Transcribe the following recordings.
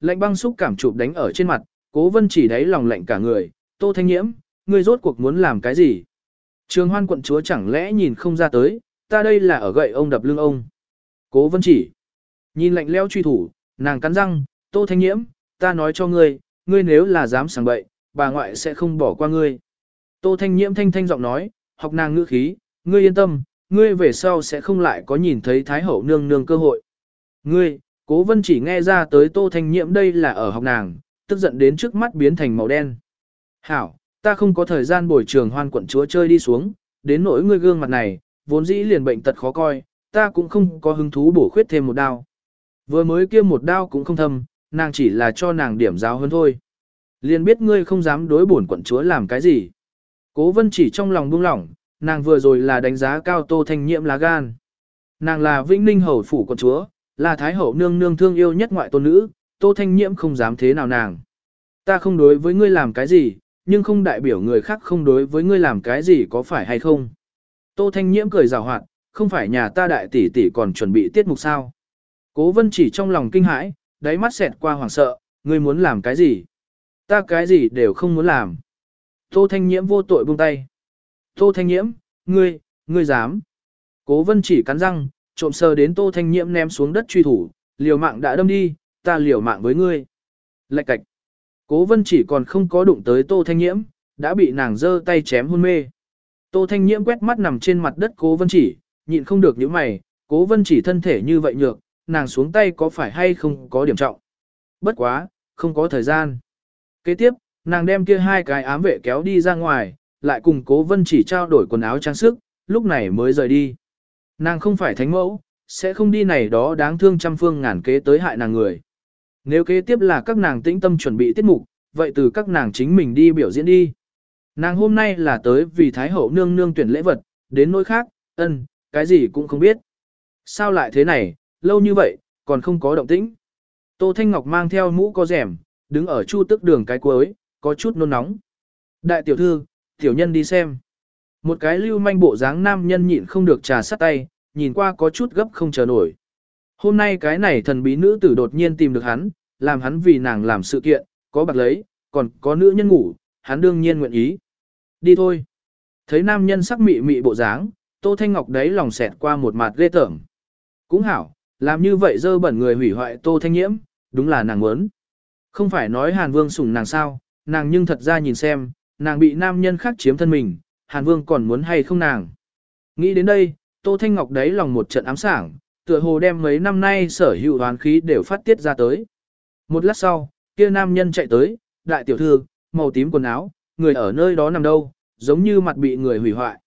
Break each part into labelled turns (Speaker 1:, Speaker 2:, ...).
Speaker 1: lạnh băng xúc cảm chụp đánh ở trên mặt, cố vân chỉ đáy lòng lạnh cả người, tô thanh nhiễm, ngươi rốt cuộc muốn làm cái gì? Trường hoan quận chúa chẳng lẽ nhìn không ra tới, ta đây là ở gậy ông đập lưng ông. Cố vân chỉ, nhìn lạnh leo truy thủ, nàng cắn răng, tô thanh nhiễm, ta nói cho ngươi, ngươi nếu là dám sảng bậy, bà ngoại sẽ không bỏ qua ngươi. Tô thanh nhiễm thanh thanh giọng nói, học nàng ngữ khí, ngươi yên tâm, ngươi về sau sẽ không lại có nhìn thấy Thái Hậu nương nương cơ hội. Ngươi, cố vân chỉ nghe ra tới Tô Thanh Nhiễm đây là ở học nàng, tức giận đến trước mắt biến thành màu đen. Hảo, ta không có thời gian bồi trường hoan quận chúa chơi đi xuống, đến nỗi ngươi gương mặt này, vốn dĩ liền bệnh tật khó coi, ta cũng không có hứng thú bổ khuyết thêm một đao. Vừa mới kia một đao cũng không thâm, nàng chỉ là cho nàng điểm giáo hơn thôi. Liền biết ngươi không dám đối bổn quận chúa làm cái gì. Cố vân chỉ trong lòng buông lỏng, nàng vừa rồi là đánh giá cao tô thanh nhiễm lá gan. Nàng là vĩnh ninh hầu phủ quận chúa, là thái hậu nương nương thương yêu nhất ngoại tôn nữ, tô thanh nhiễm không dám thế nào nàng. Ta không đối với ngươi làm cái gì, nhưng không đại biểu người khác không đối với ngươi làm cái gì có phải hay không. Tô thanh nhiễm cười rào hoạt, không phải nhà ta đại tỷ tỷ còn chuẩn bị tiết mục sao. Cố vân chỉ trong lòng kinh hãi, đáy mắt xẹt qua hoảng sợ, ngươi muốn làm cái gì? Ta cái gì đều không muốn làm. Tô thanh nhiễm vô tội buông tay. Tô Thanh Nhiễm, ngươi, ngươi dám. Cố vân chỉ cắn răng, trộm sờ đến Tô Thanh Nhiễm ném xuống đất truy thủ, liều mạng đã đâm đi, ta liều mạng với ngươi. Lạch cạch. Cố vân chỉ còn không có đụng tới Tô Thanh Nhiễm, đã bị nàng giơ tay chém hôn mê. Tô Thanh Nhiễm quét mắt nằm trên mặt đất cố vân chỉ, nhịn không được những mày, cố vân chỉ thân thể như vậy nhược, nàng xuống tay có phải hay không có điểm trọng. Bất quá, không có thời gian. Kế tiếp, nàng đem kia hai cái ám vệ kéo đi ra ngoài, lại cùng cố vân chỉ trao đổi quần áo trang sức, lúc này mới rời đi. Nàng không phải thánh mẫu, sẽ không đi này đó đáng thương trăm phương ngàn kế tới hại nàng người. Nếu kế tiếp là các nàng tĩnh tâm chuẩn bị tiết mục, vậy từ các nàng chính mình đi biểu diễn đi. Nàng hôm nay là tới vì Thái Hậu nương nương tuyển lễ vật, đến nỗi khác, ân, cái gì cũng không biết. Sao lại thế này, lâu như vậy, còn không có động tĩnh. Tô Thanh Ngọc mang theo mũ có rẻm, đứng ở chu tức đường cái cuối, có chút nôn nóng. Đại tiểu thư, tiểu nhân đi xem. Một cái lưu manh bộ dáng nam nhân nhịn không được trà sắt tay, nhìn qua có chút gấp không chờ nổi. Hôm nay cái này thần bí nữ tử đột nhiên tìm được hắn, làm hắn vì nàng làm sự kiện, có bạc lấy, còn có nữ nhân ngủ, hắn đương nhiên nguyện ý. Đi thôi. Thấy nam nhân sắc mị mị bộ dáng, Tô Thanh Ngọc đấy lòng xẹt qua một mặt ghê tởm. Cũng hảo, làm như vậy dơ bẩn người hủy hoại Tô Thanh Nhiễm, đúng là nàng muốn. Không phải nói Hàn Vương sủng nàng sao, nàng nhưng thật ra nhìn xem, nàng bị nam nhân khác chiếm thân mình, Hàn Vương còn muốn hay không nàng. Nghĩ đến đây, Tô Thanh Ngọc đấy lòng một trận ám sảng, tựa hồ đem mấy năm nay sở hữu hoán khí đều phát tiết ra tới. Một lát sau, kia nam nhân chạy tới, đại tiểu thư, màu tím quần áo, người ở nơi đó nằm đâu, giống như mặt bị người hủy hoại.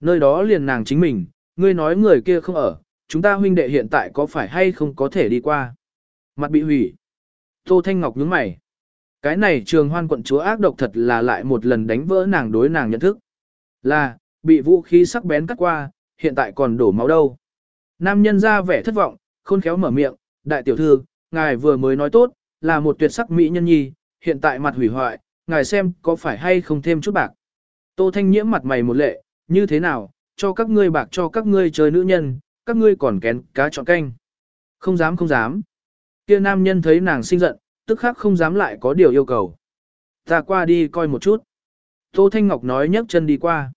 Speaker 1: Nơi đó liền nàng chính mình, ngươi nói người kia không ở, chúng ta huynh đệ hiện tại có phải hay không có thể đi qua. Mặt bị hủy. Tô Thanh Ngọc nhướng mày. Cái này trường hoan quận chúa ác độc thật là lại một lần đánh vỡ nàng đối nàng nhận thức. Là, bị vũ khí sắc bén cắt qua, hiện tại còn đổ máu đâu. Nam nhân ra vẻ thất vọng, khôn khéo mở miệng, đại tiểu thư, ngài vừa mới nói tốt, là một tuyệt sắc mỹ nhân nhi, hiện tại mặt hủy hoại, ngài xem có phải hay không thêm chút bạc. Tô Thanh Nhiễm mặt mày một lệ, như thế nào, cho các ngươi bạc cho các ngươi chơi nữ nhân, các ngươi còn kén cá chọn canh. Không dám không dám. Kia nam nhân thấy nàng sinh giận, tức khắc không dám lại có điều yêu cầu. Ta qua đi coi một chút. Tô Thanh Ngọc nói nhấc chân đi qua.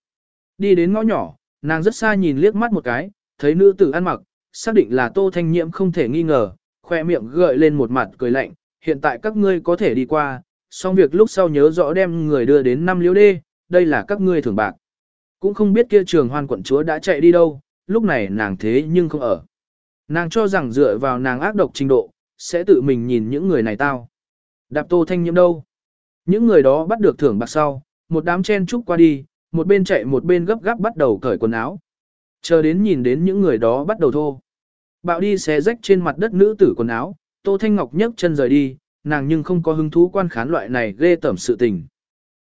Speaker 1: Đi đến ngõ nhỏ, nàng rất xa nhìn liếc mắt một cái, thấy nữ tử ăn mặc, xác định là Tô Thanh Nhiễm không thể nghi ngờ, khoe miệng gợi lên một mặt cười lạnh, hiện tại các ngươi có thể đi qua, xong việc lúc sau nhớ rõ đem người đưa đến năm liễu đê, đây là các ngươi thưởng bạc. Cũng không biết kia trường hoan quận chúa đã chạy đi đâu, lúc này nàng thế nhưng không ở. Nàng cho rằng dựa vào nàng ác độc trình độ, sẽ tự mình nhìn những người này tao. Đạp tô thanh nhiễm đâu? Những người đó bắt được thưởng bạc sau, một đám chen chúc qua đi, một bên chạy một bên gấp gáp bắt đầu cởi quần áo. Chờ đến nhìn đến những người đó bắt đầu thô. Bạo đi xé rách trên mặt đất nữ tử quần áo, Tô Thanh Ngọc nhấc chân rời đi, nàng nhưng không có hứng thú quan khán loại này ghê tẩm sự tình.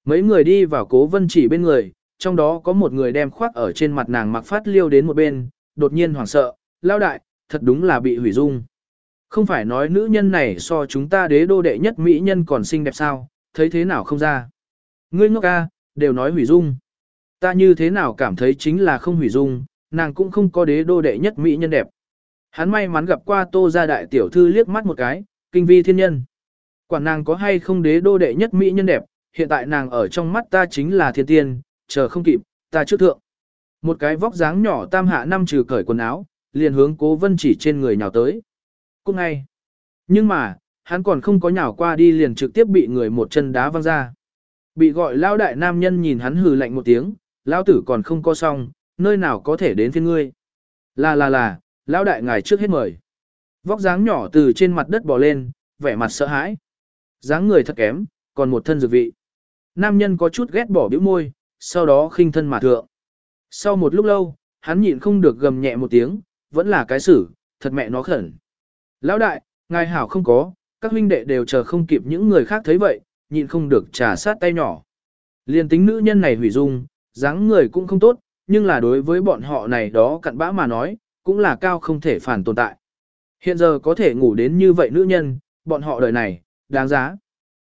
Speaker 1: Mấy người đi vào cố vân chỉ bên người, trong đó có một người đem khoác ở trên mặt nàng mặc phát liêu đến một bên, đột nhiên hoảng sợ, lao đại, thật đúng là bị hủy dung. Không phải nói nữ nhân này so chúng ta đế đô đệ nhất mỹ nhân còn xinh đẹp sao, thấy thế nào không ra. Ngươi ngốc ca, đều nói hủy dung. Ta như thế nào cảm thấy chính là không hủy dung, nàng cũng không có đế đô đệ nhất mỹ nhân đẹp. Hắn may mắn gặp qua tô gia đại tiểu thư liếc mắt một cái, kinh vi thiên nhân. Quản nàng có hay không đế đô đệ nhất mỹ nhân đẹp, hiện tại nàng ở trong mắt ta chính là thiên tiên, chờ không kịp, ta trước thượng. Một cái vóc dáng nhỏ tam hạ năm trừ cởi quần áo, liền hướng cố vân chỉ trên người nhào tới. Cũng ngay. Nhưng mà, hắn còn không có nhào qua đi liền trực tiếp bị người một chân đá văng ra. Bị gọi lao đại nam nhân nhìn hắn hừ lạnh một tiếng, Lão tử còn không có xong, nơi nào có thể đến phiên ngươi. Là là là, lão đại ngài trước hết mời. Vóc dáng nhỏ từ trên mặt đất bò lên, vẻ mặt sợ hãi. dáng người thật kém, còn một thân dược vị. Nam nhân có chút ghét bỏ bĩu môi, sau đó khinh thân mà thượng. Sau một lúc lâu, hắn nhịn không được gầm nhẹ một tiếng, vẫn là cái xử, thật mẹ nó khẩn. Lão đại, ngài hảo không có, các huynh đệ đều chờ không kịp những người khác thấy vậy, nhịn không được trả sát tay nhỏ. Liên tính nữ nhân này hủy dung, dáng người cũng không tốt, nhưng là đối với bọn họ này đó cặn bã mà nói, cũng là cao không thể phản tồn tại. Hiện giờ có thể ngủ đến như vậy nữ nhân, bọn họ đời này, đáng giá.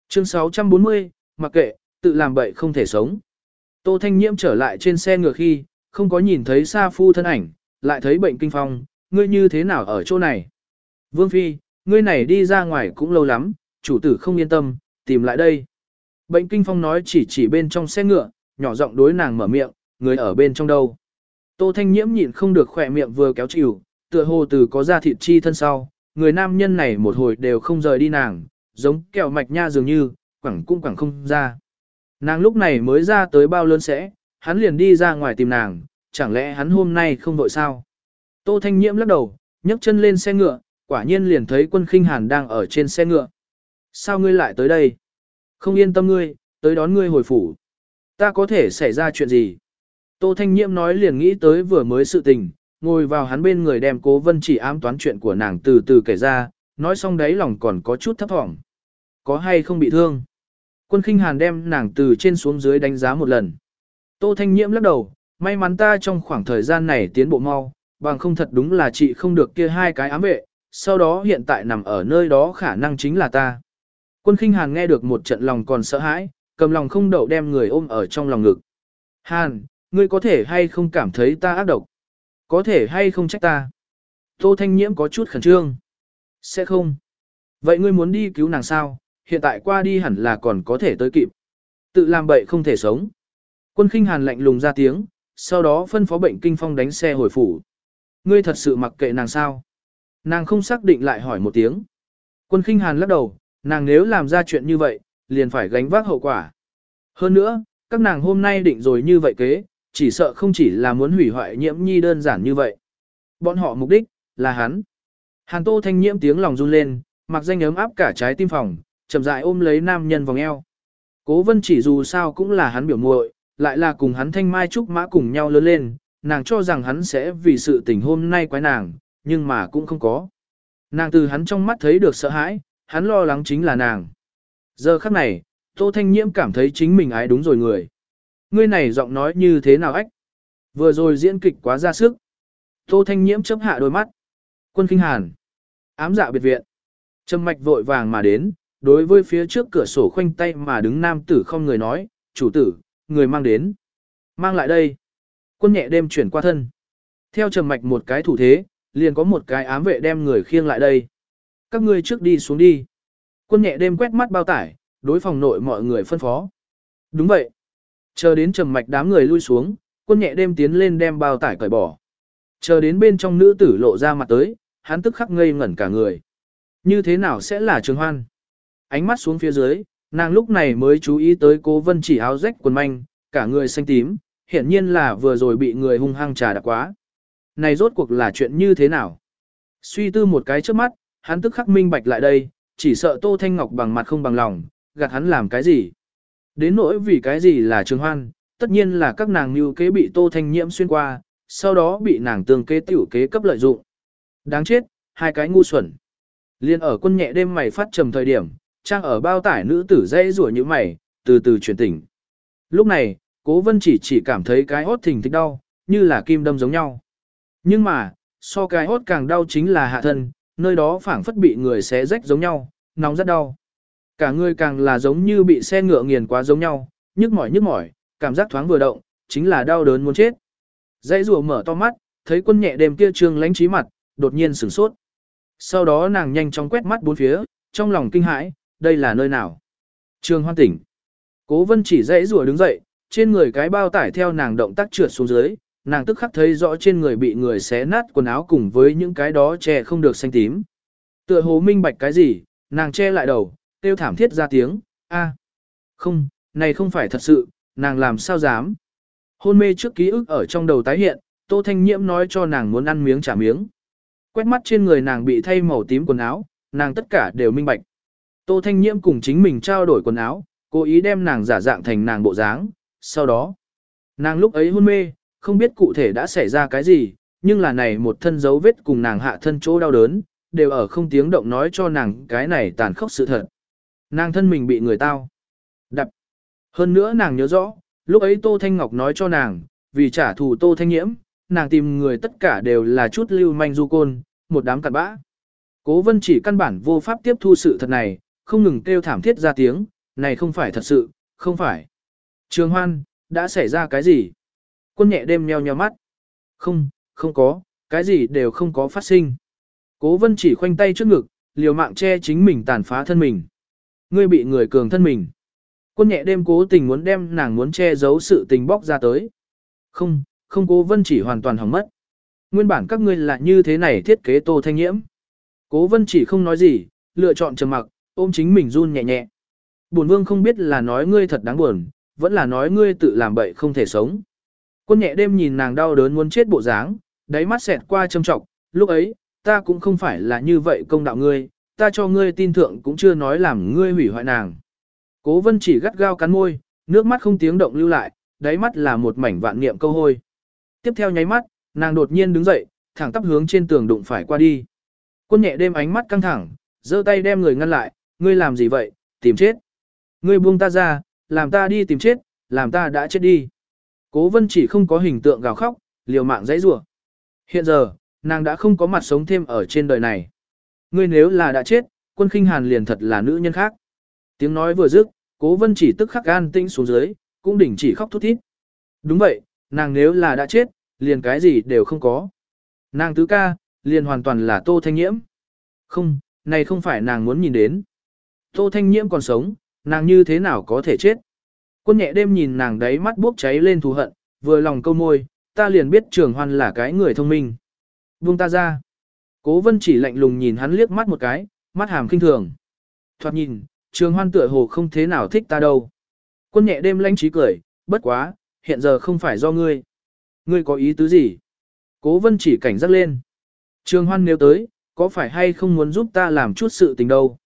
Speaker 1: Chương 640, mặc kệ, tự làm bậy không thể sống. Tô Thanh Nhiễm trở lại trên xe ngựa khi, không có nhìn thấy Sa Phu thân ảnh, lại thấy bệnh kinh phong, ngươi như thế nào ở chỗ này? Vương Phi, ngươi này đi ra ngoài cũng lâu lắm, chủ tử không yên tâm, tìm lại đây. Bệnh kinh phong nói chỉ chỉ bên trong xe ngựa, nhỏ giọng đối nàng mở miệng, người ở bên trong đâu. Tô Thanh Nhiễm nhịn không được khỏe miệng vừa kéo chịu, tựa hồ từ có da thịt chi thân sau, người nam nhân này một hồi đều không rời đi nàng, giống kẹo mạch nha dường như, quẳng cũng quẳng không ra. Nàng lúc này mới ra tới bao lớn sẽ, hắn liền đi ra ngoài tìm nàng, chẳng lẽ hắn hôm nay không vội sao? Tô Thanh Nhiễm lắc đầu, nhấc chân lên xe ngựa, quả nhiên liền thấy quân khinh hàn đang ở trên xe ngựa. Sao ngươi lại tới đây? Không yên tâm ngươi, tới đón ngươi hồi phủ. Ta có thể xảy ra chuyện gì? Tô Thanh Nhiễm nói liền nghĩ tới vừa mới sự tình, ngồi vào hắn bên người đem cố vân chỉ ám toán chuyện của nàng từ từ kể ra, nói xong đấy lòng còn có chút thấp thỏm. Có hay không bị thương? Quân khinh hàn đem nàng từ trên xuống dưới đánh giá một lần. Tô Thanh Nhiễm lắc đầu, may mắn ta trong khoảng thời gian này tiến bộ mau, bằng không thật đúng là chị không được kia hai cái ám vệ, sau đó hiện tại nằm ở nơi đó khả năng chính là ta. Quân khinh hàn nghe được một trận lòng còn sợ hãi, cầm lòng không đậu đem người ôm ở trong lòng ngực. Hàn, ngươi có thể hay không cảm thấy ta ác độc? Có thể hay không trách ta? Tô Thanh Nhiễm có chút khẩn trương. Sẽ không. Vậy ngươi muốn đi cứu nàng sao? Hiện tại qua đi hẳn là còn có thể tới kịp. Tự làm bậy không thể sống. Quân khinh hàn lạnh lùng ra tiếng, sau đó phân phó bệnh kinh phong đánh xe hồi phủ. Ngươi thật sự mặc kệ nàng sao? Nàng không xác định lại hỏi một tiếng. Quân khinh hàn lắc đầu, nàng nếu làm ra chuyện như vậy, liền phải gánh vác hậu quả. Hơn nữa, các nàng hôm nay định rồi như vậy kế, chỉ sợ không chỉ là muốn hủy hoại nhiễm nhi đơn giản như vậy. Bọn họ mục đích, là hắn. Hàn tô thanh nhiễm tiếng lòng run lên, mặc danh ấm áp cả trái tim phòng, chậm rãi ôm lấy nam nhân vòng eo. Cố vân chỉ dù sao cũng là hắn biểu muội, lại là cùng hắn thanh mai trúc mã cùng nhau lớn lên, nàng cho rằng hắn sẽ vì sự tình hôm nay quái nàng, nhưng mà cũng không có. Nàng từ hắn trong mắt thấy được sợ hãi, hắn lo lắng chính là nàng. Giờ khắc này, Tô Thanh Nhiễm cảm thấy chính mình ái đúng rồi người. Ngươi này giọng nói như thế nào ách? Vừa rồi diễn kịch quá ra sức. Tô Thanh Nhiễm chớp hạ đôi mắt. Quân Kinh Hàn. Ám dạ biệt viện. Trầm mạch vội vàng mà đến, đối với phía trước cửa sổ khoanh tay mà đứng nam tử không người nói, chủ tử, người mang đến. Mang lại đây. Quân nhẹ đêm chuyển qua thân. Theo trầm mạch một cái thủ thế, liền có một cái ám vệ đem người khiêng lại đây. Các ngươi trước đi xuống đi. Quân nhẹ đêm quét mắt bao tải, đối phòng nội mọi người phân phó. Đúng vậy. Chờ đến trầm mạch đám người lui xuống, quân nhẹ đêm tiến lên đem bao tải cởi bỏ. Chờ đến bên trong nữ tử lộ ra mặt tới, hắn tức khắc ngây ngẩn cả người. Như thế nào sẽ là trường hoan? Ánh mắt xuống phía dưới, nàng lúc này mới chú ý tới cố vân chỉ áo rách quần manh, cả người xanh tím, hiển nhiên là vừa rồi bị người hung hăng trà đạp quá. Này rốt cuộc là chuyện như thế nào? Suy tư một cái trước mắt, hắn tức khắc minh bạch lại đây, chỉ sợ Tô Thanh Ngọc bằng mặt không bằng lòng, gạt hắn làm cái gì? Đến nỗi vì cái gì là trường hoan, tất nhiên là các nàng như kế bị Tô Thanh nhiễm xuyên qua, sau đó bị nàng tương kế tiểu kế cấp lợi dụng. Đáng chết, hai cái ngu xuẩn. Liên ở quân nhẹ đêm mày phát trầm thời điểm, trang ở bao tải nữ tử dây rủa như mày, từ từ chuyển tỉnh. Lúc này, cố vân chỉ chỉ cảm thấy cái hốt thình thích đau, như là kim đâm giống nhau. Nhưng mà, so cái hốt càng đau chính là hạ thân, nơi đó phảng phất bị người xé rách giống nhau, nóng rất đau. Cả người càng là giống như bị xe ngựa nghiền quá giống nhau, nhức mỏi nhức mỏi, cảm giác thoáng vừa động, chính là đau đớn muốn chết. Dãy rùa mở to mắt, thấy quân nhẹ đêm kia trương lánh trí mặt, đột nhiên sửng sốt. Sau đó nàng nhanh chóng quét mắt bốn phía, trong lòng kinh hãi, đây là nơi nào? Trương hoan tỉnh. Cố vân chỉ dãy rùa đứng dậy, trên người cái bao tải theo nàng động tác trượt xuống dưới, nàng tức khắc thấy rõ trên người bị người xé nát quần áo cùng với những cái đó che không được xanh tím. Tựa hồ minh bạch cái gì, nàng che lại đầu, tiêu thảm thiết ra tiếng, a, không, này không phải thật sự, nàng làm sao dám. Hôn mê trước ký ức ở trong đầu tái hiện, Tô Thanh Nhiễm nói cho nàng muốn ăn miếng trả miếng. Quét mắt trên người nàng bị thay màu tím quần áo, nàng tất cả đều minh bạch. Tô Thanh Nhiễm cùng chính mình trao đổi quần áo, cố ý đem nàng giả dạng thành nàng bộ dáng, sau đó, nàng lúc ấy hôn mê, không biết cụ thể đã xảy ra cái gì, nhưng là này một thân dấu vết cùng nàng hạ thân chỗ đau đớn, đều ở không tiếng động nói cho nàng cái này tàn khốc sự thật. Nàng thân mình bị người tao. Đập. Hơn nữa nàng nhớ rõ, lúc ấy Tô Thanh Ngọc nói cho nàng, vì trả thù Tô Thanh Nhiễm, nàng tìm người tất cả đều là chút lưu manh du côn, một đám cặn bã. Cố vân chỉ căn bản vô pháp tiếp thu sự thật này, không ngừng kêu thảm thiết ra tiếng, này không phải thật sự, không phải. Trường hoan, đã xảy ra cái gì? Quân nhẹ đêm nheo nheo mắt. Không, không có, cái gì đều không có phát sinh. Cố vân chỉ khoanh tay trước ngực, liều mạng che chính mình tàn phá thân mình. Ngươi bị người cường thân mình. Quân nhẹ đêm cố tình muốn đem nàng muốn che giấu sự tình bóc ra tới. Không, không cố vân chỉ hoàn toàn hỏng mất. Nguyên bản các ngươi là như thế này thiết kế tô thanh nhiễm. Cố vân chỉ không nói gì, lựa chọn trầm mặc, ôm chính mình run nhẹ nhẹ. Bổn vương không biết là nói ngươi thật đáng buồn, vẫn là nói ngươi tự làm bậy không thể sống. Quân nhẹ đêm nhìn nàng đau đớn muốn chết bộ dáng, đáy mắt xẹt qua châm trọng, lúc ấy, ta cũng không phải là như vậy công đạo ngươi, ta cho ngươi tin thượng cũng chưa nói làm ngươi hủy hoại nàng. Cố vân chỉ gắt gao cắn môi, nước mắt không tiếng động lưu lại, đáy mắt là một mảnh vạn niệm câu hôi. Tiếp theo nháy mắt, nàng đột nhiên đứng dậy, thẳng tắp hướng trên tường đụng phải qua đi. Quân nhẹ đêm ánh mắt căng thẳng, giơ tay đem người ngăn lại, ngươi làm gì vậy, tìm chết. Ngươi buông ta ra, làm ta đi tìm chết, làm ta đã chết đi. Cố vân chỉ không có hình tượng gào khóc, liều mạng dãy rủa. Hiện giờ, nàng đã không có mặt sống thêm ở trên đời này. Ngươi nếu là đã chết, quân khinh hàn liền thật là nữ nhân khác. Tiếng nói vừa dứt, cố vân chỉ tức khắc gan tinh xuống dưới, cũng đỉnh chỉ khóc thút thít. Đúng vậy, nàng nếu là đã chết, liền cái gì đều không có. Nàng tứ ca, liền hoàn toàn là tô thanh nhiễm. Không, này không phải nàng muốn nhìn đến. Tô thanh nhiễm còn sống, nàng như thế nào có thể chết. Quân nhẹ đêm nhìn nàng đấy mắt bốc cháy lên thù hận, vừa lòng câu môi, ta liền biết trường hoan là cái người thông minh. Buông ta ra. Cố vân chỉ lạnh lùng nhìn hắn liếc mắt một cái, mắt hàm kinh thường. Thoạt nhìn, trường hoan tựa hồ không thế nào thích ta đâu. Quân nhẹ đêm lanh trí cười, bất quá, hiện giờ không phải do ngươi. Ngươi có ý tứ gì? Cố vân chỉ cảnh giác lên. Trường hoan nếu tới, có phải hay không muốn giúp ta làm chút sự tình đâu?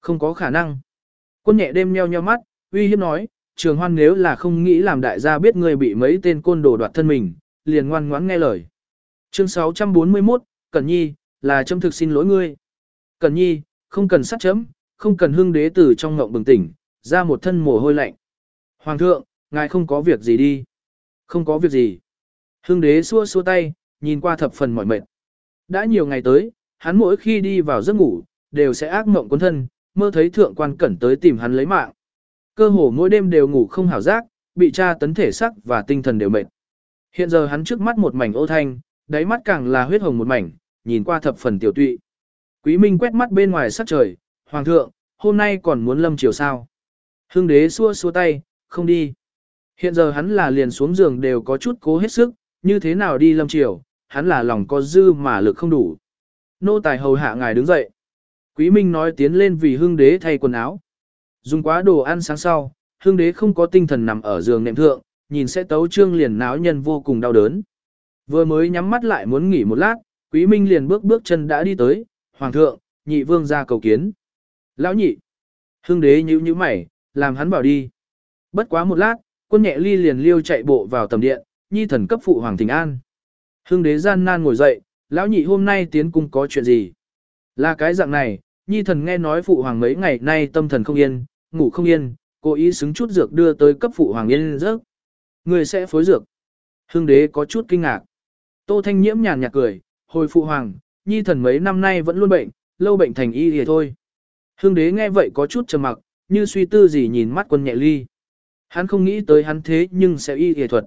Speaker 1: Không có khả năng. Quân nhẹ đêm nheo nheo mắt, uy hiếp nói, trường hoan nếu là không nghĩ làm đại gia biết ngươi bị mấy tên côn đồ đoạt thân mình, liền ngoan ngoãn nghe lời. Chương 641, Cẩn Nhi, là châm thực xin lỗi ngươi. Cẩn Nhi, không cần sát chấm, không cần hương đế tử trong ngộng bừng tỉnh, ra một thân mồ hôi lạnh. Hoàng thượng, ngài không có việc gì đi. Không có việc gì. Hương đế xua xua tay, nhìn qua thập phần mỏi mệt. Đã nhiều ngày tới, hắn mỗi khi đi vào giấc ngủ, đều sẽ ác mộng cuốn thân, mơ thấy thượng quan cẩn tới tìm hắn lấy mạng. Cơ hồ mỗi đêm đều ngủ không hảo giác, bị tra tấn thể sắc và tinh thần đều mệt. Hiện giờ hắn trước mắt một mảnh ô thanh, đáy mắt càng là huyết hồng một mảnh, nhìn qua thập phần tiểu tụy. Quý Minh quét mắt bên ngoài sắc trời, Hoàng thượng, hôm nay còn muốn lâm chiều sao? Hưng đế xua xua tay, không đi. Hiện giờ hắn là liền xuống giường đều có chút cố hết sức, như thế nào đi lâm chiều, hắn là lòng có dư mà lực không đủ. Nô tài hầu hạ ngài đứng dậy. Quý Minh nói tiến lên vì hưng đế thay quần áo. Dùng quá đồ ăn sáng sau, hưng đế không có tinh thần nằm ở giường nệm thượng, nhìn sẽ tấu trương liền náo nhân vô cùng đau đớn. Vừa mới nhắm mắt lại muốn nghỉ một lát, Quý Minh liền bước bước chân đã đi tới, Hoàng thượng, nhị vương ra cầu kiến. Lão nhị, hưng đế nhíu nhíu mày, làm hắn bảo đi. Bất quá một lát, quân nhẹ ly liền liêu chạy bộ vào tầm điện, nhi thần cấp phụ Hoàng Thịnh An. Hưng đế gian nan ngồi dậy, lão nhị hôm nay tiến cung có chuyện gì? Là cái dạng này, nhi thần nghe nói phụ hoàng mấy ngày nay tâm thần không yên, ngủ không yên, cố ý xứng chút dược đưa tới cấp phụ hoàng yên giấc. Người sẽ phối dược. Hưng đế có chút kinh ngạc. Tô Thanh Nhiễm nhàn nhạt cười, hồi phụ hoàng, nhi thần mấy năm nay vẫn luôn bệnh, lâu bệnh thành y thì thôi. Hưng đế nghe vậy có chút trầm mặc, như suy tư gì nhìn mắt quân nhẹ ly. Hắn không nghĩ tới hắn thế nhưng sẽ y y thuật.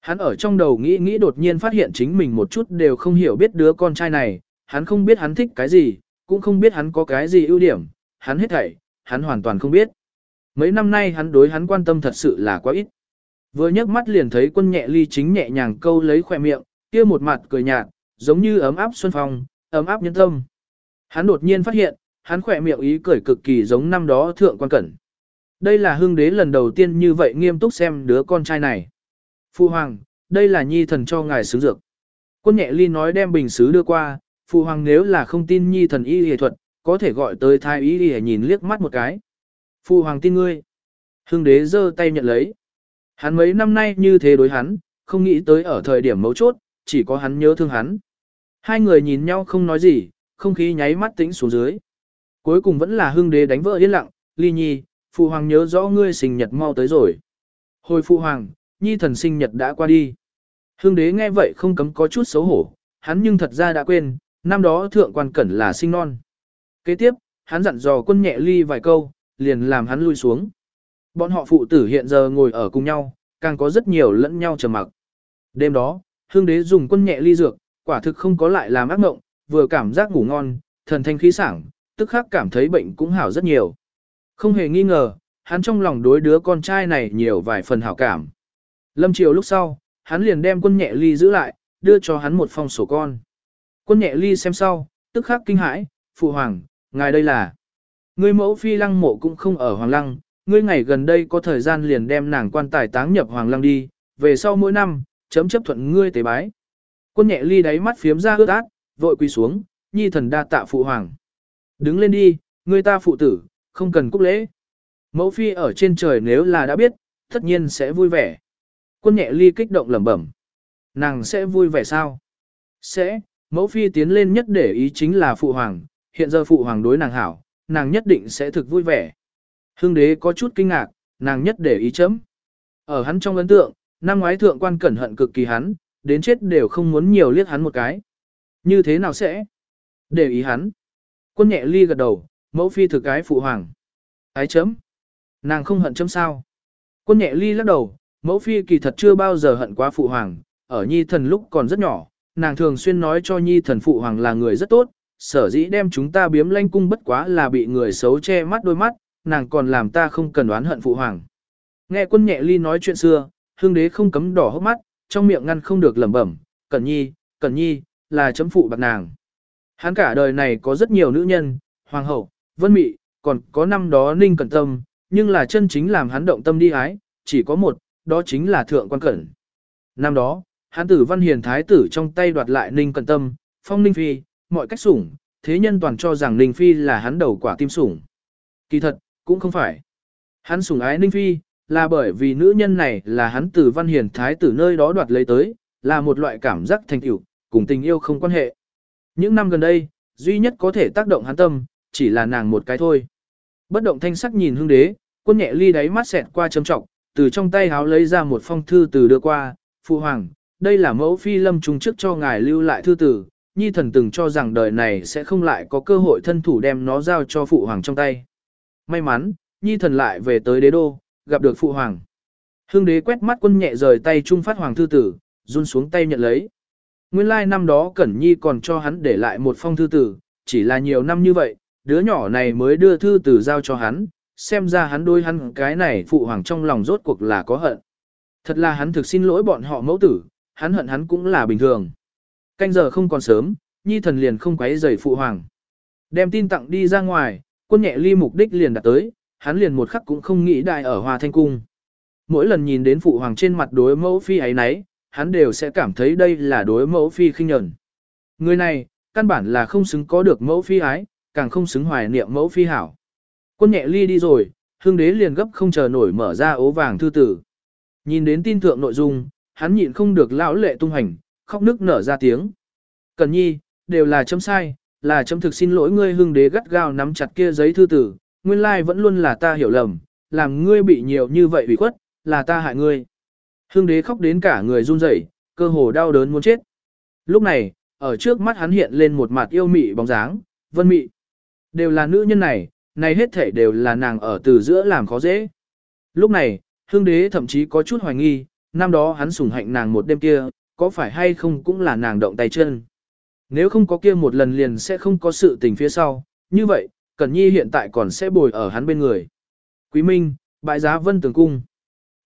Speaker 1: Hắn ở trong đầu nghĩ nghĩ đột nhiên phát hiện chính mình một chút đều không hiểu biết đứa con trai này, hắn không biết hắn thích cái gì, cũng không biết hắn có cái gì ưu điểm, hắn hết thảy, hắn hoàn toàn không biết. Mấy năm nay hắn đối hắn quan tâm thật sự là quá ít. Vừa nhấc mắt liền thấy quân nhẹ ly chính nhẹ nhàng câu lấy khỏe miệng, kia một mặt cười nhạt, giống như ấm áp xuân phong, ấm áp nhân tâm. Hắn đột nhiên phát hiện, hắn khỏe miệng ý cười cực kỳ giống năm đó thượng quan cẩn. Đây là hương đế lần đầu tiên như vậy nghiêm túc xem đứa con trai này. Phu hoàng, đây là nhi thần cho ngài xứ dược. Quân nhẹ ly nói đem bình xứ đưa qua, Phu hoàng nếu là không tin nhi thần y y thuật, có thể gọi tới thái y để nhìn liếc mắt một cái. Phu hoàng tin ngươi. Hưng đế giơ tay nhận lấy. Hắn mấy năm nay như thế đối hắn, không nghĩ tới ở thời điểm mấu chốt, chỉ có hắn nhớ thương hắn. Hai người nhìn nhau không nói gì, không khí nháy mắt tĩnh xuống dưới. Cuối cùng vẫn là hưng đế đánh vỡ yên lặng, ly nhi, phụ hoàng nhớ rõ ngươi sinh nhật mau tới rồi. Hồi phụ hoàng, nhi thần sinh nhật đã qua đi. Hưng đế nghe vậy không cấm có chút xấu hổ, hắn nhưng thật ra đã quên, năm đó thượng quan cẩn là sinh non. Kế tiếp, hắn dặn dò quân nhẹ ly vài câu, liền làm hắn lui xuống. Bọn họ phụ tử hiện giờ ngồi ở cùng nhau, càng có rất nhiều lẫn nhau trầm mặc. Đêm đó, hương đế dùng quân nhẹ ly dược, quả thực không có lại làm ác mộng, vừa cảm giác ngủ ngon, thần thanh khí sảng, tức khắc cảm thấy bệnh cũng hảo rất nhiều. Không hề nghi ngờ, hắn trong lòng đối đứa con trai này nhiều vài phần hảo cảm. Lâm chiều lúc sau, hắn liền đem quân nhẹ ly giữ lại, đưa cho hắn một phong sổ con. Quân nhẹ ly xem sau, tức khắc kinh hãi, phụ hoàng, ngài đây là. Ngươi mẫu phi lăng mộ cũng không ở hoàng lăng, ngươi ngày gần đây có thời gian liền đem nàng quan tài táng nhập hoàng lăng đi, về sau mỗi năm, chấm chấp thuận ngươi tế bái. Quân nhẹ ly đáy mắt phiếm ra ướt át, vội quỳ xuống, nhi thần đa tạ phụ hoàng. Đứng lên đi, ngươi ta phụ tử, không cần cúc lễ. Mẫu phi ở trên trời nếu là đã biết, tất nhiên sẽ vui vẻ. Quân nhẹ ly kích động lẩm bẩm. Nàng sẽ vui vẻ sao? Sẽ, mẫu phi tiến lên nhất để ý chính là phụ hoàng, hiện giờ phụ hoàng đối nàng hảo, nàng nhất định sẽ thực vui vẻ. Hưng đế có chút kinh ngạc, nàng nhất để ý chấm. Ở hắn trong ấn tượng, năm ngoái thượng quan cẩn hận cực kỳ hắn, đến chết đều không muốn nhiều liếc hắn một cái. Như thế nào sẽ? Để ý hắn. Quân nhẹ ly gật đầu, mẫu phi thực cái phụ hoàng. Ái chấm. Nàng không hận chấm sao. Quân nhẹ ly lắc đầu, mẫu phi kỳ thật chưa bao giờ hận quá phụ hoàng, ở nhi thần lúc còn rất nhỏ, nàng thường xuyên nói cho nhi thần phụ hoàng là người rất tốt, sở dĩ đem chúng ta biếm lanh cung bất quá là bị người xấu che mắt đôi mắt, nàng còn làm ta không cần đoán hận phụ hoàng. Nghe quân nhẹ ly nói chuyện xưa, hương đế không cấm đỏ hốc mắt, trong miệng ngăn không được lẩm bẩm, cẩn nhi, cẩn nhi, là chấm phụ bạc nàng. Hắn cả đời này có rất nhiều nữ nhân, hoàng hậu, vân mị, còn có năm đó ninh cẩn tâm, nhưng là chân chính làm hắn động tâm đi ái, chỉ có một, đó chính là thượng quan cẩn. Năm đó, hắn tử văn hiền thái tử trong tay đoạt lại ninh cẩn tâm, phong ninh phi, mọi cách sủng, thế nhân toàn cho rằng ninh phi là hắn đầu quả tim sủng. Kỳ thật, cũng không phải. Hắn sủng ái ninh phi, là bởi vì nữ nhân này là hắn từ văn hiền thái tử nơi đó đoạt lấy tới, là một loại cảm giác thành tựu, cùng tình yêu không quan hệ. Những năm gần đây, duy nhất có thể tác động hắn tâm, chỉ là nàng một cái thôi. Bất động thanh sắc nhìn hương đế, quân nhẹ ly đáy mắt xẹt qua chấm trọng, từ trong tay háo lấy ra một phong thư từ đưa qua, phụ hoàng, đây là mẫu phi lâm trung trước cho ngài lưu lại thư tử, nhi thần từng cho rằng đời này sẽ không lại có cơ hội thân thủ đem nó giao cho phụ hoàng trong tay. May mắn, nhi thần lại về tới đế đô, gặp được phụ hoàng. Hương đế quét mắt quân nhẹ rời tay trung phát hoàng thư tử, run xuống tay nhận lấy. Nguyên lai năm đó Cẩn Nhi còn cho hắn để lại một phong thư tử, chỉ là nhiều năm như vậy, đứa nhỏ này mới đưa thư tử giao cho hắn, xem ra hắn đôi hắn cái này phụ hoàng trong lòng rốt cuộc là có hận. Thật là hắn thực xin lỗi bọn họ mẫu tử, hắn hận hắn cũng là bình thường. Canh giờ không còn sớm, Nhi thần liền không quấy rầy phụ hoàng. Đem tin tặng đi ra ngoài, quân nhẹ ly mục đích liền đặt tới, hắn liền một khắc cũng không nghĩ đại ở Hoa Thanh Cung. Mỗi lần nhìn đến phụ hoàng trên mặt đối mẫu phi ấy nấy, hắn đều sẽ cảm thấy đây là đối mẫu phi khinh nhẫn. Người này, căn bản là không xứng có được mẫu phi ái, càng không xứng hoài niệm mẫu phi hảo. Quân nhẹ ly đi rồi, hương đế liền gấp không chờ nổi mở ra ố vàng thư tử. Nhìn đến tin thượng nội dung, hắn nhịn không được lão lệ tung hành, khóc nức nở ra tiếng. Cần nhi, đều là chấm sai, là chấm thực xin lỗi ngươi hương đế gắt gao nắm chặt kia giấy thư tử, nguyên lai vẫn luôn là ta hiểu lầm, làm ngươi bị nhiều như vậy bị khuất, là ta hại ngươi. Hương đế khóc đến cả người run rẩy, cơ hồ đau đớn muốn chết. Lúc này, ở trước mắt hắn hiện lên một mặt yêu mị bóng dáng, vân mị. Đều là nữ nhân này, này hết thể đều là nàng ở từ giữa làm khó dễ. Lúc này, hương đế thậm chí có chút hoài nghi, năm đó hắn sủng hạnh nàng một đêm kia, có phải hay không cũng là nàng động tay chân. Nếu không có kia một lần liền sẽ không có sự tình phía sau, như vậy, Cẩn Nhi hiện tại còn sẽ bồi ở hắn bên người. Quý Minh, bại giá vân tường cung.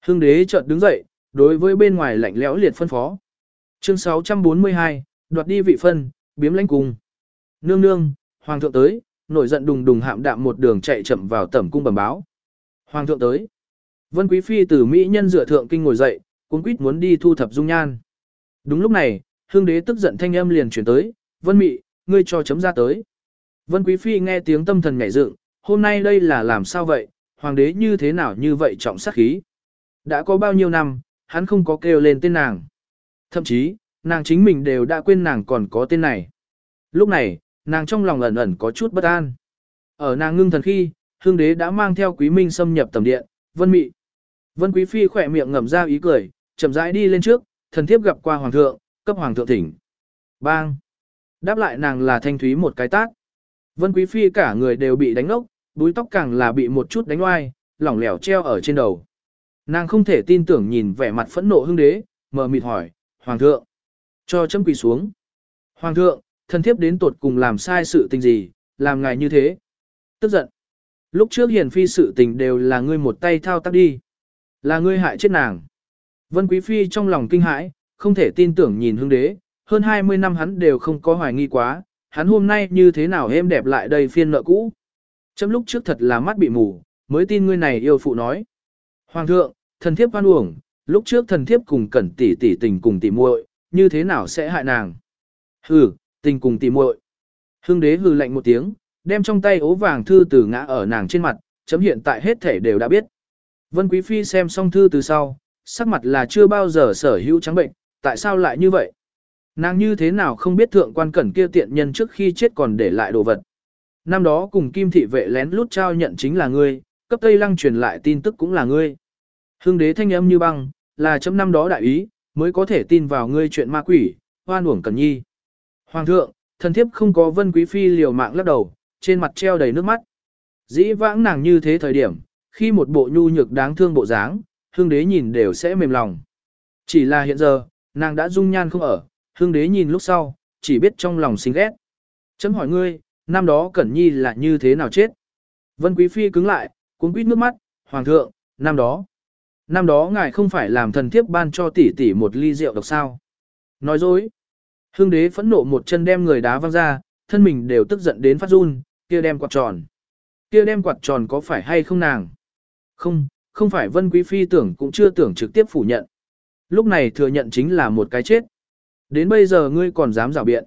Speaker 1: Hưng đế chợt đứng dậy, đối với bên ngoài lạnh lẽo liệt phân phó. Chương 642, đoạt đi vị phân, biếm lãnh cung. Nương nương, hoàng thượng tới, nổi giận đùng đùng hạm đạm một đường chạy chậm vào tẩm cung bẩm báo. Hoàng thượng tới. Vân Quý Phi từ Mỹ nhân dựa thượng kinh ngồi dậy, cuốn quýt muốn đi thu thập dung nhan. Đúng lúc này, hương đế tức giận thanh âm liền chuyển tới, Vân Mị, ngươi cho chấm ra tới. Vân Quý Phi nghe tiếng tâm thần nhảy dựng, hôm nay đây là làm sao vậy, hoàng đế như thế nào như vậy trọng sát khí. Đã có bao nhiêu năm, hắn không có kêu lên tên nàng. Thậm chí, nàng chính mình đều đã quên nàng còn có tên này. Lúc này, nàng trong lòng ẩn ẩn có chút bất an. Ở nàng ngưng thần khi, hương đế đã mang theo quý minh xâm nhập tầm điện, vân mị. Vân quý phi khỏe miệng ngầm ra ý cười, chậm rãi đi lên trước, thần thiếp gặp qua hoàng thượng, cấp hoàng thượng thỉnh. Bang! Đáp lại nàng là thanh thúy một cái tác. Vân quý phi cả người đều bị đánh ốc, búi tóc càng là bị một chút đánh oai, lỏng lẻo treo ở trên đầu. Nàng không thể tin tưởng nhìn vẻ mặt phẫn nộ hưng đế, mờ mịt hỏi, Hoàng thượng, cho chấm quỳ xuống. Hoàng thượng, thần thiếp đến tột cùng làm sai sự tình gì, làm ngài như thế. Tức giận. Lúc trước hiền phi sự tình đều là ngươi một tay thao tác đi. Là ngươi hại chết nàng. Vân Quý Phi trong lòng kinh hãi, không thể tin tưởng nhìn hương đế, hơn 20 năm hắn đều không có hoài nghi quá, hắn hôm nay như thế nào êm đẹp lại đây phiên nợ cũ. Chấm lúc trước thật là mắt bị mù, mới tin ngươi này yêu phụ nói. Hoàng thượng, thần thiếp hoan uổng, lúc trước thần thiếp cùng cẩn tỷ tỷ tình cùng tỷ muội, như thế nào sẽ hại nàng? Hừ, tình cùng tỷ muội. Hương đế hừ lạnh một tiếng, đem trong tay ố vàng thư từ ngã ở nàng trên mặt, chấm hiện tại hết thể đều đã biết. Vân Quý Phi xem xong thư từ sau, sắc mặt là chưa bao giờ sở hữu trắng bệnh, tại sao lại như vậy? Nàng như thế nào không biết thượng quan cẩn kia tiện nhân trước khi chết còn để lại đồ vật. Năm đó cùng kim thị vệ lén lút trao nhận chính là ngươi, cấp Tây Lăng truyền lại tin tức cũng là ngươi. Hương đế thanh âm như băng, là chấm năm đó đại ý, mới có thể tin vào ngươi chuyện ma quỷ, hoan uổng cần nhi. Hoàng thượng, thần thiếp không có vân quý phi liều mạng lắc đầu, trên mặt treo đầy nước mắt. Dĩ vãng nàng như thế thời điểm, khi một bộ nhu nhược đáng thương bộ dáng, hương đế nhìn đều sẽ mềm lòng. Chỉ là hiện giờ, nàng đã dung nhan không ở, hương đế nhìn lúc sau, chỉ biết trong lòng xinh ghét. Chấm hỏi ngươi, năm đó Cẩn Nhi là như thế nào chết? Vân Quý Phi cứng lại, cuốn quýt nước mắt, Hoàng thượng, năm đó. Năm đó ngài không phải làm thần thiếp ban cho tỷ tỷ một ly rượu độc sao. Nói dối. Hương đế phẫn nộ một chân đem người đá văng ra, thân mình đều tức giận đến phát run, kia đem quạt tròn. Kia đem quạt tròn có phải hay không nàng? Không, không phải Vân Quý Phi tưởng cũng chưa tưởng trực tiếp phủ nhận. Lúc này thừa nhận chính là một cái chết. Đến bây giờ ngươi còn dám rào biện.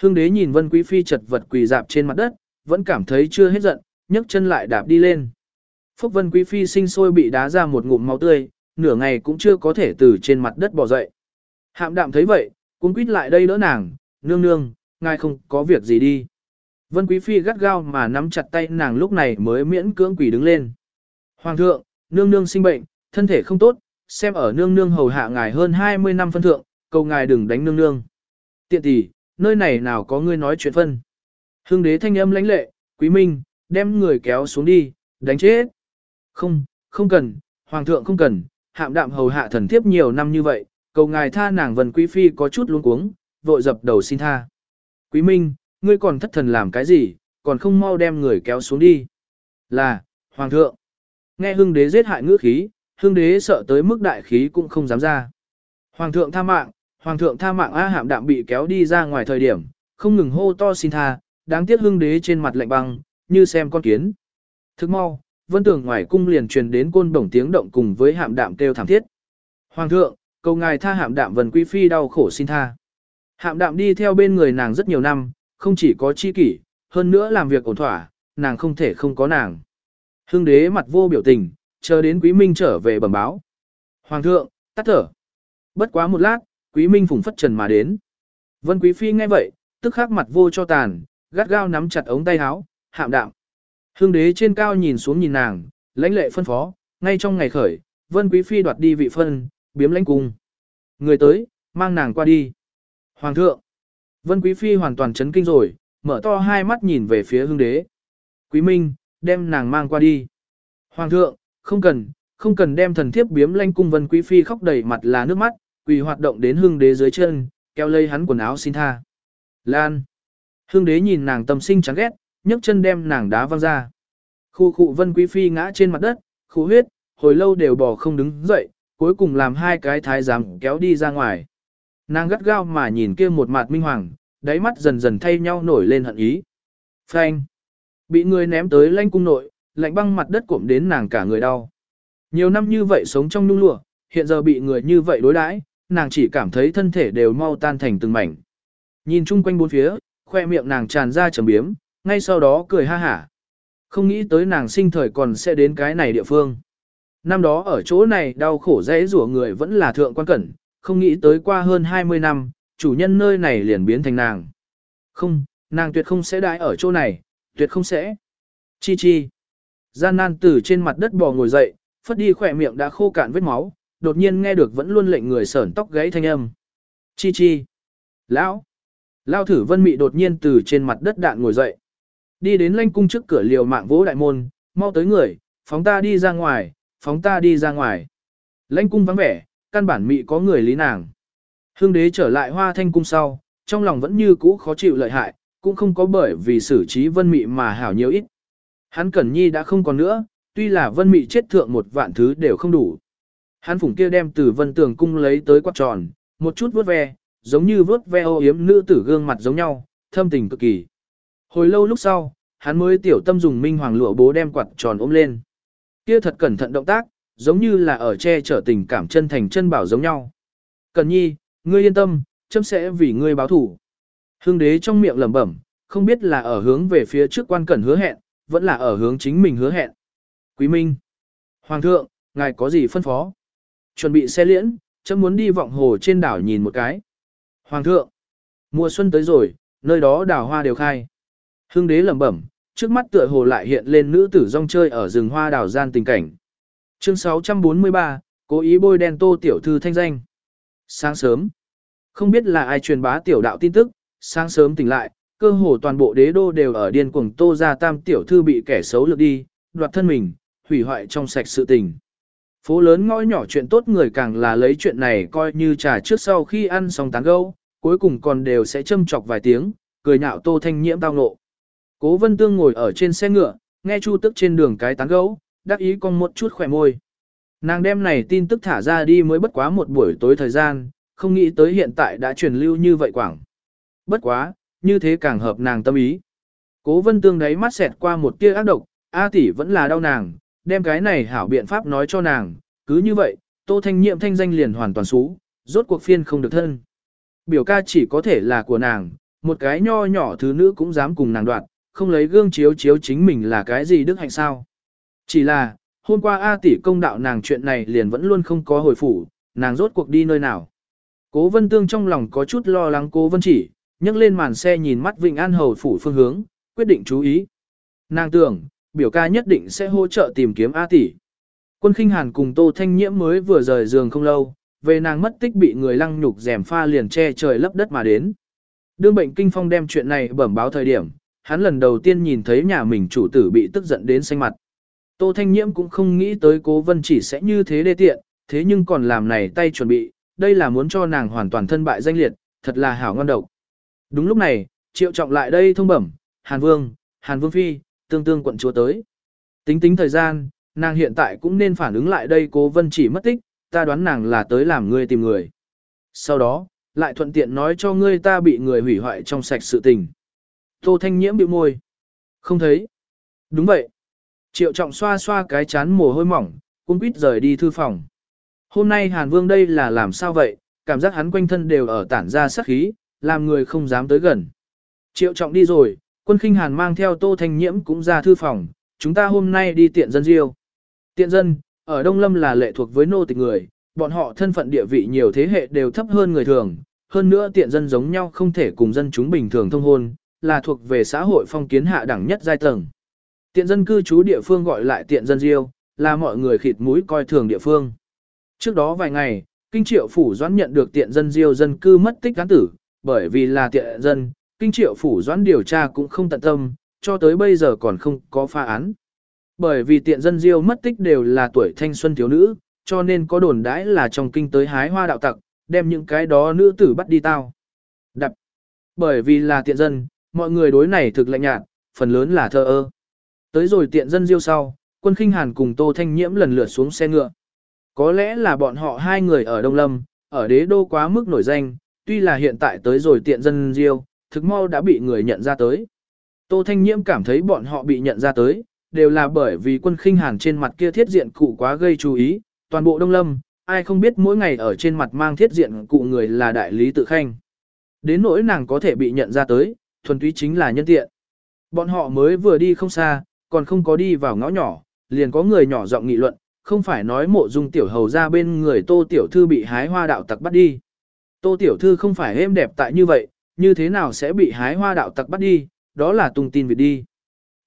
Speaker 1: Hương đế nhìn Vân Quý Phi chật vật quỳ dạp trên mặt đất, vẫn cảm thấy chưa hết giận, nhấc chân lại đạp đi lên. Phúc Vân Quý Phi sinh sôi bị đá ra một ngụm máu tươi, nửa ngày cũng chưa có thể từ trên mặt đất bò dậy. Hạm đạm thấy vậy, cũng quýt lại đây đỡ nàng, nương nương, ngài không có việc gì đi. Vân Quý Phi gắt gao mà nắm chặt tay nàng lúc này mới miễn cưỡng quỷ đứng lên. Hoàng thượng, nương nương sinh bệnh, thân thể không tốt, xem ở nương nương hầu hạ ngài hơn 20 năm phân thượng, cầu ngài đừng đánh nương nương. Tiện tỷ, nơi này nào có ngươi nói chuyện phân. Hương đế thanh âm lãnh lệ, quý minh, đem người kéo xuống đi, đánh chết. Không, không cần, hoàng thượng không cần, hạm đạm hầu hạ thần thiếp nhiều năm như vậy, cầu ngài tha nàng vần quý phi có chút luống cuống, vội dập đầu xin tha. Quý minh, ngươi còn thất thần làm cái gì, còn không mau đem người kéo xuống đi. Là, hoàng thượng. Nghe hưng đế giết hại ngữ khí, hưng đế sợ tới mức đại khí cũng không dám ra. Hoàng thượng tha mạng, hoàng thượng tha mạng A hạm đạm bị kéo đi ra ngoài thời điểm, không ngừng hô to xin tha, đáng tiếc hưng đế trên mặt lạnh băng, như xem con kiến. Thức mau, vân tưởng ngoài cung liền truyền đến côn đồng tiếng động cùng với hạm đạm kêu thảm thiết. Hoàng thượng, cầu ngài tha hạm đạm vần quý phi đau khổ xin tha. Hạm đạm đi theo bên người nàng rất nhiều năm, không chỉ có chi kỷ, hơn nữa làm việc ổn thỏa, nàng không thể không có nàng. Hưng đế mặt vô biểu tình, chờ đến quý minh trở về bẩm báo. Hoàng thượng, tắt thở. Bất quá một lát, quý minh phùng phất trần mà đến. Vân quý phi nghe vậy, tức khắc mặt vô cho tàn, gắt gao nắm chặt ống tay áo, hạm đạm. Hương đế trên cao nhìn xuống nhìn nàng, lãnh lệ phân phó, ngay trong ngày khởi, vân quý phi đoạt đi vị phân, biếm lãnh cung. Người tới, mang nàng qua đi. Hoàng thượng. Vân quý phi hoàn toàn chấn kinh rồi, mở to hai mắt nhìn về phía hương đế. Quý minh, đem nàng mang qua đi. Hoàng thượng, không cần, không cần đem thần thiếp biếm lanh cung vân quý phi khóc đầy mặt là nước mắt, quỳ hoạt động đến hương đế dưới chân, kéo lây hắn quần áo xin tha. Lan. Hương đế nhìn nàng tâm sinh chán ghét, nhấc chân đem nàng đá văng ra. Khu khu Vân Quý Phi ngã trên mặt đất, khu huyết, hồi lâu đều bò không đứng dậy, cuối cùng làm hai cái thái giám kéo đi ra ngoài. Nàng gắt gao mà nhìn kia một mặt minh hoàng, đáy mắt dần dần thay nhau nổi lên hận ý. Phanh! Bị người ném tới lanh cung nội, lạnh băng mặt đất cộm đến nàng cả người đau. Nhiều năm như vậy sống trong nhung lụa, hiện giờ bị người như vậy đối đãi, nàng chỉ cảm thấy thân thể đều mau tan thành từng mảnh. Nhìn chung quanh bốn phía, khoe miệng nàng tràn ra trầm biếm, ngay sau đó cười ha hả. Không nghĩ tới nàng sinh thời còn sẽ đến cái này địa phương. Năm đó ở chỗ này đau khổ dễ rủa người vẫn là thượng quan cẩn, không nghĩ tới qua hơn 20 năm, chủ nhân nơi này liền biến thành nàng. Không, nàng tuyệt không sẽ đãi ở chỗ này, tuyệt không sẽ. Chi chi. Gian nan từ trên mặt đất bò ngồi dậy, phất đi khỏe miệng đã khô cạn vết máu, đột nhiên nghe được vẫn luôn lệnh người sởn tóc gáy thanh âm. Chi chi. Lão. Lao thử vân mị đột nhiên từ trên mặt đất đạn ngồi dậy. Đi đến lanh cung trước cửa liều mạng vỗ đại môn, mau tới người, phóng ta đi ra ngoài, phóng ta đi ra ngoài. Lãnh cung vắng vẻ, căn bản mị có người lý nàng. Hương đế trở lại hoa thanh cung sau, trong lòng vẫn như cũ khó chịu lợi hại, cũng không có bởi vì xử trí vân mị mà hảo nhiều ít. Hắn Cẩn Nhi đã không còn nữa, tuy là vân mị chết thượng một vạn thứ đều không đủ. Hắn phủng kia đem từ vân tường cung lấy tới quạt tròn, một chút vuốt ve, giống như vuốt ve ô yếm nữ tử gương mặt giống nhau, thâm tình cực kỳ. Hồi lâu lúc sau, hắn mới tiểu tâm dùng minh hoàng lụa bố đem quạt tròn ôm lên. Kia thật cẩn thận động tác, giống như là ở che chở tình cảm chân thành chân bảo giống nhau. Cần nhi, ngươi yên tâm, chấm sẽ vì ngươi báo thủ. Hương đế trong miệng lẩm bẩm, không biết là ở hướng về phía trước quan cẩn hứa hẹn, vẫn là ở hướng chính mình hứa hẹn. Quý Minh. Hoàng thượng, ngài có gì phân phó? Chuẩn bị xe liễn, chấm muốn đi vọng hồ trên đảo nhìn một cái. Hoàng thượng. Mùa xuân tới rồi, nơi đó đảo hoa đều khai. Hương đế lẩm bẩm, trước mắt tựa hồ lại hiện lên nữ tử rong chơi ở rừng hoa đảo gian tình cảnh. Chương 643, cố ý bôi đen tô tiểu thư thanh danh. Sáng sớm, không biết là ai truyền bá tiểu đạo tin tức, sáng sớm tỉnh lại, cơ hồ toàn bộ đế đô đều ở điên cuồng tô ra tam tiểu thư bị kẻ xấu lược đi, đoạt thân mình, hủy hoại trong sạch sự tình. Phố lớn ngõ nhỏ chuyện tốt người càng là lấy chuyện này coi như trà trước sau khi ăn xong tán gâu, cuối cùng còn đều sẽ châm chọc vài tiếng, cười nhạo tô thanh nhiễm tao nộ. Cố vân tương ngồi ở trên xe ngựa, nghe chu tức trên đường cái tán gấu, đắc ý con một chút khỏe môi. Nàng đem này tin tức thả ra đi mới bất quá một buổi tối thời gian, không nghĩ tới hiện tại đã truyền lưu như vậy quảng. Bất quá, như thế càng hợp nàng tâm ý. Cố vân tương đấy mắt xẹt qua một tia ác độc, A tỷ vẫn là đau nàng, đem cái này hảo biện pháp nói cho nàng, cứ như vậy, tô thanh nhiệm thanh danh liền hoàn toàn xú, rốt cuộc phiên không được thân. Biểu ca chỉ có thể là của nàng, một cái nho nhỏ thứ nữ cũng dám cùng nàng đoạn, không lấy gương chiếu chiếu chính mình là cái gì đức hạnh sao. Chỉ là, hôm qua A tỷ công đạo nàng chuyện này liền vẫn luôn không có hồi phủ, nàng rốt cuộc đi nơi nào. Cố vân tương trong lòng có chút lo lắng cố vân chỉ, nhấc lên màn xe nhìn mắt Vịnh An Hầu phủ phương hướng, quyết định chú ý. Nàng tưởng, biểu ca nhất định sẽ hỗ trợ tìm kiếm A tỷ. Quân khinh hàn cùng Tô Thanh Nhiễm mới vừa rời giường không lâu, về nàng mất tích bị người lăng nhục rèm pha liền che trời lấp đất mà đến. Đương bệnh kinh phong đem chuyện này bẩm báo thời điểm, hắn lần đầu tiên nhìn thấy nhà mình chủ tử bị tức giận đến xanh mặt. Tô Thanh Nhiễm cũng không nghĩ tới cố vân chỉ sẽ như thế đê tiện, thế nhưng còn làm này tay chuẩn bị, đây là muốn cho nàng hoàn toàn thân bại danh liệt, thật là hảo ngon độc. Đúng lúc này, triệu trọng lại đây thông bẩm, Hàn Vương, Hàn Vương Phi, tương tương quận chúa tới. Tính tính thời gian, nàng hiện tại cũng nên phản ứng lại đây cố vân chỉ mất tích, ta đoán nàng là tới làm ngươi tìm người. Sau đó, lại thuận tiện nói cho ngươi ta bị người hủy hoại trong sạch sự tình. Tô Thanh Nhiễm bĩu môi. Không thấy. Đúng vậy. Triệu trọng xoa xoa cái chán mồ hôi mỏng, cũng quýt rời đi thư phòng. Hôm nay Hàn Vương đây là làm sao vậy, cảm giác hắn quanh thân đều ở tản ra sát khí, làm người không dám tới gần. Triệu trọng đi rồi, quân khinh Hàn mang theo Tô Thanh Nhiễm cũng ra thư phòng, chúng ta hôm nay đi tiện dân diêu. Tiện dân, ở Đông Lâm là lệ thuộc với nô tịch người, bọn họ thân phận địa vị nhiều thế hệ đều thấp hơn người thường, hơn nữa tiện dân giống nhau không thể cùng dân chúng bình thường thông hôn, là thuộc về xã hội phong kiến hạ đẳng nhất giai tầng. Tiện dân cư trú địa phương gọi lại tiện dân diêu, là mọi người khịt mũi coi thường địa phương. Trước đó vài ngày, Kinh Triệu Phủ Doãn nhận được tiện dân diêu dân cư mất tích cán tử, bởi vì là tiện dân, Kinh Triệu Phủ Doãn điều tra cũng không tận tâm, cho tới bây giờ còn không có pha án. Bởi vì tiện dân diêu mất tích đều là tuổi thanh xuân thiếu nữ, cho nên có đồn đãi là trong kinh tới hái hoa đạo tặc, đem những cái đó nữ tử bắt đi tao. Đập. Bởi vì là tiện dân, mọi người đối này thực lạnh nhạt, phần lớn là thơ ơ. Tới rồi tiện dân diêu sau, quân khinh hàn cùng Tô Thanh Nhiễm lần lượt xuống xe ngựa. Có lẽ là bọn họ hai người ở Đông Lâm, ở đế đô quá mức nổi danh, tuy là hiện tại tới rồi tiện dân diêu, thực mau đã bị người nhận ra tới. Tô Thanh Nhiễm cảm thấy bọn họ bị nhận ra tới, đều là bởi vì quân khinh hàn trên mặt kia thiết diện cụ quá gây chú ý, toàn bộ Đông Lâm, ai không biết mỗi ngày ở trên mặt mang thiết diện cụ người là đại lý tự khanh. Đến nỗi nàng có thể bị nhận ra tới, thuần túy chính là nhân tiện. Bọn họ mới vừa đi không xa, còn không có đi vào ngõ nhỏ, liền có người nhỏ giọng nghị luận, không phải nói mộ dung tiểu hầu ra bên người tô tiểu thư bị hái hoa đạo tặc bắt đi. Tô tiểu thư không phải êm đẹp tại như vậy, như thế nào sẽ bị hái hoa đạo tặc bắt đi, đó là tung tin vịt đi.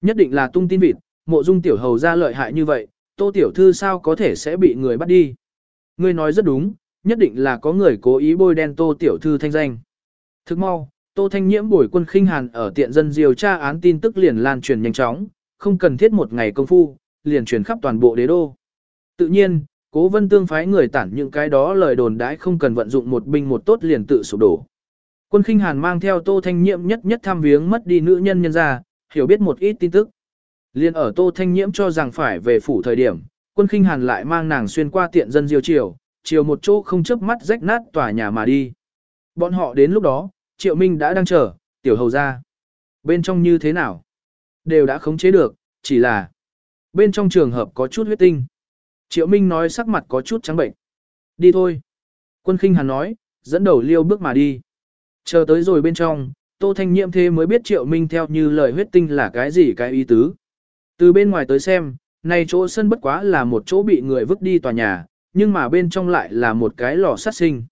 Speaker 1: Nhất định là tung tin vịt, mộ dung tiểu hầu ra lợi hại như vậy, tô tiểu thư sao có thể sẽ bị người bắt đi. Ngươi nói rất đúng, nhất định là có người cố ý bôi đen tô tiểu thư thanh danh. Thức mau, tô thanh nhiễm bồi quân khinh hàn ở tiện dân điều tra án tin tức liền lan truyền nhanh chóng, không cần thiết một ngày công phu, liền truyền khắp toàn bộ đế đô. Tự nhiên, cố vân tương phái người tản những cái đó lời đồn đãi không cần vận dụng một binh một tốt liền tự sụp đổ. Quân khinh hàn mang theo tô thanh nhiễm nhất nhất tham viếng mất đi nữ nhân nhân ra, hiểu biết một ít tin tức. Liên ở tô thanh nhiễm cho rằng phải về phủ thời điểm, quân khinh hàn lại mang nàng xuyên qua tiện dân diêu triều, chiều một chỗ không chớp mắt rách nát tòa nhà mà đi. Bọn họ đến lúc đó, triệu minh đã đang chờ, tiểu hầu ra. Bên trong như thế nào? Đều đã khống chế được, chỉ là bên trong trường hợp có chút huyết tinh. Triệu Minh nói sắc mặt có chút trắng bệnh. Đi thôi. Quân khinh hàn nói, dẫn đầu liêu bước mà đi. Chờ tới rồi bên trong, Tô Thanh Nhiệm thế mới biết Triệu Minh theo như lời huyết tinh là cái gì cái ý tứ. Từ bên ngoài tới xem, này chỗ sân bất quá là một chỗ bị người vứt đi tòa nhà, nhưng mà bên trong lại là một cái lò sát sinh.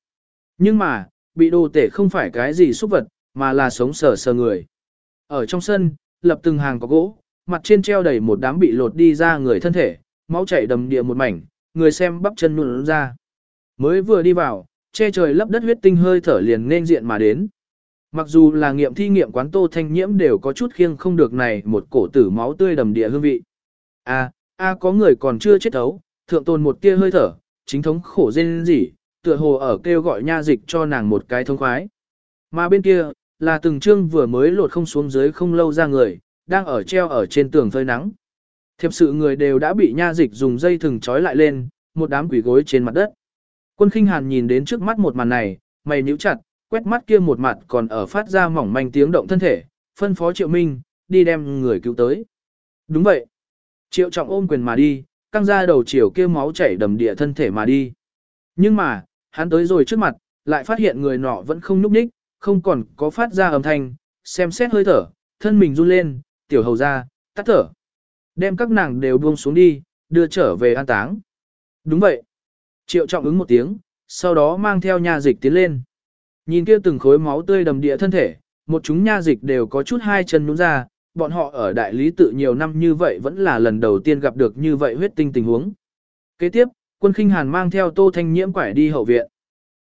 Speaker 1: Nhưng mà, bị đồ tể không phải cái gì xúc vật, mà là sống sờ sờ người. Ở trong sân, lập từng hàng có gỗ, mặt trên treo đầy một đám bị lột đi ra người thân thể, máu chảy đầm địa một mảnh, người xem bắp chân nhũn ra. Mới vừa đi vào, che trời lấp đất huyết tinh hơi thở liền nên diện mà đến. Mặc dù là nghiệm thi nghiệm quán tô thanh nhiễm đều có chút khiêng không được này một cổ tử máu tươi đầm địa hương vị. A, a có người còn chưa chết thấu, thượng tồn một tia hơi thở, chính thống khổ dên gì, tựa hồ ở kêu gọi nha dịch cho nàng một cái thông khoái. Mà bên kia, là từng trương vừa mới lột không xuống dưới không lâu ra người, đang ở treo ở trên tường phơi nắng. Thiệp sự người đều đã bị nha dịch dùng dây thừng trói lại lên, một đám quỷ gối trên mặt đất. Quân khinh hàn nhìn đến trước mắt một màn này, mày nhíu chặt, quét mắt kia một mặt còn ở phát ra mỏng manh tiếng động thân thể, phân phó Triệu Minh, đi đem người cứu tới. Đúng vậy. Triệu trọng ôm quyền mà đi, căng ra đầu chiều kia máu chảy đầm địa thân thể mà đi. Nhưng mà, hắn tới rồi trước mặt, lại phát hiện người nọ vẫn không nhúc nhích, không còn có phát ra âm thanh, xem xét hơi thở, thân mình run lên, tiểu hầu ra, tắt thở. Đem các nàng đều buông xuống đi, đưa trở về an táng. Đúng vậy. Triệu trọng ứng một tiếng, sau đó mang theo nha dịch tiến lên. Nhìn kia từng khối máu tươi đầm địa thân thể, một chúng nha dịch đều có chút hai chân nhún ra, bọn họ ở đại lý tự nhiều năm như vậy vẫn là lần đầu tiên gặp được như vậy huyết tinh tình huống. Kế tiếp, quân khinh hàn mang theo tô thanh nhiễm quải đi hậu viện.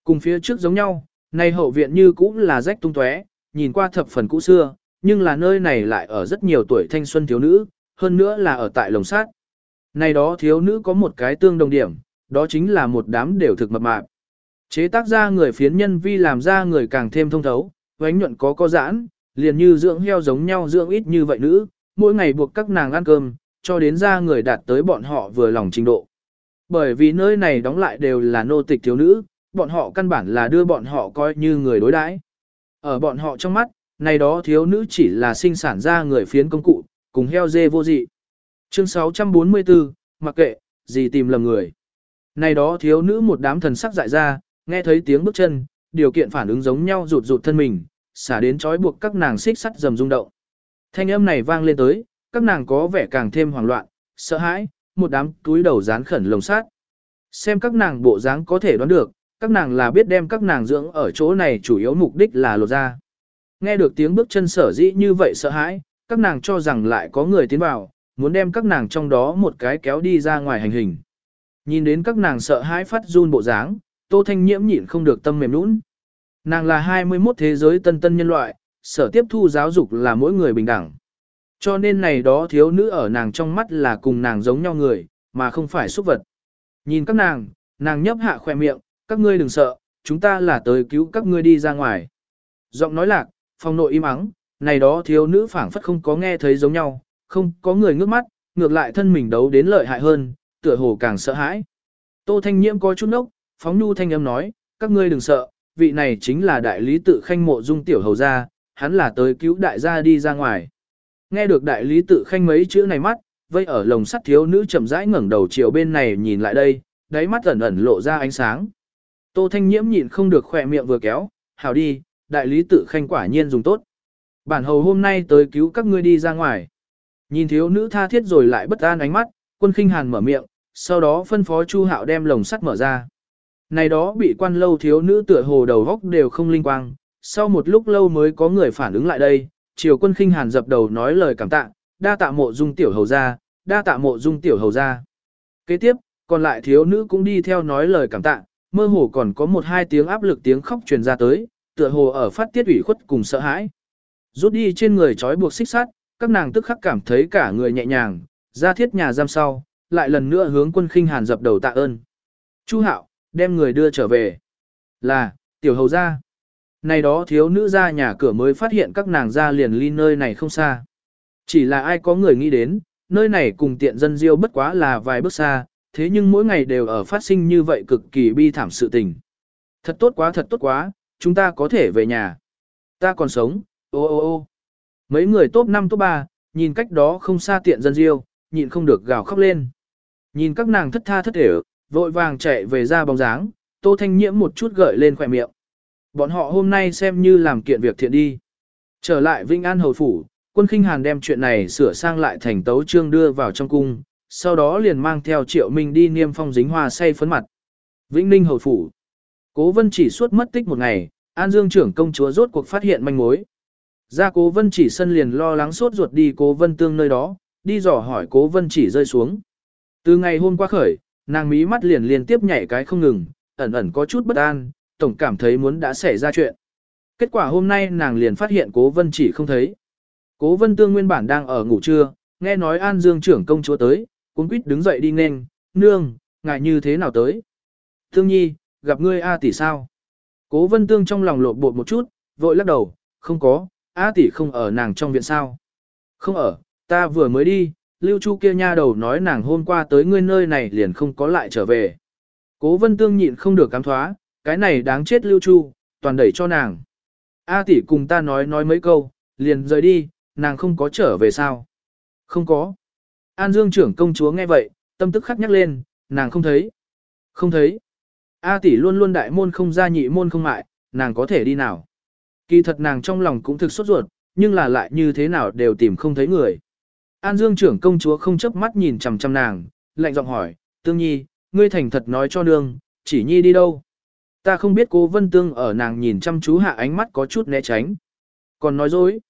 Speaker 1: Cùng phía trước giống nhau, nay hậu viện như cũ là rách tung tóe, nhìn qua thập phần cũ xưa, nhưng là nơi này lại ở rất nhiều tuổi thanh xuân thiếu nữ, hơn nữa là ở tại lồng sát. Này đó thiếu nữ có một cái tương đồng điểm, đó chính là một đám đều thực mập mạp. Chế tác ra người phiến nhân vi làm ra người càng thêm thông thấu, vánh nhuận có có giãn, liền như dưỡng heo giống nhau dưỡng ít như vậy nữ, mỗi ngày buộc các nàng ăn cơm, cho đến ra người đạt tới bọn họ vừa lòng trình độ. Bởi vì nơi này đóng lại đều là nô tịch thiếu nữ, bọn họ căn bản là đưa bọn họ coi như người đối đãi. Ở bọn họ trong mắt, này đó thiếu nữ chỉ là sinh sản ra người phiến công cụ, cùng heo dê vô dị. Chương 644, mặc kệ, gì tìm lầm người. Này đó thiếu nữ một đám thần sắc dại ra, nghe thấy tiếng bước chân, điều kiện phản ứng giống nhau rụt rụt thân mình, xả đến trói buộc các nàng xích sắt dầm rung động. Thanh âm này vang lên tới, các nàng có vẻ càng thêm hoảng loạn, sợ hãi, một đám túi đầu dán khẩn lồng sát. Xem các nàng bộ dáng có thể đoán được, các nàng là biết đem các nàng dưỡng ở chỗ này chủ yếu mục đích là lột ra. Nghe được tiếng bước chân sở dĩ như vậy sợ hãi, các nàng cho rằng lại có người tiến vào, muốn đem các nàng trong đó một cái kéo đi ra ngoài hành hình. Nhìn đến các nàng sợ hãi phát run bộ dáng, Tô Thanh Nhiễm nhịn không được tâm mềm nũng. Nàng là 21 thế giới tân tân nhân loại, sở tiếp thu giáo dục là mỗi người bình đẳng. Cho nên này đó thiếu nữ ở nàng trong mắt là cùng nàng giống nhau người, mà không phải xúc vật. Nhìn các nàng, nàng nhấp hạ khoe miệng, các ngươi đừng sợ, chúng ta là tới cứu các ngươi đi ra ngoài. Giọng nói lạc, phòng nội im ắng, này đó thiếu nữ phảng phất không có nghe thấy giống nhau, không có người ngước mắt, ngược lại thân mình đấu đến lợi hại hơn, tựa hồ càng sợ hãi. Tô Thanh Nhiễm có chút nốc, phóng nhu thanh âm nói, các ngươi đừng sợ, vị này chính là đại lý tự khanh mộ dung tiểu hầu gia, hắn là tới cứu đại gia đi ra ngoài. Nghe được đại lý tự khanh mấy chữ này mắt, vây ở lồng sắt thiếu nữ chậm rãi ngẩng đầu chiều bên này nhìn lại đây, đáy mắt ẩn ẩn lộ ra ánh sáng. Tô Thanh Nhiễm nhịn không được khỏe miệng vừa kéo, hảo đi, đại lý tự khanh quả nhiên dùng tốt. Bản hầu hôm nay tới cứu các ngươi đi ra ngoài. Nhìn thiếu nữ tha thiết rồi lại bất an ánh mắt, quân khinh hàn mở miệng, sau đó phân phó Chu Hạo đem lồng sắt mở ra. Này đó bị quan lâu thiếu nữ tựa hồ đầu góc đều không linh quang, sau một lúc lâu mới có người phản ứng lại đây, triều quân khinh hàn dập đầu nói lời cảm tạ, đa tạ mộ dung tiểu hầu ra, đa tạ mộ dung tiểu hầu ra. Kế tiếp, còn lại thiếu nữ cũng đi theo nói lời cảm tạ, mơ hồ còn có một hai tiếng áp lực tiếng khóc truyền ra tới, tựa hồ ở phát tiết ủy khuất cùng sợ hãi. Rút đi trên người trói buộc xích sắt, các nàng tức khắc cảm thấy cả người nhẹ nhàng, ra thiết nhà giam sau, lại lần nữa hướng quân khinh hàn dập đầu tạ ơn. Chu Hạo, đem người đưa trở về. Là, tiểu hầu ra. Này đó thiếu nữ ra nhà cửa mới phát hiện các nàng ra liền ly nơi này không xa. Chỉ là ai có người nghĩ đến, nơi này cùng tiện dân diêu bất quá là vài bước xa, thế nhưng mỗi ngày đều ở phát sinh như vậy cực kỳ bi thảm sự tình. Thật tốt quá thật tốt quá, chúng ta có thể về nhà. Ta còn sống, ô ô ô. Mấy người top 5 top 3, nhìn cách đó không xa tiện dân diêu, nhịn không được gào khóc lên. Nhìn các nàng thất tha thất thể, vội vàng chạy về ra bóng dáng, tô thanh nhiễm một chút gợi lên khỏe miệng. Bọn họ hôm nay xem như làm kiện việc thiện đi. Trở lại Vinh An Hầu Phủ, quân khinh hàn đem chuyện này sửa sang lại thành tấu trương đưa vào trong cung, sau đó liền mang theo triệu minh đi niêm phong dính hoa say phấn mặt. Vĩnh Ninh Hầu Phủ Cố vân chỉ suốt mất tích một ngày, An Dương trưởng công chúa rốt cuộc phát hiện manh mối. Ra cố vân chỉ sân liền lo lắng sốt ruột đi cố vân tương nơi đó, đi dò hỏi cố vân chỉ rơi xuống. Từ ngày hôm qua khởi, nàng mí mắt liền liên tiếp nhảy cái không ngừng, ẩn ẩn có chút bất an, tổng cảm thấy muốn đã xảy ra chuyện. Kết quả hôm nay nàng liền phát hiện cố vân chỉ không thấy. Cố vân tương nguyên bản đang ở ngủ trưa, nghe nói An Dương trưởng công chúa tới, cũng quýt đứng dậy đi nên, nương, ngại như thế nào tới. Thương nhi, gặp ngươi A tỷ sao? Cố vân tương trong lòng lộn bột một chút, vội lắc đầu, không có, A tỷ không ở nàng trong viện sao. Không ở, ta vừa mới đi, lưu chu kia nha đầu nói nàng hôm qua tới ngươi nơi này liền không có lại trở về. Cố vân tương nhịn không được cám thoá, cái này đáng chết lưu chu, toàn đẩy cho nàng. A tỷ cùng ta nói nói mấy câu, liền rời đi, nàng không có trở về sao? Không có. An Dương trưởng công chúa nghe vậy, tâm tức khắc nhắc lên, nàng không thấy. Không thấy. A tỷ luôn luôn đại môn không ra nhị môn không mại, nàng có thể đi nào. Kỳ thật nàng trong lòng cũng thực sốt ruột, nhưng là lại như thế nào đều tìm không thấy người. An Dương trưởng công chúa không chớp mắt nhìn chằm chằm nàng, lạnh giọng hỏi, tương nhi, ngươi thành thật nói cho nương, chỉ nhi đi đâu. Ta không biết cô Vân Tương ở nàng nhìn chăm chú hạ ánh mắt có chút né tránh. Còn nói dối.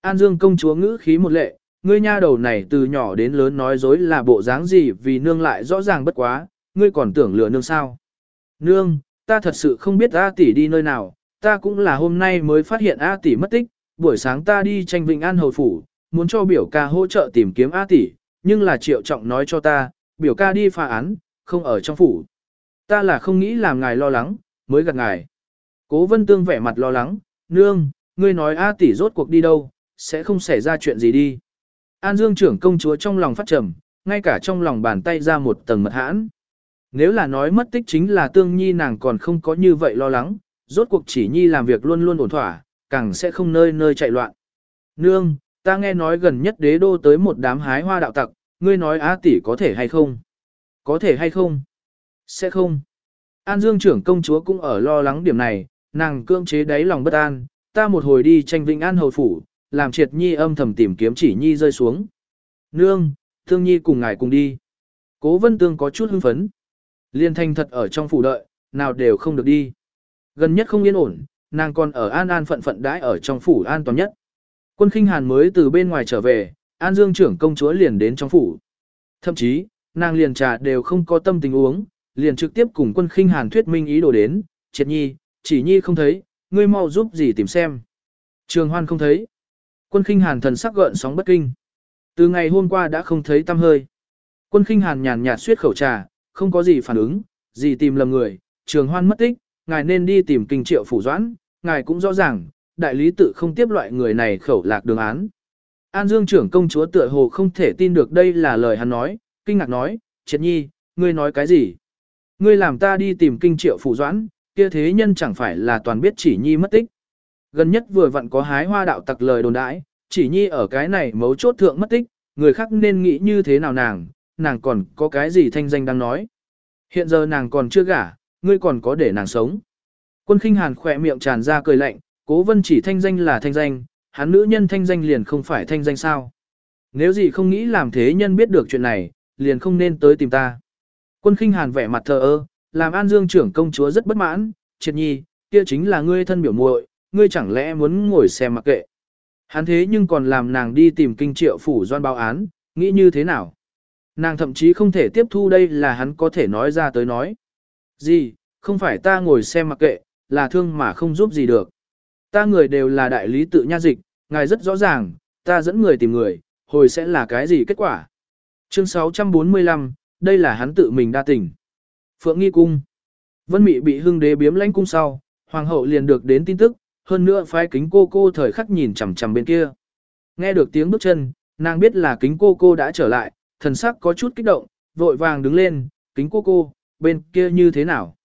Speaker 1: An Dương công chúa ngữ khí một lệ, ngươi nha đầu này từ nhỏ đến lớn nói dối là bộ dáng gì vì nương lại rõ ràng bất quá, ngươi còn tưởng lừa nương sao. Nương, ta thật sự không biết A tỷ đi nơi nào, ta cũng là hôm nay mới phát hiện A tỷ mất tích, buổi sáng ta đi tranh Vịnh An Hầu Phủ, muốn cho biểu ca hỗ trợ tìm kiếm A tỷ, nhưng là triệu trọng nói cho ta, biểu ca đi phá án, không ở trong phủ. Ta là không nghĩ làm ngài lo lắng, mới gặp ngài. Cố vân tương vẻ mặt lo lắng, nương, ngươi nói A tỷ rốt cuộc đi đâu, sẽ không xảy ra chuyện gì đi. An Dương trưởng công chúa trong lòng phát trầm, ngay cả trong lòng bàn tay ra một tầng mật hãn. Nếu là nói mất tích chính là tương nhi nàng còn không có như vậy lo lắng, rốt cuộc chỉ nhi làm việc luôn luôn ổn thỏa, càng sẽ không nơi nơi chạy loạn. Nương, ta nghe nói gần nhất đế đô tới một đám hái hoa đạo tặc, ngươi nói á tỷ có thể hay không? Có thể hay không? Sẽ không. An Dương trưởng công chúa cũng ở lo lắng điểm này, nàng cưỡng chế đáy lòng bất an, ta một hồi đi tranh vinh an hầu phủ, làm triệt nhi âm thầm tìm kiếm chỉ nhi rơi xuống. Nương, thương nhi cùng ngài cùng đi. Cố vân tương có chút hưng phấn. Liên thanh thật ở trong phủ đợi, nào đều không được đi. Gần nhất không yên ổn, nàng còn ở an an phận phận đãi ở trong phủ an toàn nhất. Quân khinh hàn mới từ bên ngoài trở về, an dương trưởng công chúa liền đến trong phủ. Thậm chí, nàng liền trà đều không có tâm tình uống, liền trực tiếp cùng quân khinh hàn thuyết minh ý đồ đến, triệt nhi, chỉ nhi không thấy, ngươi mau giúp gì tìm xem. Trường hoan không thấy. Quân khinh hàn thần sắc gợn sóng bất kinh. Từ ngày hôm qua đã không thấy tâm hơi. Quân khinh hàn nhàn nhạt suyết khẩu trà, không có gì phản ứng, gì tìm lầm người, trường hoan mất tích, ngài nên đi tìm kinh triệu phủ doãn, ngài cũng rõ ràng, đại lý tự không tiếp loại người này khẩu lạc đường án. An Dương trưởng công chúa tựa hồ không thể tin được đây là lời hắn nói, kinh ngạc nói, triệt nhi, ngươi nói cái gì? Ngươi làm ta đi tìm kinh triệu phủ doãn, kia thế nhân chẳng phải là toàn biết chỉ nhi mất tích. Gần nhất vừa vặn có hái hoa đạo tặc lời đồn đãi, chỉ nhi ở cái này mấu chốt thượng mất tích, người khác nên nghĩ như thế nào nàng, nàng còn có cái gì thanh danh đang nói. Hiện giờ nàng còn chưa gả, ngươi còn có để nàng sống. Quân khinh hàn khỏe miệng tràn ra cười lạnh, cố vân chỉ thanh danh là thanh danh, hắn nữ nhân thanh danh liền không phải thanh danh sao. Nếu gì không nghĩ làm thế nhân biết được chuyện này, liền không nên tới tìm ta. Quân khinh hàn vẻ mặt thờ ơ, làm an dương trưởng công chúa rất bất mãn, triệt nhi, kia chính là ngươi thân biểu muội, ngươi chẳng lẽ muốn ngồi xem mặc kệ. Hắn thế nhưng còn làm nàng đi tìm kinh triệu phủ doan báo án, nghĩ như thế nào? Nàng thậm chí không thể tiếp thu đây là hắn có thể nói ra tới nói. Gì, không phải ta ngồi xem mặc kệ, là thương mà không giúp gì được. Ta người đều là đại lý tự nha dịch, ngài rất rõ ràng, ta dẫn người tìm người, hồi sẽ là cái gì kết quả. Chương 645, đây là hắn tự mình đa tình. Phượng Nghi Cung Vân Mị bị hưng đế biếm lãnh cung sau, hoàng hậu liền được đến tin tức, hơn nữa phái kính cô cô thời khắc nhìn chằm chằm bên kia. Nghe được tiếng bước chân, nàng biết là kính cô cô đã trở lại, thần sắc có chút kích động, vội vàng đứng lên, kính cô cô, bên kia như thế nào?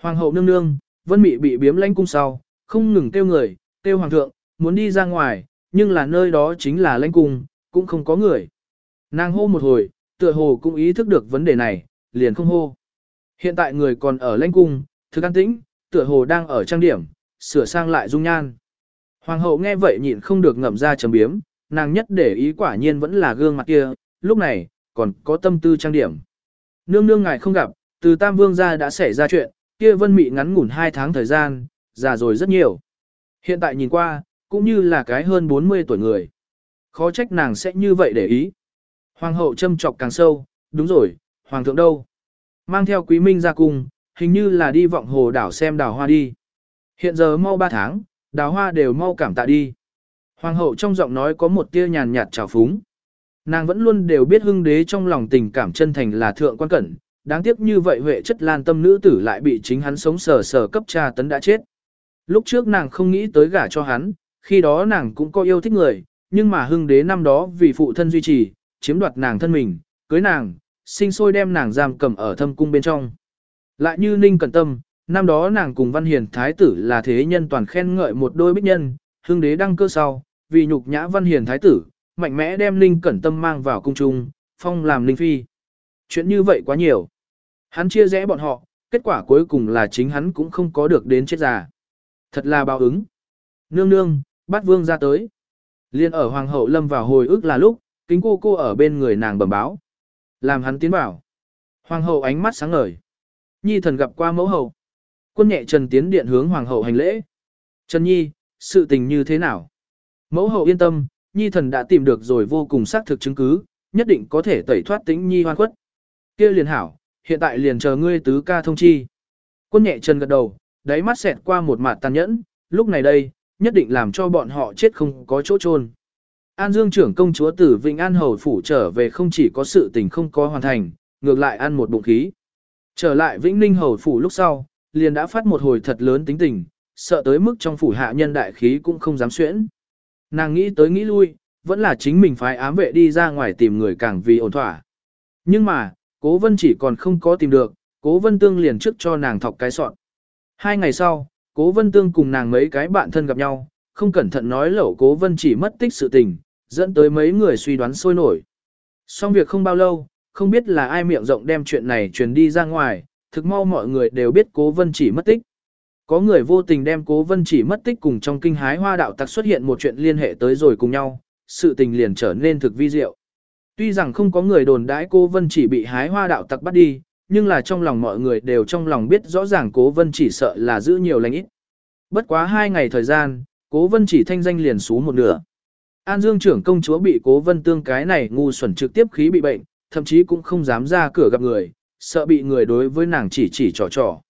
Speaker 1: Hoàng hậu nương nương, vân mị bị biếm lãnh cung sau, không ngừng kêu người, kêu hoàng thượng, muốn đi ra ngoài, nhưng là nơi đó chính là lãnh cung, cũng không có người. Nàng hô một hồi, tựa hồ cũng ý thức được vấn đề này, liền không hô. Hiện tại người còn ở lãnh cung, thực an tĩnh, tựa hồ đang ở trang điểm, sửa sang lại dung nhan. Hoàng hậu nghe vậy nhịn không được ngậm ra chấm biếm, nàng nhất để ý quả nhiên vẫn là gương mặt kia, lúc này, còn có tâm tư trang điểm. Nương nương ngài không gặp, từ Tam Vương ra đã xảy ra chuyện, kia vân mị ngắn ngủn 2 tháng thời gian, già rồi rất nhiều. Hiện tại nhìn qua, cũng như là cái hơn 40 tuổi người. Khó trách nàng sẽ như vậy để ý. Hoàng hậu châm chọc càng sâu, đúng rồi, hoàng thượng đâu? Mang theo quý minh ra cung, hình như là đi vọng hồ đảo xem đào hoa đi. Hiện giờ mau 3 tháng, đào hoa đều mau cảm tạ đi. Hoàng hậu trong giọng nói có một tia nhàn nhạt trào phúng. Nàng vẫn luôn đều biết hưng đế trong lòng tình cảm chân thành là thượng quan cẩn, đáng tiếc như vậy huệ chất lan tâm nữ tử lại bị chính hắn sống sờ sờ cấp cha tấn đã chết. Lúc trước nàng không nghĩ tới gả cho hắn, khi đó nàng cũng có yêu thích người, nhưng mà hưng đế năm đó vì phụ thân duy trì, chiếm đoạt nàng thân mình, cưới nàng, sinh sôi đem nàng giam cầm ở thâm cung bên trong. Lại như Ninh Cẩn Tâm, năm đó nàng cùng Văn Hiền Thái tử là thế nhân toàn khen ngợi một đôi bích nhân, hưng đế đăng cơ sau, vì nhục nhã Văn Hiền Thái tử, mạnh mẽ đem Ninh Cẩn Tâm mang vào cung trung, phong làm Ninh Phi. Chuyện như vậy quá nhiều. Hắn chia rẽ bọn họ, kết quả cuối cùng là chính hắn cũng không có được đến chết già. Thật là báo ứng. Nương nương, bắt vương ra tới. Liên ở hoàng hậu lâm vào hồi ức là lúc, kính cô cô ở bên người nàng bẩm báo. Làm hắn tiến bảo. Hoàng hậu ánh mắt sáng ngời. Nhi thần gặp qua mẫu hậu. Quân nhẹ trần tiến điện hướng hoàng hậu hành lễ. Trần nhi, sự tình như thế nào? Mẫu hậu yên tâm, nhi thần đã tìm được rồi vô cùng xác thực chứng cứ, nhất định có thể tẩy thoát tính nhi hoan khuất. kia liền hảo, hiện tại liền chờ ngươi tứ ca thông chi. Quân nhẹ chân gật đầu, đáy mắt xẹt qua một mặt tàn nhẫn, lúc này đây, nhất định làm cho bọn họ chết không có chỗ chôn. An Dương trưởng công chúa tử Vĩnh An Hầu Phủ trở về không chỉ có sự tình không có hoàn thành, ngược lại ăn một bụng khí. Trở lại Vĩnh Ninh Hầu Phủ lúc sau, liền đã phát một hồi thật lớn tính tình, sợ tới mức trong phủ hạ nhân đại khí cũng không dám xuyễn. Nàng nghĩ tới nghĩ lui, vẫn là chính mình phải ám vệ đi ra ngoài tìm người càng vì ổn thỏa. Nhưng mà, cố vân chỉ còn không có tìm được, cố vân tương liền trước cho nàng thọc cái sọn. Hai ngày sau, cố vân tương cùng nàng mấy cái bạn thân gặp nhau, không cẩn thận nói lẩu cố vân chỉ mất tích sự tình, dẫn tới mấy người suy đoán sôi nổi. Xong việc không bao lâu, không biết là ai miệng rộng đem chuyện này truyền đi ra ngoài, thực mau mọi người đều biết cố vân chỉ mất tích. Có người vô tình đem cố vân chỉ mất tích cùng trong kinh hái hoa đạo tặc xuất hiện một chuyện liên hệ tới rồi cùng nhau, sự tình liền trở nên thực vi diệu. Tuy rằng không có người đồn đãi cô vân chỉ bị hái hoa đạo tặc bắt đi, nhưng là trong lòng mọi người đều trong lòng biết rõ ràng cố vân chỉ sợ là giữ nhiều lành ít. Bất quá hai ngày thời gian, cố vân chỉ thanh danh liền xuống một nửa. An Dương trưởng công chúa bị cố vân tương cái này ngu xuẩn trực tiếp khí bị bệnh, thậm chí cũng không dám ra cửa gặp người, sợ bị người đối với nàng chỉ chỉ trò trò.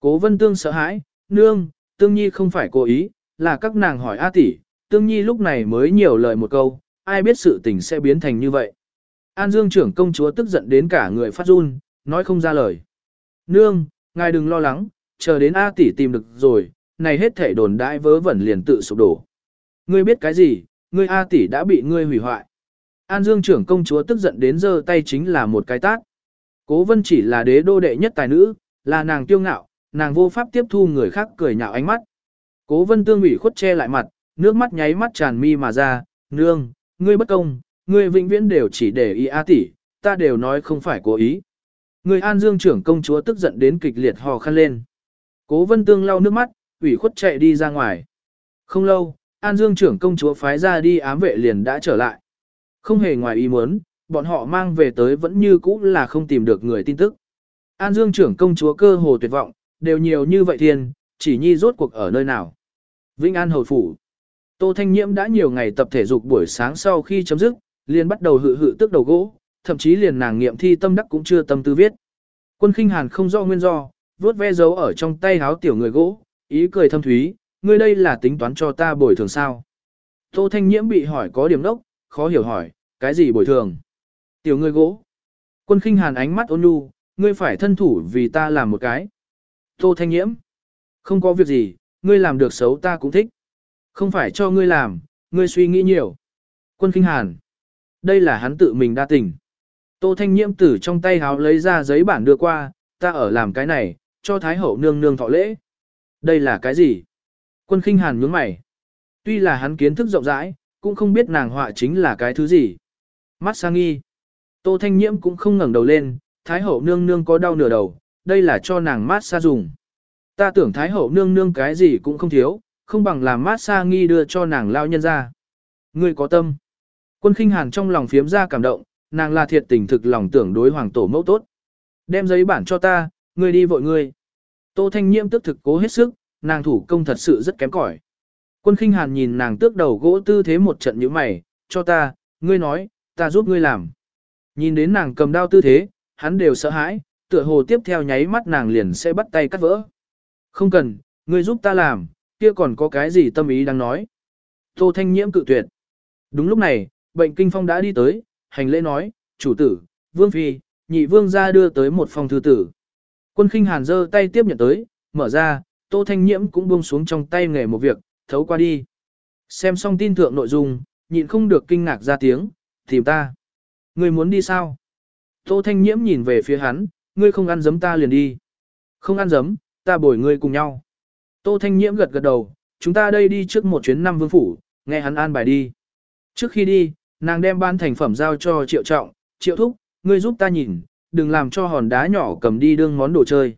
Speaker 1: Cố vân tương sợ hãi, nương, tương nhi không phải cố ý, là các nàng hỏi A tỷ, tương nhi lúc này mới nhiều lời một câu, ai biết sự tình sẽ biến thành như vậy. An Dương trưởng công chúa tức giận đến cả người phát run, nói không ra lời. Nương, ngài đừng lo lắng, chờ đến A tỷ tìm được rồi, này hết thể đồn đại vớ vẩn liền tự sụp đổ. Ngươi biết cái gì, ngươi A tỷ đã bị ngươi hủy hoại. An Dương trưởng công chúa tức giận đến giơ tay chính là một cái tát. Cố vân chỉ là đế đô đệ nhất tài nữ, là nàng tiêu ngạo, nàng vô pháp tiếp thu người khác cười nhạo ánh mắt. Cố vân tương ủy khuất che lại mặt, nước mắt nháy mắt tràn mi mà ra, nương, ngươi bất công, ngươi vĩnh viễn đều chỉ để ý A tỷ, ta đều nói không phải cố ý. Người An Dương trưởng công chúa tức giận đến kịch liệt hò khăn lên. Cố vân tương lau nước mắt, ủy khuất chạy đi ra ngoài. Không lâu, An Dương trưởng công chúa phái ra đi ám vệ liền đã trở lại. Không hề ngoài ý muốn, bọn họ mang về tới vẫn như cũ là không tìm được người tin tức. An Dương trưởng công chúa cơ hồ tuyệt vọng, đều nhiều như vậy thiên, chỉ nhi rốt cuộc ở nơi nào. Vĩnh An Hầu Phủ Tô Thanh Nhiễm đã nhiều ngày tập thể dục buổi sáng sau khi chấm dứt, liền bắt đầu hự hự tức đầu gỗ, thậm chí liền nàng nghiệm thi tâm đắc cũng chưa tâm tư viết. Quân khinh hàn không rõ nguyên do, vuốt ve dấu ở trong tay háo tiểu người gỗ, ý cười thâm thúy, ngươi đây là tính toán cho ta bồi thường sao. Tô Thanh Nhiễm bị hỏi có điểm đốc, khó hiểu hỏi, cái gì bồi thường? Tiểu người gỗ. Quân khinh hàn ánh mắt ôn nhu, ngươi phải thân thủ vì ta làm một cái. Tô Thanh Nhiễm. Không có việc gì, ngươi làm được xấu ta cũng thích. Không phải cho ngươi làm, ngươi suy nghĩ nhiều. Quân khinh hàn. Đây là hắn tự mình đa tình. Tô Thanh Nhiễm tử trong tay háo lấy ra giấy bản đưa qua, ta ở làm cái này, cho Thái Hậu nương nương thọ lễ. Đây là cái gì? Quân khinh hàn nhướng mày. Tuy là hắn kiến thức rộng rãi, cũng không biết nàng họa chính là cái thứ gì. Mắt sang nghi. Tô Thanh Nhiễm cũng không ngẩng đầu lên, Thái Hậu nương nương có đau nửa đầu, đây là cho nàng mát xa dùng. Ta tưởng Thái Hậu nương nương cái gì cũng không thiếu, không bằng làm mát xa nghi đưa cho nàng lao nhân ra. Ngươi có tâm. Quân khinh hàn trong lòng phiếm ra cảm động, nàng là thiệt tình thực lòng tưởng đối hoàng tổ mẫu tốt. Đem giấy bản cho ta, ngươi đi vội ngươi. Tô Thanh Nhiễm tức thực cố hết sức, nàng thủ công thật sự rất kém cỏi. Quân khinh hàn nhìn nàng tước đầu gỗ tư thế một trận như mày, cho ta, ngươi nói, ta giúp ngươi làm. Nhìn đến nàng cầm đao tư thế, hắn đều sợ hãi, tựa hồ tiếp theo nháy mắt nàng liền sẽ bắt tay cắt vỡ. Không cần, ngươi giúp ta làm, kia còn có cái gì tâm ý đang nói. Tô Thanh Nhiễm cự tuyệt. Đúng lúc này, bệnh kinh phong đã đi tới, hành lễ nói, chủ tử, vương phi, nhị vương ra đưa tới một phòng thư tử. Quân khinh hàn giơ tay tiếp nhận tới, mở ra, Tô Thanh Nhiễm cũng buông xuống trong tay nghề một việc, thấu qua đi. Xem xong tin thượng nội dung, nhịn không được kinh ngạc ra tiếng, tìm ta. người muốn đi sao? Tô Thanh Nhiễm nhìn về phía hắn, ngươi không ăn giấm ta liền đi. Không ăn giấm, ta bồi ngươi cùng nhau. Tô Thanh Nhiễm gật gật đầu, chúng ta đây đi trước một chuyến năm vương phủ, nghe hắn an bài đi. Trước khi đi, nàng đem ban thành phẩm giao cho triệu trọng, triệu thúc, ngươi giúp ta nhìn, đừng làm cho hòn đá nhỏ cầm đi đương món đồ chơi.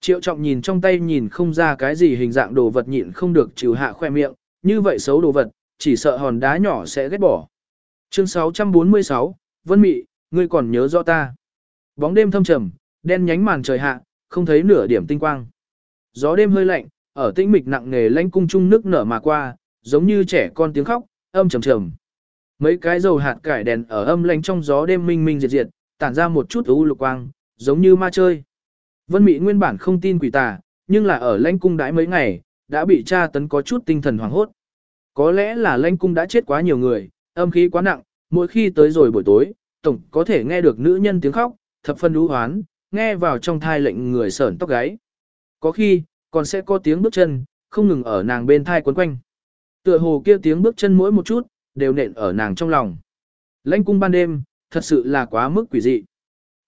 Speaker 1: Triệu trọng nhìn trong tay nhìn không ra cái gì hình dạng đồ vật nhịn không được trừ hạ khoe miệng, như vậy xấu đồ vật, chỉ sợ hòn đá nhỏ sẽ ghét bỏ. Chương 646, Vân Mị, ngươi còn nhớ rõ ta. Bóng đêm thâm trầm, đen nhánh màn trời hạ, không thấy nửa điểm tinh quang. Gió đêm hơi lạnh, ở tĩnh mịch nặng nề lanh cung trung nước nở mà qua, giống như trẻ con tiếng khóc, âm trầm trầm. Mấy cái dầu hạt cải đèn ở âm lánh trong gió đêm minh minh diệt diệt, tản ra một chút u lục quang, giống như ma chơi. Vân Mị nguyên bản không tin quỷ tà, nhưng là ở lãnh cung đãi mấy ngày, đã bị tra tấn có chút tinh thần hoảng hốt. Có lẽ là lãnh cung đã chết quá nhiều người, âm khí quá nặng, mỗi khi tới rồi buổi tối, tổng có thể nghe được nữ nhân tiếng khóc, thập phân đú hoán, nghe vào trong thai lệnh người sởn tóc gáy. Có khi, còn sẽ có tiếng bước chân, không ngừng ở nàng bên thai quấn quanh. Tựa hồ kia tiếng bước chân mỗi một chút, đều nện ở nàng trong lòng. Lãnh cung ban đêm, thật sự là quá mức quỷ dị.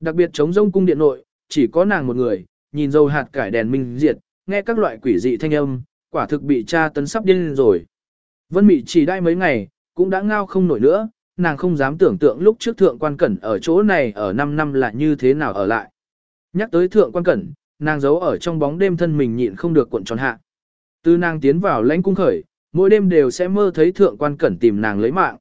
Speaker 1: Đặc biệt chống rông cung điện nội, chỉ có nàng một người, nhìn dầu hạt cải đèn minh diệt, nghe các loại quỷ dị thanh âm, quả thực bị tra tấn sắp điên rồi. Vân Mị chỉ đai mấy ngày, cũng đã ngao không nổi nữa, nàng không dám tưởng tượng lúc trước thượng quan cẩn ở chỗ này ở 5 năm là như thế nào ở lại. Nhắc tới thượng quan cẩn, nàng giấu ở trong bóng đêm thân mình nhịn không được cuộn tròn hạ. Từ nàng tiến vào lãnh cung khởi, mỗi đêm đều sẽ mơ thấy thượng quan cẩn tìm nàng lấy mạng.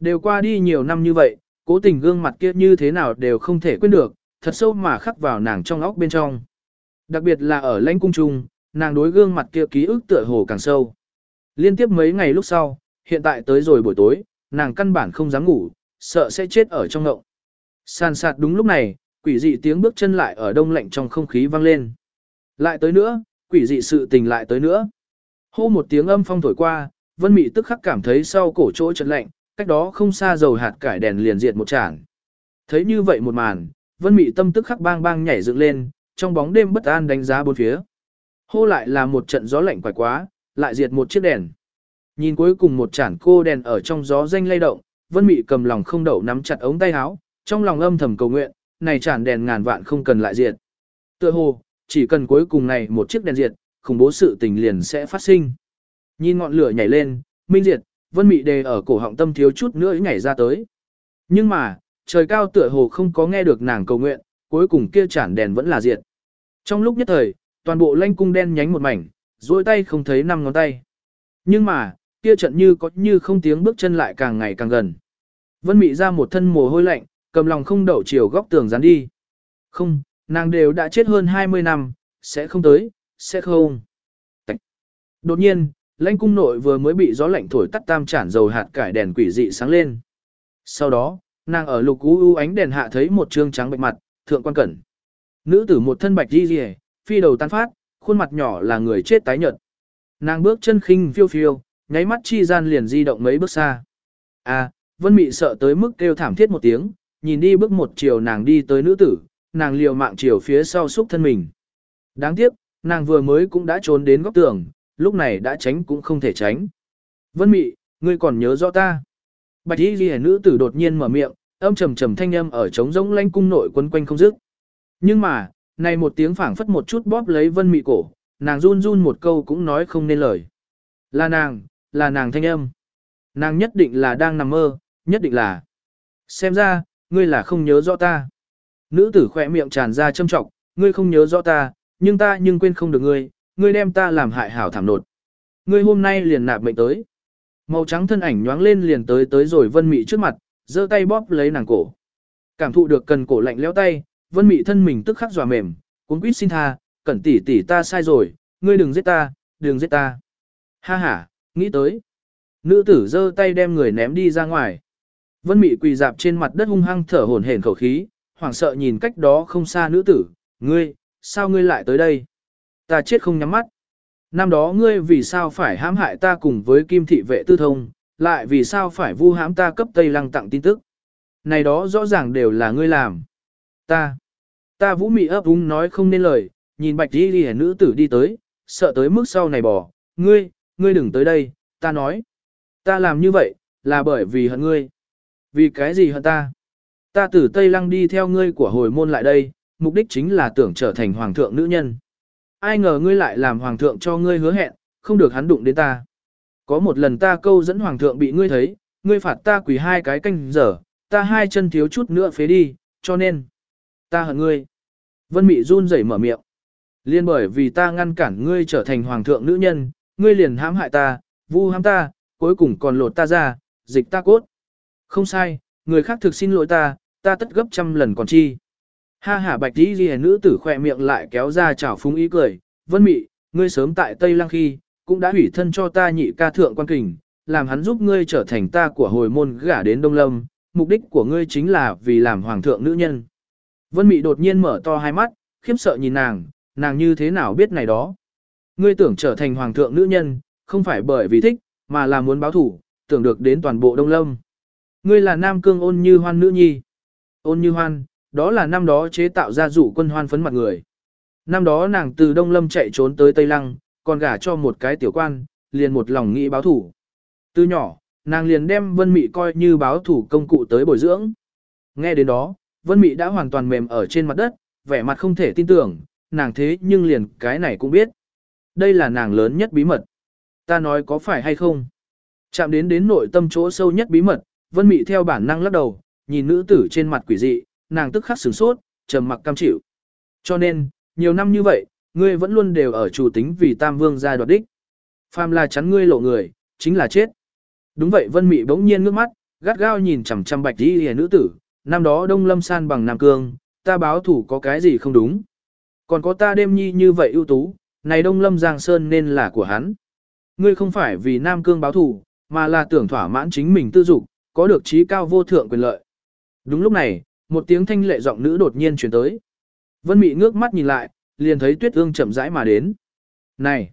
Speaker 1: Đều qua đi nhiều năm như vậy, cố tình gương mặt kia như thế nào đều không thể quên được, thật sâu mà khắc vào nàng trong óc bên trong. Đặc biệt là ở lãnh cung trung, nàng đối gương mặt kia ký ức tựa hồ càng sâu. Liên tiếp mấy ngày lúc sau, hiện tại tới rồi buổi tối, nàng căn bản không dám ngủ, sợ sẽ chết ở trong ngộng. Sàn sạt đúng lúc này, quỷ dị tiếng bước chân lại ở đông lạnh trong không khí vang lên. Lại tới nữa, quỷ dị sự tình lại tới nữa. Hô một tiếng âm phong thổi qua, Vân Mị tức khắc cảm thấy sau cổ chỗ chợt lạnh, cách đó không xa dầu hạt cải đèn liền diệt một chản. Thấy như vậy một màn, Vân Mị tâm tức khắc bang bang nhảy dựng lên, trong bóng đêm bất an đánh giá bốn phía. Hô lại là một trận gió lạnh quải quá, lại diệt một chiếc đèn. Nhìn cuối cùng một chản cô đèn ở trong gió danh lay động, Vân Mị cầm lòng không đậu nắm chặt ống tay áo, trong lòng âm thầm cầu nguyện, này chản đèn ngàn vạn không cần lại diệt. Tựa hồ, chỉ cần cuối cùng này một chiếc đèn diệt, khủng bố sự tình liền sẽ phát sinh. Nhìn ngọn lửa nhảy lên, minh diệt, Vân Mị đề ở cổ họng tâm thiếu chút nữa nhảy ra tới. Nhưng mà, trời cao tựa hồ không có nghe được nàng cầu nguyện, cuối cùng kia chản đèn vẫn là diệt. Trong lúc nhất thời, toàn bộ lanh cung đen nhánh một mảnh, duỗi tay không thấy năm ngón tay. Nhưng mà, kia trận như có như không tiếng bước chân lại càng ngày càng gần. Vân Mị ra một thân mồ hôi lạnh, cầm lòng không đậu chiều góc tường dán đi. Không, nàng đều đã chết hơn 20 năm, sẽ không tới, sẽ không. Tạch. Đột nhiên, lãnh cung nội vừa mới bị gió lạnh thổi tắt tam chản dầu hạt cải đèn quỷ dị sáng lên. Sau đó, nàng ở lục u u ánh đèn hạ thấy một trương trắng bạch mặt, thượng quan cẩn. Nữ tử một thân bạch di rìa, phi đầu tan phát, khuôn mặt nhỏ là người chết tái nhợt. Nàng bước chân khinh phiêu phiêu, nháy mắt chi gian liền di động mấy bước xa. À, Vân Mị sợ tới mức kêu thảm thiết một tiếng, nhìn đi bước một chiều nàng đi tới nữ tử, nàng liều mạng chiều phía sau xúc thân mình. Đáng tiếc, nàng vừa mới cũng đã trốn đến góc tường, lúc này đã tránh cũng không thể tránh. Vân Mị, ngươi còn nhớ rõ ta. Bạch y ghi nữ tử đột nhiên mở miệng, âm trầm trầm thanh âm ở trống rỗng lanh cung nội quấn quanh không dứt. Nhưng mà, này một tiếng phảng phất một chút bóp lấy Vân Mị cổ, nàng run run một câu cũng nói không nên lời. Là nàng, là nàng thanh âm. Nàng nhất định là đang nằm mơ, nhất định là. Xem ra, ngươi là không nhớ rõ ta. Nữ tử khỏe miệng tràn ra châm trọng, ngươi không nhớ rõ ta, nhưng ta nhưng quên không được ngươi, ngươi đem ta làm hại hảo thảm nột. Ngươi hôm nay liền nạp mệnh tới. Màu trắng thân ảnh nhoáng lên liền tới tới rồi vân mị trước mặt, giơ tay bóp lấy nàng cổ. Cảm thụ được cần cổ lạnh lẽo tay, vân mị thân mình tức khắc dọa mềm, cuốn quýt xin tha, cẩn tỷ tỷ ta sai rồi, ngươi đừng giết ta, đừng giết ta. Ha ha, nghĩ tới. Nữ tử giơ tay đem người ném đi ra ngoài. Vân Mị quỳ dạp trên mặt đất hung hăng thở hổn hển khẩu khí, hoảng sợ nhìn cách đó không xa nữ tử, "Ngươi, sao ngươi lại tới đây? Ta chết không nhắm mắt. Năm đó ngươi vì sao phải hãm hại ta cùng với Kim thị vệ tư thông, lại vì sao phải vu hãm ta cấp Tây Lăng tặng tin tức? Này đó rõ ràng đều là ngươi làm." Ta, ta Vũ Mị ấp úng nói không nên lời, nhìn Bạch Y ghi nữ tử đi tới, sợ tới mức sau này bỏ, "Ngươi, ngươi đừng tới đây." Ta nói, "Ta làm như vậy là bởi vì hận ngươi." Vì cái gì hận ta? Ta từ Tây Lăng đi theo ngươi của hồi môn lại đây, mục đích chính là tưởng trở thành hoàng thượng nữ nhân. Ai ngờ ngươi lại làm hoàng thượng cho ngươi hứa hẹn, không được hắn đụng đến ta. Có một lần ta câu dẫn hoàng thượng bị ngươi thấy, ngươi phạt ta quỳ hai cái canh giờ, ta hai chân thiếu chút nữa phế đi, cho nên, ta hận ngươi. Vân Mị run rẩy mở miệng. Liên bởi vì ta ngăn cản ngươi trở thành hoàng thượng nữ nhân, ngươi liền hãm hại ta, vu hãm ta, cuối cùng còn lột ta ra, dịch ta cốt. Không sai, người khác thực xin lỗi ta, ta tất gấp trăm lần còn chi. Ha ha bạch tí ghi nữ tử khỏe miệng lại kéo ra chảo phúng ý cười, vân mị, ngươi sớm tại Tây Lăng khi, cũng đã hủy thân cho ta nhị ca thượng quan kình, làm hắn giúp ngươi trở thành ta của hồi môn gả đến Đông Lâm, mục đích của ngươi chính là vì làm hoàng thượng nữ nhân. Vân mị đột nhiên mở to hai mắt, khiếp sợ nhìn nàng, nàng như thế nào biết này đó. Ngươi tưởng trở thành hoàng thượng nữ nhân, không phải bởi vì thích, mà là muốn báo thủ, tưởng được đến toàn bộ Đông Lâm. Ngươi là Nam Cương ôn như hoan nữ nhi. Ôn như hoan, đó là năm đó chế tạo ra rủ quân hoan phấn mặt người. Năm đó nàng từ Đông Lâm chạy trốn tới Tây Lăng, còn gả cho một cái tiểu quan, liền một lòng nghĩ báo thủ. Từ nhỏ, nàng liền đem Vân Mị coi như báo thủ công cụ tới bồi dưỡng. Nghe đến đó, Vân Mị đã hoàn toàn mềm ở trên mặt đất, vẻ mặt không thể tin tưởng, nàng thế nhưng liền cái này cũng biết. Đây là nàng lớn nhất bí mật. Ta nói có phải hay không? Chạm đến đến nội tâm chỗ sâu nhất bí mật, Vân Mị theo bản năng lắc đầu, nhìn nữ tử trên mặt quỷ dị, nàng tức khắc sửng sốt, trầm mặc cam chịu. Cho nên, nhiều năm như vậy, ngươi vẫn luôn đều ở chủ tính vì Tam Vương gia đoạt đích. Phàm là chắn ngươi lộ người, chính là chết. Đúng vậy Vân Mị bỗng nhiên ngước mắt, gắt gao nhìn chằm chằm Bạch Y Liễu nữ tử, năm đó Đông Lâm San bằng Nam Cương, ta báo thủ có cái gì không đúng? Còn có ta đêm nhi như vậy ưu tú, này Đông Lâm Giang Sơn nên là của hắn. Ngươi không phải vì Nam Cương báo thủ, mà là tưởng thỏa mãn chính mình tư dục, có được trí cao vô thượng quyền lợi. Đúng lúc này, một tiếng thanh lệ giọng nữ đột nhiên truyền tới. Vân Mị ngước mắt nhìn lại, liền thấy Tuyết Ương chậm rãi mà đến. Này,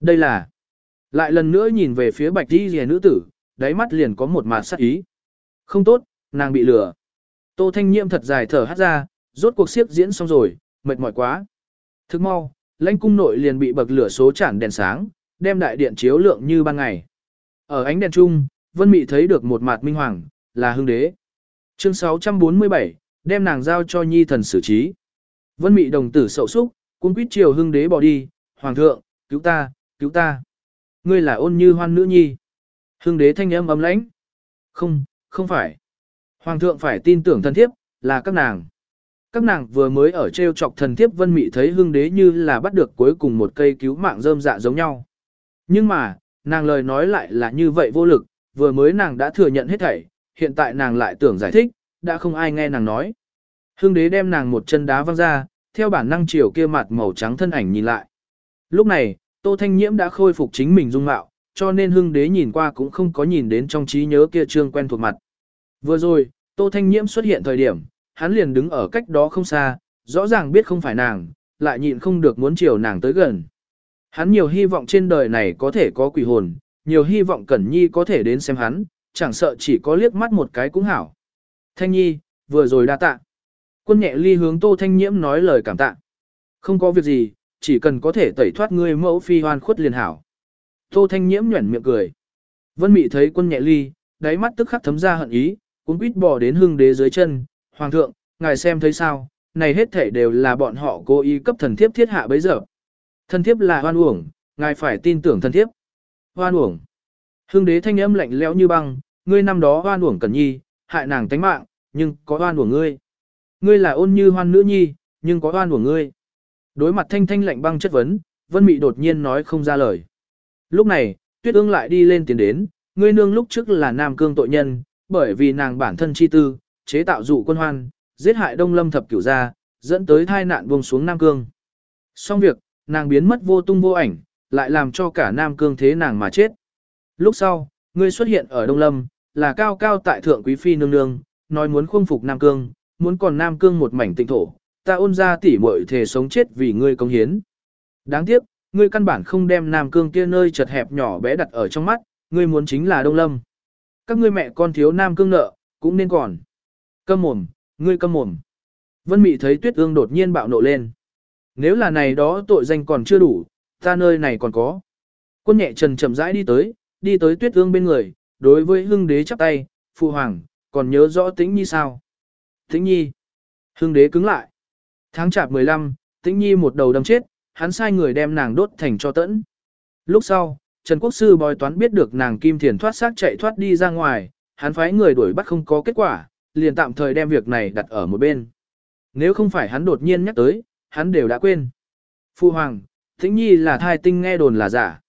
Speaker 1: đây là... Lại lần nữa nhìn về phía bạch đi rìa nữ tử, đáy mắt liền có một mạt sắc ý. Không tốt, nàng bị lừa. Tô Thanh Nhiệm thật dài thở hắt ra, rốt cuộc siếp diễn xong rồi, mệt mỏi quá. Thức mau, lãnh cung nội liền bị bậc lửa số chản đèn sáng, đem đại điện chiếu lượng như ban ngày. Ở ánh đèn chung, Vân Mị thấy được một mặt minh hoàng, là hương đế. Chương 647, đem nàng giao cho nhi thần xử trí. Vân Mị đồng tử sậu súc, cuốn quýt chiều hưng đế bỏ đi, hoàng thượng, cứu ta, cứu ta. Ngươi là ôn như hoan nữ nhi. Hưng đế thanh âm ấm lãnh. Không, không phải. Hoàng thượng phải tin tưởng thần thiếp, là các nàng. Các nàng vừa mới ở treo chọc thần thiếp vân mị thấy hưng đế như là bắt được cuối cùng một cây cứu mạng rơm dạ giống nhau. Nhưng mà, nàng lời nói lại là như vậy vô lực, vừa mới nàng đã thừa nhận hết thảy, hiện tại nàng lại tưởng giải thích, đã không ai nghe nàng nói. Hương đế đem nàng một chân đá văng ra, theo bản năng chiều kia mặt màu trắng thân ảnh nhìn lại. Lúc này, Tô Thanh Nhiễm đã khôi phục chính mình dung mạo, cho nên hưng đế nhìn qua cũng không có nhìn đến trong trí nhớ kia trương quen thuộc mặt. Vừa rồi, Tô Thanh Nhiễm xuất hiện thời điểm, hắn liền đứng ở cách đó không xa, rõ ràng biết không phải nàng, lại nhịn không được muốn chiều nàng tới gần. Hắn nhiều hy vọng trên đời này có thể có quỷ hồn, nhiều hy vọng Cẩn Nhi có thể đến xem hắn, chẳng sợ chỉ có liếc mắt một cái cũng hảo. Thanh Nhi, vừa rồi đa tạ. Quân nhẹ ly hướng Tô Thanh Nhiễm nói lời cảm tạ. Không có việc gì, chỉ cần có thể tẩy thoát ngươi mẫu phi hoan khuất liền hảo. Tô Thanh Nhiễm nhuẩn miệng cười. Vân Mị thấy quân nhẹ ly, đáy mắt tức khắc thấm ra hận ý, cũng quýt bò đến hưng đế dưới chân. Hoàng thượng, ngài xem thấy sao, này hết thể đều là bọn họ cố ý cấp thần thiếp thiết hạ bấy giờ. Thần thiếp là hoan uổng, ngài phải tin tưởng thần thiếp. Hoan uổng. Hưng đế thanh âm lạnh lẽo như băng, ngươi năm đó hoan uổng cần nhi, hại nàng tánh mạng, nhưng có hoan uổng ngươi. Ngươi là ôn như hoan nữ nhi, nhưng có hoan uổng ngươi. Đối mặt thanh thanh lạnh băng chất vấn, Vân Mị đột nhiên nói không ra lời. Lúc này, Tuyết ương lại đi lên tiến đến, ngươi nương lúc trước là Nam Cương tội nhân, bởi vì nàng bản thân chi tư, chế tạo dụ quân hoan, giết hại Đông Lâm thập cửu gia, dẫn tới thai nạn buông xuống Nam Cương. Xong việc, nàng biến mất vô tung vô ảnh, lại làm cho cả Nam Cương thế nàng mà chết. Lúc sau, ngươi xuất hiện ở Đông Lâm, là cao cao tại thượng quý phi nương nương, nói muốn khuông phục Nam Cương, muốn còn Nam Cương một mảnh tịnh thổ, ta ôn ra tỉ muội thể sống chết vì ngươi công hiến. Đáng tiếc, ngươi căn bản không đem Nam Cương kia nơi chật hẹp nhỏ bé đặt ở trong mắt, ngươi muốn chính là Đông Lâm. Các ngươi mẹ con thiếu Nam Cương nợ, cũng nên còn. Câm mồm, ngươi câm mồm. Vân Mị thấy Tuyết Ương đột nhiên bạo nộ lên. Nếu là này đó tội danh còn chưa đủ, ta nơi này còn có. Quân nhẹ trần chậm rãi đi tới, đi tới Tuyết Ương bên người, đối với Hưng Đế chắp tay, phụ hoàng, còn nhớ rõ Tĩnh Nhi sao? Tĩnh Nhi. Hưng Đế cứng lại. Tháng chạp 15, Tĩnh Nhi một đầu đâm chết, hắn sai người đem nàng đốt thành cho tẫn. Lúc sau, Trần Quốc Sư bói toán biết được nàng Kim Thiền thoát xác chạy thoát đi ra ngoài, hắn phái người đuổi bắt không có kết quả, liền tạm thời đem việc này đặt ở một bên. Nếu không phải hắn đột nhiên nhắc tới, hắn đều đã quên. Phu Hoàng, Tĩnh Nhi là thai tinh nghe đồn là giả.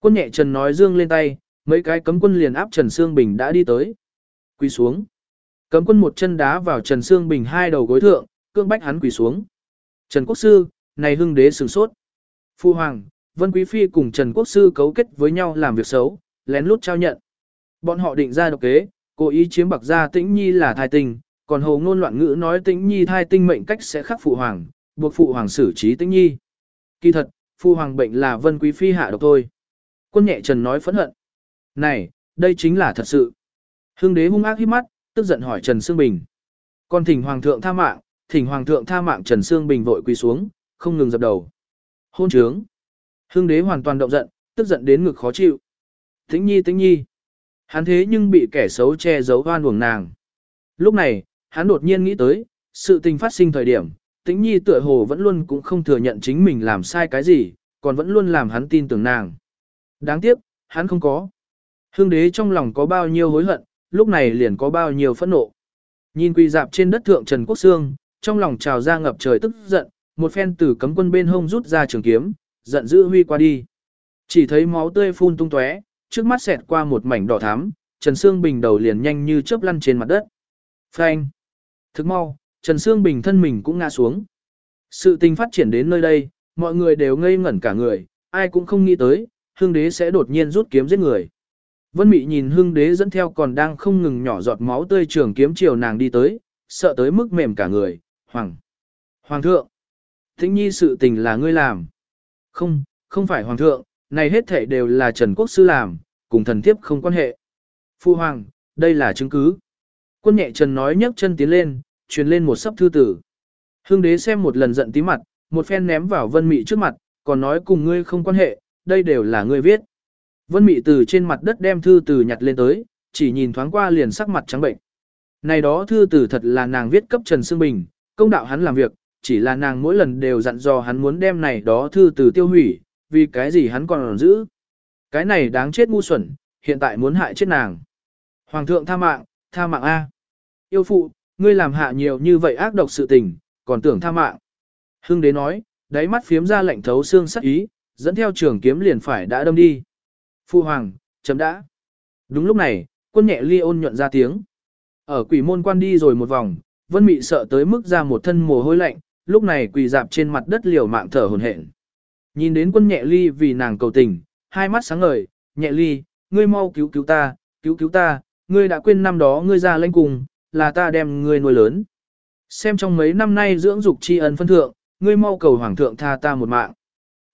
Speaker 1: Quân nhẹ Trần nói dương lên tay, mấy cái cấm quân liền áp Trần Sương Bình đã đi tới. Quỳ xuống. Cấm quân một chân đá vào Trần Sương Bình hai đầu gối thượng, cương bách hắn quỳ xuống. Trần Quốc Sư, này hưng đế sửng sốt. Phu Hoàng, Vân Quý Phi cùng Trần Quốc Sư cấu kết với nhau làm việc xấu, lén lút trao nhận. Bọn họ định ra độc kế, cố ý chiếm bạc gia tĩnh nhi là thai tình, còn hồ ngôn loạn ngữ nói tĩnh nhi thai tinh mệnh cách sẽ khắc Phụ Hoàng, buộc Phụ Hoàng xử trí tĩnh nhi. Kỳ thật, Phụ Hoàng bệnh là Vân Quý Phi hạ độc thôi. Quân nhẹ Trần nói phẫn hận. Này, đây chính là thật sự. Hưng đế hung ác hít mắt, tức giận hỏi Trần Sương Bình. Còn thỉnh Hoàng thượng tha mạng, thỉnh Hoàng thượng tha mạng Trần Sương Bình vội quỳ xuống, không ngừng dập đầu. Hôn trướng. Hương đế hoàn toàn động giận, tức giận đến ngực khó chịu. Tĩnh nhi tĩnh nhi. Hắn thế nhưng bị kẻ xấu che giấu hoan uổng nàng. Lúc này, hắn đột nhiên nghĩ tới, sự tình phát sinh thời điểm, tĩnh nhi tựa hồ vẫn luôn cũng không thừa nhận chính mình làm sai cái gì, còn vẫn luôn làm hắn tin tưởng nàng. Đáng tiếc, hắn không có. Hương đế trong lòng có bao nhiêu hối hận, lúc này liền có bao nhiêu phẫn nộ. Nhìn quỳ dạp trên đất thượng Trần Quốc Sương, trong lòng trào ra ngập trời tức giận, một phen từ cấm quân bên hông rút ra trường kiếm, giận dữ huy qua đi. Chỉ thấy máu tươi phun tung tóe, trước mắt xẹt qua một mảnh đỏ thắm, Trần Sương Bình đầu liền nhanh như chớp lăn trên mặt đất. Phanh! Thức mau, Trần Sương Bình thân mình cũng ngã xuống. Sự tình phát triển đến nơi đây, mọi người đều ngây ngẩn cả người, ai cũng không nghĩ tới, hương đế sẽ đột nhiên rút kiếm giết người. Vân Mị nhìn Hưng đế dẫn theo còn đang không ngừng nhỏ giọt máu tươi trường kiếm chiều nàng đi tới, sợ tới mức mềm cả người, hoàng. Hoàng thượng! Thính nhi sự tình là ngươi làm. Không, không phải hoàng thượng, này hết thảy đều là Trần Quốc Sư làm, cùng thần thiếp không quan hệ. Phu hoàng, đây là chứng cứ. Quân nhẹ Trần nói nhấc chân tiến lên, truyền lên một sấp thư tử. Hưng đế xem một lần giận tí mặt, một phen ném vào vân mị trước mặt, còn nói cùng ngươi không quan hệ, đây đều là ngươi viết. Vân Mị từ trên mặt đất đem thư từ nhặt lên tới, chỉ nhìn thoáng qua liền sắc mặt trắng bệnh. Này đó thư từ thật là nàng viết cấp Trần Sương Bình, công đạo hắn làm việc, chỉ là nàng mỗi lần đều dặn dò hắn muốn đem này đó thư từ tiêu hủy, vì cái gì hắn còn giữ. Cái này đáng chết ngu xuẩn, hiện tại muốn hại chết nàng. Hoàng thượng tha mạng, tha mạng A. Yêu phụ, ngươi làm hạ nhiều như vậy ác độc sự tình, còn tưởng tha mạng. Hưng đế nói, đáy mắt phiếm ra lạnh thấu xương sắc ý, dẫn theo trường kiếm liền phải đã đâm đi. Phu hoàng, chấm đã. Đúng lúc này, quân nhẹ ly ôn nhuận ra tiếng. Ở quỷ môn quan đi rồi một vòng, vân mị sợ tới mức ra một thân mồ hôi lạnh, lúc này quỳ dạp trên mặt đất liều mạng thở hồn hển. Nhìn đến quân nhẹ ly vì nàng cầu tình, hai mắt sáng ngời, nhẹ ly, ngươi mau cứu cứu ta, cứu cứu ta, ngươi đã quên năm đó ngươi ra lãnh cùng, là ta đem ngươi nuôi lớn. Xem trong mấy năm nay dưỡng dục tri ân phân thượng, ngươi mau cầu hoàng thượng tha ta một mạng.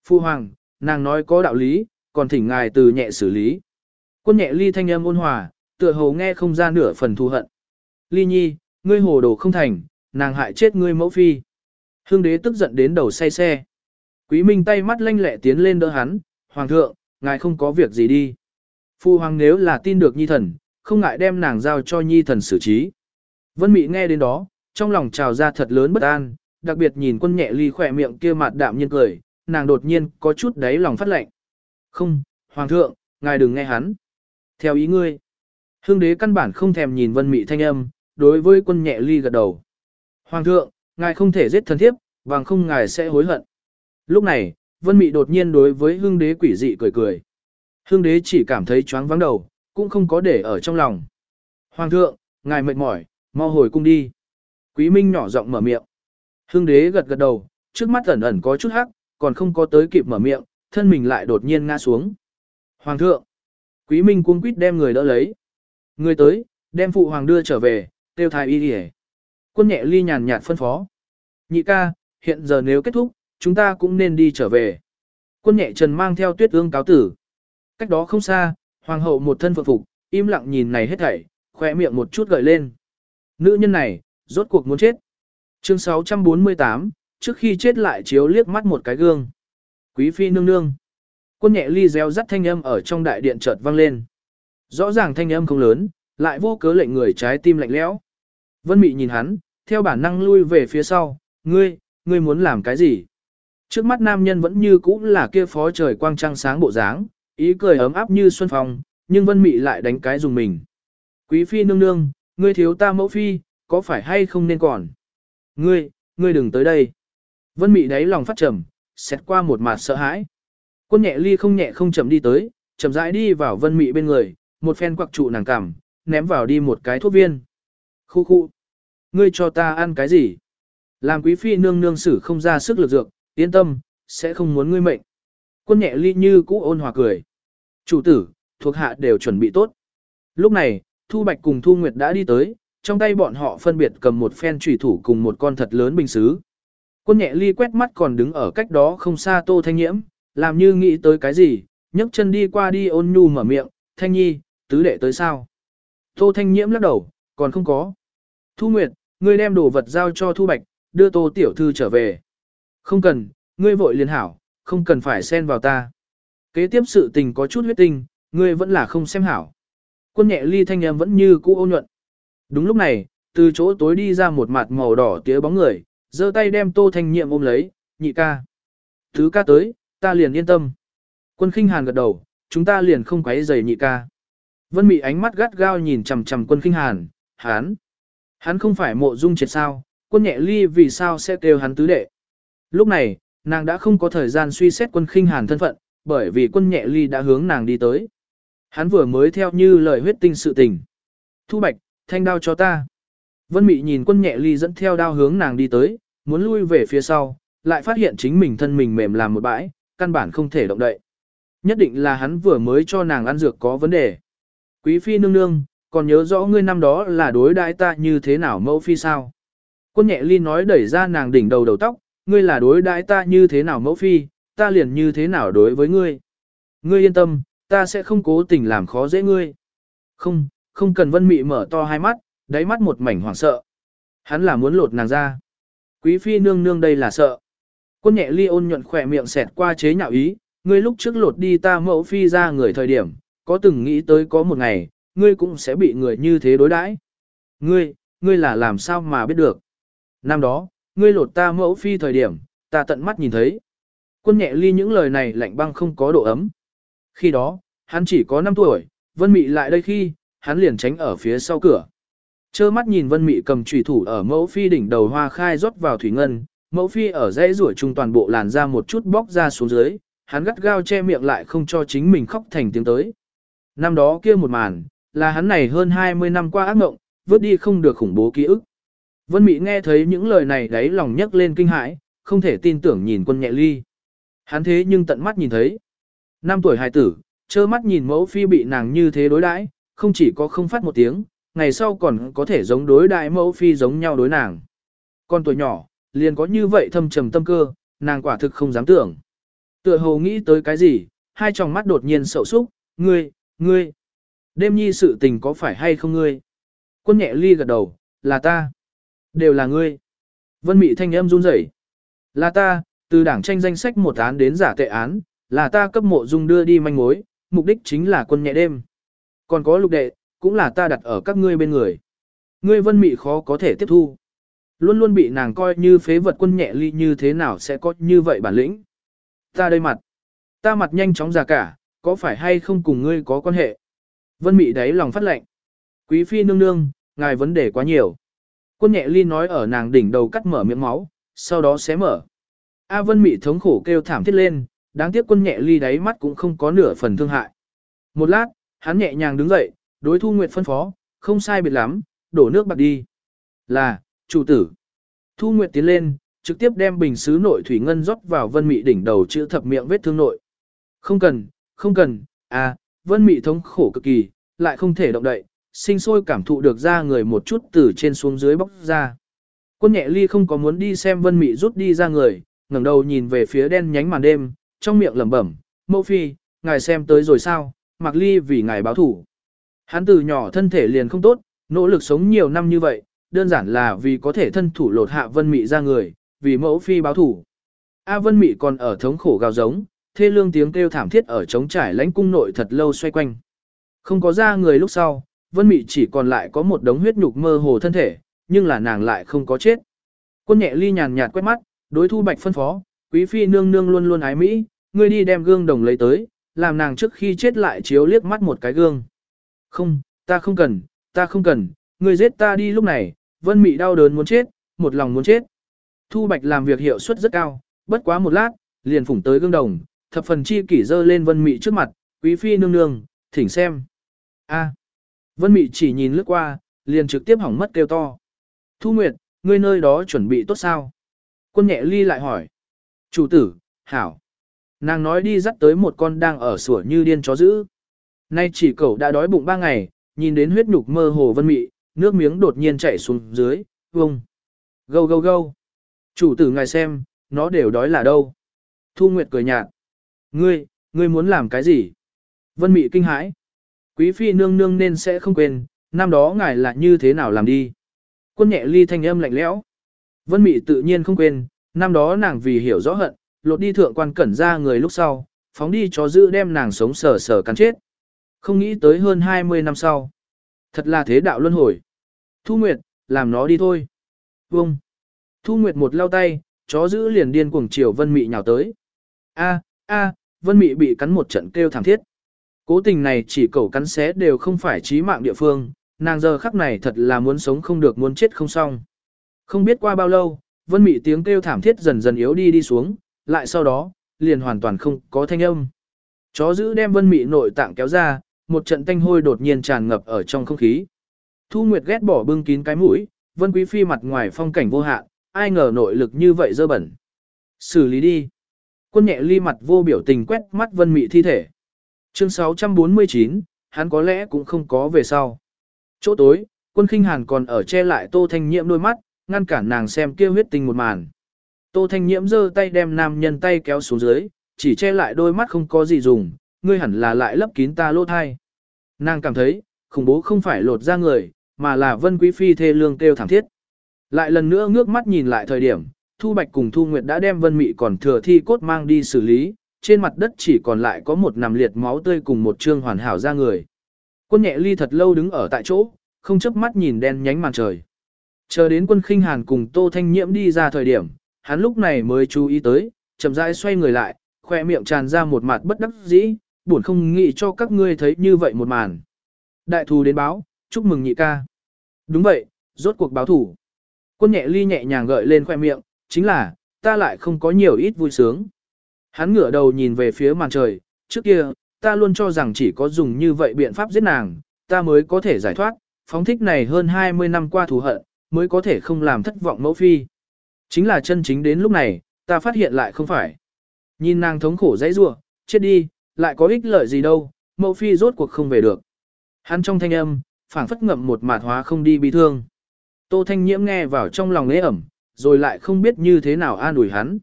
Speaker 1: Phu hoàng, nàng nói có đạo lý, còn thỉnh ngài từ nhẹ xử lý. Quân nhẹ ly thanh âm ôn hòa, tựa hồ nghe không ra nửa phần thù hận. Ly nhi, ngươi hồ đồ không thành, nàng hại chết ngươi mẫu phi. Hương đế tức giận đến đầu say xe. Quý Minh tay mắt lanh lẹ tiến lên đỡ hắn, Hoàng thượng, ngài không có việc gì đi. Phu hoàng nếu là tin được nhi thần, không ngại đem nàng giao cho nhi thần xử trí. Vân Mị nghe đến đó, trong lòng trào ra thật lớn bất an, đặc biệt nhìn quân nhẹ ly khỏe miệng kia mặt đạm nhiên cười, nàng đột nhiên có chút đáy lòng phát lệnh. Không, Hoàng thượng, ngài đừng nghe hắn. Theo ý ngươi, hương đế căn bản không thèm nhìn Vân Mị thanh âm, đối với quân nhẹ ly gật đầu. Hoàng thượng, ngài không thể giết thần thiếp, bằng không ngài sẽ hối hận. Lúc này, Vân Mị đột nhiên đối với hương đế quỷ dị cười cười. Hương đế chỉ cảm thấy choáng vắng đầu, cũng không có để ở trong lòng. Hoàng thượng, ngài mệt mỏi, mau hồi cung đi. Quý Minh nhỏ giọng mở miệng. Hương đế gật gật đầu, trước mắt ẩn ẩn có chút hắc, còn không có tới kịp mở miệng, thân mình lại đột nhiên ngã xuống. Hoàng thượng. Quý Minh cuống quýt đem người đỡ lấy. Người tới, đem phụ hoàng đưa trở về, tiêu thái y đi Quân nhẹ ly nhàn nhạt phân phó. Nhị ca, hiện giờ nếu kết thúc, chúng ta cũng nên đi trở về. Quân nhẹ trần mang theo tuyết ương cáo tử. Cách đó không xa, hoàng hậu một thân phượng phục, im lặng nhìn này hết thảy, khỏe miệng một chút gợi lên. Nữ nhân này, rốt cuộc muốn chết. Chương 648, trước khi chết lại chiếu liếc mắt một cái gương. Quý phi nương nương. Quân nhẹ ly reo rắt thanh âm ở trong đại điện chợt vang lên. Rõ ràng thanh âm không lớn, lại vô cớ lệnh người trái tim lạnh lẽo. Vân Mị nhìn hắn, theo bản năng lui về phía sau, ngươi, ngươi muốn làm cái gì? Trước mắt nam nhân vẫn như cũ là kia phó trời quang trăng sáng bộ dáng, ý cười ấm áp như xuân phong, nhưng Vân Mị lại đánh cái dùng mình. Quý phi nương nương, ngươi thiếu ta mẫu phi, có phải hay không nên còn? Ngươi, ngươi đừng tới đây. Vân Mị đáy lòng phát trầm, xét qua một mặt sợ hãi. Quân nhẹ ly không nhẹ không chậm đi tới, chậm rãi đi vào Vân Mị bên người, một phen quặc trụ nàng cằm, ném vào đi một cái thuốc viên. Khu khu. Ngươi cho ta ăn cái gì? Làm quý phi nương nương xử không ra sức lực dược, yên tâm, sẽ không muốn ngươi mệnh. Quân nhẹ ly như cũ ôn hòa cười. Chủ tử, thuộc hạ đều chuẩn bị tốt. Lúc này, Thu Bạch cùng Thu Nguyệt đã đi tới, trong tay bọn họ phân biệt cầm một phen trùy thủ cùng một con thật lớn bình xứ. Quân nhẹ ly quét mắt còn đứng ở cách đó không xa Tô Thanh Nhiễm, làm như nghĩ tới cái gì, nhấc chân đi qua đi ôn nhu mở miệng, Thanh Nhi, tứ đệ tới sao? Tô Thanh Nhiễm lắc đầu, còn không có. Thu Nguyệt, ngươi đem đồ vật giao cho Thu Bạch, đưa Tô Tiểu Thư trở về. Không cần, ngươi vội liền hảo, không cần phải xen vào ta. Kế tiếp sự tình có chút huyết tinh, ngươi vẫn là không xem hảo. Quân nhẹ ly thanh em vẫn như cũ ôn nhuận. Đúng lúc này, từ chỗ tối đi ra một mặt màu đỏ tía bóng người, giơ tay đem Tô Thanh Nhiệm ôm lấy, nhị ca. Thứ ca tới, ta liền yên tâm. Quân khinh hàn gật đầu, chúng ta liền không quấy rầy nhị ca. Vân Mị ánh mắt gắt gao nhìn chằm chằm quân khinh hàn, hắn. Hắn không phải mộ dung triệt sao, quân nhẹ ly vì sao sẽ kêu hắn tứ đệ. Lúc này, nàng đã không có thời gian suy xét quân khinh hàn thân phận, bởi vì quân nhẹ ly đã hướng nàng đi tới. Hắn vừa mới theo như lời huyết tinh sự tình. Thu bạch, thanh đao cho ta. Vân Mị nhìn quân nhẹ ly dẫn theo đao hướng nàng đi tới, muốn lui về phía sau, lại phát hiện chính mình thân mình mềm làm một bãi, căn bản không thể động đậy. Nhất định là hắn vừa mới cho nàng ăn dược có vấn đề. Quý phi nương nương, còn nhớ rõ ngươi năm đó là đối đãi ta như thế nào mẫu phi sao? Quân nhẹ ly nói đẩy ra nàng đỉnh đầu đầu tóc, ngươi là đối đãi ta như thế nào mẫu phi, ta liền như thế nào đối với ngươi. Ngươi yên tâm, ta sẽ không cố tình làm khó dễ ngươi. Không, không cần vân mị mở to hai mắt, đáy mắt một mảnh hoảng sợ. Hắn là muốn lột nàng ra. Quý phi nương nương đây là sợ. Quân nhẹ ly ôn nhuận khỏe miệng xẹt qua chế nhạo ý, ngươi lúc trước lột đi ta mẫu phi ra người thời điểm, có từng nghĩ tới có một ngày, ngươi cũng sẽ bị người như thế đối đãi. Ngươi, ngươi là làm sao mà biết được. Năm đó, ngươi lột ta mẫu phi thời điểm, ta tận mắt nhìn thấy. Quân nhẹ ly những lời này lạnh băng không có độ ấm. Khi đó, hắn chỉ có 5 tuổi, Vân Mị lại đây khi, hắn liền tránh ở phía sau cửa. Chơ mắt nhìn Vân Mị cầm chủy thủ ở mẫu phi đỉnh đầu hoa khai rót vào thủy ngân, mẫu phi ở dãy rủa chung toàn bộ làn ra một chút bóc ra xuống dưới, hắn gắt gao che miệng lại không cho chính mình khóc thành tiếng tới. Năm đó kia một màn, là hắn này hơn 20 năm qua ác mộng, vớt đi không được khủng bố ký ức. Vân Mị nghe thấy những lời này đáy lòng nhấc lên kinh hãi, không thể tin tưởng nhìn quân nhẹ ly. Hắn thế nhưng tận mắt nhìn thấy. Năm tuổi hài tử, trơ mắt nhìn mẫu phi bị nàng như thế đối đãi, không chỉ có không phát một tiếng, ngày sau còn có thể giống đối đại mẫu phi giống nhau đối nàng. Con tuổi nhỏ, liền có như vậy thâm trầm tâm cơ, nàng quả thực không dám tưởng. Tựa hồ nghĩ tới cái gì, hai tròng mắt đột nhiên sậu súc, ngươi, ngươi. Đêm nhi sự tình có phải hay không ngươi? Quân nhẹ ly gật đầu, là ta. Đều là ngươi. Vân mị thanh âm run rẩy. Là ta, từ đảng tranh danh sách một án đến giả tệ án, là ta cấp mộ dung đưa đi manh mối, mục đích chính là quân nhẹ đêm. Còn có lục đệ, cũng là ta đặt ở các ngươi bên người. Ngươi vân mị khó có thể tiếp thu. Luôn luôn bị nàng coi như phế vật quân nhẹ ly như thế nào sẽ có như vậy bản lĩnh. Ta đây mặt. Ta mặt nhanh chóng già cả, có phải hay không cùng ngươi có quan hệ? Vân mị đáy lòng phát lệnh. Quý phi nương nương, ngài vấn đề quá nhiều. Quân nhẹ ly nói ở nàng đỉnh đầu cắt mở miệng máu, sau đó xé mở. A Vân Mị thống khổ kêu thảm thiết lên, đáng tiếc quân nhẹ ly đáy mắt cũng không có nửa phần thương hại. Một lát, hắn nhẹ nhàng đứng dậy, đối Thu Nguyệt phân phó, không sai biệt lắm, đổ nước bạc đi. Là, chủ tử. Thu Nguyệt tiến lên, trực tiếp đem bình sứ nội thủy ngân rót vào Vân Mị đỉnh đầu chữa thập miệng vết thương nội. Không cần, không cần, à, Vân Mị thống khổ cực kỳ, lại không thể động đậy, sinh sôi cảm thụ được ra người một chút từ trên xuống dưới bóc ra. Quân nhẹ ly không có muốn đi xem Vân Mị rút đi ra người, ngẩng đầu nhìn về phía đen nhánh màn đêm, trong miệng lẩm bẩm, mẫu phi, ngài xem tới rồi sao, mặc ly vì ngài báo thủ. Hắn từ nhỏ thân thể liền không tốt, nỗ lực sống nhiều năm như vậy, đơn giản là vì có thể thân thủ lột hạ vân mị ra người, vì mẫu phi báo thủ. A vân mị còn ở thống khổ gào giống, thê lương tiếng kêu thảm thiết ở trống trải lãnh cung nội thật lâu xoay quanh. Không có ra người lúc sau, vân mị chỉ còn lại có một đống huyết nhục mơ hồ thân thể, nhưng là nàng lại không có chết. Quân nhẹ ly nhàn nhạt quét mắt, đối thu bạch phân phó, quý phi nương nương luôn luôn ái mỹ, ngươi đi đem gương đồng lấy tới, làm nàng trước khi chết lại chiếu liếc mắt một cái gương. Không, ta không cần, ta không cần, ngươi giết ta đi lúc này, vân mị đau đớn muốn chết, một lòng muốn chết. Thu bạch làm việc hiệu suất rất cao, bất quá một lát, liền phủng tới gương đồng, thập phần chi kỷ dơ lên vân mị trước mặt, quý phi nương nương, thỉnh xem. A. Vân mị chỉ nhìn lướt qua, liền trực tiếp hỏng mất kêu to. Thu Nguyệt, ngươi nơi đó chuẩn bị tốt sao? Quân nhẹ ly lại hỏi. Chủ tử, hảo. Nàng nói đi dắt tới một con đang ở sủa như điên chó dữ. Nay chỉ cậu đã đói bụng ba ngày, nhìn đến huyết nhục mơ hồ vân mị, nước miếng đột nhiên chảy xuống dưới, vông. Gâu gâu gâu. Chủ tử ngài xem, nó đều đói là đâu. Thu Nguyệt cười nhạt. Ngươi, ngươi muốn làm cái gì? Vân mị kinh hãi. Quý phi nương nương nên sẽ không quên, năm đó ngài là như thế nào làm đi. Quân nhẹ ly thanh âm lạnh lẽo. Vân Mị tự nhiên không quên, năm đó nàng vì hiểu rõ hận, lột đi thượng quan cẩn ra người lúc sau, phóng đi cho giữ đem nàng sống sờ sờ cắn chết. Không nghĩ tới hơn 20 năm sau. Thật là thế đạo luân hồi. Thu Nguyệt, làm nó đi thôi. Vông. Thu Nguyệt một lao tay, chó giữ liền điên cuồng chiều Vân Mị nhào tới. A, a, Vân Mị bị cắn một trận kêu thảm thiết. Cố tình này chỉ cẩu cắn xé đều không phải chí mạng địa phương, nàng giờ khắc này thật là muốn sống không được muốn chết không xong. Không biết qua bao lâu, vân mị tiếng kêu thảm thiết dần dần yếu đi đi xuống, lại sau đó, liền hoàn toàn không có thanh âm. Chó giữ đem vân mị nội tạng kéo ra, một trận tanh hôi đột nhiên tràn ngập ở trong không khí. Thu Nguyệt ghét bỏ bưng kín cái mũi, vân quý phi mặt ngoài phong cảnh vô hạn, ai ngờ nội lực như vậy dơ bẩn. Xử lý đi. Quân nhẹ ly mặt vô biểu tình quét mắt vân mị thi thể. Chương 649, hắn có lẽ cũng không có về sau. Chỗ tối, quân khinh hàn còn ở che lại tô thanh nhiễm đôi mắt, ngăn cản nàng xem kia huyết tình một màn. Tô thanh nhiễm giơ tay đem nam nhân tay kéo xuống dưới, chỉ che lại đôi mắt không có gì dùng, ngươi hẳn là lại lấp kín ta lỗ thai. Nàng cảm thấy, khủng bố không phải lột ra người, mà là vân quý phi thê lương kêu thảm thiết. Lại lần nữa ngước mắt nhìn lại thời điểm, Thu Bạch cùng Thu Nguyệt đã đem Vân Mị còn thừa thi cốt mang đi xử lý, trên mặt đất chỉ còn lại có một nằm liệt máu tươi cùng một trương hoàn hảo ra người. Quân nhẹ ly thật lâu đứng ở tại chỗ, không chớp mắt nhìn đen nhánh màn trời. Chờ đến quân khinh hàn cùng Tô Thanh Nhiễm đi ra thời điểm, hắn lúc này mới chú ý tới, chậm rãi xoay người lại, khoe miệng tràn ra một mặt bất đắc dĩ, buồn không nghĩ cho các ngươi thấy như vậy một màn. Đại thù đến báo, chúc mừng nhị ca. Đúng vậy, rốt cuộc báo thủ. Quân nhẹ ly nhẹ nhàng gợi lên khoe miệng, chính là, ta lại không có nhiều ít vui sướng. Hắn ngửa đầu nhìn về phía màn trời, trước kia, ta luôn cho rằng chỉ có dùng như vậy biện pháp giết nàng, ta mới có thể giải thoát, phóng thích này hơn 20 năm qua thù hận, mới có thể không làm thất vọng mẫu phi. Chính là chân chính đến lúc này, ta phát hiện lại không phải. Nhìn nàng thống khổ dãy rủa, chết đi, lại có ích lợi gì đâu, mẫu phi rốt cuộc không về được. Hắn trong thanh âm, phảng phất ngậm một mạt hóa không đi bị thương. Tô Thanh Nhiễm nghe vào trong lòng lễ ẩm, rồi lại không biết như thế nào an ủi hắn.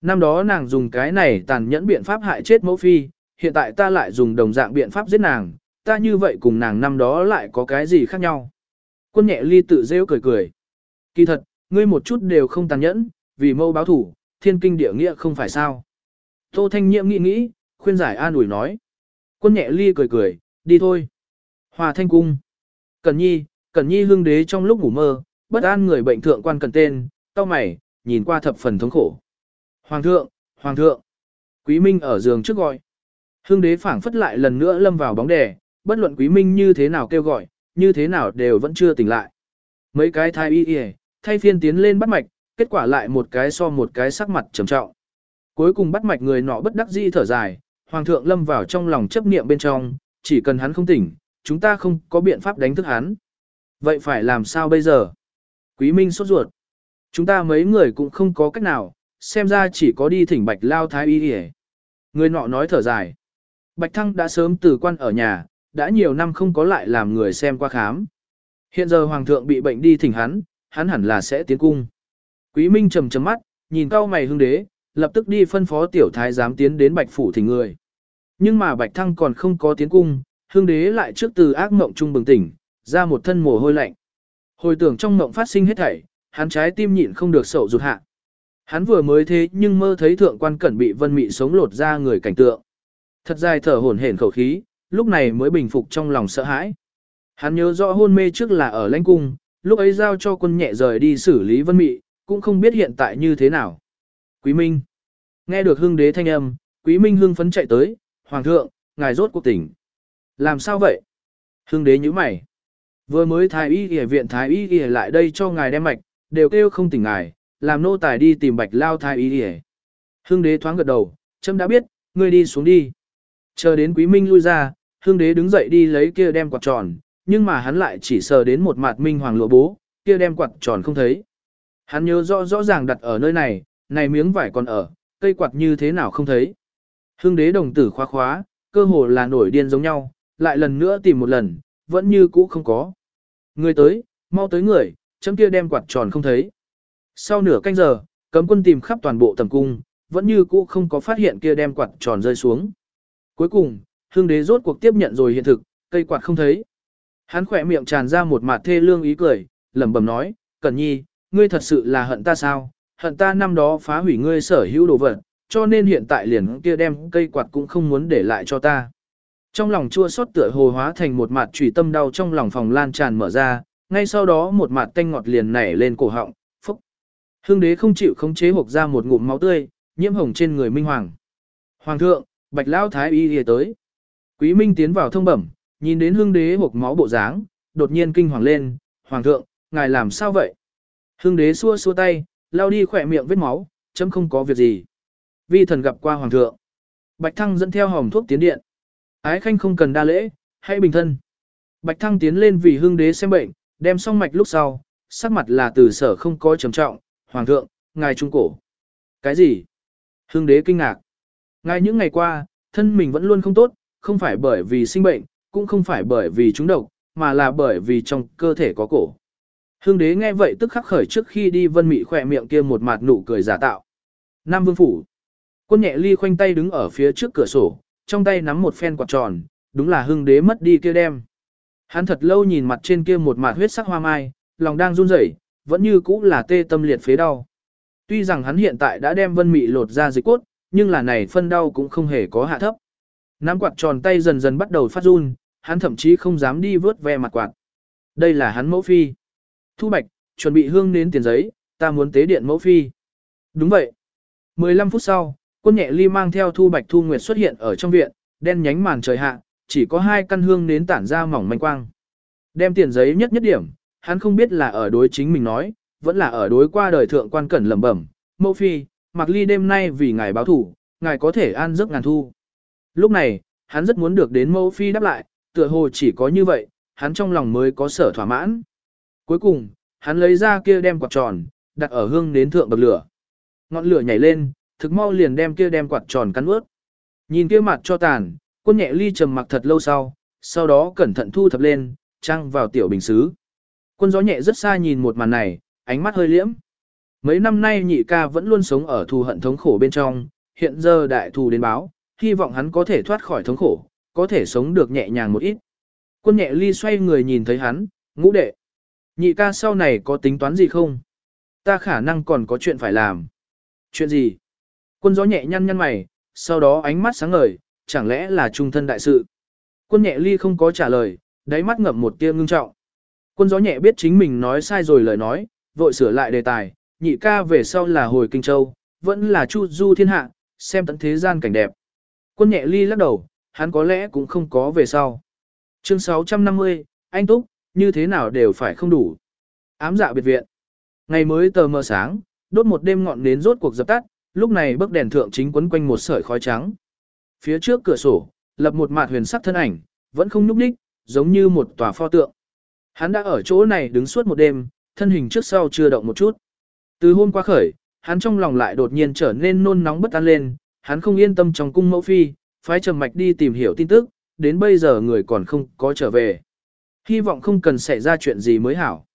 Speaker 1: Năm đó nàng dùng cái này tàn nhẫn biện pháp hại chết mẫu phi, hiện tại ta lại dùng đồng dạng biện pháp giết nàng, ta như vậy cùng nàng năm đó lại có cái gì khác nhau. Quân nhẹ ly tự rêu cười cười. Kỳ thật, ngươi một chút đều không tàn nhẫn, vì mâu báo thủ, thiên kinh địa nghĩa không phải sao. Tô Thanh Nhiễm nghĩ nghĩ, khuyên giải an ủi nói. Quân nhẹ ly cười cười, đi thôi. Hòa thanh cung. Cẩn nhi, cẩn nhi hương đế trong lúc ngủ mơ, bất an người bệnh thượng quan cần tên, tao mày, nhìn qua thập phần thống khổ. Hoàng thượng, hoàng thượng. Quý Minh ở giường trước gọi. Hương đế phảng phất lại lần nữa lâm vào bóng đè, bất luận Quý Minh như thế nào kêu gọi, như thế nào đều vẫn chưa tỉnh lại. Mấy cái thai y y, thay phiên tiến lên bắt mạch, kết quả lại một cái so một cái sắc mặt trầm trọng. Cuối cùng bắt mạch người nọ bất đắc dĩ thở dài, hoàng thượng lâm vào trong lòng chấp niệm bên trong, chỉ cần hắn không tỉnh, chúng ta không có biện pháp đánh thức hắn. Vậy phải làm sao bây giờ? Quý Minh sốt ruột. Chúng ta mấy người cũng không có cách nào, xem ra chỉ có đi thỉnh Bạch Lao Thái Y đi Người nọ nói thở dài. Bạch Thăng đã sớm từ quan ở nhà, đã nhiều năm không có lại làm người xem qua khám. Hiện giờ Hoàng thượng bị bệnh đi thỉnh hắn, hắn hẳn là sẽ tiến cung. Quý Minh trầm trầm mắt, nhìn cao mày hương đế, lập tức đi phân phó tiểu thái giám tiến đến Bạch Phủ thỉnh người. Nhưng mà Bạch Thăng còn không có tiến cung, hương đế lại trước từ ác mộng trung bừng tỉnh, ra một thân mồ hôi lạnh. Hồi tưởng trong mộng phát sinh hết thảy, hắn trái tim nhịn không được sầu rụt hạ. Hắn vừa mới thế nhưng mơ thấy thượng quan cẩn bị vân mị sống lột ra người cảnh tượng. Thật dài thở hổn hển khẩu khí, lúc này mới bình phục trong lòng sợ hãi. Hắn nhớ rõ hôn mê trước là ở lãnh cung, lúc ấy giao cho quân nhẹ rời đi xử lý vân mị, cũng không biết hiện tại như thế nào. Quý Minh. Nghe được hưng đế thanh âm, Quý Minh hưng phấn chạy tới, Hoàng thượng, ngài rốt cuộc tỉnh. Làm sao vậy? Hưng đế nhíu mày. Vừa mới thái y y viện thái y y lại đây cho ngài đem mạch, đều kêu không tỉnh ngài, làm nô tài đi tìm bạch lao thái y y. Hưng đế thoáng gật đầu, chấm đã biết, ngươi đi xuống đi. Chờ đến quý minh lui ra, hưng đế đứng dậy đi lấy kia đem quạt tròn, nhưng mà hắn lại chỉ sờ đến một mặt minh hoàng lụa bố, kia đem quạt tròn không thấy. Hắn nhớ rõ rõ ràng đặt ở nơi này, này miếng vải còn ở, cây quạt như thế nào không thấy. Hưng đế đồng tử khóa khóa, cơ hồ là nổi điên giống nhau, lại lần nữa tìm một lần, vẫn như cũ không có. Người tới, mau tới người, chấm kia đem quạt tròn không thấy. Sau nửa canh giờ, cấm quân tìm khắp toàn bộ tầm cung, vẫn như cũ không có phát hiện kia đem quạt tròn rơi xuống. Cuối cùng, hương đế rốt cuộc tiếp nhận rồi hiện thực, cây quạt không thấy. Hắn khỏe miệng tràn ra một mạt thê lương ý cười, lẩm bẩm nói, Cẩn Nhi, ngươi thật sự là hận ta sao? Hận ta năm đó phá hủy ngươi sở hữu đồ vật, cho nên hiện tại liền kia đem cây quạt cũng không muốn để lại cho ta. Trong lòng chua xót tựa hồ hóa thành một mặt trùy tâm đau trong lòng phòng lan tràn mở ra, ngay sau đó một mặt tanh ngọt liền nảy lên cổ họng, phúc. Hương đế không chịu khống chế hộc ra một ngụm máu tươi, nhiễm hồng trên người Minh Hoàng. Hoàng thượng, bạch lao thái y đi tới. Quý Minh tiến vào thông bẩm, nhìn đến hương đế hộc máu bộ dáng, đột nhiên kinh hoàng lên, Hoàng thượng, ngài làm sao vậy? Hương đế xua xua tay, lao đi khỏe miệng vết máu, chấm không có việc gì. Vi thần gặp qua Hoàng thượng. Bạch Thăng dẫn theo hòm thuốc tiến điện. Ái khanh không cần đa lễ, hãy bình thân. Bạch Thăng tiến lên vì hương đế xem bệnh, đem xong mạch lúc sau, sắc mặt là từ sở không có trầm trọng, hoàng thượng, ngài trung cổ. Cái gì? Hương đế kinh ngạc. Ngài những ngày qua, thân mình vẫn luôn không tốt, không phải bởi vì sinh bệnh, cũng không phải bởi vì trúng độc, mà là bởi vì trong cơ thể có cổ. Hương đế nghe vậy tức khắc khởi trước khi đi vân mị khỏe miệng kia một mặt nụ cười giả tạo. Nam vương phủ. Quân nhẹ ly khoanh tay đứng ở phía trước cửa sổ, trong tay nắm một phen quạt tròn, đúng là hưng đế mất đi kia đem. Hắn thật lâu nhìn mặt trên kia một mặt huyết sắc hoa mai, lòng đang run rẩy, vẫn như cũ là tê tâm liệt phế đau. Tuy rằng hắn hiện tại đã đem vân mị lột ra dịch cốt, nhưng là này phân đau cũng không hề có hạ thấp. Nắm quạt tròn tay dần dần bắt đầu phát run, hắn thậm chí không dám đi vớt ve mặt quạt. Đây là hắn mẫu phi. Thu Bạch, chuẩn bị hương đến tiền giấy, ta muốn tế điện mẫu phi. Đúng vậy. 15 phút sau, quân nhẹ ly mang theo Thu Bạch Thu Nguyệt xuất hiện ở trong viện, đen nhánh màn trời hạ, chỉ có hai căn hương nến tản ra mỏng manh quang. Đem tiền giấy nhất nhất điểm, hắn không biết là ở đối chính mình nói, vẫn là ở đối qua đời thượng quan cẩn lẩm bẩm, mẫu phi, mặc ly đêm nay vì ngài báo thủ, ngài có thể an giấc ngàn thu. Lúc này, hắn rất muốn được đến mẫu phi đáp lại, tựa hồ chỉ có như vậy, hắn trong lòng mới có sở thỏa mãn. Cuối cùng, hắn lấy ra kia đem quạt tròn, đặt ở hương đến thượng bậc lửa. Ngọn lửa nhảy lên, thực mau liền đem kia đem quạt tròn cắn ướt. Nhìn kia mặt cho tàn, quân nhẹ ly trầm mặc thật lâu sau, sau đó cẩn thận thu thập lên, trăng vào tiểu bình xứ. Quân gió nhẹ rất xa nhìn một màn này, ánh mắt hơi liễm. Mấy năm nay nhị ca vẫn luôn sống ở thù hận thống khổ bên trong, hiện giờ đại thù đến báo, hy vọng hắn có thể thoát khỏi thống khổ, có thể sống được nhẹ nhàng một ít. Quân nhẹ ly xoay người nhìn thấy hắn, ngũ đệ. Nhị ca sau này có tính toán gì không? Ta khả năng còn có chuyện phải làm. Chuyện gì? Quân gió nhẹ nhăn nhăn mày, sau đó ánh mắt sáng ngời, chẳng lẽ là trung thân đại sự? Quân nhẹ ly không có trả lời, đáy mắt ngậm một tia ngưng trọng. Quân gió nhẹ biết chính mình nói sai rồi lời nói, vội sửa lại đề tài, nhị ca về sau là hồi Kinh Châu, vẫn là chu du thiên hạ, xem tận thế gian cảnh đẹp. Quân nhẹ ly lắc đầu, hắn có lẽ cũng không có về sau. Chương 650, anh Túc, như thế nào đều phải không đủ. Ám dạ biệt viện. Ngày mới tờ mờ sáng, đốt một đêm ngọn nến rốt cuộc dập tắt, lúc này bức đèn thượng chính quấn quanh một sợi khói trắng. Phía trước cửa sổ, lập một mạt huyền sắc thân ảnh, vẫn không nhúc nhích, giống như một tòa pho tượng. Hắn đã ở chỗ này đứng suốt một đêm, thân hình trước sau chưa động một chút. Từ hôm qua khởi, hắn trong lòng lại đột nhiên trở nên nôn nóng bất an lên, hắn không yên tâm trong cung mẫu phi, phái trầm mạch đi tìm hiểu tin tức, đến bây giờ người còn không có trở về. Hy vọng không cần xảy ra chuyện gì mới hảo.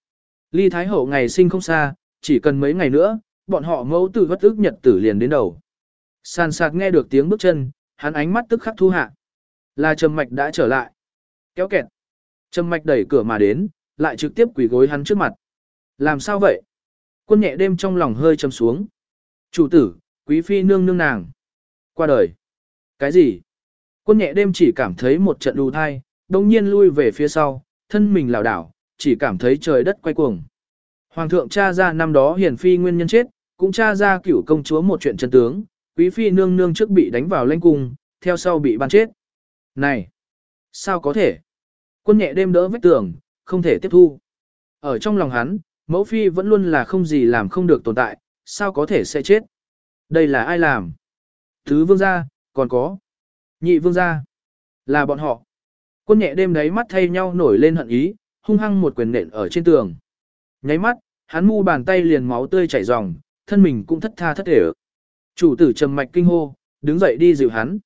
Speaker 1: Ly Thái Hậu ngày sinh không xa, chỉ cần mấy ngày nữa, bọn họ mẫu tử vất ức nhật tử liền đến đầu. Sàn sạc nghe được tiếng bước chân, hắn ánh mắt tức khắc thu hạ. Là Trầm Mạch đã trở lại. Kéo kẹt. Trầm Mạch đẩy cửa mà đến, lại trực tiếp quỳ gối hắn trước mặt. Làm sao vậy? Quân nhẹ đêm trong lòng hơi trầm xuống. Chủ tử, quý phi nương nương nàng. Qua đời. Cái gì? Quân nhẹ đêm chỉ cảm thấy một trận đù thai, đồng nhiên lui về phía sau, thân mình lảo đảo, chỉ cảm thấy trời đất quay cuồng. Hoàng thượng tra ra năm đó hiển phi nguyên nhân chết, cũng tra ra cửu công chúa một chuyện chân tướng, quý phi nương nương trước bị đánh vào lãnh cung, theo sau bị ban chết. Này! Sao có thể? Quân nhẹ đêm đỡ vết tường, không thể tiếp thu. Ở trong lòng hắn, mẫu phi vẫn luôn là không gì làm không được tồn tại, sao có thể sẽ chết? Đây là ai làm? Thứ vương gia, còn có. Nhị vương gia. Là bọn họ. Quân nhẹ đêm đấy mắt thay nhau nổi lên hận ý, hung hăng một quyền nện ở trên tường. Nháy mắt, hắn mu bàn tay liền máu tươi chảy ròng, thân mình cũng thất tha thất thể. Chủ tử trầm mạch kinh hô, đứng dậy đi dịu hắn.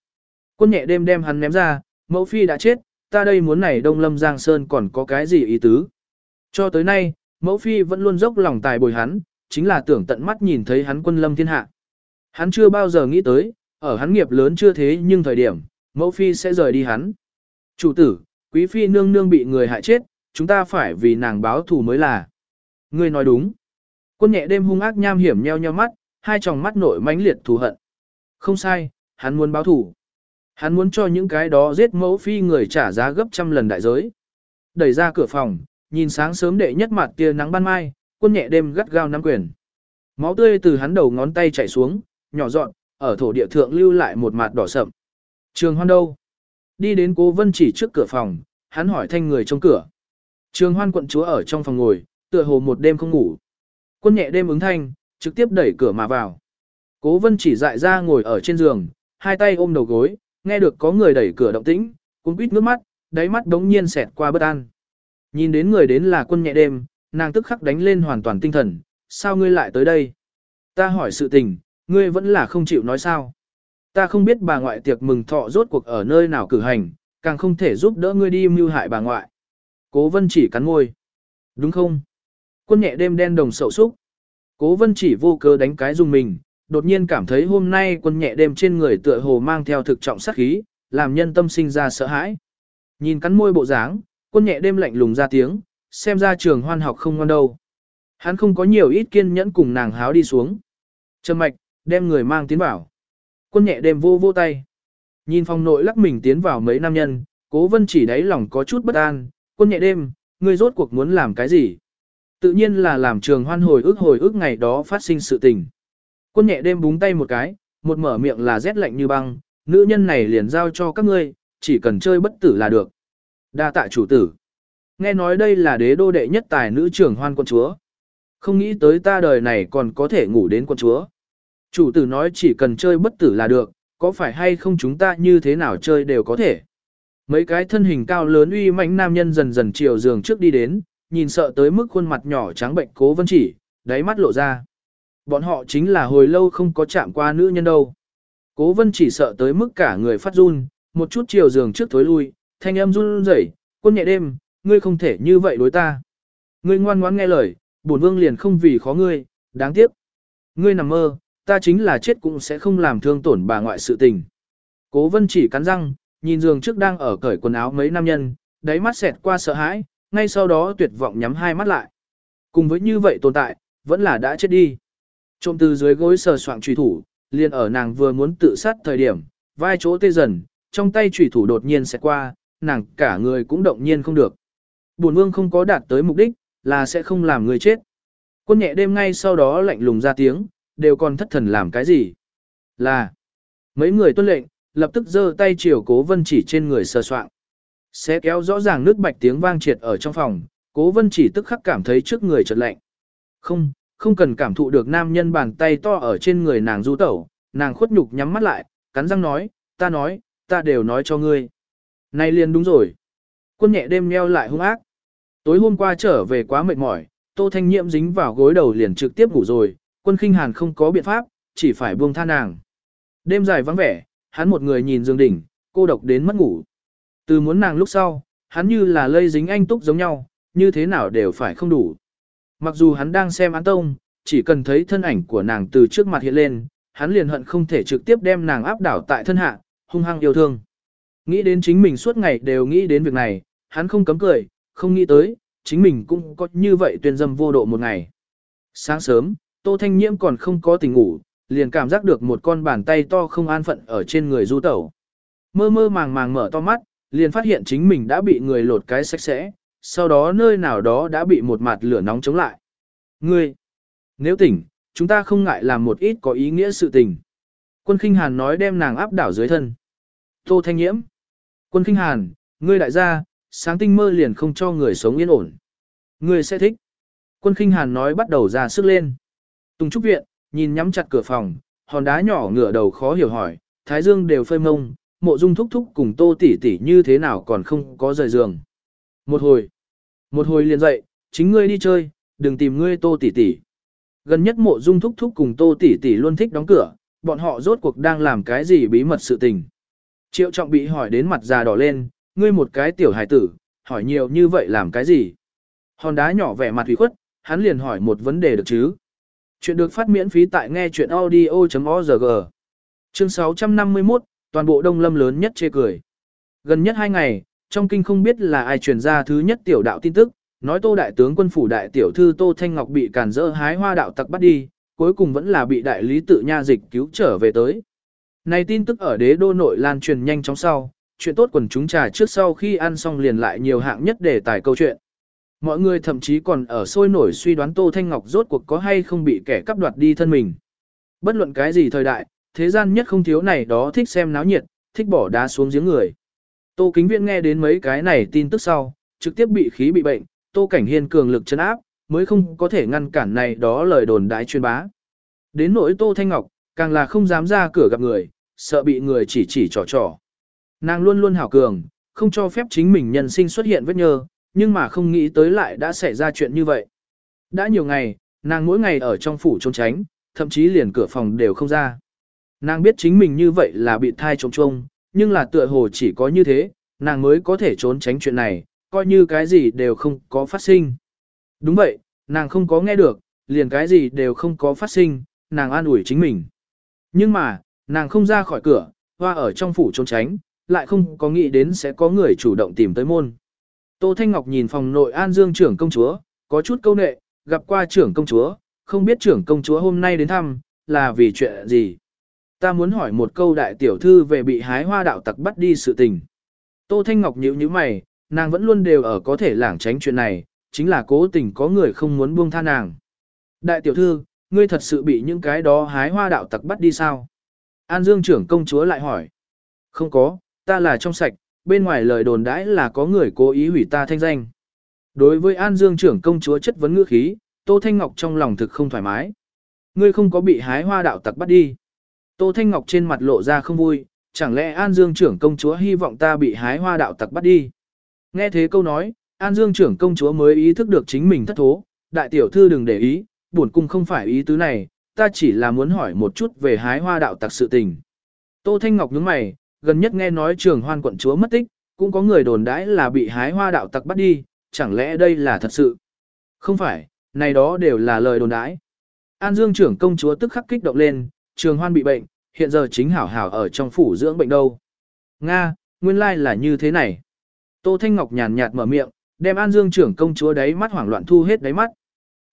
Speaker 1: Quân nhẹ đêm đem hắn ném ra, mẫu phi đã chết, ta đây muốn này Đông Lâm Giang Sơn còn có cái gì ý tứ. Cho tới nay, mẫu phi vẫn luôn dốc lòng tài bồi hắn, chính là tưởng tận mắt nhìn thấy hắn quân lâm thiên hạ. Hắn chưa bao giờ nghĩ tới, ở hắn nghiệp lớn chưa thế nhưng thời điểm, mẫu phi sẽ rời đi hắn. Chủ tử, quý phi nương nương bị người hại chết, chúng ta phải vì nàng báo thù mới là. Ngươi nói đúng. Quân nhẹ đêm hung ác nham hiểm nheo nheo mắt, hai tròng mắt nội mãnh liệt thù hận. Không sai, hắn muốn báo thù. Hắn muốn cho những cái đó giết mẫu phi người trả giá gấp trăm lần đại giới. Đẩy ra cửa phòng, nhìn sáng sớm đệ nhất mặt tia nắng ban mai, quân nhẹ đêm gắt gao nắm quyền. Máu tươi từ hắn đầu ngón tay chảy xuống, nhỏ dọn, ở thổ địa thượng lưu lại một mặt đỏ sậm. Trường hoan đâu? Đi đến cố vân chỉ trước cửa phòng, hắn hỏi thanh người trong cửa. Trường hoan quận chúa ở trong phòng ngồi, tựa hồ một đêm không ngủ. Quân nhẹ đêm ứng thanh, trực tiếp đẩy cửa mà vào. Cố vân chỉ dại ra ngồi ở trên giường, hai tay ôm đầu gối, nghe được có người đẩy cửa động tĩnh, cũng quýt nước mắt, đáy mắt đống nhiên xẹt qua bất an. Nhìn đến người đến là quân nhẹ đêm, nàng tức khắc đánh lên hoàn toàn tinh thần, sao ngươi lại tới đây? Ta hỏi sự tình, ngươi vẫn là không chịu nói sao? Ta không biết bà ngoại tiệc mừng thọ rốt cuộc ở nơi nào cử hành, càng không thể giúp đỡ ngươi đi mưu hại bà ngoại. Cố vân chỉ cắn môi. Đúng không? Quân nhẹ đêm đen đồng sậu xúc. Cố vân chỉ vô cớ đánh cái dùng mình, đột nhiên cảm thấy hôm nay quân nhẹ đêm trên người tựa hồ mang theo thực trọng sát khí, làm nhân tâm sinh ra sợ hãi. Nhìn cắn môi bộ dáng, quân nhẹ đêm lạnh lùng ra tiếng, xem ra trường hoan học không ngon đâu. Hắn không có nhiều ít kiên nhẫn cùng nàng háo đi xuống. Trầm mạch, đem người mang tiến vào. Quân nhẹ đêm vô vô tay. Nhìn phòng nội lắc mình tiến vào mấy nam nhân, cố vân chỉ đáy lòng có chút bất an. Quân nhẹ đêm, ngươi rốt cuộc muốn làm cái gì? Tự nhiên là làm trường hoan hồi ức hồi ức ngày đó phát sinh sự tình. Quân nhẹ đêm búng tay một cái, một mở miệng là rét lạnh như băng, nữ nhân này liền giao cho các ngươi, chỉ cần chơi bất tử là được. Đa tạ chủ tử. Nghe nói đây là đế đô đệ nhất tài nữ trưởng hoan quân chúa. Không nghĩ tới ta đời này còn có thể ngủ đến quân chúa. Chủ tử nói chỉ cần chơi bất tử là được, có phải hay không chúng ta như thế nào chơi đều có thể. Mấy cái thân hình cao lớn uy mãnh nam nhân dần dần chiều giường trước đi đến, nhìn sợ tới mức khuôn mặt nhỏ trắng bệnh cố vân chỉ, đáy mắt lộ ra. Bọn họ chính là hồi lâu không có chạm qua nữ nhân đâu. Cố vân chỉ sợ tới mức cả người phát run, một chút chiều giường trước thối lui, thanh âm run rẩy, quân nhẹ đêm, ngươi không thể như vậy đối ta. Ngươi ngoan ngoãn nghe lời, bổn vương liền không vì khó ngươi, đáng tiếc. Ngươi nằm mơ, ta chính là chết cũng sẽ không làm thương tổn bà ngoại sự tình. Cố vân chỉ cắn răng, nhìn giường trước đang ở cởi quần áo mấy nam nhân, đáy mắt xẹt qua sợ hãi, ngay sau đó tuyệt vọng nhắm hai mắt lại. Cùng với như vậy tồn tại, vẫn là đã chết đi. Trộm từ dưới gối sờ soạng trùy thủ, liền ở nàng vừa muốn tự sát thời điểm, vai chỗ tê dần, trong tay trùy thủ đột nhiên xẹt qua, nàng cả người cũng động nhiên không được. Bổn vương không có đạt tới mục đích, là sẽ không làm người chết. Quân nhẹ đêm ngay sau đó lạnh lùng ra tiếng, đều còn thất thần làm cái gì? Là, mấy người tuân lệnh, lập tức giơ tay chiều cố vân chỉ trên người sờ soạn. Sẽ kéo rõ ràng nước bạch tiếng vang triệt ở trong phòng, cố vân chỉ tức khắc cảm thấy trước người chợt lạnh. Không, không cần cảm thụ được nam nhân bàn tay to ở trên người nàng du tẩu, nàng khuất nhục nhắm mắt lại, cắn răng nói, ta nói, ta đều nói cho ngươi. Này liền đúng rồi. Quân nhẹ đêm nheo lại hung ác. Tối hôm qua trở về quá mệt mỏi, tô thanh nhiễm dính vào gối đầu liền trực tiếp ngủ rồi, quân khinh hàn không có biện pháp, chỉ phải buông tha nàng. Đêm dài vắng vẻ, hắn một người nhìn dương đỉnh, cô độc đến mất ngủ. Từ muốn nàng lúc sau, hắn như là lây dính anh túc giống nhau, như thế nào đều phải không đủ. Mặc dù hắn đang xem án tông, chỉ cần thấy thân ảnh của nàng từ trước mặt hiện lên, hắn liền hận không thể trực tiếp đem nàng áp đảo tại thân hạ, hung hăng yêu thương. Nghĩ đến chính mình suốt ngày đều nghĩ đến việc này, hắn không cấm cười, không nghĩ tới, chính mình cũng có như vậy tuyên dâm vô độ một ngày. Sáng sớm, Tô Thanh Nhiễm còn không có tỉnh ngủ, liền cảm giác được một con bàn tay to không an phận ở trên người du tẩu. Mơ mơ màng màng mở to mắt, liền phát hiện chính mình đã bị người lột cái sạch sẽ, sau đó nơi nào đó đã bị một mặt lửa nóng chống lại. Ngươi, nếu tỉnh, chúng ta không ngại làm một ít có ý nghĩa sự tình. Quân Kinh Hàn nói đem nàng áp đảo dưới thân. Tô Thanh Nhiễm. Quân Kinh Hàn, ngươi đại gia, sáng tinh mơ liền không cho người sống yên ổn. Ngươi sẽ thích. Quân Kinh Hàn nói bắt đầu ra sức lên. Tùng Trúc Viện, nhìn nhắm chặt cửa phòng, hòn đá nhỏ ngửa đầu khó hiểu hỏi, Thái Dương đều phơi mông, mộ dung thúc thúc cùng tô tỷ tỷ như thế nào còn không có rời giường. Một hồi, một hồi liền dậy, chính ngươi đi chơi, đừng tìm ngươi tô tỷ tỷ. Gần nhất mộ dung thúc thúc cùng tô tỷ tỷ luôn thích đóng cửa, bọn họ rốt cuộc đang làm cái gì bí mật sự tình. Triệu trọng bị hỏi đến mặt già đỏ lên, ngươi một cái tiểu hài tử, hỏi nhiều như vậy làm cái gì. Hòn đá nhỏ vẻ mặt hủy khuất, hắn liền hỏi một vấn đề được chứ. Chuyện được phát miễn phí tại nghe chuyện audio.org. Chương 651, toàn bộ đông lâm lớn nhất chê cười. Gần nhất hai ngày, trong kinh không biết là ai truyền ra thứ nhất tiểu đạo tin tức, nói tô đại tướng quân phủ đại tiểu thư tô thanh ngọc bị cản rỡ hái hoa đạo tặc bắt đi, cuối cùng vẫn là bị đại lý tự nha dịch cứu trở về tới. Này tin tức ở đế đô nội lan truyền nhanh chóng sau, chuyện tốt quần chúng trà trước sau khi ăn xong liền lại nhiều hạng nhất để tải câu chuyện. Mọi người thậm chí còn ở sôi nổi suy đoán Tô Thanh Ngọc rốt cuộc có hay không bị kẻ cắp đoạt đi thân mình. Bất luận cái gì thời đại, thế gian nhất không thiếu này đó thích xem náo nhiệt, thích bỏ đá xuống giếng người. Tô Kính Viễn nghe đến mấy cái này tin tức sau, trực tiếp bị khí bị bệnh, Tô Cảnh Hiên cường lực chấn áp, mới không có thể ngăn cản này đó lời đồn đại truyền bá. Đến nỗi Tô Thanh Ngọc, càng là không dám ra cửa gặp người, sợ bị người chỉ chỉ trò trò. Nàng luôn luôn hảo cường, không cho phép chính mình nhân sinh xuất hiện vết nhơ, nhưng mà không nghĩ tới lại đã xảy ra chuyện như vậy. Đã nhiều ngày, nàng mỗi ngày ở trong phủ trốn tránh, thậm chí liền cửa phòng đều không ra. Nàng biết chính mình như vậy là bị thai trông trông, nhưng là tựa hồ chỉ có như thế, nàng mới có thể trốn tránh chuyện này, coi như cái gì đều không có phát sinh. Đúng vậy, nàng không có nghe được, liền cái gì đều không có phát sinh, nàng an ủi chính mình. Nhưng mà, nàng không ra khỏi cửa, hoa ở trong phủ trốn tránh, lại không có nghĩ đến sẽ có người chủ động tìm tới môn. Tô Thanh Ngọc nhìn phòng nội An Dương trưởng công chúa, có chút câu nệ, gặp qua trưởng công chúa, không biết trưởng công chúa hôm nay đến thăm, là vì chuyện gì? Ta muốn hỏi một câu đại tiểu thư về bị hái hoa đạo tặc bắt đi sự tình. Tô Thanh Ngọc nhíu nhíu mày, nàng vẫn luôn đều ở có thể lảng tránh chuyện này, chính là cố tình có người không muốn buông tha nàng. Đại tiểu thư, ngươi thật sự bị những cái đó hái hoa đạo tặc bắt đi sao? An Dương trưởng công chúa lại hỏi. Không có, ta là trong sạch, bên ngoài lời đồn đãi là có người cố ý hủy ta thanh danh. Đối với An Dương trưởng công chúa chất vấn ngữ khí, Tô Thanh Ngọc trong lòng thực không thoải mái. Ngươi không có bị hái hoa đạo tặc bắt đi. Tô Thanh Ngọc trên mặt lộ ra không vui, chẳng lẽ An Dương trưởng công chúa hy vọng ta bị hái hoa đạo tặc bắt đi. Nghe thế câu nói, An Dương trưởng công chúa mới ý thức được chính mình thất thố, đại tiểu thư đừng để ý, buồn cung không phải ý tứ này, ta chỉ là muốn hỏi một chút về hái hoa đạo tặc sự tình. Tô Thanh Ngọc nhướng mày, gần nhất nghe nói trường hoan quận chúa mất tích, cũng có người đồn đãi là bị hái hoa đạo tặc bắt đi, chẳng lẽ đây là thật sự? Không phải, này đó đều là lời đồn đãi. An Dương trưởng công chúa tức khắc kích động lên, trường hoan bị bệnh, hiện giờ chính hảo hảo ở trong phủ dưỡng bệnh đâu. Nga, nguyên lai là như thế này. Tô Thanh Ngọc nhàn nhạt mở miệng, đem An Dương trưởng công chúa đáy mắt hoảng loạn thu hết đáy mắt.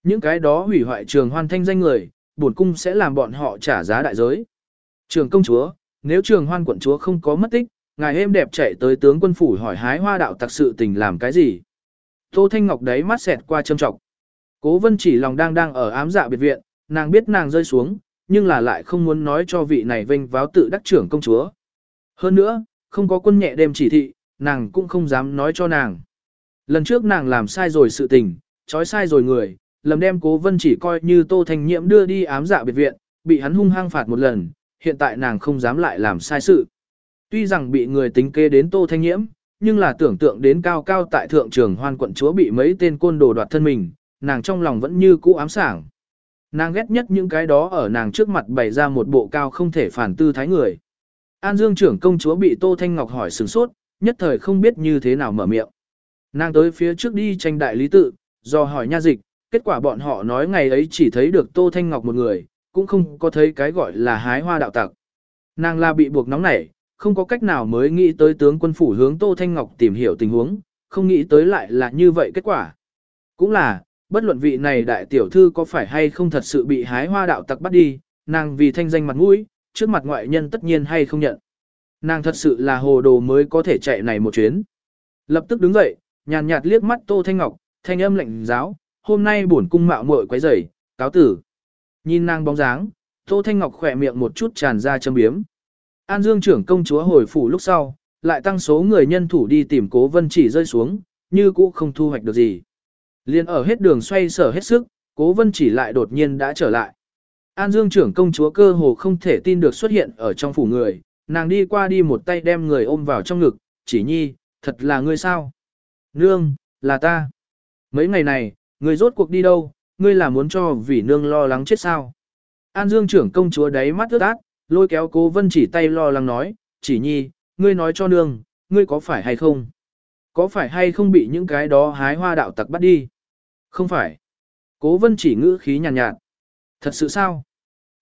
Speaker 1: Những cái đó hủy hoại trường hoan thanh danh người, bổn cung sẽ làm bọn họ trả giá đại giới. Trường công chúa, nếu trường hoan quận chúa không có mất tích, ngài êm đẹp chạy tới tướng quân phủ hỏi hái hoa đạo tặc sự tình làm cái gì. Tô Thanh Ngọc đấy mắt xẹt qua châm trọng. Cố vân chỉ lòng đang đang ở ám dạ biệt viện, nàng biết nàng rơi xuống, nhưng là lại không muốn nói cho vị này vinh váo tự đắc trưởng công chúa. Hơn nữa, không có quân nhẹ đêm chỉ thị, nàng cũng không dám nói cho nàng. Lần trước nàng làm sai rồi sự tình, trói sai rồi người, lầm đem cố vân chỉ coi như tô thanh nhiễm đưa đi ám dạ biệt viện, bị hắn hung hăng phạt một lần, hiện tại nàng không dám lại làm sai sự. Tuy rằng bị người tính kế đến tô thanh nhiễm, nhưng là tưởng tượng đến cao cao tại thượng trường hoan quận chúa bị mấy tên côn đồ đoạt thân mình, nàng trong lòng vẫn như cũ ám sảng. Nàng ghét nhất những cái đó ở nàng trước mặt bày ra một bộ cao không thể phản tư thái người. An Dương trưởng công chúa bị Tô Thanh Ngọc hỏi sừng sốt, nhất thời không biết như thế nào mở miệng. Nàng tới phía trước đi tranh đại lý tự, do hỏi nha dịch, kết quả bọn họ nói ngày ấy chỉ thấy được Tô Thanh Ngọc một người, cũng không có thấy cái gọi là hái hoa đạo tặc. Nàng là bị buộc nóng nảy, không có cách nào mới nghĩ tới tướng quân phủ hướng Tô Thanh Ngọc tìm hiểu tình huống, không nghĩ tới lại là như vậy kết quả. Cũng là, bất luận vị này đại tiểu thư có phải hay không thật sự bị hái hoa đạo tặc bắt đi, nàng vì thanh danh mặt mũi, trước mặt ngoại nhân tất nhiên hay không nhận. Nàng thật sự là hồ đồ mới có thể chạy này một chuyến. Lập tức đứng dậy, nhàn nhạt liếc mắt Tô Thanh Ngọc, thanh âm lạnh giáo, hôm nay bổn cung mạo muội quấy rầy, cáo tử. Nhìn nàng bóng dáng, Tô Thanh Ngọc khỏe miệng một chút tràn ra châm biếm. An Dương trưởng công chúa hồi phủ lúc sau, lại tăng số người nhân thủ đi tìm cố vân chỉ rơi xuống, như cũ không thu hoạch được gì. Liên ở hết đường xoay sở hết sức, cố vân chỉ lại đột nhiên đã trở lại. An Dương trưởng công chúa cơ hồ không thể tin được xuất hiện ở trong phủ người, nàng đi qua đi một tay đem người ôm vào trong ngực, chỉ nhi, thật là ngươi sao? Nương, là ta. Mấy ngày này, ngươi rốt cuộc đi đâu, ngươi là muốn cho vì nương lo lắng chết sao? An Dương trưởng công chúa đáy mắt ướt át, lôi kéo cố vân chỉ tay lo lắng nói, chỉ nhi, ngươi nói cho nương, ngươi có phải hay không? Có phải hay không bị những cái đó hái hoa đạo tặc bắt đi? Không phải. Cố vân chỉ ngữ khí nhàn nhạt, nhạt. Thật sự sao?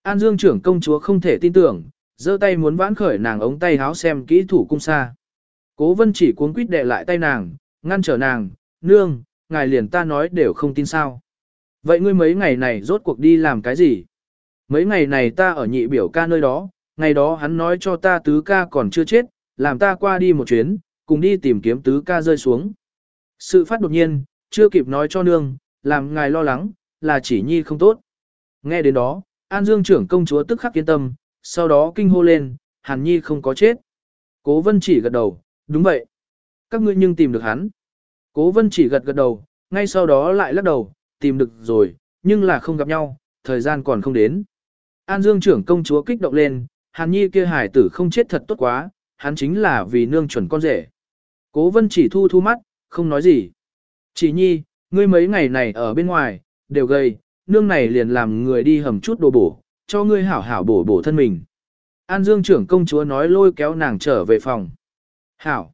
Speaker 1: An Dương trưởng công chúa không thể tin tưởng, giơ tay muốn vãn khởi nàng ống tay háo xem kỹ thủ cung xa. Cố vân chỉ cuốn quýt đệ lại tay nàng, ngăn trở nàng, nương, ngài liền ta nói đều không tin sao. Vậy ngươi mấy ngày này rốt cuộc đi làm cái gì? Mấy ngày này ta ở nhị biểu ca nơi đó, ngày đó hắn nói cho ta tứ ca còn chưa chết, làm ta qua đi một chuyến, cùng đi tìm kiếm tứ ca rơi xuống. Sự phát đột nhiên, chưa kịp nói cho nương, làm ngài lo lắng, là chỉ nhi không tốt. Nghe đến đó, An Dương trưởng công chúa tức khắc yên tâm, sau đó kinh hô lên, Hàn Nhi không có chết. Cố Vân chỉ gật đầu, đúng vậy. Các ngươi nhưng tìm được hắn. Cố Vân chỉ gật gật đầu, ngay sau đó lại lắc đầu, tìm được rồi, nhưng là không gặp nhau, thời gian còn không đến. An Dương trưởng công chúa kích động lên, Hàn Nhi kia hải tử không chết thật tốt quá, hắn chính là vì nương chuẩn con rể. Cố Vân chỉ thu thu mắt, không nói gì. Chỉ Nhi, ngươi mấy ngày này ở bên ngoài, đều gầy, nương này liền làm người đi hầm chút đồ bổ, cho ngươi hảo hảo bổ bổ thân mình. An Dương trưởng công chúa nói lôi kéo nàng trở về phòng. Hảo.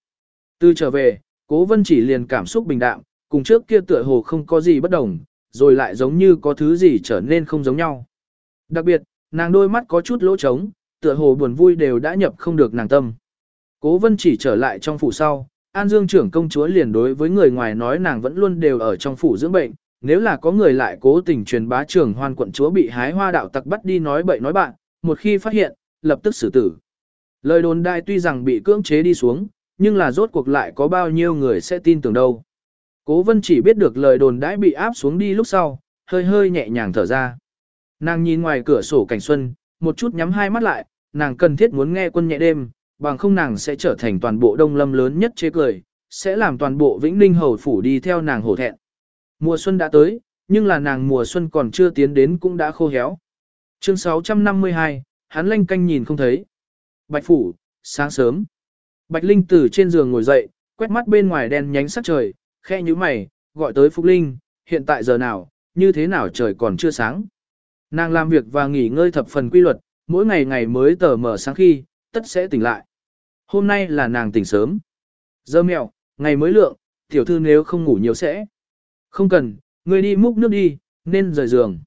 Speaker 1: Từ trở về, cố vân chỉ liền cảm xúc bình đạm, cùng trước kia tựa hồ không có gì bất đồng, rồi lại giống như có thứ gì trở nên không giống nhau. Đặc biệt, nàng đôi mắt có chút lỗ trống, tựa hồ buồn vui đều đã nhập không được nàng tâm. Cố vân chỉ trở lại trong phủ sau, An Dương trưởng công chúa liền đối với người ngoài nói nàng vẫn luôn đều ở trong phủ dưỡng bệnh, nếu là có người lại cố tình truyền bá trưởng hoan quận chúa bị hái hoa đạo tặc bắt đi nói bậy nói bạn, một khi phát hiện, lập tức xử tử. Lời đồn đại tuy rằng bị cưỡng chế đi xuống, nhưng là rốt cuộc lại có bao nhiêu người sẽ tin tưởng đâu. Cố vân chỉ biết được lời đồn đãi bị áp xuống đi lúc sau, hơi hơi nhẹ nhàng thở ra. Nàng nhìn ngoài cửa sổ cảnh xuân, một chút nhắm hai mắt lại, nàng cần thiết muốn nghe quân nhẹ đêm, bằng không nàng sẽ trở thành toàn bộ đông lâm lớn nhất chế cười, sẽ làm toàn bộ vĩnh ninh hầu phủ đi theo nàng hổ thẹn. Mùa xuân đã tới, nhưng là nàng mùa xuân còn chưa tiến đến cũng đã khô héo. Chương 652, hắn lanh canh nhìn không thấy. Bạch phủ, sáng sớm. Bạch Linh từ trên giường ngồi dậy, quét mắt bên ngoài đen nhánh sắc trời, khe như mày, gọi tới Phục Linh, hiện tại giờ nào, như thế nào trời còn chưa sáng. Nàng làm việc và nghỉ ngơi thập phần quy luật, mỗi ngày ngày mới tờ mở sáng khi, tất sẽ tỉnh lại. Hôm nay là nàng tỉnh sớm. Giờ mèo, ngày mới lượng, tiểu thư nếu không ngủ nhiều sẽ. Không cần, ngươi đi múc nước đi, nên rời giường.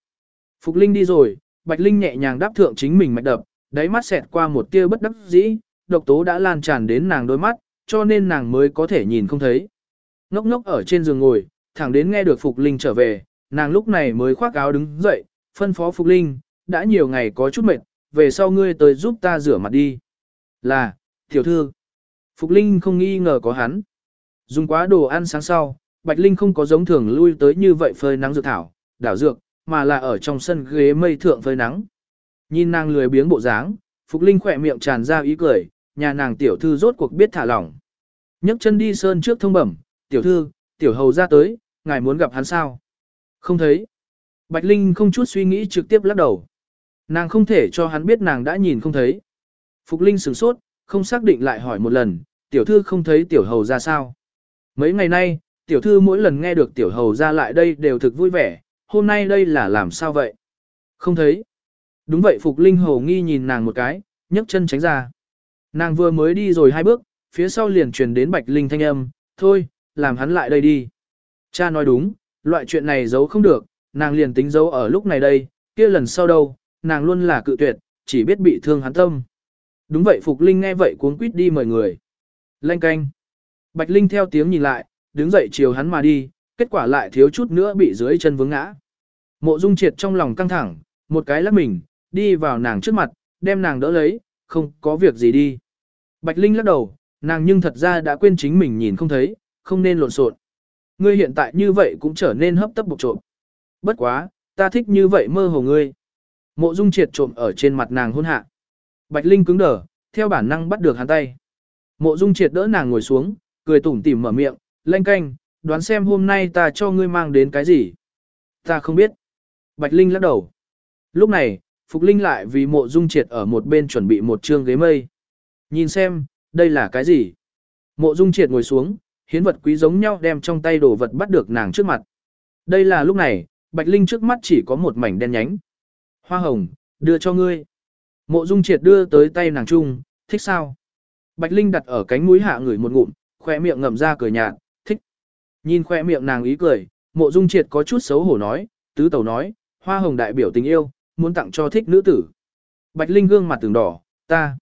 Speaker 1: Phục Linh đi rồi, Bạch Linh nhẹ nhàng đáp thượng chính mình mạch đập, đáy mắt xẹt qua một tia bất đắc dĩ, độc tố đã lan tràn đến nàng đôi mắt, cho nên nàng mới có thể nhìn không thấy. Ngốc ngốc ở trên giường ngồi, thẳng đến nghe được Phục Linh trở về, nàng lúc này mới khoác áo đứng dậy, phân phó Phục Linh, đã nhiều ngày có chút mệt, về sau ngươi tới giúp ta rửa mặt đi. Là, tiểu thư. Phục Linh không nghi ngờ có hắn. Dùng quá đồ ăn sáng sau, Bạch Linh không có giống thường lui tới như vậy phơi nắng dược thảo, đảo dược, mà là ở trong sân ghế mây thượng phơi nắng. Nhìn nàng lười biếng bộ dáng, Phục Linh khỏe miệng tràn ra ý cười, nhà nàng tiểu thư rốt cuộc biết thả lỏng. nhấc chân đi sơn trước thông bẩm, tiểu thư, tiểu hầu ra tới, ngài muốn gặp hắn sao? Không thấy. Bạch Linh không chút suy nghĩ trực tiếp lắc đầu. Nàng không thể cho hắn biết nàng đã nhìn không thấy. Phục Linh sửng sốt, không xác định lại hỏi một lần, tiểu thư không thấy tiểu hầu ra sao? Mấy ngày nay, tiểu thư mỗi lần nghe được tiểu hầu ra lại đây đều thực vui vẻ, hôm nay đây là làm sao vậy? Không thấy. Đúng vậy Phục Linh hầu nghi nhìn nàng một cái, nhấc chân tránh ra. Nàng vừa mới đi rồi hai bước, phía sau liền truyền đến Bạch Linh thanh âm, thôi, làm hắn lại đây đi. Cha nói đúng, loại chuyện này giấu không được, nàng liền tính giấu ở lúc này đây, kia lần sau đâu, nàng luôn là cự tuyệt, chỉ biết bị thương hắn tâm. Đúng vậy Phục Linh nghe vậy cuốn quýt đi mời người. Lanh canh. Bạch Linh theo tiếng nhìn lại, đứng dậy chiều hắn mà đi, kết quả lại thiếu chút nữa bị dưới chân vướng ngã. Mộ Dung Triệt trong lòng căng thẳng, một cái lắc mình, đi vào nàng trước mặt, đem nàng đỡ lấy, không có việc gì đi. Bạch Linh lắc đầu, nàng nhưng thật ra đã quên chính mình nhìn không thấy, không nên lộn xộn. Ngươi hiện tại như vậy cũng trở nên hấp tấp bộc trộm. Bất quá, ta thích như vậy mơ hồ ngươi. Mộ Dung Triệt trộm ở trên mặt nàng hôn hạ. Bạch Linh cứng đờ, theo bản năng bắt được hắn tay. Mộ Dung Triệt đỡ nàng ngồi xuống, cười tủm tỉm mở miệng, "Lanh canh, đoán xem hôm nay ta cho ngươi mang đến cái gì?" "Ta không biết." Bạch Linh lắc đầu. Lúc này, Phục Linh lại vì Mộ Dung Triệt ở một bên chuẩn bị một trương ghế mây. "Nhìn xem, đây là cái gì?" Mộ Dung Triệt ngồi xuống, hiến vật quý giống nhau đem trong tay đồ vật bắt được nàng trước mặt. Đây là lúc này, Bạch Linh trước mắt chỉ có một mảnh đen nhánh. Hoa hồng, đưa cho ngươi. Mộ Dung Triệt đưa tới tay nàng trung, thích sao? Bạch Linh đặt ở cánh mũi hạ người một ngụm, khoe miệng ngậm ra cười nhạt, thích. Nhìn khoe miệng nàng ý cười, Mộ Dung Triệt có chút xấu hổ nói, tứ tẩu nói, hoa hồng đại biểu tình yêu, muốn tặng cho thích nữ tử. Bạch Linh gương mặt từng đỏ, ta,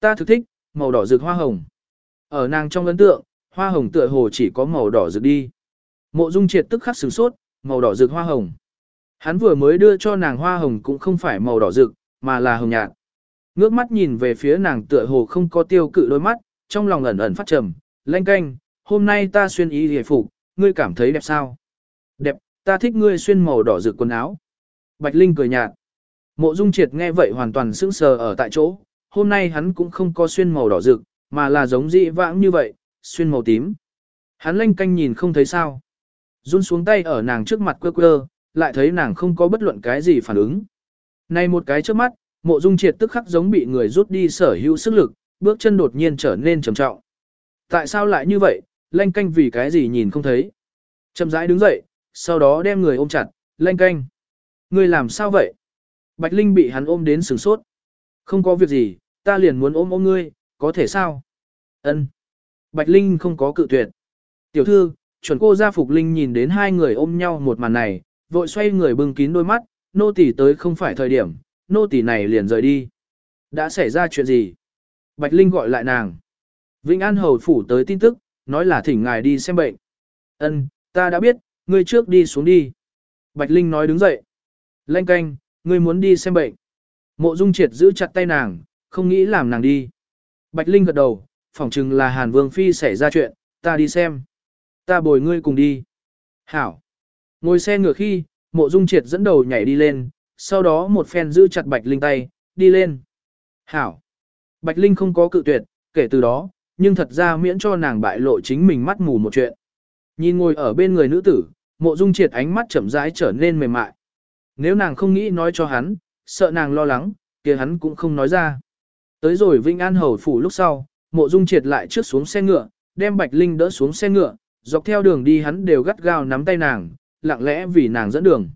Speaker 1: ta thực thích, màu đỏ rực hoa hồng. Ở nàng trong ấn tượng, hoa hồng tựa hồ chỉ có màu đỏ rực đi. Mộ Dung Triệt tức khắc sửng sốt, màu đỏ rực hoa hồng. Hắn vừa mới đưa cho nàng hoa hồng cũng không phải màu đỏ rực, mà là hồng nhạt. Ngước mắt nhìn về phía nàng tựa hồ không có tiêu cự đôi mắt, trong lòng ẩn ẩn phát trầm, lanh canh, hôm nay ta xuyên y hề phục, ngươi cảm thấy đẹp sao? Đẹp, ta thích ngươi xuyên màu đỏ rực quần áo. Bạch Linh cười nhạt. Mộ Dung Triệt nghe vậy hoàn toàn sững sờ ở tại chỗ, hôm nay hắn cũng không có xuyên màu đỏ rực, mà là giống dị vãng như vậy, xuyên màu tím. Hắn lanh canh nhìn không thấy sao. Run xuống tay ở nàng trước mặt quơ quơ, lại thấy nàng không có bất luận cái gì phản ứng. Này một cái trước mắt, mộ dung triệt tức khắc giống bị người rút đi sở hữu sức lực, bước chân đột nhiên trở nên trầm trọng. Tại sao lại như vậy, lanh canh vì cái gì nhìn không thấy. Chậm rãi đứng dậy, sau đó đem người ôm chặt, lanh canh. Người làm sao vậy? Bạch Linh bị hắn ôm đến sừng sốt. Không có việc gì, ta liền muốn ôm ôm ngươi, có thể sao? Ân. Bạch Linh không có cự tuyệt. Tiểu thư, chuẩn cô gia Phục Linh nhìn đến hai người ôm nhau một màn này, vội xoay người bưng kín đôi mắt, nô tỳ tới không phải thời điểm, nô tỳ này liền rời đi. Đã xảy ra chuyện gì? Bạch Linh gọi lại nàng. Vĩnh An Hầu Phủ tới tin tức, nói là thỉnh ngài đi xem bệnh. Ân, ta đã biết, ngươi trước đi xuống đi. Bạch Linh nói đứng dậy. Lanh canh, ngươi muốn đi xem bệnh. Mộ Dung Triệt giữ chặt tay nàng, không nghĩ làm nàng đi. Bạch Linh gật đầu, phỏng chừng là Hàn Vương Phi xảy ra chuyện, ta đi xem. Ta bồi ngươi cùng đi. Hảo. Ngồi xe ngựa khi, mộ Dung Triệt dẫn đầu nhảy đi lên, sau đó một phen giữ chặt Bạch Linh tay, đi lên. Hảo. Bạch Linh không có cự tuyệt, kể từ đó, nhưng thật ra miễn cho nàng bại lộ chính mình mắt mù một chuyện. Nhìn ngồi ở bên người nữ tử, mộ dung triệt ánh mắt chậm rãi trở nên mềm mại. Nếu nàng không nghĩ nói cho hắn, sợ nàng lo lắng, kia hắn cũng không nói ra. Tới rồi Vinh An Hầu phủ lúc sau, mộ dung triệt lại trước xuống xe ngựa, đem Bạch Linh đỡ xuống xe ngựa, dọc theo đường đi hắn đều gắt gao nắm tay nàng, lặng lẽ vì nàng dẫn đường.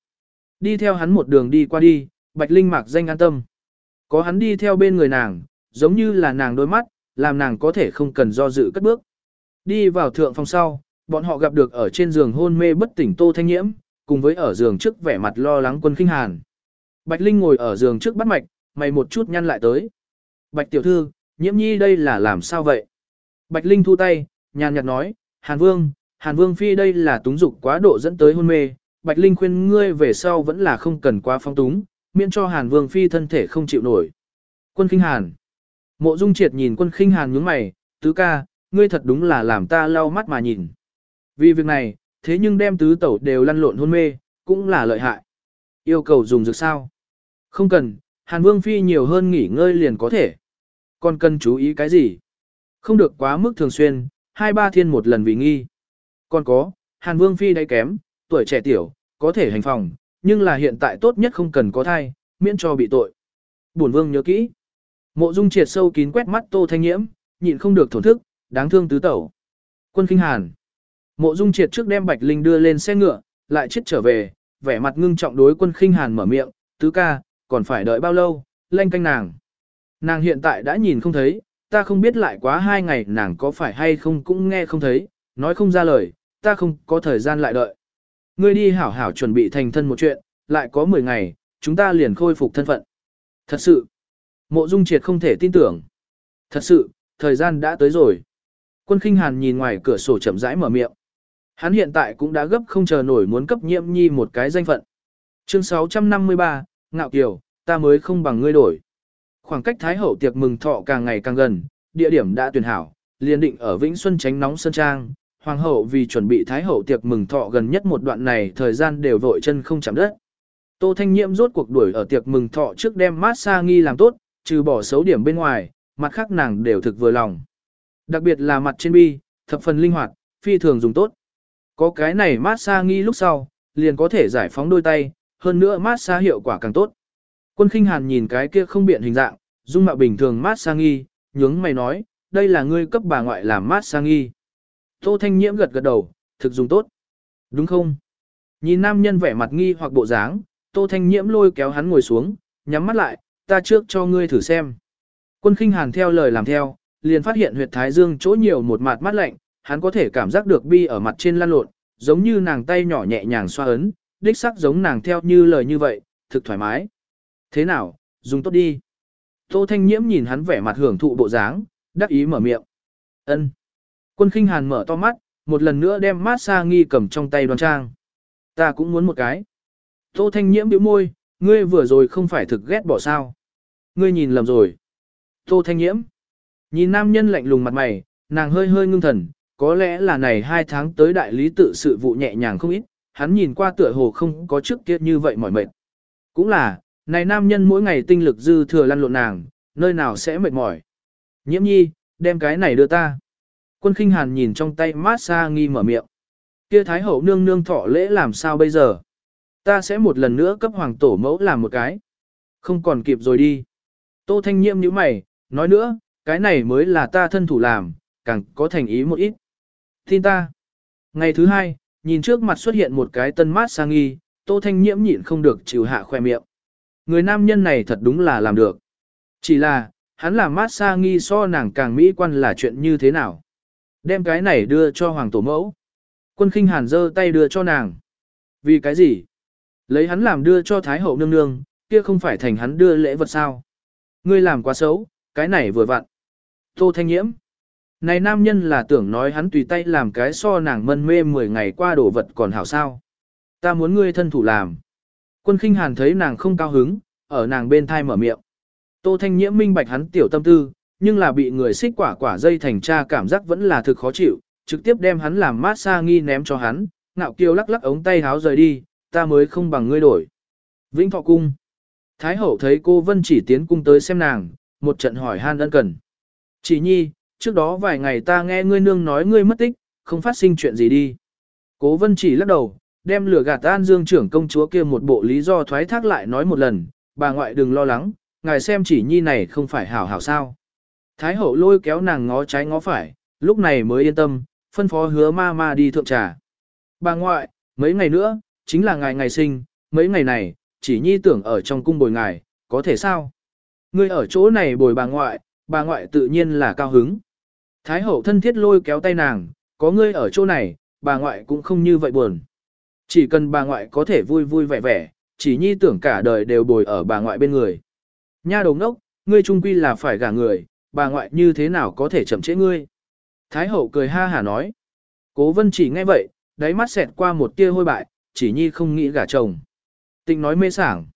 Speaker 1: Đi theo hắn một đường đi qua đi, Bạch Linh mặc danh an tâm. Có hắn đi theo bên người nàng, giống như là nàng đôi mắt, làm nàng có thể không cần do dự cất bước. Đi vào thượng phòng sau, bọn họ gặp được ở trên giường hôn mê bất tỉnh Tô Thanh Nhiễm, cùng với ở giường trước vẻ mặt lo lắng quân khinh hàn. Bạch Linh ngồi ở giường trước bắt mạch, mày một chút nhăn lại tới. Bạch tiểu thư, nhiễm nhi đây là làm sao vậy? Bạch Linh thu tay, nhàn nhạt nói, Hàn Vương, Hàn Vương Phi đây là túng dục quá độ dẫn tới hôn mê. Bạch Linh khuyên ngươi về sau vẫn là không cần quá phong túng, miễn cho Hàn Vương Phi thân thể không chịu nổi. Quân Kinh Hàn. Mộ Dung Triệt nhìn quân Kinh Hàn nhướng mày, tứ ca, ngươi thật đúng là làm ta lau mắt mà nhìn. Vì việc này, thế nhưng đem tứ tẩu đều lăn lộn hôn mê, cũng là lợi hại. Yêu cầu dùng dược sao? Không cần, Hàn Vương Phi nhiều hơn nghỉ ngơi liền có thể. Còn cần chú ý cái gì? Không được quá mức thường xuyên, hai ba thiên một lần vì nghi. Còn có, Hàn Vương Phi đáy kém, tuổi trẻ tiểu, có thể hành phòng, nhưng là hiện tại tốt nhất không cần có thai, miễn cho bị tội. Bổn Vương nhớ kỹ. Mộ Dung triệt sâu kín quét mắt Tô Thanh Nhiễm, nhịn không được thổn thức, đáng thương tứ tẩu. Quân Kinh Hàn. Mộ Dung Triệt trước đem Bạch Linh đưa lên xe ngựa, lại chết trở về, vẻ mặt ngưng trọng đối quân khinh hàn mở miệng, tứ ca, còn phải đợi bao lâu, lanh canh nàng. Nàng hiện tại đã nhìn không thấy, ta không biết lại quá hai ngày nàng có phải hay không cũng nghe không thấy, nói không ra lời, ta không có thời gian lại đợi. Ngươi đi hảo hảo chuẩn bị thành thân một chuyện, lại có 10 ngày, chúng ta liền khôi phục thân phận. Thật sự, mộ dung triệt không thể tin tưởng. Thật sự, thời gian đã tới rồi. Quân khinh hàn nhìn ngoài cửa sổ chậm rãi mở miệng. Hắn hiện tại cũng đã gấp không chờ nổi muốn cấp nhiễm nhi một cái danh phận. Chương 653, Ngạo Kiều, ta mới không bằng ngươi đổi. Khoảng cách Thái Hậu tiệc mừng thọ càng ngày càng gần, địa điểm đã tuyển hảo, liền định ở Vĩnh Xuân tránh nóng Sơn Trang. Hoàng hậu vì chuẩn bị Thái Hậu tiệc mừng thọ gần nhất một đoạn này thời gian đều vội chân không chạm đất. Tô Thanh Nhiễm rốt cuộc đuổi ở tiệc mừng thọ trước đem mát xa nghi làm tốt, trừ bỏ xấu điểm bên ngoài, mặt khác nàng đều thực vừa lòng. Đặc biệt là mặt trên bi, thập phần linh hoạt, phi thường dùng tốt. Có cái này mát xa nghi lúc sau, liền có thể giải phóng đôi tay, hơn nữa mát xa hiệu quả càng tốt. Quân khinh hàn nhìn cái kia không biện hình dạng, dung mạo bình thường mát sang nghi, nhướng mày nói, đây là ngươi cấp bà ngoại làm mát sang nghi. Tô Thanh Nhiễm gật gật đầu, thực dùng tốt. Đúng không? Nhìn nam nhân vẻ mặt nghi hoặc bộ dáng, Tô Thanh Nhiễm lôi kéo hắn ngồi xuống, nhắm mắt lại, ta trước cho ngươi thử xem. Quân khinh hàn theo lời làm theo, liền phát hiện huyệt thái dương chỗ nhiều một mặt mắt lạnh, hắn có thể cảm giác được bi ở mặt trên lan lộn, giống như nàng tay nhỏ nhẹ nhàng xoa ấn, đích sắc giống nàng theo như lời như vậy, thực thoải mái. Thế nào, dùng tốt đi. Tô Thanh Nhiễm nhìn hắn vẻ mặt hưởng thụ bộ dáng, đắc ý mở miệng. Ân. Quân khinh hàn mở to mắt, một lần nữa đem mát xa nghi cầm trong tay đoan trang. Ta cũng muốn một cái. Tô Thanh Nhiễm bĩu môi, ngươi vừa rồi không phải thực ghét bỏ sao. Ngươi nhìn lầm rồi. Tô Thanh Nhiễm. Nhìn nam nhân lạnh lùng mặt mày, nàng hơi hơi ngưng thần, có lẽ là này hai tháng tới đại lý tự sự vụ nhẹ nhàng không ít, hắn nhìn qua tựa hồ không có trước kia như vậy mỏi mệt. Cũng là, này nam nhân mỗi ngày tinh lực dư thừa lăn lộn nàng, nơi nào sẽ mệt mỏi. Nhiễm nhi, đem cái này đưa ta. Quân khinh hàn nhìn trong tay mát xa nghi mở miệng. Kia thái hậu nương nương thọ lễ làm sao bây giờ? Ta sẽ một lần nữa cấp hoàng tổ mẫu làm một cái. Không còn kịp rồi đi. Tô thanh nhiễm như mày, nói nữa, cái này mới là ta thân thủ làm, càng có thành ý một ít. Tin ta. Ngày thứ hai, nhìn trước mặt xuất hiện một cái tân mát xa nghi, Tô Thanh Nhiễm nhịn không được chịu hạ khoe miệng. Người nam nhân này thật đúng là làm được. Chỉ là, hắn làm mát xa nghi so nàng càng mỹ quan là chuyện như thế nào. Đem cái này đưa cho hoàng tổ mẫu. Quân khinh hàn giơ tay đưa cho nàng. Vì cái gì? Lấy hắn làm đưa cho Thái hậu nương nương, kia không phải thành hắn đưa lễ vật sao? Ngươi làm quá xấu, cái này vừa vặn. Tô Thanh Nhiễm. Này nam nhân là tưởng nói hắn tùy tay làm cái so nàng mân mê 10 ngày qua đổ vật còn hảo sao. Ta muốn ngươi thân thủ làm. Quân khinh hàn thấy nàng không cao hứng, ở nàng bên thai mở miệng. Tô Thanh Nhiễm minh bạch hắn tiểu tâm tư, nhưng là bị người xích quả quả dây thành tra cảm giác vẫn là thực khó chịu, trực tiếp đem hắn làm mát xa nghi ném cho hắn, ngạo kiêu lắc lắc ống tay háo rời đi, ta mới không bằng ngươi đổi. Vĩnh Thọ Cung Thái hậu thấy cô Vân chỉ tiến cung tới xem nàng, một trận hỏi han ân cần. Chỉ nhi, trước đó vài ngày ta nghe ngươi nương nói ngươi mất tích, không phát sinh chuyện gì đi. Cố Vân chỉ lắc đầu, đem lửa gạt an dương trưởng công chúa kia một bộ lý do thoái thác lại nói một lần, bà ngoại đừng lo lắng, ngài xem chỉ nhi này không phải hảo hảo sao. Thái hậu lôi kéo nàng ngó trái ngó phải, lúc này mới yên tâm, phân phó hứa ma ma đi thượng trà. Bà ngoại, mấy ngày nữa, chính là ngày ngày sinh, mấy ngày này, chỉ nhi tưởng ở trong cung bồi ngài, có thể sao? Ngươi ở chỗ này bồi bà ngoại, bà ngoại tự nhiên là cao hứng. Thái hậu thân thiết lôi kéo tay nàng, có ngươi ở chỗ này, bà ngoại cũng không như vậy buồn. Chỉ cần bà ngoại có thể vui vui vẻ vẻ, chỉ nhi tưởng cả đời đều bồi ở bà ngoại bên người. Nha đồng đốc, ngươi trung quy là phải gả người, bà ngoại như thế nào có thể chậm trễ ngươi. Thái hậu cười ha hà nói. Cố vân chỉ nghe vậy, đáy mắt xẹt qua một tia hôi bại, chỉ nhi không nghĩ gả chồng. Tịnh nói mê sảng.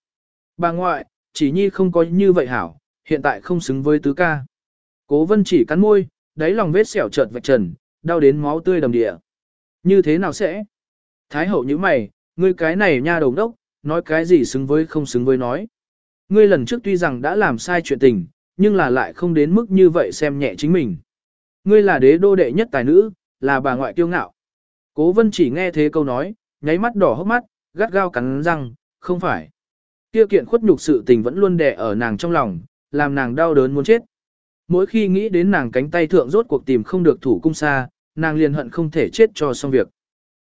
Speaker 1: Bà ngoại, chỉ nhi không có như vậy hảo, hiện tại không xứng với tứ ca. Cố vân chỉ cắn môi, đáy lòng vết sẹo chợt vạch trần, đau đến máu tươi đầm địa. Như thế nào sẽ? Thái hậu như mày, ngươi cái này nha đầu đốc, nói cái gì xứng với không xứng với nói. Ngươi lần trước tuy rằng đã làm sai chuyện tình, nhưng là lại không đến mức như vậy xem nhẹ chính mình. Ngươi là đế đô đệ nhất tài nữ, là bà ngoại kiêu ngạo. Cố vân chỉ nghe thế câu nói, nháy mắt đỏ hốc mắt, gắt gao cắn răng, không phải. Kia kiện khuất nhục sự tình vẫn luôn đè ở nàng trong lòng, làm nàng đau đớn muốn chết. Mỗi khi nghĩ đến nàng cánh tay thượng rốt cuộc tìm không được thủ cung xa, nàng liền hận không thể chết cho xong việc.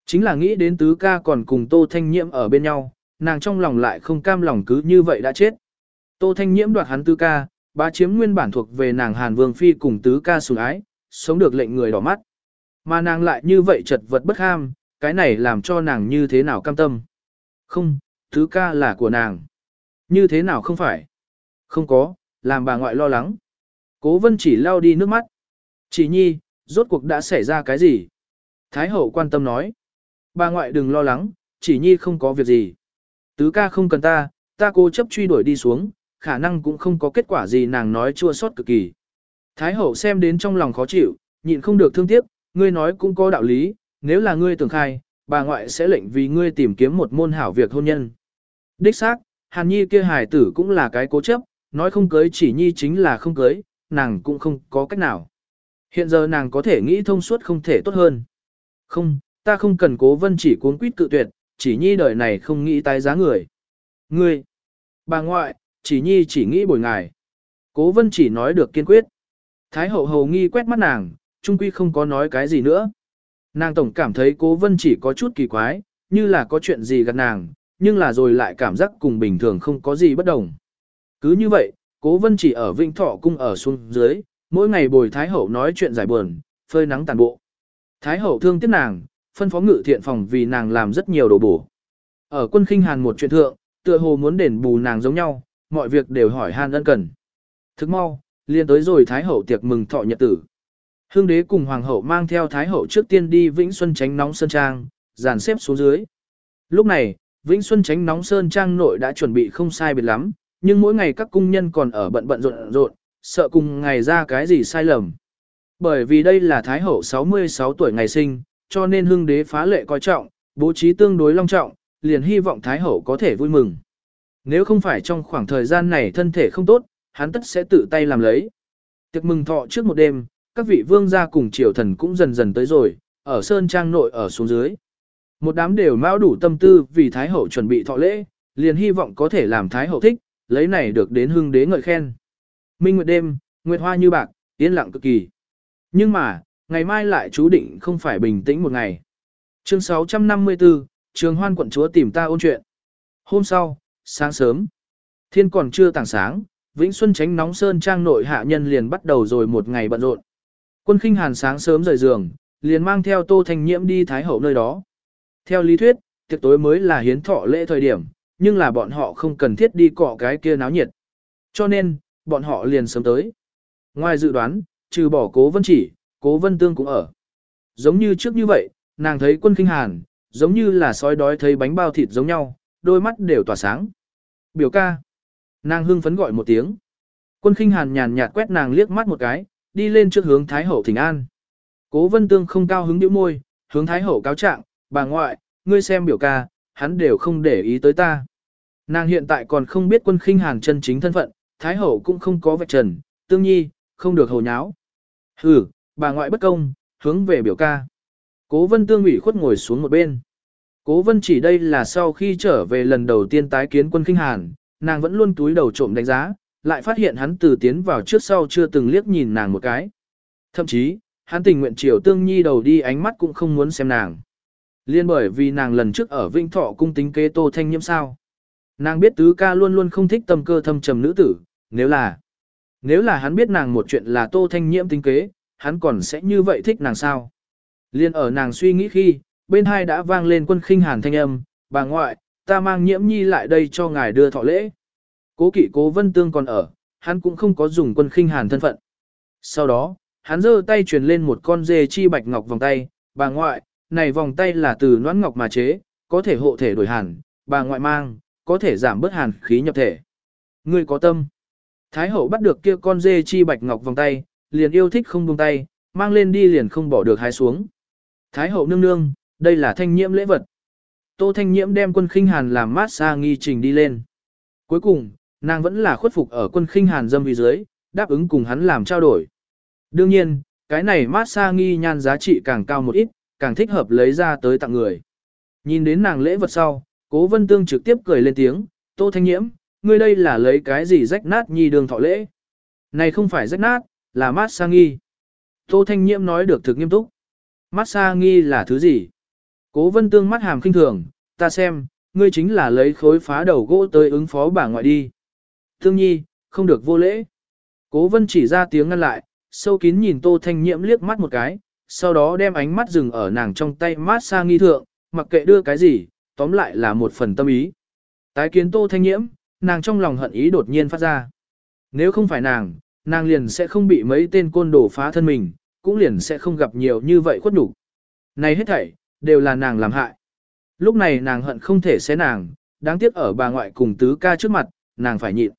Speaker 1: Chính là nghĩ đến tứ ca còn cùng Tô Thanh Nhiễm ở bên nhau, nàng trong lòng lại không cam lòng cứ như vậy đã chết. Tô Thanh Nhiễm đoạt hắn tứ ca, bá chiếm nguyên bản thuộc về nàng Hàn Vương Phi cùng tứ ca sủng ái, sống được lệnh người đỏ mắt. Mà nàng lại như vậy chật vật bất ham, cái này làm cho nàng như thế nào cam tâm. Không, tứ ca là của nàng. Như thế nào không phải? Không có, làm bà ngoại lo lắng. Cố vân chỉ lau đi nước mắt. Chỉ nhi, rốt cuộc đã xảy ra cái gì? Thái hậu quan tâm nói. Bà ngoại đừng lo lắng, chỉ nhi không có việc gì. Tứ ca không cần ta, ta cố chấp truy đuổi đi xuống, khả năng cũng không có kết quả gì nàng nói chua sót cực kỳ. Thái hậu xem đến trong lòng khó chịu, nhịn không được thương tiếc, ngươi nói cũng có đạo lý, nếu là ngươi tưởng khai, bà ngoại sẽ lệnh vì ngươi tìm kiếm một môn hảo việc hôn nhân. Đích xác, Hàn Nhi kia hài tử cũng là cái cố chấp, nói không cưới chỉ Nhi chính là không cưới, nàng cũng không có cách nào. Hiện giờ nàng có thể nghĩ thông suốt không thể tốt hơn. Không, ta không cần cố vân chỉ cuốn quýt cự tuyệt, chỉ Nhi đời này không nghĩ tái giá người. Ngươi, bà ngoại, chỉ Nhi chỉ nghĩ bồi ngài. Cố vân chỉ nói được kiên quyết. Thái hậu hầu nghi quét mắt nàng, trung quy không có nói cái gì nữa. Nàng tổng cảm thấy cố vân chỉ có chút kỳ quái, như là có chuyện gì gặp nàng, nhưng là rồi lại cảm giác cùng bình thường không có gì bất đồng. Cứ như vậy, cố vân chỉ ở Vĩnh Thọ cung ở xuống dưới, mỗi ngày bồi Thái Hậu nói chuyện giải buồn, phơi nắng tàn bộ. Thái Hậu thương tiếc nàng, phân phó ngự thiện phòng vì nàng làm rất nhiều đồ bổ. Ở quân khinh hàn một chuyện thượng, tựa hồ muốn đền bù nàng giống nhau, mọi việc đều hỏi han ân cần. Thức mau, liên tới rồi Thái Hậu tiệc mừng thọ nhật tử. Hương đế cùng Hoàng hậu mang theo Thái Hậu trước tiên đi Vĩnh Xuân tránh nóng sơn trang, dàn xếp xuống dưới. Lúc này, Vĩnh Xuân tránh nóng sơn trang nội đã chuẩn bị không sai biệt lắm, nhưng mỗi ngày các cung nhân còn ở bận bận rộn rộn, sợ cùng ngày ra cái gì sai lầm. Bởi vì đây là Thái Hậu 66 tuổi ngày sinh, cho nên hưng đế phá lệ coi trọng, bố trí tương đối long trọng, liền hy vọng Thái Hậu có thể vui mừng. Nếu không phải trong khoảng thời gian này thân thể không tốt, hắn tất sẽ tự tay làm lấy. Tiệc mừng thọ trước một đêm, các vị vương gia cùng triều thần cũng dần dần tới rồi, ở Sơn Trang nội ở xuống dưới. Một đám đều mau đủ tâm tư vì Thái Hậu chuẩn bị thọ lễ, liền hy vọng có thể làm Thái Hậu thích, lấy này được đến hưng đế ngợi khen. Minh nguyệt đêm, nguyệt hoa như bạc, yên lặng cực kỳ. Nhưng mà, ngày mai lại chú định không phải bình tĩnh một ngày. Chương 654, Trường Hoan quận chúa tìm ta ôn chuyện. Hôm sau, sáng sớm, thiên còn chưa tảng sáng, Vĩnh Xuân tránh nóng sơn trang nội hạ nhân liền bắt đầu rồi một ngày bận rộn. Quân khinh hàn sáng sớm rời giường, liền mang theo Tô Thanh Nhiễm đi Thái Hậu nơi đó. Theo lý thuyết, tiệc tối mới là hiến thọ lễ thời điểm, nhưng là bọn họ không cần thiết đi cọ cái kia náo nhiệt. Cho nên, bọn họ liền sớm tới. Ngoài dự đoán, trừ bỏ cố vân chỉ, cố vân tương cũng ở. Giống như trước như vậy, nàng thấy quân kinh hàn, giống như là sói đói thấy bánh bao thịt giống nhau, đôi mắt đều tỏa sáng. Biểu ca. Nàng hưng phấn gọi một tiếng. Quân khinh hàn nhàn nhạt quét nàng liếc mắt một cái, đi lên trước hướng Thái Hậu thỉnh an. Cố vân tương không cao hứng điệu môi, hướng Thái Hậu cáo trạng, bà ngoại, ngươi xem biểu ca, hắn đều không để ý tới ta. Nàng hiện tại còn không biết quân khinh hàn chân chính thân phận, Thái Hậu cũng không có vạch trần, tương nhi, không được hồ nháo. Hừ, bà ngoại bất công, hướng về biểu ca. Cố vân tương ủy khuất ngồi xuống một bên. Cố vân chỉ đây là sau khi trở về lần đầu tiên tái kiến quân khinh hàn, nàng vẫn luôn túi đầu trộm đánh giá, lại phát hiện hắn từ tiến vào trước sau chưa từng liếc nhìn nàng một cái. Thậm chí, hắn tình nguyện chiều tương nhi đầu đi ánh mắt cũng không muốn xem nàng. Liên bởi vì nàng lần trước ở Vinh Thọ cung tính kế tô thanh nhiễm sao. Nàng biết tứ ca luôn luôn không thích tâm cơ thâm trầm nữ tử, nếu là, nếu là hắn biết nàng một chuyện là tô thanh nhiễm tính kế, hắn còn sẽ như vậy thích nàng sao. Liên ở nàng suy nghĩ khi, bên hai đã vang lên quân khinh hàn thanh âm, bà ngoại, ta mang nhiễm nhi lại đây cho ngài đưa thọ lễ. Cố kỵ cố vân tương còn ở, hắn cũng không có dùng quân khinh hàn thân phận. Sau đó, hắn giơ tay truyền lên một con dê chi bạch ngọc vòng tay, bà ngoại, này vòng tay là từ noãn ngọc mà chế, có thể hộ thể đổi hàn, bà ngoại mang, có thể giảm bớt hàn khí nhập thể. Ngươi có tâm. Thái hậu bắt được kia con dê chi bạch ngọc vòng tay, liền yêu thích không buông tay, mang lên đi liền không bỏ được hái xuống. Thái hậu nương nương, đây là thanh nhiễm lễ vật. Tô thanh nhiễm đem quân khinh hàn làm mát xa nghi trình đi lên. Cuối cùng, nàng vẫn là khuất phục ở quân khinh hàn dâm vì dưới, đáp ứng cùng hắn làm trao đổi. Đương nhiên, cái này mát xa nghi nhan giá trị càng cao một ít, càng thích hợp lấy ra tới tặng người. Nhìn đến nàng lễ vật sau, cố vân tương trực tiếp cười lên tiếng, tô thanh nhiễm, ngươi đây là lấy cái gì rách nát nhi đường thọ lễ. Này không phải rách nát, là mát xa nghi. Tô thanh nhiễm nói được thực nghiêm túc. Mát xa nghi là thứ gì? Cố vân tương mắt hàm kinh thường, ta xem, ngươi chính là lấy khối phá đầu gỗ tới ứng phó bà ngoại đi. Thương nhi, không được vô lễ. Cố vân chỉ ra tiếng ngăn lại, sâu kín nhìn tô thanh nhiễm liếc mắt một cái, sau đó đem ánh mắt dừng ở nàng trong tay mát xa nghi thượng, mặc kệ đưa cái gì, tóm lại là một phần tâm ý. Tái kiến tô thanh nhiễm, nàng trong lòng hận ý đột nhiên phát ra. Nếu không phải nàng, nàng liền sẽ không bị mấy tên côn đồ phá thân mình, cũng liền sẽ không gặp nhiều như vậy khuất nhục. Này hết thảy, đều là nàng làm hại. Lúc này nàng hận không thể xé nàng, đáng tiếc ở bà ngoại cùng tứ ca trước mặt, nàng phải nhịn.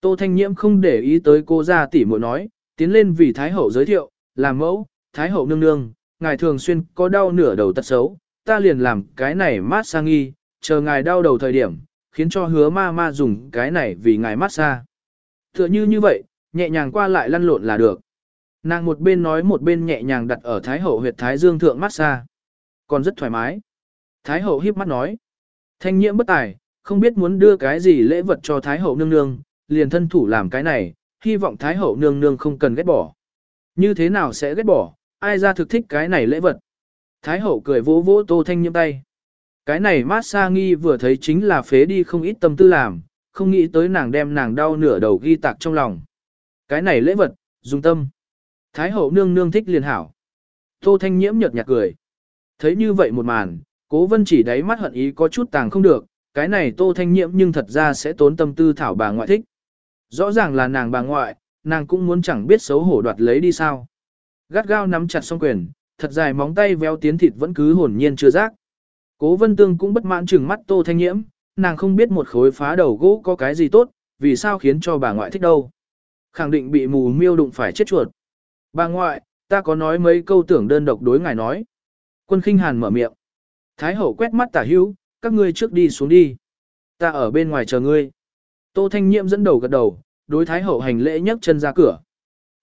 Speaker 1: Tô Thanh Nhiễm không để ý tới cô gia tỷ muội nói, tiến lên vì Thái Hậu giới thiệu, làm mẫu, Thái Hậu nương nương, ngài thường xuyên có đau nửa đầu tật xấu, ta liền làm cái này mát sang nghi, chờ ngài đau đầu thời điểm, khiến cho hứa ma ma dùng cái này vì ngài mát xa. Tựa như như vậy, nhẹ nhàng qua lại lăn lộn là được. Nàng một bên nói một bên nhẹ nhàng đặt ở Thái Hậu huyệt Thái Dương thượng mát xa. Còn rất thoải mái. Thái Hậu hiếp mắt nói. Thanh nhiễm bất tài, không biết muốn đưa cái gì lễ vật cho Thái Hậu nương nương, liền thân thủ làm cái này, hy vọng Thái Hậu nương nương không cần ghét bỏ. Như thế nào sẽ ghét bỏ, ai ra thực thích cái này lễ vật. Thái Hậu cười vỗ vỗ Tô Thanh nhiễm tay. Cái này mát xa nghi vừa thấy chính là phế đi không ít tâm tư làm, không nghĩ tới nàng đem nàng đau nửa đầu ghi tạc trong lòng. Cái này lễ vật, dùng tâm. Thái hậu nương nương thích liền hảo. Tô Thanh Nhiễm nhợt nhạt cười. Thấy như vậy một màn, cố vân chỉ đáy mắt hận ý có chút tàng không được, cái này Tô Thanh Nhiễm nhưng thật ra sẽ tốn tâm tư thảo bà ngoại thích. Rõ ràng là nàng bà ngoại, nàng cũng muốn chẳng biết xấu hổ đoạt lấy đi sao. Gắt gao nắm chặt song quyền, thật dài móng tay véo tiến thịt vẫn cứ hồn nhiên chưa giác. Cố vân tương cũng bất mãn trừng mắt Tô Thanh Nhiễm, nàng không biết một khối phá đầu gỗ có cái gì tốt, vì sao khiến cho bà ngoại thích đâu. Khẳng định bị mù miêu đụng phải chết chuột. Bà ngoại, ta có nói mấy câu tưởng đơn độc đối ngài nói. Quân khinh hàn mở miệng. Thái hậu quét mắt tả hữu, các ngươi trước đi xuống đi. Ta ở bên ngoài chờ ngươi. Tô Thanh Nhiệm dẫn đầu gật đầu, đối Thái hậu hành lễ nhấc chân ra cửa.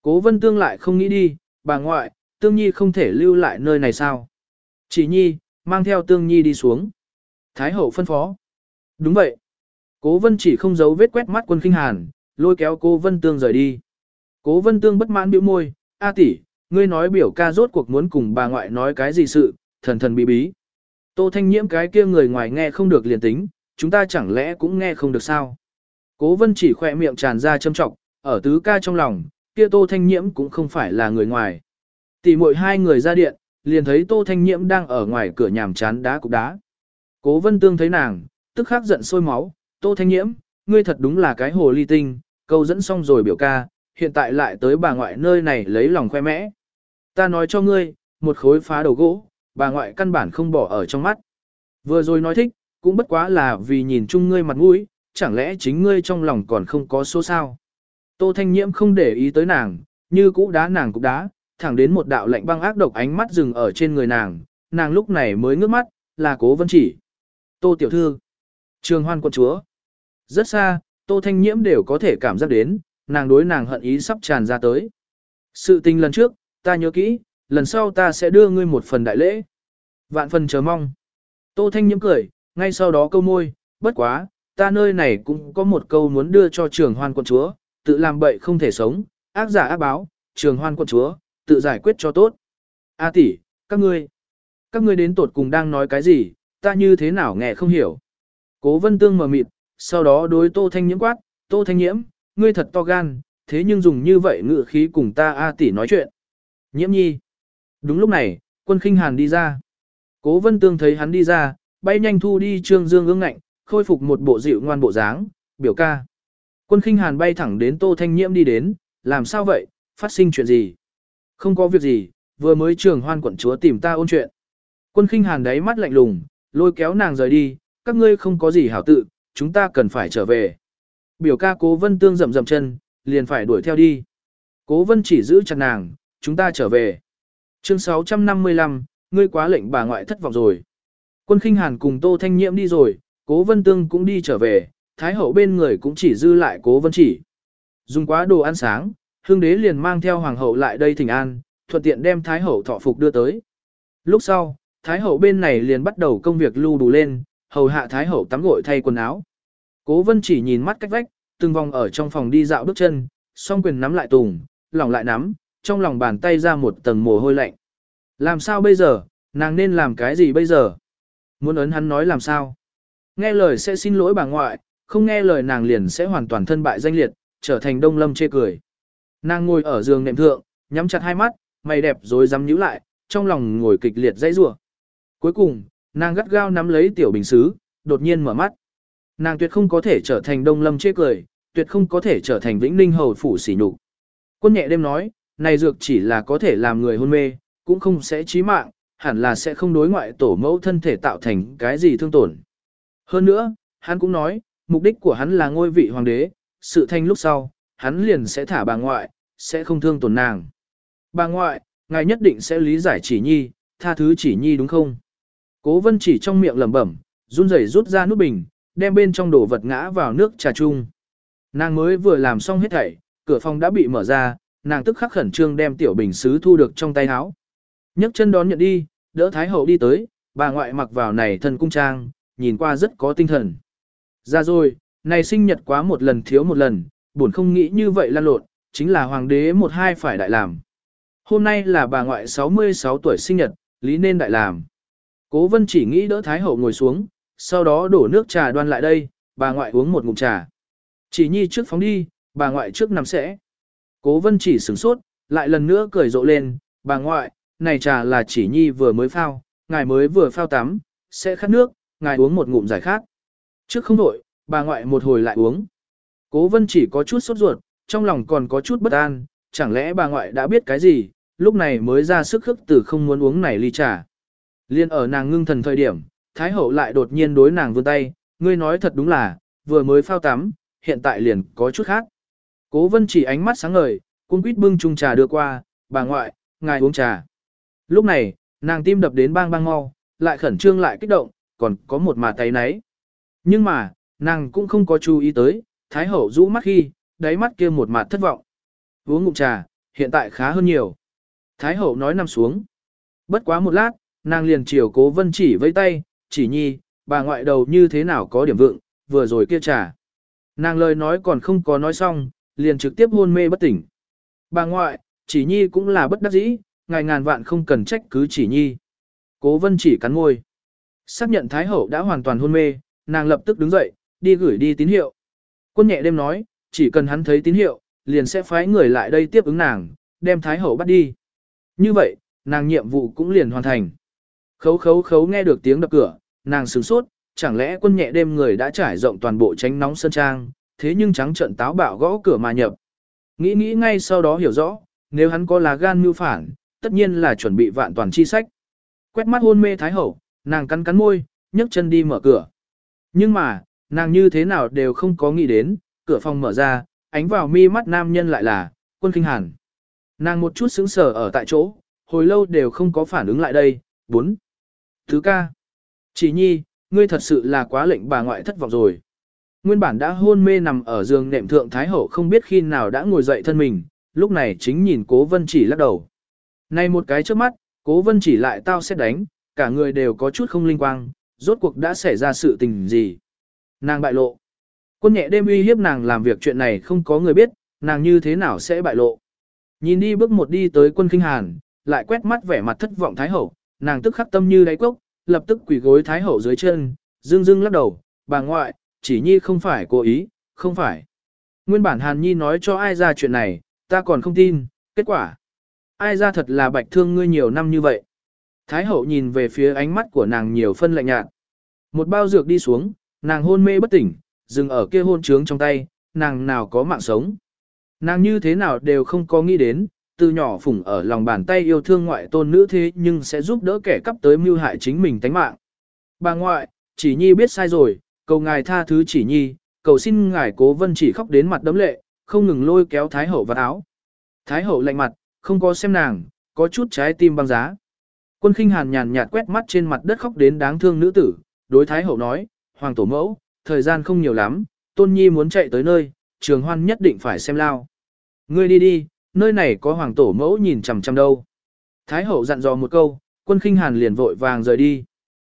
Speaker 1: Cố vân tương lại không nghĩ đi, bà ngoại, tương nhi không thể lưu lại nơi này sao. Chỉ nhi, mang theo tương nhi đi xuống. Thái hậu phân phó. Đúng vậy. Cố vân chỉ không giấu vết quét mắt quân khinh hàn, lôi kéo cố vân tương rời đi. Cố vân tương bất mãn bĩu môi, A tỷ, ngươi nói biểu ca rốt cuộc muốn cùng bà ngoại nói cái gì sự, thần thần bí bí. Tô Thanh Nhiễm cái kia người ngoài nghe không được liền tính, chúng ta chẳng lẽ cũng nghe không được sao? Cố vân chỉ khỏe miệng tràn ra châm trọng, ở tứ ca trong lòng, kia Tô Thanh Nhiễm cũng không phải là người ngoài. Tỷ muội hai người ra điện, liền thấy Tô Thanh Nhiễm đang ở ngoài cửa nhàm chán đá cục đá. Cố vân tương thấy nàng, tức khắc giận sôi máu, Tô Thanh Nhiễm, ngươi thật đúng là cái hồ ly tinh, câu dẫn xong rồi biểu ca, hiện tại lại tới bà ngoại nơi này lấy lòng khoe mẽ. Ta nói cho ngươi, một khối phá đầu gỗ, bà ngoại căn bản không bỏ ở trong mắt. Vừa rồi nói thích, cũng bất quá là vì nhìn chung ngươi mặt mũi, chẳng lẽ chính ngươi trong lòng còn không có số sao. Tô Thanh Nhiễm không để ý tới nàng, như cũ đá nàng cũng đá, thẳng đến một đạo lạnh băng ác độc ánh mắt dừng ở trên người nàng, nàng lúc này mới ngước mắt, là cố vân chỉ. Tô Tiểu Thư, Trường Hoan Quận Chúa. Rất xa, Tô Thanh Nhiễm đều có thể cảm giác đến, nàng đối nàng hận ý sắp tràn ra tới. Sự tình lần trước, ta nhớ kỹ, lần sau ta sẽ đưa ngươi một phần đại lễ. Vạn phần chờ mong. Tô Thanh Nhiễm cười, ngay sau đó câu môi, bất quá, ta nơi này cũng có một câu muốn đưa cho trường hoan quận chúa, tự làm bậy không thể sống, ác giả ác báo, trường hoan quận chúa, tự giải quyết cho tốt. A tỷ, các ngươi, các ngươi đến tột cùng đang nói cái gì, ta như thế nào nghe không hiểu. Cố vân tương mờ mịt, sau đó đối tô thanh nhiễm quát, tô thanh nhiễm, ngươi thật to gan, thế nhưng dùng như vậy ngự khí cùng ta A tỷ nói chuyện. Nhiễm nhi. Đúng lúc này, quân khinh hàn đi ra. Cố vân tương thấy hắn đi ra, bay nhanh thu đi trương dương ương ngạnh, khôi phục một bộ dịu ngoan bộ dáng, biểu ca. Quân khinh hàn bay thẳng đến tô thanh nhiễm đi đến, làm sao vậy, phát sinh chuyện gì? Không có việc gì, vừa mới trường hoan quận chúa tìm ta ôn chuyện. Quân khinh hàn đáy mắt lạnh lùng, lôi kéo nàng rời đi, các ngươi không có gì hảo tự, chúng ta cần phải trở về. Biểu ca cố vân tương rậm rậm chân, liền phải đuổi theo đi. Cố vân chỉ giữ chặt nàng, chúng ta trở về. Chương 655, ngươi quá lệnh bà ngoại thất vọng rồi. Quân khinh hàn cùng Tô Thanh Nhiễm đi rồi, cố vân tương cũng đi trở về, thái hậu bên người cũng chỉ dư lại cố vân chỉ. Dùng quá đồ ăn sáng, hương đế liền mang theo hoàng hậu lại đây thỉnh an, thuận tiện đem thái hậu thọ phục đưa tới. Lúc sau, thái hậu bên này liền bắt đầu công việc lưu đủ lên, hầu hạ thái hậu tắm gội thay quần áo. Cố vân chỉ nhìn mắt cách vách, từng vòng ở trong phòng đi dạo bước chân, song quyền nắm lại tùng, lòng lại nắm, trong lòng bàn tay ra một tầng mồ hôi lạnh. Làm sao bây giờ, nàng nên làm cái gì bây giờ? Muốn ấn hắn nói làm sao? Nghe lời sẽ xin lỗi bà ngoại, không nghe lời nàng liền sẽ hoàn toàn thân bại danh liệt, trở thành đông lâm chê cười. Nàng ngồi ở giường nệm thượng, nhắm chặt hai mắt, mày đẹp rồi dám nhíu lại, trong lòng ngồi kịch liệt dãy rủa. Cuối cùng, nàng gắt gao nắm lấy tiểu bình xứ, đột nhiên mở mắt. Nàng tuyệt không có thể trở thành đông lâm chê cười, tuyệt không có thể trở thành vĩnh ninh hầu phủ sỉ nhục. Quân nhẹ đêm nói, này dược chỉ là có thể làm người hôn mê, cũng không sẽ chí mạng, hẳn là sẽ không đối ngoại tổ mẫu thân thể tạo thành cái gì thương tổn. Hơn nữa, hắn cũng nói, mục đích của hắn là ngôi vị hoàng đế, sự thanh lúc sau, hắn liền sẽ thả bà ngoại, sẽ không thương tổn nàng. Bà ngoại, ngài nhất định sẽ lý giải chỉ nhi, tha thứ chỉ nhi đúng không? Cố vân chỉ trong miệng lẩm bẩm, run rẩy rút ra nút bình, đem bên trong đồ vật ngã vào nước trà chung. Nàng mới vừa làm xong hết thảy, cửa phòng đã bị mở ra, nàng tức khắc khẩn trương đem tiểu bình sứ thu được trong tay áo. nhấc chân đón nhận đi, đỡ Thái Hậu đi tới, bà ngoại mặc vào này thân cung trang, nhìn qua rất có tinh thần. Ra rồi, này sinh nhật quá một lần thiếu một lần, buồn không nghĩ như vậy lan lộn, chính là hoàng đế một hai phải đại làm. Hôm nay là bà ngoại 66 tuổi sinh nhật, lý nên đại làm. Cố vân chỉ nghĩ đỡ Thái Hậu ngồi xuống, sau đó đổ nước trà đoan lại đây, bà ngoại uống một ngụm trà. Chỉ nhi trước phóng đi, bà ngoại trước nằm sẽ. Cố vân chỉ sửng sốt, lại lần nữa cười rộ lên, bà ngoại, này trà là chỉ nhi vừa mới phao, ngài mới vừa phao tắm, sẽ khát nước, ngài uống một ngụm giải khát. Trước không đổi, bà ngoại một hồi lại uống. Cố vân chỉ có chút sốt ruột, trong lòng còn có chút bất an, chẳng lẽ bà ngoại đã biết cái gì, lúc này mới ra sức khức từ không muốn uống này ly trà. Liên ở nàng ngưng thần thời điểm, Thái hậu lại đột nhiên đối nàng vươn tay, ngươi nói thật đúng là, vừa mới phao tắm, hiện tại liền có chút khác. Cố vân chỉ ánh mắt sáng ngời, cung quýt bưng chung trà đưa qua, bà ngoại, ngài uống trà. Lúc này, nàng tim đập đến bang bang mau, lại khẩn trương lại kích động, còn có một mà tay náy. Nhưng mà, nàng cũng không có chú ý tới, Thái hậu rũ mắt khi, đáy mắt kia một mặt thất vọng. Uống ngụm trà, hiện tại khá hơn nhiều. Thái hậu nói nằm xuống. Bất quá một lát, nàng liền chiều cố vân chỉ với tay, chỉ nhi, bà ngoại đầu như thế nào có điểm vượng, vừa rồi kia trà. Nàng lời nói còn không có nói xong, liền trực tiếp hôn mê bất tỉnh. Bà ngoại, chỉ nhi cũng là bất đắc dĩ, ngài ngàn vạn không cần trách cứ chỉ nhi. Cố vân chỉ cắn môi. Xác nhận Thái Hậu đã hoàn toàn hôn mê, nàng lập tức đứng dậy, đi gửi đi tín hiệu. Quân nhẹ đêm nói, chỉ cần hắn thấy tín hiệu, liền sẽ phái người lại đây tiếp ứng nàng, đem Thái Hậu bắt đi. Như vậy, nàng nhiệm vụ cũng liền hoàn thành. Khấu khấu khấu nghe được tiếng đập cửa, nàng sửng sốt, chẳng lẽ quân nhẹ đêm người đã trải rộng toàn bộ tránh nóng sân trang, thế nhưng trắng trận táo bạo gõ cửa mà nhập. Nghĩ nghĩ ngay sau đó hiểu rõ, nếu hắn có là gan mưu phản, tất nhiên là chuẩn bị vạn toàn chi sách. Quét mắt hôn mê thái hậu, nàng cắn cắn môi, nhấc chân đi mở cửa. Nhưng mà, nàng như thế nào đều không có nghĩ đến, cửa phòng mở ra, ánh vào mi mắt nam nhân lại là, quân kinh hàn. Nàng một chút sững sờ ở tại chỗ, hồi lâu đều không có phản ứng lại đây, bốn. Thứ ca. Chỉ nhi, ngươi thật sự là quá lệnh bà ngoại thất vọng rồi. Nguyên bản đã hôn mê nằm ở giường nệm thượng Thái Hậu không biết khi nào đã ngồi dậy thân mình, lúc này chính nhìn cố vân chỉ lắc đầu. Này một cái trước mắt, cố vân chỉ lại tao sẽ đánh, cả người đều có chút không linh quang, rốt cuộc đã xảy ra sự tình gì. Nàng bại lộ. Quân nhẹ đêm uy hiếp nàng làm việc chuyện này không có người biết, nàng như thế nào sẽ bại lộ. Nhìn đi bước một đi tới quân kinh hàn, lại quét mắt vẻ mặt thất vọng Thái Hậu, nàng tức khắc tâm như đáy cốc, lập tức quỳ gối Thái Hậu dưới chân, dương dương lắc đầu, bà ngoại, chỉ nhi không phải cố ý, không phải. Nguyên bản Hàn Nhi nói cho ai ra chuyện này, ta còn không tin, kết quả. Ai ra thật là bạch thương ngươi nhiều năm như vậy. Thái hậu nhìn về phía ánh mắt của nàng nhiều phân lạnh nhạt. Một bao dược đi xuống, nàng hôn mê bất tỉnh, dừng ở kia hôn trướng trong tay, nàng nào có mạng sống. Nàng như thế nào đều không có nghĩ đến, từ nhỏ phủng ở lòng bàn tay yêu thương ngoại tôn nữ thế nhưng sẽ giúp đỡ kẻ cắp tới mưu hại chính mình tánh mạng. Bà ngoại, chỉ nhi biết sai rồi, cầu ngài tha thứ chỉ nhi, cầu xin ngài cố vân chỉ khóc đến mặt đấm lệ, không ngừng lôi kéo Thái hậu vào áo. Thái hậu lạnh mặt, không có xem nàng, có chút trái tim băng giá. Quân khinh hàn nhàn nhạt quét mắt trên mặt đất khóc đến đáng thương nữ tử, đối Thái hậu nói, Hoàng tổ mẫu, thời gian không nhiều lắm, tôn nhi muốn chạy tới nơi, trường hoan nhất định phải xem lao. Ngươi đi đi, nơi này có hoàng tổ mẫu nhìn chằm chằm đâu. Thái hậu dặn dò một câu, quân khinh hàn liền vội vàng rời đi.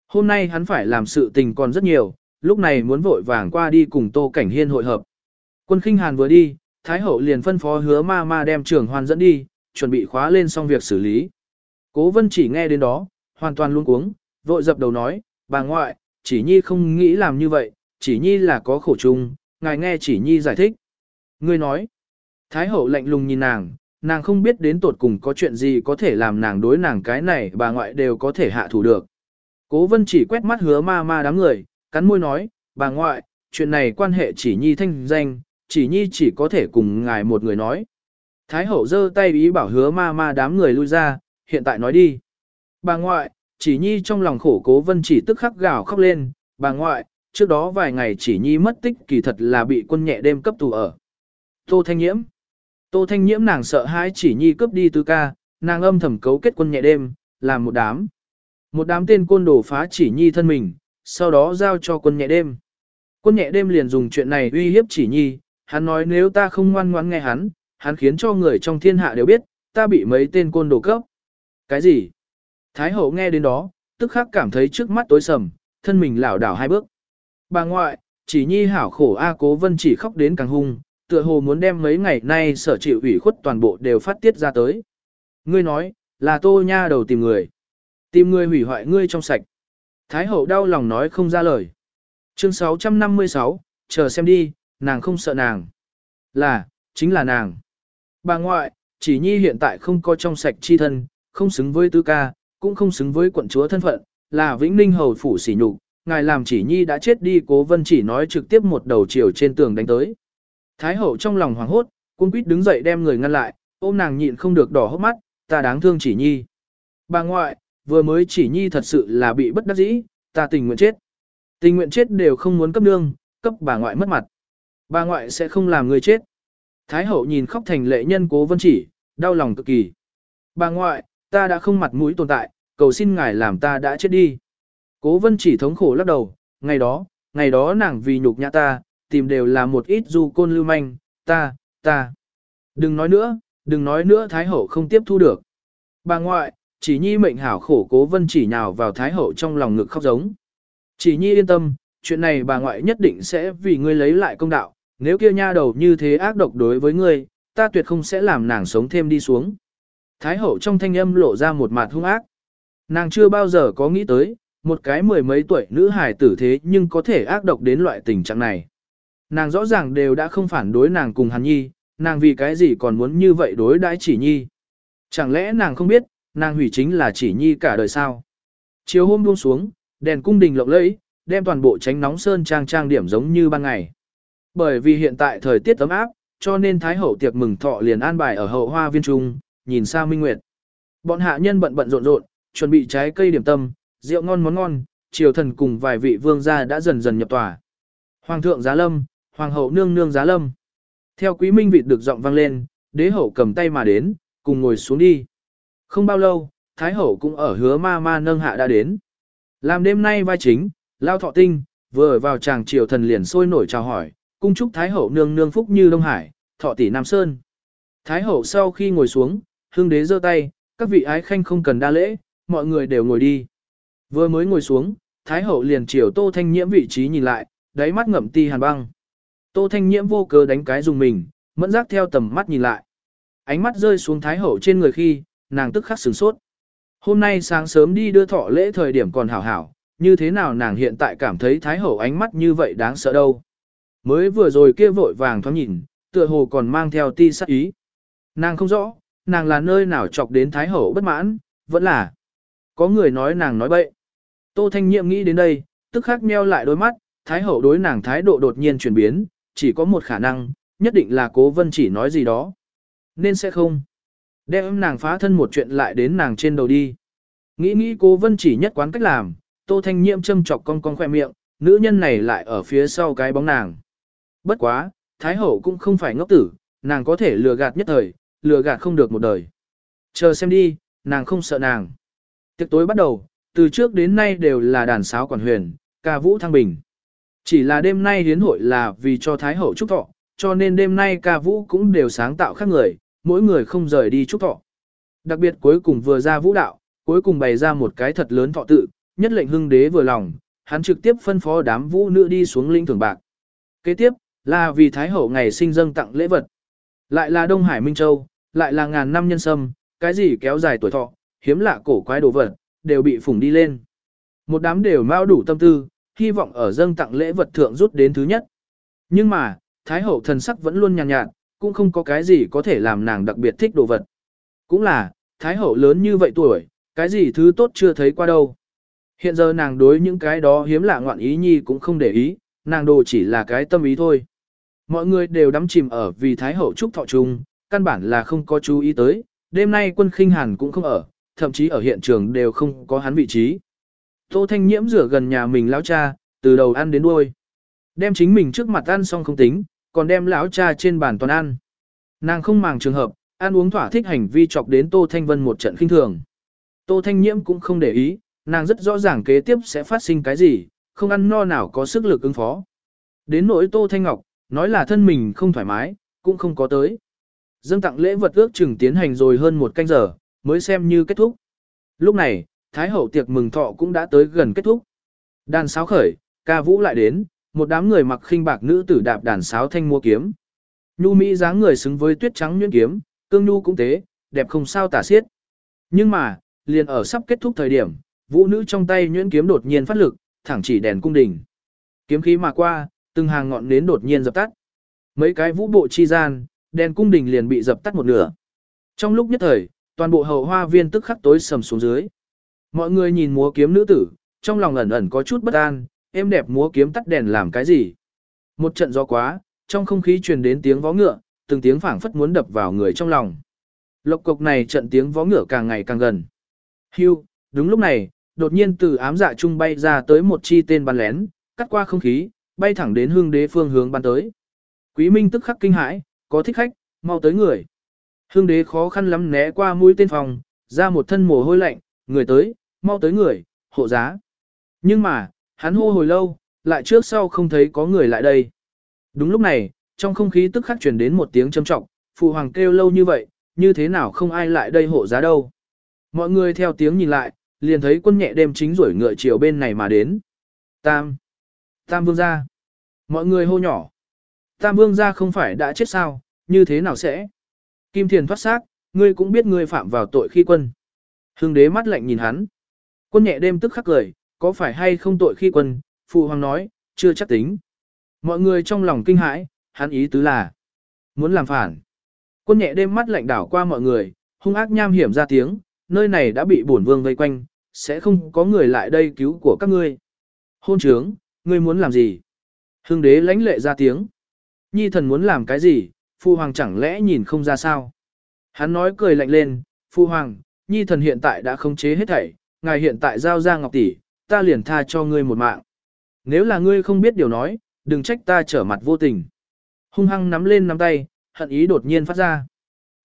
Speaker 1: Hôm nay hắn phải làm sự tình còn rất nhiều, lúc này muốn vội vàng qua đi cùng Tô Cảnh Hiên hội hợp. Quân khinh hàn vừa đi, Thái hậu liền phân phó hứa ma ma đem trưởng hoàn dẫn đi, chuẩn bị khóa lên xong việc xử lý. Cố vân chỉ nghe đến đó, hoàn toàn luôn cuống, vội dập đầu nói, bà ngoại, chỉ nhi không nghĩ làm như vậy, chỉ nhi là có khổ chung, ngài nghe chỉ nhi giải thích. Ngươi nói, Thái hậu lạnh lùng nhìn nàng, nàng không biết đến tột cùng có chuyện gì có thể làm nàng đối nàng cái này bà ngoại đều có thể hạ thủ được. Cố vân chỉ quét mắt hứa ma ma đám người, cắn môi nói, bà ngoại, chuyện này quan hệ chỉ nhi thanh danh, chỉ nhi chỉ có thể cùng ngài một người nói. Thái hậu giơ tay ý bảo hứa ma ma đám người lui ra, hiện tại nói đi. Bà ngoại, chỉ nhi trong lòng khổ cố vân chỉ tức khắc gào khóc lên, bà ngoại, trước đó vài ngày chỉ nhi mất tích kỳ thật là bị quân nhẹ đêm cấp tù ở. Tô Thanh Nhiễm Tô Thanh Nhiễm nàng sợ hãi chỉ nhi cướp đi tứ ca, nàng âm thầm cấu kết quân nhẹ đêm, làm một đám. Một đám tên côn đồ phá chỉ nhi thân mình, sau đó giao cho quân nhẹ đêm. Quân nhẹ đêm liền dùng chuyện này uy hiếp chỉ nhi, hắn nói nếu ta không ngoan ngoãn nghe hắn, hắn khiến cho người trong thiên hạ đều biết, ta bị mấy tên côn đồ cấp. Cái gì? Thái hậu nghe đến đó, tức khắc cảm thấy trước mắt tối sầm, thân mình lảo đảo hai bước. Bà ngoại, chỉ nhi hảo khổ A cố vân chỉ khóc đến càng hung, tựa hồ muốn đem mấy ngày nay sở chịu ủy khuất toàn bộ đều phát tiết ra tới. Ngươi nói, là tô nha đầu tìm người. Tìm người hủy hoại ngươi trong sạch. Thái hậu đau lòng nói không ra lời. Chương 656, chờ xem đi, nàng không sợ nàng. Là, chính là nàng. Bà ngoại, chỉ nhi hiện tại không có trong sạch chi thân, không xứng với tư ca, cũng không xứng với quận chúa thân phận, là vĩnh ninh hầu phủ sỉ nhục. Ngài làm chỉ nhi đã chết đi cố vân chỉ nói trực tiếp một đầu chiều trên tường đánh tới. Thái hậu trong lòng hoảng hốt, cung quýt đứng dậy đem người ngăn lại, ôm nàng nhịn không được đỏ hốc mắt, ta đáng thương chỉ nhi. Bà ngoại, vừa mới chỉ nhi thật sự là bị bất đắc dĩ, ta tình nguyện chết. Tình nguyện chết đều không muốn cấp nương, cấp bà ngoại mất mặt. Bà ngoại sẽ không làm người chết. Thái hậu nhìn khóc thành lệ nhân cố vân chỉ, đau lòng cực kỳ. Bà ngoại, ta đã không mặt mũi tồn tại, cầu xin ngài làm ta đã chết đi. Cố vân chỉ thống khổ lắc đầu, ngày đó, ngày đó nàng vì nhục nhã ta, tìm đều là một ít du côn lưu manh, ta, ta. Đừng nói nữa, đừng nói nữa Thái hậu không tiếp thu được. Bà ngoại, chỉ nhi mệnh hảo khổ cố vân chỉ nhào vào Thái hậu trong lòng ngực khóc giống. Chỉ nhi yên tâm, chuyện này bà ngoại nhất định sẽ vì ngươi lấy lại công đạo, nếu kia nha đầu như thế ác độc đối với ngươi, ta tuyệt không sẽ làm nàng sống thêm đi xuống. Thái hậu trong thanh âm lộ ra một mặt hung ác. Nàng chưa bao giờ có nghĩ tới, một cái mười mấy tuổi nữ hài tử thế nhưng có thể ác độc đến loại tình trạng này. Nàng rõ ràng đều đã không phản đối nàng cùng Hàn Nhi, nàng vì cái gì còn muốn như vậy đối đãi chỉ Nhi. Chẳng lẽ nàng không biết, nàng hủy chính là chỉ Nhi cả đời sao? Chiều hôm buông xuống, đèn cung đình lộng lẫy, đem toàn bộ tránh nóng sơn trang trang điểm giống như ban ngày. Bởi vì hiện tại thời tiết ấm áp, cho nên Thái Hậu tiệc mừng thọ liền an bài ở hậu hoa viên trung, nhìn xa minh nguyệt. Bọn hạ nhân bận bận rộn rộn, chuẩn bị trái cây điểm tâm, rượu ngon món ngon, triều thần cùng vài vị vương gia đã dần dần nhập tòa. Hoàng thượng giá lâm, hoàng hậu nương nương giá lâm. Theo quý minh vị được giọng vang lên, đế hậu cầm tay mà đến, cùng ngồi xuống đi. Không bao lâu, thái hậu cũng ở hứa ma ma nâng hạ đã đến. Làm đêm nay vai chính, lao thọ tinh, vừa vào chàng triều thần liền sôi nổi chào hỏi, cung chúc thái hậu nương nương phúc như Đông Hải, thọ tỷ Nam Sơn. Thái hậu sau khi ngồi xuống, hương đế giơ tay, các vị ái khanh không cần đa lễ, mọi người đều ngồi đi. Vừa mới ngồi xuống, Thái hậu liền chiều Tô Thanh Nhiễm vị trí nhìn lại, đáy mắt ngậm ti hàn băng. Tô Thanh Nhiễm vô cớ đánh cái dùng mình, mẫn giác theo tầm mắt nhìn lại. Ánh mắt rơi xuống Thái hậu trên người khi, nàng tức khắc sửng sốt. Hôm nay sáng sớm đi đưa thọ lễ thời điểm còn hảo hảo, như thế nào nàng hiện tại cảm thấy Thái hậu ánh mắt như vậy đáng sợ đâu. Mới vừa rồi kia vội vàng thoáng nhìn, tựa hồ còn mang theo ti sắc ý. Nàng không rõ, nàng là nơi nào chọc đến Thái hậu bất mãn, vẫn là. Có người nói nàng nói bậy. Tô Thanh Nhiệm nghĩ đến đây, tức khắc meo lại đôi mắt, Thái hậu đối nàng thái độ đột nhiên chuyển biến, chỉ có một khả năng, nhất định là cố vân chỉ nói gì đó. Nên sẽ không. Đem nàng phá thân một chuyện lại đến nàng trên đầu đi. Nghĩ nghĩ cố vân chỉ nhất quán cách làm, Tô Thanh Nhiệm châm chọc cong cong khoe miệng, nữ nhân này lại ở phía sau cái bóng nàng. Bất quá, Thái hậu cũng không phải ngốc tử, nàng có thể lừa gạt nhất thời, lừa gạt không được một đời. Chờ xem đi, nàng không sợ nàng. Tiệc tối bắt đầu, từ trước đến nay đều là đàn sáo quản huyền, ca vũ thăng bình. Chỉ là đêm nay hiến hội là vì cho Thái Hậu chúc thọ, cho nên đêm nay ca vũ cũng đều sáng tạo khác người, mỗi người không rời đi chúc thọ. Đặc biệt cuối cùng vừa ra vũ đạo, cuối cùng bày ra một cái thật lớn thọ tự, nhất lệnh hưng đế vừa lòng, hắn trực tiếp phân phó đám vũ nữ đi xuống linh thường bạc. Kế tiếp, là vì Thái Hậu ngày sinh dâng tặng lễ vật. Lại là Đông Hải Minh Châu, lại là ngàn năm nhân sâm, cái gì kéo dài tuổi thọ, hiếm lạ cổ quái đồ vật, đều bị phủng đi lên. Một đám đều mau đủ tâm tư, hy vọng ở dâng tặng lễ vật thượng rút đến thứ nhất. Nhưng mà, Thái hậu thần sắc vẫn luôn nhàn nhạt, nhạt, cũng không có cái gì có thể làm nàng đặc biệt thích đồ vật. Cũng là, Thái hậu lớn như vậy tuổi, cái gì thứ tốt chưa thấy qua đâu. Hiện giờ nàng đối những cái đó hiếm lạ ngoạn ý nhi cũng không để ý, nàng đồ chỉ là cái tâm ý thôi. Mọi người đều đắm chìm ở vì Thái hậu chúc thọ chung, căn bản là không có chú ý tới, đêm nay quân khinh hàn cũng không ở, thậm chí ở hiện trường đều không có hắn vị trí. Tô Thanh Nhiễm rửa gần nhà mình lão cha, từ đầu ăn đến đuôi. Đem chính mình trước mặt ăn xong không tính, còn đem lão cha trên bàn toàn ăn. Nàng không màng trường hợp, ăn uống thỏa thích hành vi chọc đến Tô Thanh Vân một trận khinh thường. Tô Thanh Nhiễm cũng không để ý, nàng rất rõ ràng kế tiếp sẽ phát sinh cái gì, không ăn no nào có sức lực ứng phó. Đến nỗi Tô Thanh Ngọc, nói là thân mình không thoải mái, cũng không có tới. Dâng tặng lễ vật ước chừng tiến hành rồi hơn một canh giờ, mới xem như kết thúc. Lúc này, Thái hậu tiệc mừng thọ cũng đã tới gần kết thúc. Đàn sáo khởi, ca vũ lại đến, một đám người mặc khinh bạc nữ tử đạp đàn sáo thanh mua kiếm. Nhu Mỹ dáng người xứng với tuyết trắng nhuyễn kiếm, cương nhu cũng tế, đẹp không sao tả xiết. Nhưng mà, liền ở sắp kết thúc thời điểm, vũ nữ trong tay nhuyễn kiếm đột nhiên phát lực, thẳng chỉ đèn cung đình. Kiếm khí mà qua, từng hàng ngọn nến đột nhiên dập tắt. Mấy cái vũ bộ chi gian, đèn cung đình liền bị dập tắt một nửa. Trong lúc nhất thời, toàn bộ hậu hoa viên tức khắc tối sầm xuống dưới. Mọi người nhìn múa kiếm nữ tử, trong lòng ẩn ẩn có chút bất an, em đẹp múa kiếm tắt đèn làm cái gì. Một trận gió quá, trong không khí truyền đến tiếng vó ngựa, từng tiếng phảng phất muốn đập vào người trong lòng. Lộc cục này trận tiếng vó ngựa càng ngày càng gần. Hưu, đúng lúc này, đột nhiên từ ám dạ trung bay ra tới một chi tên bắn lén, cắt qua không khí, bay thẳng đến hương đế phương hướng bắn tới. Quý Minh tức khắc kinh hãi, có thích khách, mau tới người. Hương đế khó khăn lắm né qua mũi tên phòng, ra một thân mồ hôi lạnh, người tới, mau tới người, hộ giá. Nhưng mà, hắn hô hồi lâu, lại trước sau không thấy có người lại đây. Đúng lúc này, trong không khí tức khắc truyền đến một tiếng châm trọng, phụ hoàng kêu lâu như vậy, như thế nào không ai lại đây hộ giá đâu. Mọi người theo tiếng nhìn lại, liền thấy quân nhẹ đêm chính rủi ngựa chiều bên này mà đến. Tam. Tam vương gia. Mọi người hô nhỏ. Tam vương gia không phải đã chết sao, như thế nào sẽ? Kim Thiền thoát xác, ngươi cũng biết ngươi phạm vào tội khi quân. Hưng đế mắt lạnh nhìn hắn. Quân nhẹ đêm tức khắc cười, có phải hay không tội khi quân, phụ hoàng nói, chưa chắc tính. Mọi người trong lòng kinh hãi, hắn ý tứ là muốn làm phản. Quân nhẹ đêm mắt lạnh đảo qua mọi người, hung ác nham hiểm ra tiếng, nơi này đã bị bổn vương vây quanh, sẽ không có người lại đây cứu của các ngươi. Hôn trướng, ngươi muốn làm gì? Hưng đế lãnh lệ ra tiếng. Nhi thần muốn làm cái gì, phụ hoàng chẳng lẽ nhìn không ra sao? Hắn nói cười lạnh lên, phụ hoàng, nhi thần hiện tại đã khống chế hết thảy, ngài hiện tại giao ra ngọc tỷ, ta liền tha cho ngươi một mạng. Nếu là ngươi không biết điều nói, đừng trách ta trở mặt vô tình. Hung hăng nắm lên nắm tay, hận ý đột nhiên phát ra.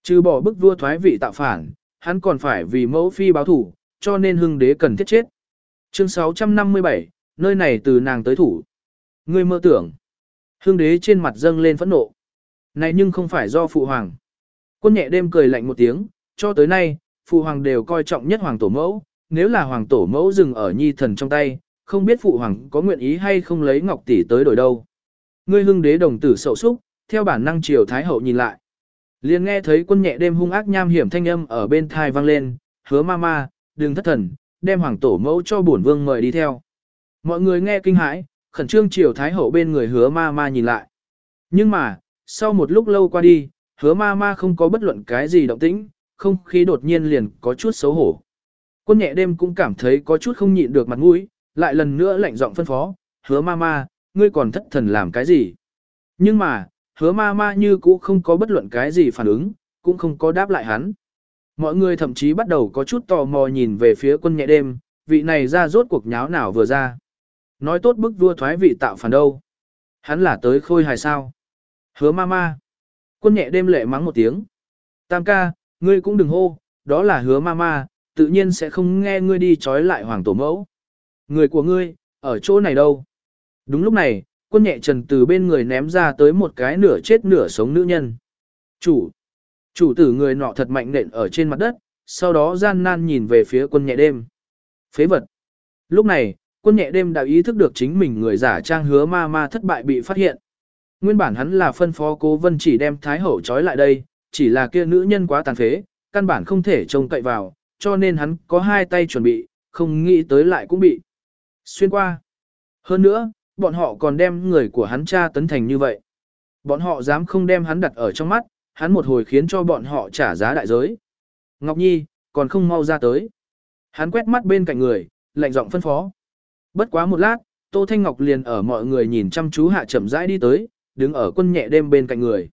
Speaker 1: Trừ bỏ bức vua thoái vị tạo phản, hắn còn phải vì mẫu phi báo thủ, cho nên hưng đế cần thiết chết. Chương 657, nơi này từ nàng tới thủ. Ngươi mơ tưởng. Hưng đế trên mặt dâng lên phẫn nộ. Này nhưng không phải do phụ hoàng. Quân nhẹ đêm cười lạnh một tiếng, cho tới nay, phụ hoàng đều coi trọng nhất hoàng tổ mẫu, nếu là hoàng tổ mẫu dừng ở nhi thần trong tay, không biết phụ hoàng có nguyện ý hay không lấy ngọc tỷ tới đổi đâu. Ngươi hưng đế đồng tử sậu súc, theo bản năng triều thái hậu nhìn lại. liền nghe thấy quân nhẹ đêm hung ác nham hiểm thanh âm ở bên thai vang lên, hứa ma ma, đừng thất thần, đem hoàng tổ mẫu cho bổn vương mời đi theo. Mọi người nghe kinh hãi, khẩn trương triều thái hậu bên người hứa ma ma nhìn lại. Nhưng mà, sau một lúc lâu qua đi, hứa ma ma không có bất luận cái gì động tĩnh, không khí đột nhiên liền có chút xấu hổ. Quân nhẹ đêm cũng cảm thấy có chút không nhịn được mặt mũi, lại lần nữa lạnh giọng phân phó, hứa ma ma, ngươi còn thất thần làm cái gì? Nhưng mà, hứa ma ma như cũ không có bất luận cái gì phản ứng, cũng không có đáp lại hắn. Mọi người thậm chí bắt đầu có chút tò mò nhìn về phía quân nhẹ đêm, vị này ra rốt cuộc nháo nào vừa ra. Nói tốt bức vua thoái vị tạo phản đâu. Hắn là tới khôi hài sao. Hứa ma ma. Quân nhẹ đêm lệ mắng một tiếng. Tam ca, ngươi cũng đừng hô, đó là hứa ma ma, tự nhiên sẽ không nghe ngươi đi trói lại hoàng tổ mẫu. Người của ngươi, ở chỗ này đâu? Đúng lúc này, quân nhẹ trần từ bên người ném ra tới một cái nửa chết nửa sống nữ nhân. Chủ! Chủ tử người nọ thật mạnh nện ở trên mặt đất, sau đó gian nan nhìn về phía quân nhẹ đêm. Phế vật! Lúc này, quân nhẹ đêm đã ý thức được chính mình người giả trang hứa ma ma thất bại bị phát hiện. Nguyên bản hắn là phân phó cố vân chỉ đem thái hậu trói lại đây, chỉ là kia nữ nhân quá tàn phế, căn bản không thể trông cậy vào, cho nên hắn có hai tay chuẩn bị, không nghĩ tới lại cũng bị. Xuyên qua. Hơn nữa, bọn họ còn đem người của hắn cha tấn thành như vậy. Bọn họ dám không đem hắn đặt ở trong mắt, hắn một hồi khiến cho bọn họ trả giá đại giới. Ngọc Nhi, còn không mau ra tới. Hắn quét mắt bên cạnh người, lạnh giọng phân phó. Bất quá một lát, Tô Thanh Ngọc liền ở mọi người nhìn chăm chú hạ chậm rãi đi tới, đứng ở quân nhẹ đêm bên cạnh người.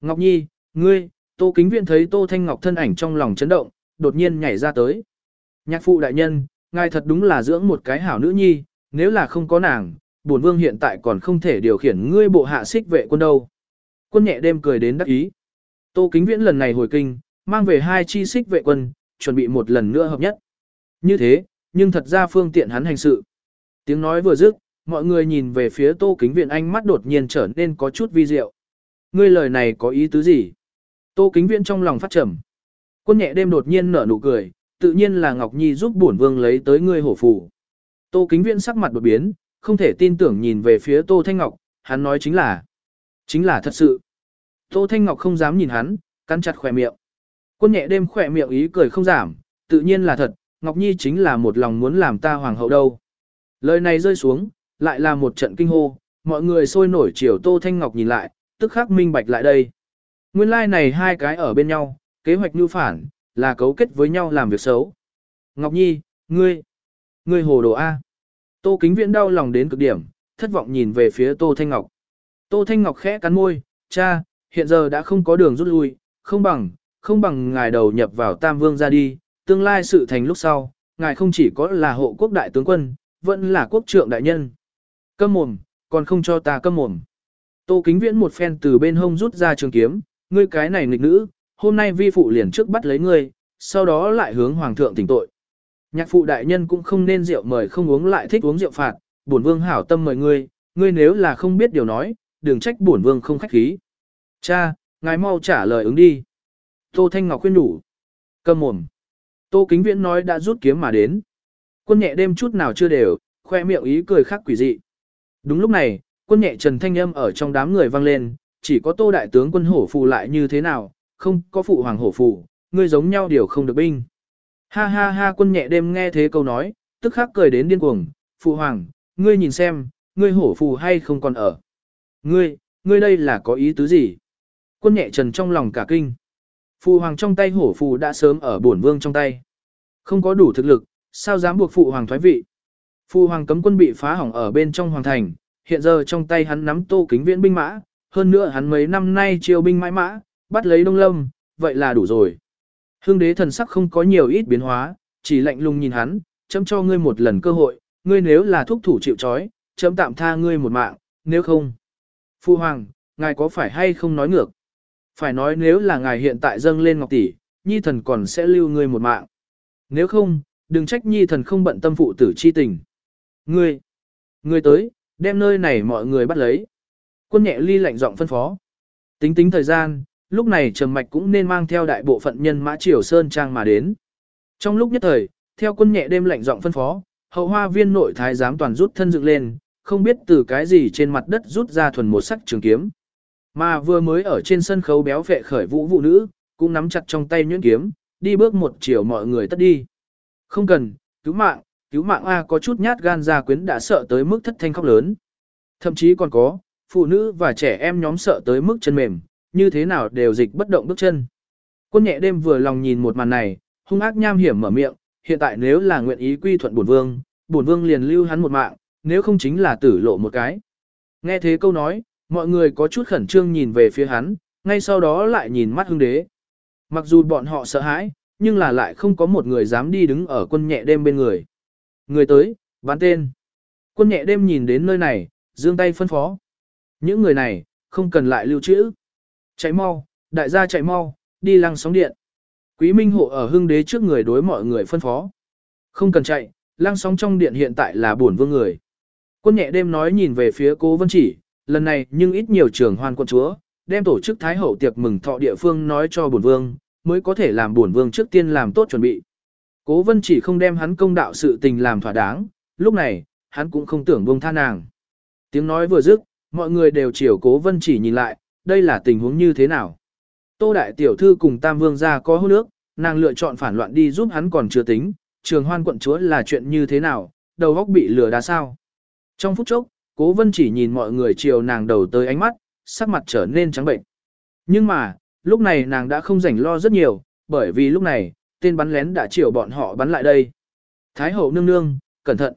Speaker 1: Ngọc Nhi, ngươi, Tô Kính Viện thấy Tô Thanh Ngọc thân ảnh trong lòng chấn động, đột nhiên nhảy ra tới. Nhạc phụ đại nhân, ngài thật đúng là dưỡng một cái hảo nữ nhi, nếu là không có nàng, bổn vương hiện tại còn không thể điều khiển ngươi bộ hạ xích vệ quân đâu. Quân nhẹ đêm cười đến đắc ý. Tô Kính Viễn lần này hồi kinh, mang về hai chi xích vệ quân, chuẩn bị một lần nữa hợp nhất. Như thế, nhưng thật ra phương tiện hắn hành sự. Tiếng nói vừa dứt, mọi người nhìn về phía Tô Kính Viễn ánh mắt đột nhiên trở nên có chút vi diệu. Ngươi lời này có ý tứ gì? Tô Kính Viễn trong lòng phát trầm. Quân nhẹ đêm đột nhiên nở nụ cười, tự nhiên là Ngọc Nhi giúp bổn vương lấy tới ngươi hổ phù. Tô Kính Viễn sắc mặt đột biến, không thể tin tưởng nhìn về phía Tô Thanh Ngọc, hắn nói chính là, chính là thật sự. Tô Thanh Ngọc không dám nhìn hắn, cắn chặt khỏe miệng. Quân nhẹ đêm khỏe miệng ý cười không giảm, tự nhiên là thật, Ngọc Nhi chính là một lòng muốn làm ta hoàng hậu đâu. Lời này rơi xuống, lại là một trận kinh hô, mọi người sôi nổi chiều Tô Thanh Ngọc nhìn lại, tức khắc minh bạch lại đây. Nguyên lai like này hai cái ở bên nhau, kế hoạch nhu phản, là cấu kết với nhau làm việc xấu. Ngọc Nhi, ngươi, ngươi hồ đồ A. Tô Kính Viễn đau lòng đến cực điểm, thất vọng nhìn về phía Tô Thanh Ngọc. Tô Thanh Ngọc khẽ cắn môi, cha, hiện giờ đã không có đường rút lui, không bằng, không bằng ngài đầu nhập vào Tam Vương ra đi, tương lai sự thành lúc sau, ngài không chỉ có là hộ quốc đại tướng quân, vẫn là quốc trượng đại nhân. Câm mồm, còn không cho ta câm mồm. Tô Kính Viễn một phen từ bên hông rút ra trường kiếm, ngươi cái này nghịch nữ, hôm nay vi phụ liền trước bắt lấy ngươi, sau đó lại hướng hoàng thượng tỉnh tội. Nhạc phụ đại nhân cũng không nên rượu mời không uống lại thích uống rượu phạt, bổn vương hảo tâm mời ngươi, ngươi nếu là không biết điều nói, đừng trách bổn vương không khách khí. Cha, ngài mau trả lời ứng đi. Tô Thanh Ngọc khuyên đủ. Cầm mồm. Tô Kính Viễn nói đã rút kiếm mà đến. Quân nhẹ đêm chút nào chưa đều, khoe miệng ý cười khác quỷ dị. Đúng lúc này, quân nhẹ trần thanh âm ở trong đám người vang lên, chỉ có tô đại tướng quân hổ phù lại như thế nào, không có phụ hoàng hổ phụ, ngươi giống nhau điều không được binh. Ha ha ha quân nhẹ đêm nghe thế câu nói, tức khắc cười đến điên cuồng, phụ hoàng, ngươi nhìn xem, ngươi hổ phù hay không còn ở. Ngươi, ngươi đây là có ý tứ gì? Quân nhẹ trần trong lòng cả kinh. Phụ hoàng trong tay hổ phù đã sớm ở bổn vương trong tay. Không có đủ thực lực, sao dám buộc phụ hoàng thoái vị? Phụ hoàng cấm quân bị phá hỏng ở bên trong hoàng thành, hiện giờ trong tay hắn nắm tô kính viễn binh mã, hơn nữa hắn mấy năm nay chiêu binh mãi mã, bắt lấy đông lâm, vậy là đủ rồi. Hương đế thần sắc không có nhiều ít biến hóa, chỉ lạnh lùng nhìn hắn, chấm cho ngươi một lần cơ hội, ngươi nếu là thúc thủ chịu trói, chấm tạm tha ngươi một mạng, nếu không. Phu Hoàng, ngài có phải hay không nói ngược? Phải nói nếu là ngài hiện tại dâng lên ngọc tỷ, nhi thần còn sẽ lưu ngươi một mạng. Nếu không, đừng trách nhi thần không bận tâm phụ tử chi tình. Ngươi, ngươi tới, đem nơi này mọi người bắt lấy. Quân nhẹ ly lạnh giọng phân phó. Tính tính thời gian, lúc này Trầm Mạch cũng nên mang theo đại bộ phận nhân mã triều Sơn Trang mà đến. Trong lúc nhất thời, theo quân nhẹ đêm lạnh giọng phân phó, hậu hoa viên nội thái giám toàn rút thân dựng lên, không biết từ cái gì trên mặt đất rút ra thuần một sắc trường kiếm. Mà vừa mới ở trên sân khấu béo vệ khởi vũ vụ nữ, cũng nắm chặt trong tay nhuyễn kiếm, đi bước một chiều mọi người tất đi. Không cần, cứu mạng, cứu mạng A có chút nhát gan ra quyến đã sợ tới mức thất thanh khóc lớn. Thậm chí còn có, phụ nữ và trẻ em nhóm sợ tới mức chân mềm, như thế nào đều dịch bất động bước chân. Quân nhẹ đêm vừa lòng nhìn một màn này, hung ác nham hiểm mở miệng, hiện tại nếu là nguyện ý quy thuận bổn vương, bổn vương liền lưu hắn một mạng, nếu không chính là tử lộ một cái. Nghe thế câu nói, mọi người có chút khẩn trương nhìn về phía hắn, ngay sau đó lại nhìn mắt hưng đế. Mặc dù bọn họ sợ hãi, nhưng là lại không có một người dám đi đứng ở quân nhẹ đêm bên người. Người tới, bán tên. Quân nhẹ đêm nhìn đến nơi này, giương tay phân phó. Những người này, không cần lại lưu trữ. Chạy mau, đại gia chạy mau, đi lăng sóng điện. Quý Minh Hộ ở hưng đế trước người đối mọi người phân phó. Không cần chạy, lăng sóng trong điện hiện tại là buồn vương người. Quân nhẹ đêm nói nhìn về phía cố vân chỉ, lần này nhưng ít nhiều trường hoan quân chúa, đem tổ chức thái hậu tiệc mừng thọ địa phương nói cho buồn vương, mới có thể làm buồn vương trước tiên làm tốt chuẩn bị. Cố vân chỉ không đem hắn công đạo sự tình làm thỏa đáng, lúc này, hắn cũng không tưởng buông tha nàng. Tiếng nói vừa dứt, mọi người đều chiều cố vân chỉ nhìn lại, đây là tình huống như thế nào. Tô đại tiểu thư cùng tam vương gia có hôn nước, nàng lựa chọn phản loạn đi giúp hắn còn chưa tính, trường hoan quận chúa là chuyện như thế nào, đầu góc bị lừa đá sao. Trong phút chốc, cố vân chỉ nhìn mọi người chiều nàng đầu tới ánh mắt, sắc mặt trở nên trắng bệnh. Nhưng mà, lúc này nàng đã không rảnh lo rất nhiều, bởi vì lúc này, tên bắn lén đã chiều bọn họ bắn lại đây. Thái hậu nương nương, cẩn thận.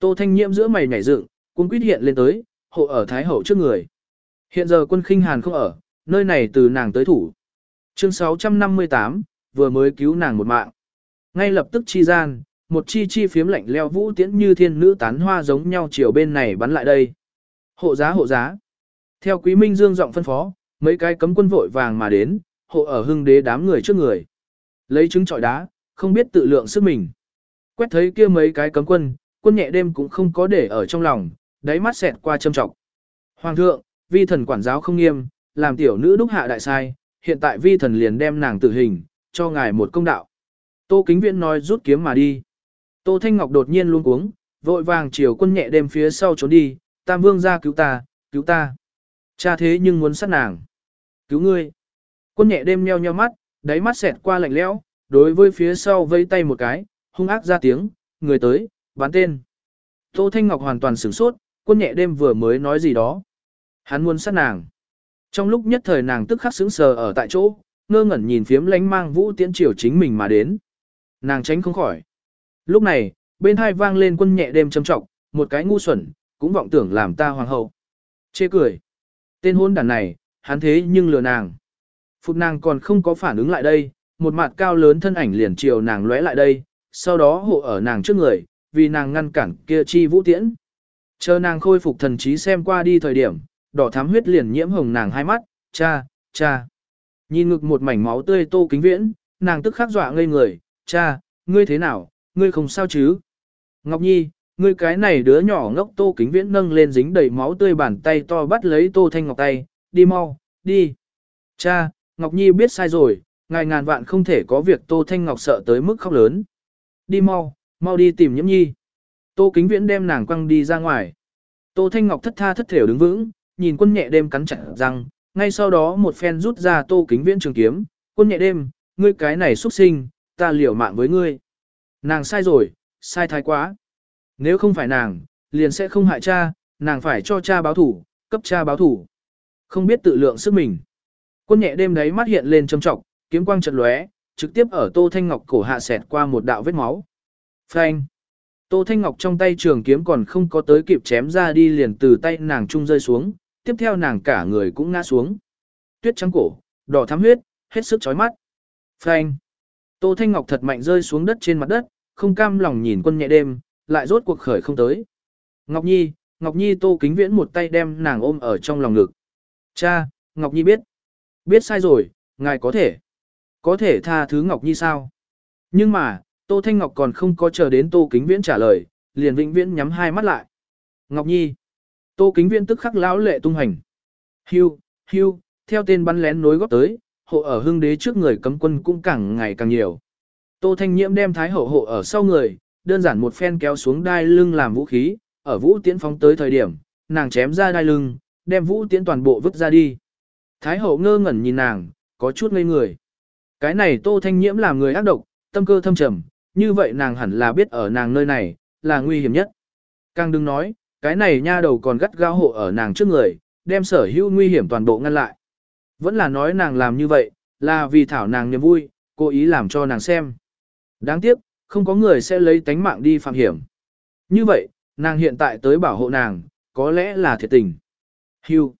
Speaker 1: Tô Thanh Nhiễm giữa mày nhảy dựng, cung quyết hiện lên tới, hộ ở Thái hậu trước người. Hiện giờ quân khinh hàn không ở, nơi này từ nàng tới thủ. Chương 658, vừa mới cứu nàng một mạng. Ngay lập tức chi gian, một chi chi phiếm lạnh leo vũ tiễn như thiên nữ tán hoa giống nhau chiều bên này bắn lại đây. Hộ giá hộ giá. Theo Quý Minh Dương giọng phân phó, mấy cái cấm quân vội vàng mà đến, hộ ở hưng đế đám người trước người. Lấy trứng trọi đá, không biết tự lượng sức mình. Quét thấy kia mấy cái cấm quân, quân nhẹ đêm cũng không có để ở trong lòng, đáy mắt xẹt qua châm trọng. Hoàng thượng, vi thần quản giáo không nghiêm, làm tiểu nữ đúc hạ đại sai, hiện tại vi thần liền đem nàng tử hình, cho ngài một công đạo. Tô Kính Viễn nói rút kiếm mà đi. Tô Thanh Ngọc đột nhiên luôn cuống, vội vàng chiều quân nhẹ đêm phía sau trốn đi, Tam Vương ra cứu ta, cứu ta. Cha thế nhưng muốn sát nàng. Cứu ngươi. Quân nhẹ đêm nheo nheo mắt, đáy mắt xẹt qua lạnh lẽo, đối với phía sau vây tay một cái, hung ác ra tiếng, người tới, bán tên. Tô Thanh Ngọc hoàn toàn sửng sốt, quân nhẹ đêm vừa mới nói gì đó. Hắn muốn sát nàng. Trong lúc nhất thời nàng tức khắc sững sờ ở tại chỗ, ngơ ngẩn nhìn phiếm lánh mang vũ tiễn triều chính mình mà đến. Nàng tránh không khỏi. Lúc này, bên hai vang lên quân nhẹ đêm châm trọng, một cái ngu xuẩn, cũng vọng tưởng làm ta hoàng hậu. Chê cười. Tên hôn đàn này, hắn thế nhưng lừa nàng. Phụt nàng còn không có phản ứng lại đây, một mặt cao lớn thân ảnh liền chiều nàng lóe lại đây, sau đó hộ ở nàng trước người, vì nàng ngăn cản kia chi vũ tiễn. Chờ nàng khôi phục thần trí xem qua đi thời điểm, đỏ thám huyết liền nhiễm hồng nàng hai mắt, cha, cha. Nhìn ngực một mảnh máu tươi tô kính viễn, nàng tức khắc dọa ngây người, cha, ngươi thế nào, ngươi không sao chứ? Ngọc Nhi, ngươi cái này đứa nhỏ ngốc tô kính viễn nâng lên dính đầy máu tươi bàn tay to bắt lấy tô thanh ngọc tay, đi mau, đi. Cha, Ngọc Nhi biết sai rồi, ngài ngàn vạn không thể có việc tô thanh ngọc sợ tới mức khóc lớn. Đi mau, mau đi tìm nhiễm nhi. Tô kính viễn đem nàng quăng đi ra ngoài. Tô thanh ngọc thất tha thất thểu đứng vững, nhìn quân nhẹ đêm cắn chặt răng, ngay sau đó một phen rút ra tô kính viễn trường kiếm, quân nhẹ đêm, ngươi cái này xuất sinh, ta liều mạng với ngươi. Nàng sai rồi, sai thái quá. Nếu không phải nàng, liền sẽ không hại cha, nàng phải cho cha báo thủ, cấp cha báo thủ. Không biết tự lượng sức mình. Quân nhẹ đêm đấy mắt hiện lên trầm trọng, kiếm quang chật lóe, trực tiếp ở Tô Thanh Ngọc cổ hạ sẹt qua một đạo vết máu. Phanh. Tô Thanh Ngọc trong tay trường kiếm còn không có tới kịp chém ra đi liền từ tay nàng trung rơi xuống, tiếp theo nàng cả người cũng ngã xuống. Tuyết trắng cổ, đỏ thắm huyết, hết sức chói mắt. Phanh. Tô Thanh Ngọc thật mạnh rơi xuống đất trên mặt đất, không cam lòng nhìn quân nhẹ đêm, lại rốt cuộc khởi không tới. Ngọc Nhi, Ngọc Nhi Tô Kính Viễn một tay đem nàng ôm ở trong lòng ngực. Cha, Ngọc Nhi biết. Biết sai rồi, ngài có thể. Có thể tha thứ Ngọc Nhi sao? Nhưng mà, Tô Thanh Ngọc còn không có chờ đến Tô Kính Viễn trả lời, liền vĩnh viễn nhắm hai mắt lại. Ngọc Nhi. Tô Kính Viễn tức khắc lão lệ tung hành. Hưu, hưu, theo tên bắn lén nối góp tới, hộ ở hưng đế trước người cấm quân cũng càng ngày càng nhiều. Tô Thanh Nhiễm đem Thái Hậu hộ ở sau người, đơn giản một phen kéo xuống đai lưng làm vũ khí, ở vũ tiễn phóng tới thời điểm, nàng chém ra đai lưng, đem vũ tiễn toàn bộ vứt ra đi. Thái Hậu ngơ ngẩn nhìn nàng, có chút ngây người. Cái này Tô Thanh Nhiễm làm người ác độc, tâm cơ thâm trầm, như vậy nàng hẳn là biết ở nàng nơi này, là nguy hiểm nhất. Càng đừng nói, cái này nha đầu còn gắt gao hộ ở nàng trước người, đem sở hữu nguy hiểm toàn bộ ngăn lại. Vẫn là nói nàng làm như vậy, là vì thảo nàng niềm vui, cố ý làm cho nàng xem. Đáng tiếc, không có người sẽ lấy tánh mạng đi phạm hiểm. Như vậy, nàng hiện tại tới bảo hộ nàng, có lẽ là thiệt tình. Hưu.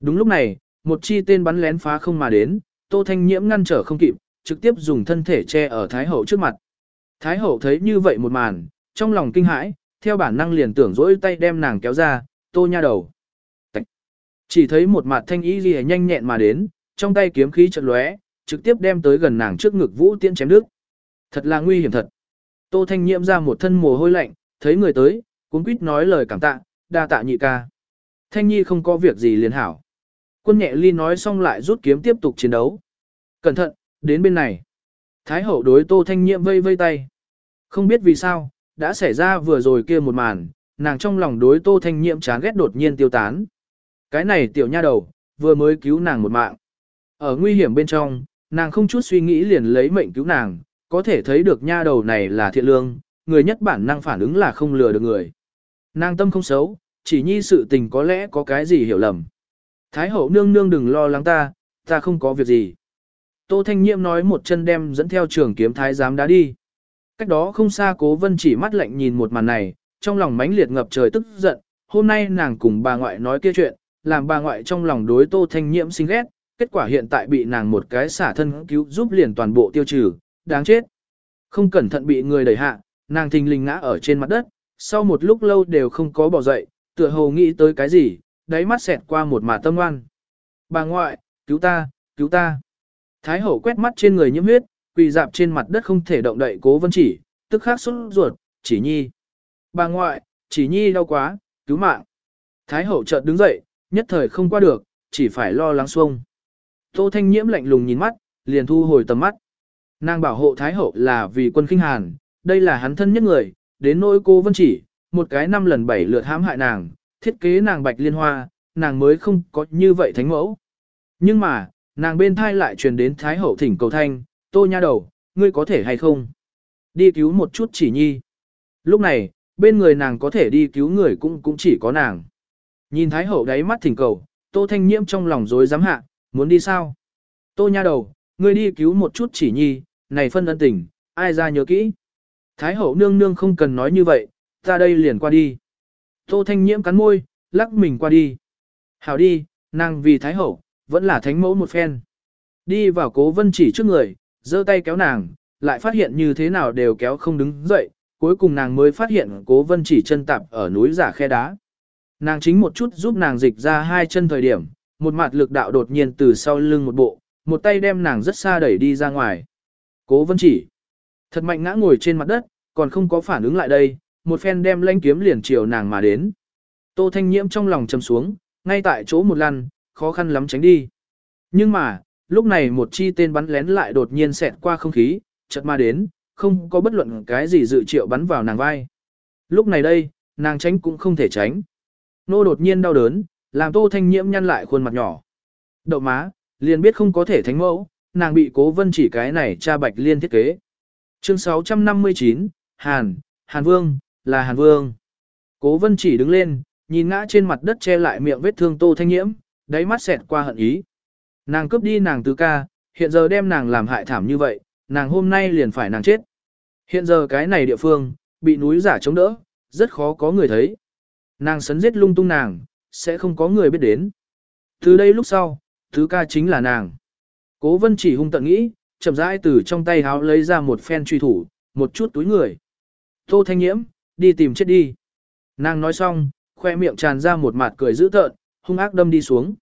Speaker 1: Đúng lúc này, một chi tên bắn lén phá không mà đến, Tô Thanh Nhiễm ngăn trở không kịp, trực tiếp dùng thân thể che ở Thái Hậu trước mặt. Thái Hậu thấy như vậy một màn, trong lòng kinh hãi, theo bản năng liền tưởng dỗi tay đem nàng kéo ra, Tô nha đầu. Tạch. Chỉ thấy một mặt thanh y gì nhanh nhẹn mà đến, trong tay kiếm khí chợt lóe, trực tiếp đem tới gần nàng trước ngực Vũ Tiễn chém đứt. Thật là nguy hiểm thật. Tô Thanh Nhiễm ra một thân mồ hôi lạnh, thấy người tới, cuốn quýt nói lời cảm tạ, đa tạ nhị ca. Thanh Nhi không có việc gì liền hảo. Quân nhẹ ly nói xong lại rút kiếm tiếp tục chiến đấu. Cẩn thận, đến bên này. Thái hậu đối Tô Thanh Nhiễm vây vây tay. Không biết vì sao, đã xảy ra vừa rồi kia một màn, nàng trong lòng đối Tô Thanh Nhiễm chán ghét đột nhiên tiêu tán. Cái này tiểu nha đầu, vừa mới cứu nàng một mạng. Ở nguy hiểm bên trong, nàng không chút suy nghĩ liền lấy mệnh cứu nàng, có thể thấy được nha đầu này là thiện lương, người nhất bản năng phản ứng là không lừa được người. Nàng tâm không xấu, chỉ nhi sự tình có lẽ có cái gì hiểu lầm. Thái hậu nương nương đừng lo lắng ta, ta không có việc gì. Tô Thanh Nhiệm nói một chân đem dẫn theo trường kiếm thái giám đá đi. Cách đó không xa cố vân chỉ mắt lạnh nhìn một màn này, trong lòng mãnh liệt ngập trời tức giận, hôm nay nàng cùng bà ngoại nói kia chuyện, làm bà ngoại trong lòng đối Tô Thanh nhiễm sinh ghét, kết quả hiện tại bị nàng một cái xả thân cứu giúp liền toàn bộ tiêu trừ, đáng chết. Không cẩn thận bị người đẩy hạ, nàng thình lình ngã ở trên mặt đất, sau một lúc lâu đều không có bỏ dậy, tựa hồ nghĩ tới cái gì, đáy mắt xẹt qua một mà tâm ngoan. Bà ngoại, cứu ta, cứu ta. Thái hậu quét mắt trên người nhiễm huyết, quỳ dạp trên mặt đất không thể động đậy cố vân chỉ, tức khắc xuất ruột, chỉ nhi. Bà ngoại, chỉ nhi đau quá, cứu mạng. Thái hậu chợt đứng dậy, nhất thời không qua được, chỉ phải lo lắng xuông. Tô thanh nhiễm lạnh lùng nhìn mắt, liền thu hồi tầm mắt. Nàng bảo hộ Thái hậu là vì quân kinh hàn, đây là hắn thân nhất người, đến nỗi cô vân chỉ, một cái năm lần bảy lượt hãm hại nàng, thiết kế nàng bạch liên hoa, nàng mới không có như vậy thánh mẫu. Nhưng mà, nàng bên thai lại truyền đến Thái Hậu thỉnh cầu thanh, tô nha đầu, ngươi có thể hay không? Đi cứu một chút chỉ nhi. Lúc này, bên người nàng có thể đi cứu người cũng cũng chỉ có nàng. Nhìn Thái Hậu đáy mắt thỉnh cầu, tô thanh nhiễm trong lòng dối dám hạ, muốn đi sao? Tô nha đầu, ngươi đi cứu một chút chỉ nhi, này phân ân tình, ai ra nhớ kỹ. Thái Hậu nương nương không cần nói như vậy, ta đây liền qua đi. Tô Thanh Nhiễm cắn môi, lắc mình qua đi. Hảo đi, nàng vì Thái Hậu, vẫn là thánh mẫu một phen. Đi vào cố vân chỉ trước người, giơ tay kéo nàng, lại phát hiện như thế nào đều kéo không đứng dậy, cuối cùng nàng mới phát hiện cố vân chỉ chân tạp ở núi giả khe đá. Nàng chính một chút giúp nàng dịch ra hai chân thời điểm, một mặt lực đạo đột nhiên từ sau lưng một bộ, một tay đem nàng rất xa đẩy đi ra ngoài. Cố vân chỉ, thật mạnh ngã ngồi trên mặt đất, còn không có phản ứng lại đây, một phen đem lanh kiếm liền chiều nàng mà đến. Tô Thanh Nhiễm trong lòng chầm xuống, ngay tại chỗ một lần, khó khăn lắm tránh đi. Nhưng mà, lúc này một chi tên bắn lén lại đột nhiên xẹt qua không khí, chợt ma đến, không có bất luận cái gì dự triệu bắn vào nàng vai. Lúc này đây, nàng tránh cũng không thể tránh. Nô đột nhiên đau đớn, làm Tô Thanh Nhiễm nhăn lại khuôn mặt nhỏ. Đậu má, liền biết không có thể thánh mẫu, nàng bị cố vân chỉ cái này cha bạch liên thiết kế. Chương 659, Hàn, Hàn Vương, là Hàn Vương. Cố vân chỉ đứng lên, nhìn ngã trên mặt đất che lại miệng vết thương Tô Thanh Nhiễm, đáy mắt xẹt qua hận ý. Nàng cướp đi nàng tứ ca, hiện giờ đem nàng làm hại thảm như vậy, nàng hôm nay liền phải nàng chết. Hiện giờ cái này địa phương, bị núi giả chống đỡ, rất khó có người thấy. Nàng sấn giết lung tung nàng, sẽ không có người biết đến. Từ đây lúc sau, tứ ca chính là nàng. Cố vân chỉ hung tận nghĩ, chậm rãi từ trong tay háo lấy ra một phen truy thủ, một chút túi người. Tô Thanh Nhiễm, đi tìm chết đi. Nàng nói xong, khoe miệng tràn ra một mặt cười dữ tợn, hung ác đâm đi xuống.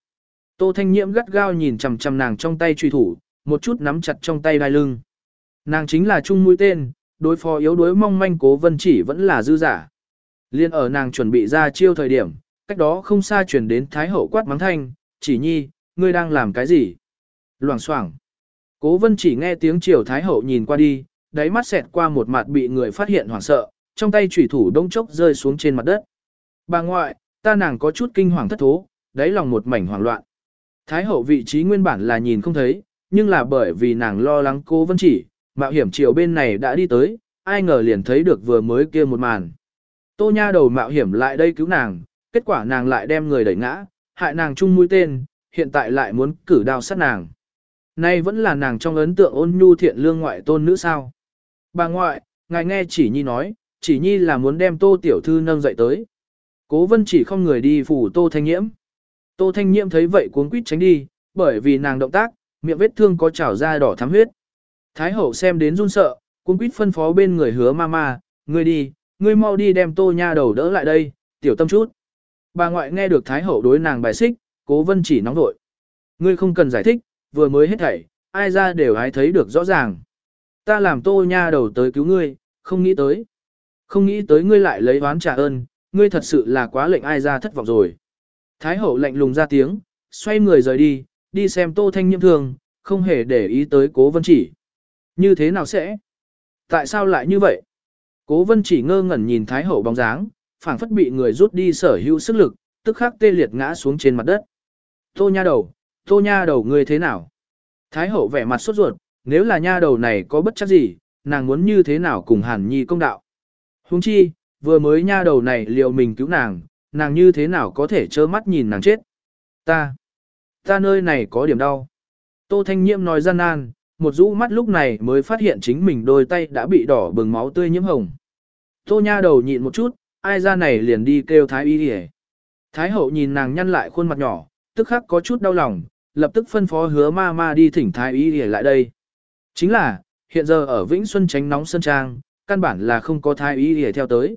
Speaker 1: Tô Thanh Nhiễm gắt gao nhìn chằm chằm nàng trong tay truy thủ, một chút nắm chặt trong tay đai lưng. Nàng chính là trung mũi tên, đối phó yếu đuối mong manh cố vân chỉ vẫn là dư giả. Liên ở nàng chuẩn bị ra chiêu thời điểm, cách đó không xa chuyển đến thái hậu quát mắng thanh, chỉ nhi, ngươi đang làm cái gì? Loảng xoảng. Cố vân chỉ nghe tiếng chiều thái hậu nhìn qua đi, đáy mắt xẹt qua một mặt bị người phát hiện hoảng sợ, trong tay chủy thủ đông chốc rơi xuống trên mặt đất. Bà ngoại, ta nàng có chút kinh hoàng thất thố, đáy lòng một mảnh hoảng loạn. Thái hậu vị trí nguyên bản là nhìn không thấy, nhưng là bởi vì nàng lo lắng cố vân chỉ, mạo hiểm chiều bên này đã đi tới, ai ngờ liền thấy được vừa mới kia một màn. Tô nha đầu mạo hiểm lại đây cứu nàng, kết quả nàng lại đem người đẩy ngã, hại nàng chung mũi tên, hiện tại lại muốn cử đao sát nàng. Nay vẫn là nàng trong ấn tượng ôn nhu thiện lương ngoại tôn nữ sao. Bà ngoại, ngài nghe chỉ nhi nói, chỉ nhi là muốn đem tô tiểu thư nâng dậy tới. Cố vân chỉ không người đi phủ tô thanh nhiễm. Tô thanh nhiễm thấy vậy cuốn quýt tránh đi, bởi vì nàng động tác, miệng vết thương có trào ra đỏ thắm huyết. Thái hậu xem đến run sợ, cuốn quýt phân phó bên người hứa mama, ngươi đi, ngươi mau đi đem tô nha đầu đỡ lại đây, tiểu tâm chút. Bà ngoại nghe được Thái hậu đối nàng bài xích, cố vân chỉ nóng vội. Ngươi không cần giải thích, vừa mới hết thảy, ai ra đều ai thấy được rõ ràng. Ta làm tô nha đầu tới cứu ngươi, không nghĩ tới. Không nghĩ tới ngươi lại lấy oán trả ơn, ngươi thật sự là quá lệnh ai ra thất vọng rồi. Thái hậu lạnh lùng ra tiếng, xoay người rời đi, đi xem tô thanh nhiễm thường, không hề để ý tới cố vân chỉ. Như thế nào sẽ? Tại sao lại như vậy? Cố vân chỉ ngơ ngẩn nhìn Thái hậu bóng dáng, phảng phất bị người rút đi sở hữu sức lực, tức khắc tê liệt ngã xuống trên mặt đất. Tô nha đầu, tô nha đầu ngươi thế nào? Thái hậu vẻ mặt sốt ruột, nếu là nha đầu này có bất chắc gì, nàng muốn như thế nào cùng hàn nhi công đạo. Huống chi, vừa mới nha đầu này liệu mình cứu nàng, nàng như thế nào có thể trơ mắt nhìn nàng chết. Ta, ta nơi này có điểm đau. Tô Thanh Nhiễm nói gian nan, một rũ mắt lúc này mới phát hiện chính mình đôi tay đã bị đỏ bừng máu tươi nhiễm hồng. Tô nha đầu nhịn một chút, ai ra này liền đi kêu thái y đi Thái hậu nhìn nàng nhăn lại khuôn mặt nhỏ, tức khắc có chút đau lòng, lập tức phân phó hứa ma ma đi thỉnh thái y đi lại đây. Chính là, hiện giờ ở Vĩnh Xuân tránh nóng sân trang, căn bản là không có thái y đi theo tới.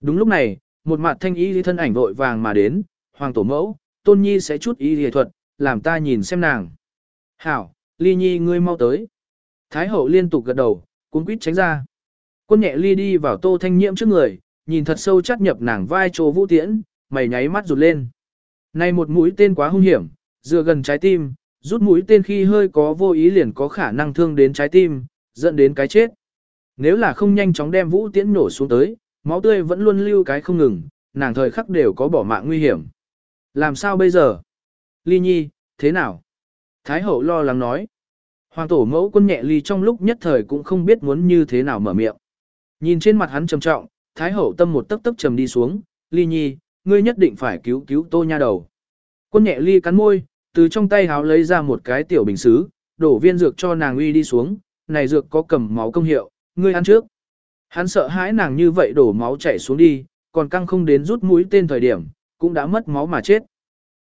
Speaker 1: Đúng lúc này, một mặt thanh y thân ảnh vội vàng mà đến, hoàng tổ mẫu, tôn nhi sẽ chút y y thuật, làm ta nhìn xem nàng. Hảo, ly nhi ngươi mau tới. Thái hậu liên tục gật đầu, cuốn quýt tránh ra. Quân nhẹ ly đi vào tô thanh nhiễm trước người, nhìn thật sâu chắc nhập nàng vai trồ vũ tiễn, mày nháy mắt rụt lên. Này một mũi tên quá hung hiểm, dựa gần trái tim, rút mũi tên khi hơi có vô ý liền có khả năng thương đến trái tim, dẫn đến cái chết. Nếu là không nhanh chóng đem vũ tiễn nổ xuống tới, máu tươi vẫn luôn lưu cái không ngừng, nàng thời khắc đều có bỏ mạng nguy hiểm. Làm sao bây giờ? Ly nhi, thế nào? Thái hậu lo lắng nói. Hoàng tổ mẫu quân nhẹ ly trong lúc nhất thời cũng không biết muốn như thế nào mở miệng. Nhìn trên mặt hắn trầm trọng, Thái hậu tâm một tấc tấc trầm đi xuống, ly nhi, ngươi nhất định phải cứu cứu tô nha đầu. Quân nhẹ ly cắn môi, từ trong tay háo lấy ra một cái tiểu bình xứ, đổ viên dược cho nàng uy đi xuống, này dược có cầm máu công hiệu, ngươi ăn trước. Hắn sợ hãi nàng như vậy đổ máu chảy xuống đi, còn căng không đến rút mũi tên thời điểm, cũng đã mất máu mà chết.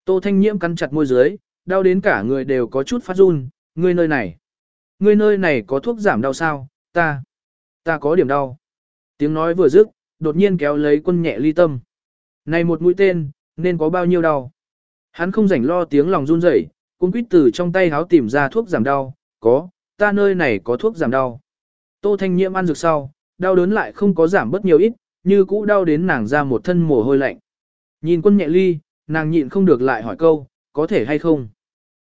Speaker 1: Tô Thanh Nhiễm cắn chặt môi dưới, đau đến cả người đều có chút phát run, ngươi nơi này. Ngươi nơi này có thuốc giảm đau sao, ta, ta có điểm đau. Tiếng nói vừa dứt, đột nhiên kéo lấy quân nhẹ ly tâm. Này một mũi tên, nên có bao nhiêu đau. Hắn không rảnh lo tiếng lòng run rẩy, cũng quýt từ trong tay háo tìm ra thuốc giảm đau, có, ta nơi này có thuốc giảm đau. Tô Thanh Nhiễm ăn dược sau, đau đớn lại không có giảm bớt nhiều ít, như cũ đau đến nàng ra một thân mồ hôi lạnh. Nhìn quân nhẹ ly, nàng nhịn không được lại hỏi câu, có thể hay không?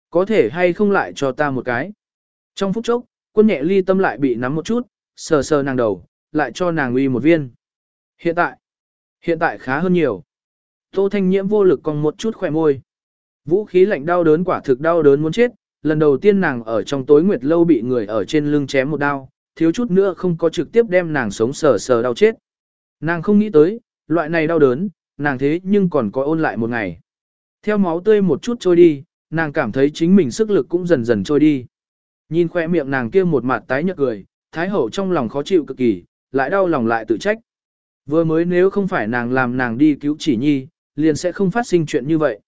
Speaker 1: Có thể hay không lại cho ta một cái? Trong phút chốc, quân nhẹ ly tâm lại bị nắm một chút, sờ sờ nàng đầu, lại cho nàng uy một viên. Hiện tại, hiện tại khá hơn nhiều. Tô Thanh Nhiễm vô lực còn một chút khỏe môi. Vũ khí lạnh đau đớn quả thực đau đớn muốn chết, lần đầu tiên nàng ở trong tối nguyệt lâu bị người ở trên lưng chém một đao, thiếu chút nữa không có trực tiếp đem nàng sống sờ sờ đau chết. Nàng không nghĩ tới, loại này đau đớn, nàng thế nhưng còn có ôn lại một ngày. Theo máu tươi một chút trôi đi, nàng cảm thấy chính mình sức lực cũng dần dần trôi đi. Nhìn khoe miệng nàng kia một mặt tái nhợt cười, thái hậu trong lòng khó chịu cực kỳ, lại đau lòng lại tự trách. Vừa mới nếu không phải nàng làm nàng đi cứu chỉ nhi, liền sẽ không phát sinh chuyện như vậy.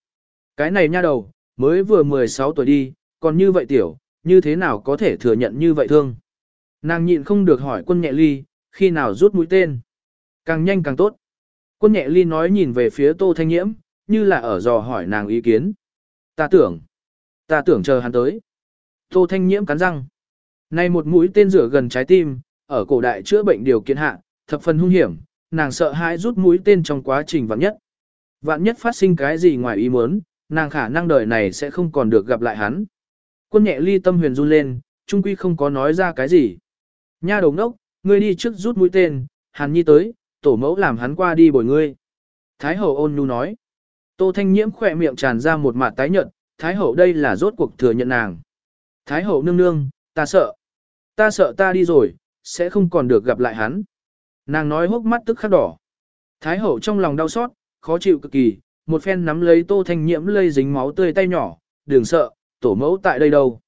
Speaker 1: Cái này nha đầu, mới vừa 16 tuổi đi, còn như vậy tiểu, như thế nào có thể thừa nhận như vậy thương. Nàng nhịn không được hỏi quân nhẹ ly, khi nào rút mũi tên. Càng nhanh càng tốt. Quân nhẹ ly nói nhìn về phía Tô Thanh Nhiễm, như là ở dò hỏi nàng ý kiến. Ta tưởng, ta tưởng chờ hắn tới. Tô Thanh Nhiễm cắn răng. Này một mũi tên rửa gần trái tim, ở cổ đại chữa bệnh điều kiện hạ, thập phần hung hiểm, nàng sợ hãi rút mũi tên trong quá trình vạn nhất. Vạn nhất phát sinh cái gì ngoài ý muốn, nàng khả năng đời này sẽ không còn được gặp lại hắn. Quân nhẹ ly tâm huyền run lên, trung quy không có nói ra cái gì. Nha đồng đốc, ngươi đi trước rút mũi tên, hàn nhi tới, tổ mẫu làm hắn qua đi bồi ngươi. Thái hậu ôn nhu nói. Tô Thanh Nhiễm khỏe miệng tràn ra một mặt tái nhợt, Thái hậu đây là rốt cuộc thừa nhận nàng. Thái hậu nương nương, ta sợ. Ta sợ ta đi rồi, sẽ không còn được gặp lại hắn. Nàng nói hốc mắt tức khắc đỏ. Thái hậu trong lòng đau xót, khó chịu cực kỳ, một phen nắm lấy Tô Thanh Nhiễm lây dính máu tươi tay nhỏ, đừng sợ, tổ mẫu tại đây đâu.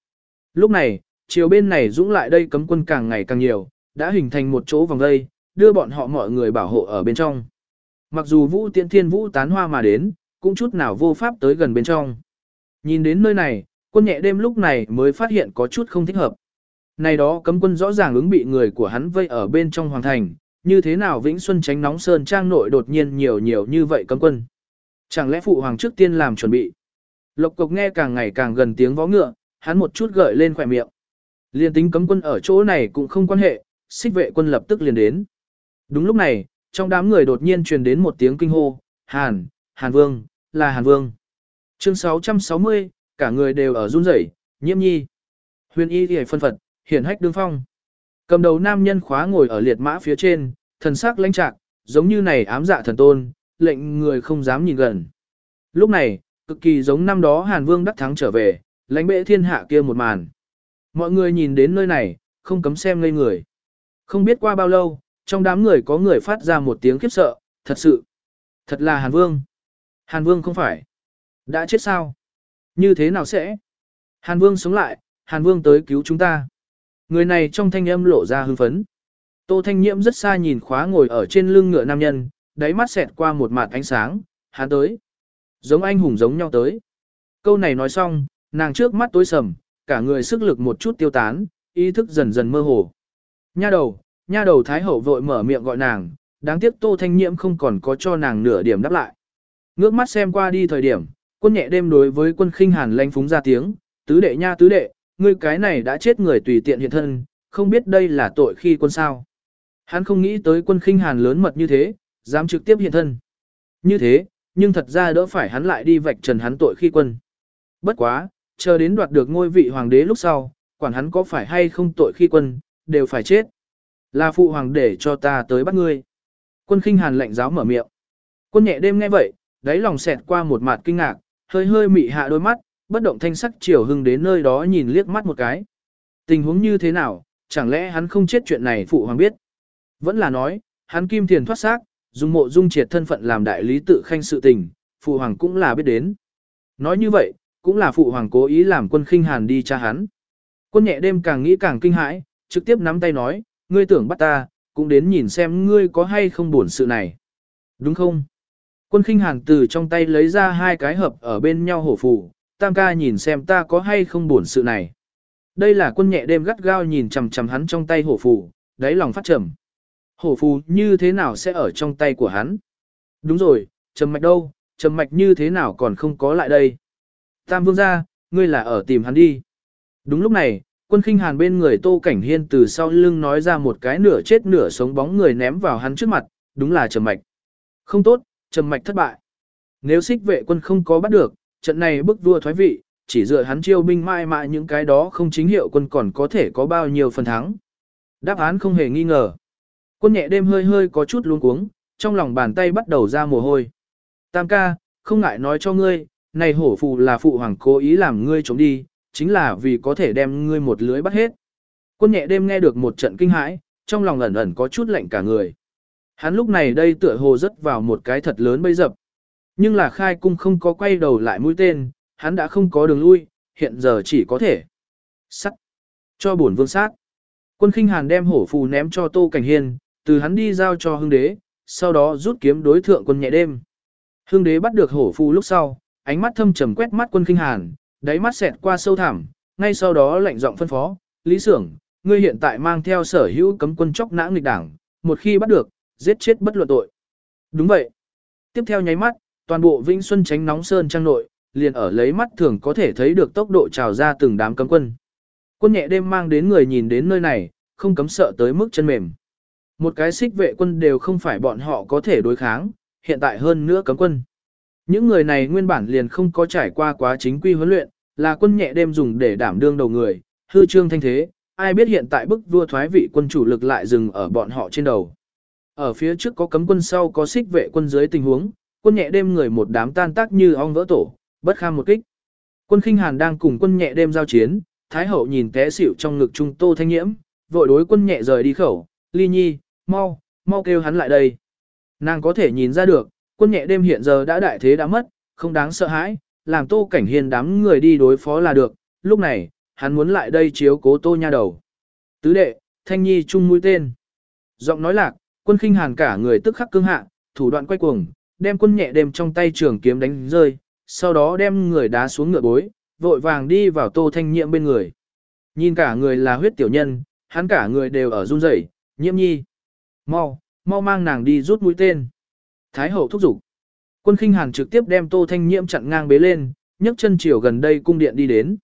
Speaker 1: Lúc này, chiều bên này dũng lại đây cấm quân càng ngày càng nhiều, đã hình thành một chỗ vòng dây, đưa bọn họ mọi người bảo hộ ở bên trong. Mặc dù vũ tiện thiên vũ tán hoa mà đến, cũng chút nào vô pháp tới gần bên trong. Nhìn đến nơi này, quân nhẹ đêm lúc này mới phát hiện có chút không thích hợp. Này đó cấm quân rõ ràng ứng bị người của hắn vây ở bên trong hoàng thành, như thế nào Vĩnh Xuân tránh nóng sơn trang nội đột nhiên nhiều nhiều như vậy cấm quân. Chẳng lẽ phụ hoàng trước tiên làm chuẩn bị. Lộc cộc nghe càng ngày càng gần tiếng vó ngựa, hắn một chút gợi lên khỏe miệng. Liên tính cấm quân ở chỗ này cũng không quan hệ, xích vệ quân lập tức liền đến. Đúng lúc này, trong đám người đột nhiên truyền đến một tiếng kinh hô, Hàn, Hàn Vương, là Hàn Vương. Chương 660, cả người đều ở run rẩy, nhiễm nhi. Huyền y thì phân phật, hiển hách đương phong. Cầm đầu nam nhân khóa ngồi ở liệt mã phía trên, thần sắc lãnh trạc, giống như này ám dạ thần tôn, lệnh người không dám nhìn gần. Lúc này, cực kỳ giống năm đó Hàn Vương đắc thắng trở về, lãnh bệ thiên hạ kia một màn. Mọi người nhìn đến nơi này, không cấm xem ngây người. Không biết qua bao lâu, trong đám người có người phát ra một tiếng khiếp sợ, thật sự. Thật là Hàn Vương. Hàn Vương không phải. Đã chết sao? Như thế nào sẽ? Hàn Vương sống lại, Hàn Vương tới cứu chúng ta. Người này trong thanh âm lộ ra hưng phấn. Tô Thanh Nhiễm rất xa nhìn khóa ngồi ở trên lưng ngựa nam nhân, đáy mắt xẹt qua một mặt ánh sáng, hắn tới. Giống anh hùng giống nhau tới. Câu này nói xong, nàng trước mắt tối sầm, cả người sức lực một chút tiêu tán, ý thức dần dần mơ hồ. Nha đầu, nha đầu Thái Hậu vội mở miệng gọi nàng, đáng tiếc Tô Thanh Nhiễm không còn có cho nàng nửa điểm đáp lại. Ngước mắt xem qua đi thời điểm, quân nhẹ đêm đối với quân khinh hàn lanh phúng ra tiếng, tứ đệ nha tứ đệ, ngươi cái này đã chết người tùy tiện hiện thân, không biết đây là tội khi quân sao. Hắn không nghĩ tới quân khinh hàn lớn mật như thế, dám trực tiếp hiện thân. Như thế, nhưng thật ra đỡ phải hắn lại đi vạch trần hắn tội khi quân. Bất quá, chờ đến đoạt được ngôi vị hoàng đế lúc sau, quản hắn có phải hay không tội khi quân, đều phải chết. Là phụ hoàng để cho ta tới bắt ngươi. Quân khinh hàn lệnh giáo mở miệng. Quân nhẹ đêm nghe vậy, đáy lòng xẹt qua một mặt kinh ngạc, hơi hơi mị hạ đôi mắt, bất động thanh sắc chiều hưng đến nơi đó nhìn liếc mắt một cái. Tình huống như thế nào, chẳng lẽ hắn không chết chuyện này phụ hoàng biết. Vẫn là nói, hắn kim tiền thoát xác, dùng mộ dung triệt thân phận làm đại lý tự khanh sự tình, phụ hoàng cũng là biết đến. Nói như vậy, cũng là phụ hoàng cố ý làm quân khinh hàn đi tra hắn. Quân nhẹ đêm càng nghĩ càng kinh hãi, trực tiếp nắm tay nói, ngươi tưởng bắt ta, cũng đến nhìn xem ngươi có hay không buồn sự này. Đúng không? Quân khinh hàn từ trong tay lấy ra hai cái hộp ở bên nhau hổ phù, tam ca nhìn xem ta có hay không buồn sự này. Đây là quân nhẹ đêm gắt gao nhìn chằm chằm hắn trong tay hổ phù, đáy lòng phát trầm. Hổ phù như thế nào sẽ ở trong tay của hắn? Đúng rồi, trầm mạch đâu, trầm mạch như thế nào còn không có lại đây? Tam vương gia, ngươi là ở tìm hắn đi. Đúng lúc này, quân khinh hàn bên người Tô Cảnh Hiên từ sau lưng nói ra một cái nửa chết nửa sống bóng người ném vào hắn trước mặt, đúng là trầm mạch. Không tốt, trầm mạch thất bại. Nếu xích vệ quân không có bắt được, trận này bức vua thoái vị, chỉ dựa hắn chiêu binh mai mại những cái đó không chính hiệu quân còn có thể có bao nhiêu phần thắng. Đáp án không hề nghi ngờ. Quân nhẹ đêm hơi hơi có chút luống cuống, trong lòng bàn tay bắt đầu ra mồ hôi. Tam ca, không ngại nói cho ngươi, này hổ phù là phụ hoàng cố ý làm ngươi trốn đi, chính là vì có thể đem ngươi một lưới bắt hết. Quân nhẹ đêm nghe được một trận kinh hãi, trong lòng ẩn ẩn có chút lạnh cả người. Hắn lúc này đây tựa hồ rất vào một cái thật lớn bây dập. Nhưng là khai cung không có quay đầu lại mũi tên, hắn đã không có đường lui, hiện giờ chỉ có thể sắt cho bổn vương sát. Quân khinh hàn đem hổ phù ném cho Tô Cảnh Hiên, từ hắn đi giao cho hưng đế, sau đó rút kiếm đối thượng quân nhẹ đêm. hưng đế bắt được hổ phù lúc sau, ánh mắt thâm trầm quét mắt quân khinh hàn, đáy mắt xẹt qua sâu thẳm, ngay sau đó lạnh giọng phân phó, Lý Sưởng, ngươi hiện tại mang theo sở hữu cấm quân chóc nã nghịch đảng, một khi bắt được, giết chết bất luận tội. Đúng vậy. Tiếp theo nháy mắt, toàn bộ Vĩnh Xuân tránh nóng sơn trang nội, liền ở lấy mắt thường có thể thấy được tốc độ trào ra từng đám cấm quân. Quân nhẹ đêm mang đến người nhìn đến nơi này, không cấm sợ tới mức chân mềm. Một cái xích vệ quân đều không phải bọn họ có thể đối kháng, hiện tại hơn nữa cấm quân. Những người này nguyên bản liền không có trải qua quá chính quy huấn luyện, là quân nhẹ đêm dùng để đảm đương đầu người, hư trương thanh thế, ai biết hiện tại bức vua thoái vị quân chủ lực lại dừng ở bọn họ trên đầu. Ở phía trước có cấm quân sau có xích vệ quân dưới tình huống, quân nhẹ đêm người một đám tan tác như ong vỡ tổ, bất kham một kích. Quân khinh hàn đang cùng quân nhẹ đêm giao chiến, thái hậu nhìn té xỉu trong ngực trung tô thanh nhiễm, vội đối quân nhẹ rời đi khẩu, ly nhi, mau, mau kêu hắn lại đây. Nàng có thể nhìn ra được, quân nhẹ đêm hiện giờ đã đại thế đã mất, không đáng sợ hãi, làm tô cảnh hiền đám người đi đối phó là được, lúc này, hắn muốn lại đây chiếu cố tô nha đầu. Tứ đệ, thanh nhi chung mũi tên. Giọng nói lạc, quân khinh hàn cả người tức khắc cương hạ, thủ đoạn quay cuồng, đem quân nhẹ đêm trong tay trường kiếm đánh rơi, sau đó đem người đá xuống ngựa bối, vội vàng đi vào tô thanh nhiệm bên người. Nhìn cả người là huyết tiểu nhân, hắn cả người đều ở run rẩy, nhiễm nhi. Mau, mau mang nàng đi rút mũi tên. Thái hậu thúc giục. Quân khinh hàn trực tiếp đem tô thanh nhiễm chặn ngang bế lên, nhấc chân chiều gần đây cung điện đi đến.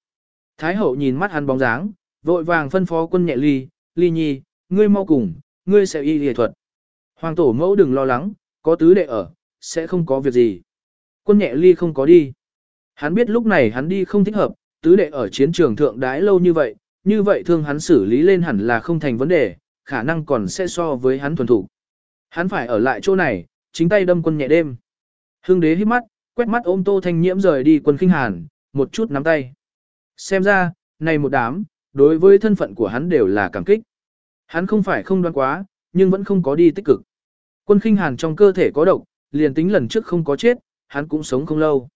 Speaker 1: Thái hậu nhìn mắt hắn bóng dáng, vội vàng phân phó quân nhẹ ly, ly nhi, ngươi mau cùng, ngươi sẽ y y thuật. Hoàng tổ mẫu đừng lo lắng, có tứ đệ ở, sẽ không có việc gì. Quân nhẹ ly không có đi. Hắn biết lúc này hắn đi không thích hợp, tứ đệ ở chiến trường thượng đái lâu như vậy, như vậy thương hắn xử lý lên hẳn là không thành vấn đề, khả năng còn sẽ so với hắn thuần thủ. Hắn phải ở lại chỗ này, chính tay đâm quân nhẹ đêm. Hưng đế hít mắt, quét mắt ôm tô thanh nhiễm rời đi quân khinh hàn, một chút nắm tay. Xem ra, này một đám, đối với thân phận của hắn đều là cảm kích. Hắn không phải không đoán quá, nhưng vẫn không có đi tích cực. Quân khinh hàn trong cơ thể có độc, liền tính lần trước không có chết, hắn cũng sống không lâu.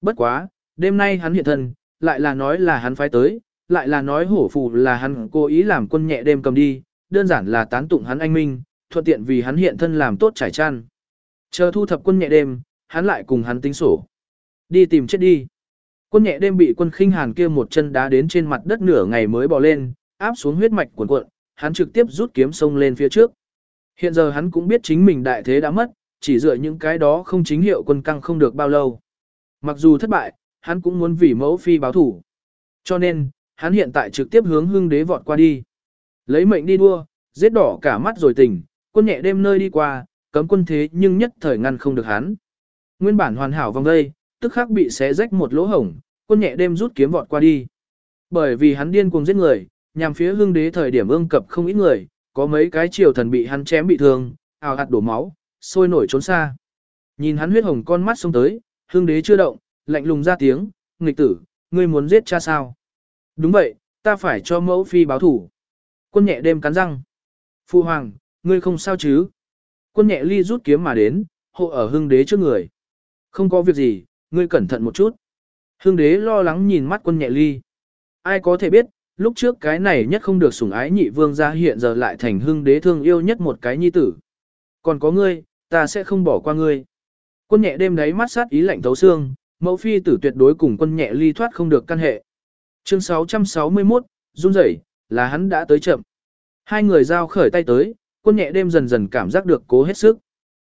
Speaker 1: Bất quá, đêm nay hắn hiện thân, lại là nói là hắn phái tới, lại là nói hổ phù là hắn cố ý làm quân nhẹ đêm cầm đi, đơn giản là tán tụng hắn anh minh, thuận tiện vì hắn hiện thân làm tốt trải chăn. Chờ thu thập quân nhẹ đêm, hắn lại cùng hắn tính sổ. Đi tìm chết đi. Quân nhẹ đêm bị quân khinh hàn kia một chân đá đến trên mặt đất nửa ngày mới bò lên, áp xuống huyết mạch cuộn cuộn, hắn trực tiếp rút kiếm sông lên phía trước. Hiện giờ hắn cũng biết chính mình đại thế đã mất, chỉ dựa những cái đó không chính hiệu quân căng không được bao lâu. Mặc dù thất bại, hắn cũng muốn vì mẫu phi báo thủ. Cho nên, hắn hiện tại trực tiếp hướng hưng đế vọt qua đi. Lấy mệnh đi đua, giết đỏ cả mắt rồi tỉnh, quân nhẹ đêm nơi đi qua, cấm quân thế nhưng nhất thời ngăn không được hắn. Nguyên bản hoàn hảo vòng đây, tức khắc bị xé rách một lỗ hổng, quân nhẹ đêm rút kiếm vọt qua đi. Bởi vì hắn điên cuồng giết người, nhằm phía hưng đế thời điểm ương cập không ít người, có mấy cái triều thần bị hắn chém bị thương, ào hạt đổ máu, sôi nổi trốn xa. Nhìn hắn huyết hồng con mắt xông tới, hưng đế chưa động, lạnh lùng ra tiếng, nghịch tử, ngươi muốn giết cha sao? Đúng vậy, ta phải cho mẫu phi báo thủ. Quân nhẹ đêm cắn răng. Phu hoàng, ngươi không sao chứ? Quân nhẹ ly rút kiếm mà đến, hộ ở hưng đế trước người. Không có việc gì, ngươi cẩn thận một chút. Hưng đế lo lắng nhìn mắt quân nhẹ ly. Ai có thể biết, lúc trước cái này nhất không được sủng ái nhị vương gia hiện giờ lại thành hưng đế thương yêu nhất một cái nhi tử. Còn có ngươi, ta sẽ không bỏ qua ngươi. Quân nhẹ đêm đấy mắt sát ý lạnh thấu xương, mẫu phi tử tuyệt đối cùng quân nhẹ ly thoát không được căn hệ. Chương 661, run rẩy, là hắn đã tới chậm. Hai người giao khởi tay tới, quân nhẹ đêm dần dần cảm giác được cố hết sức.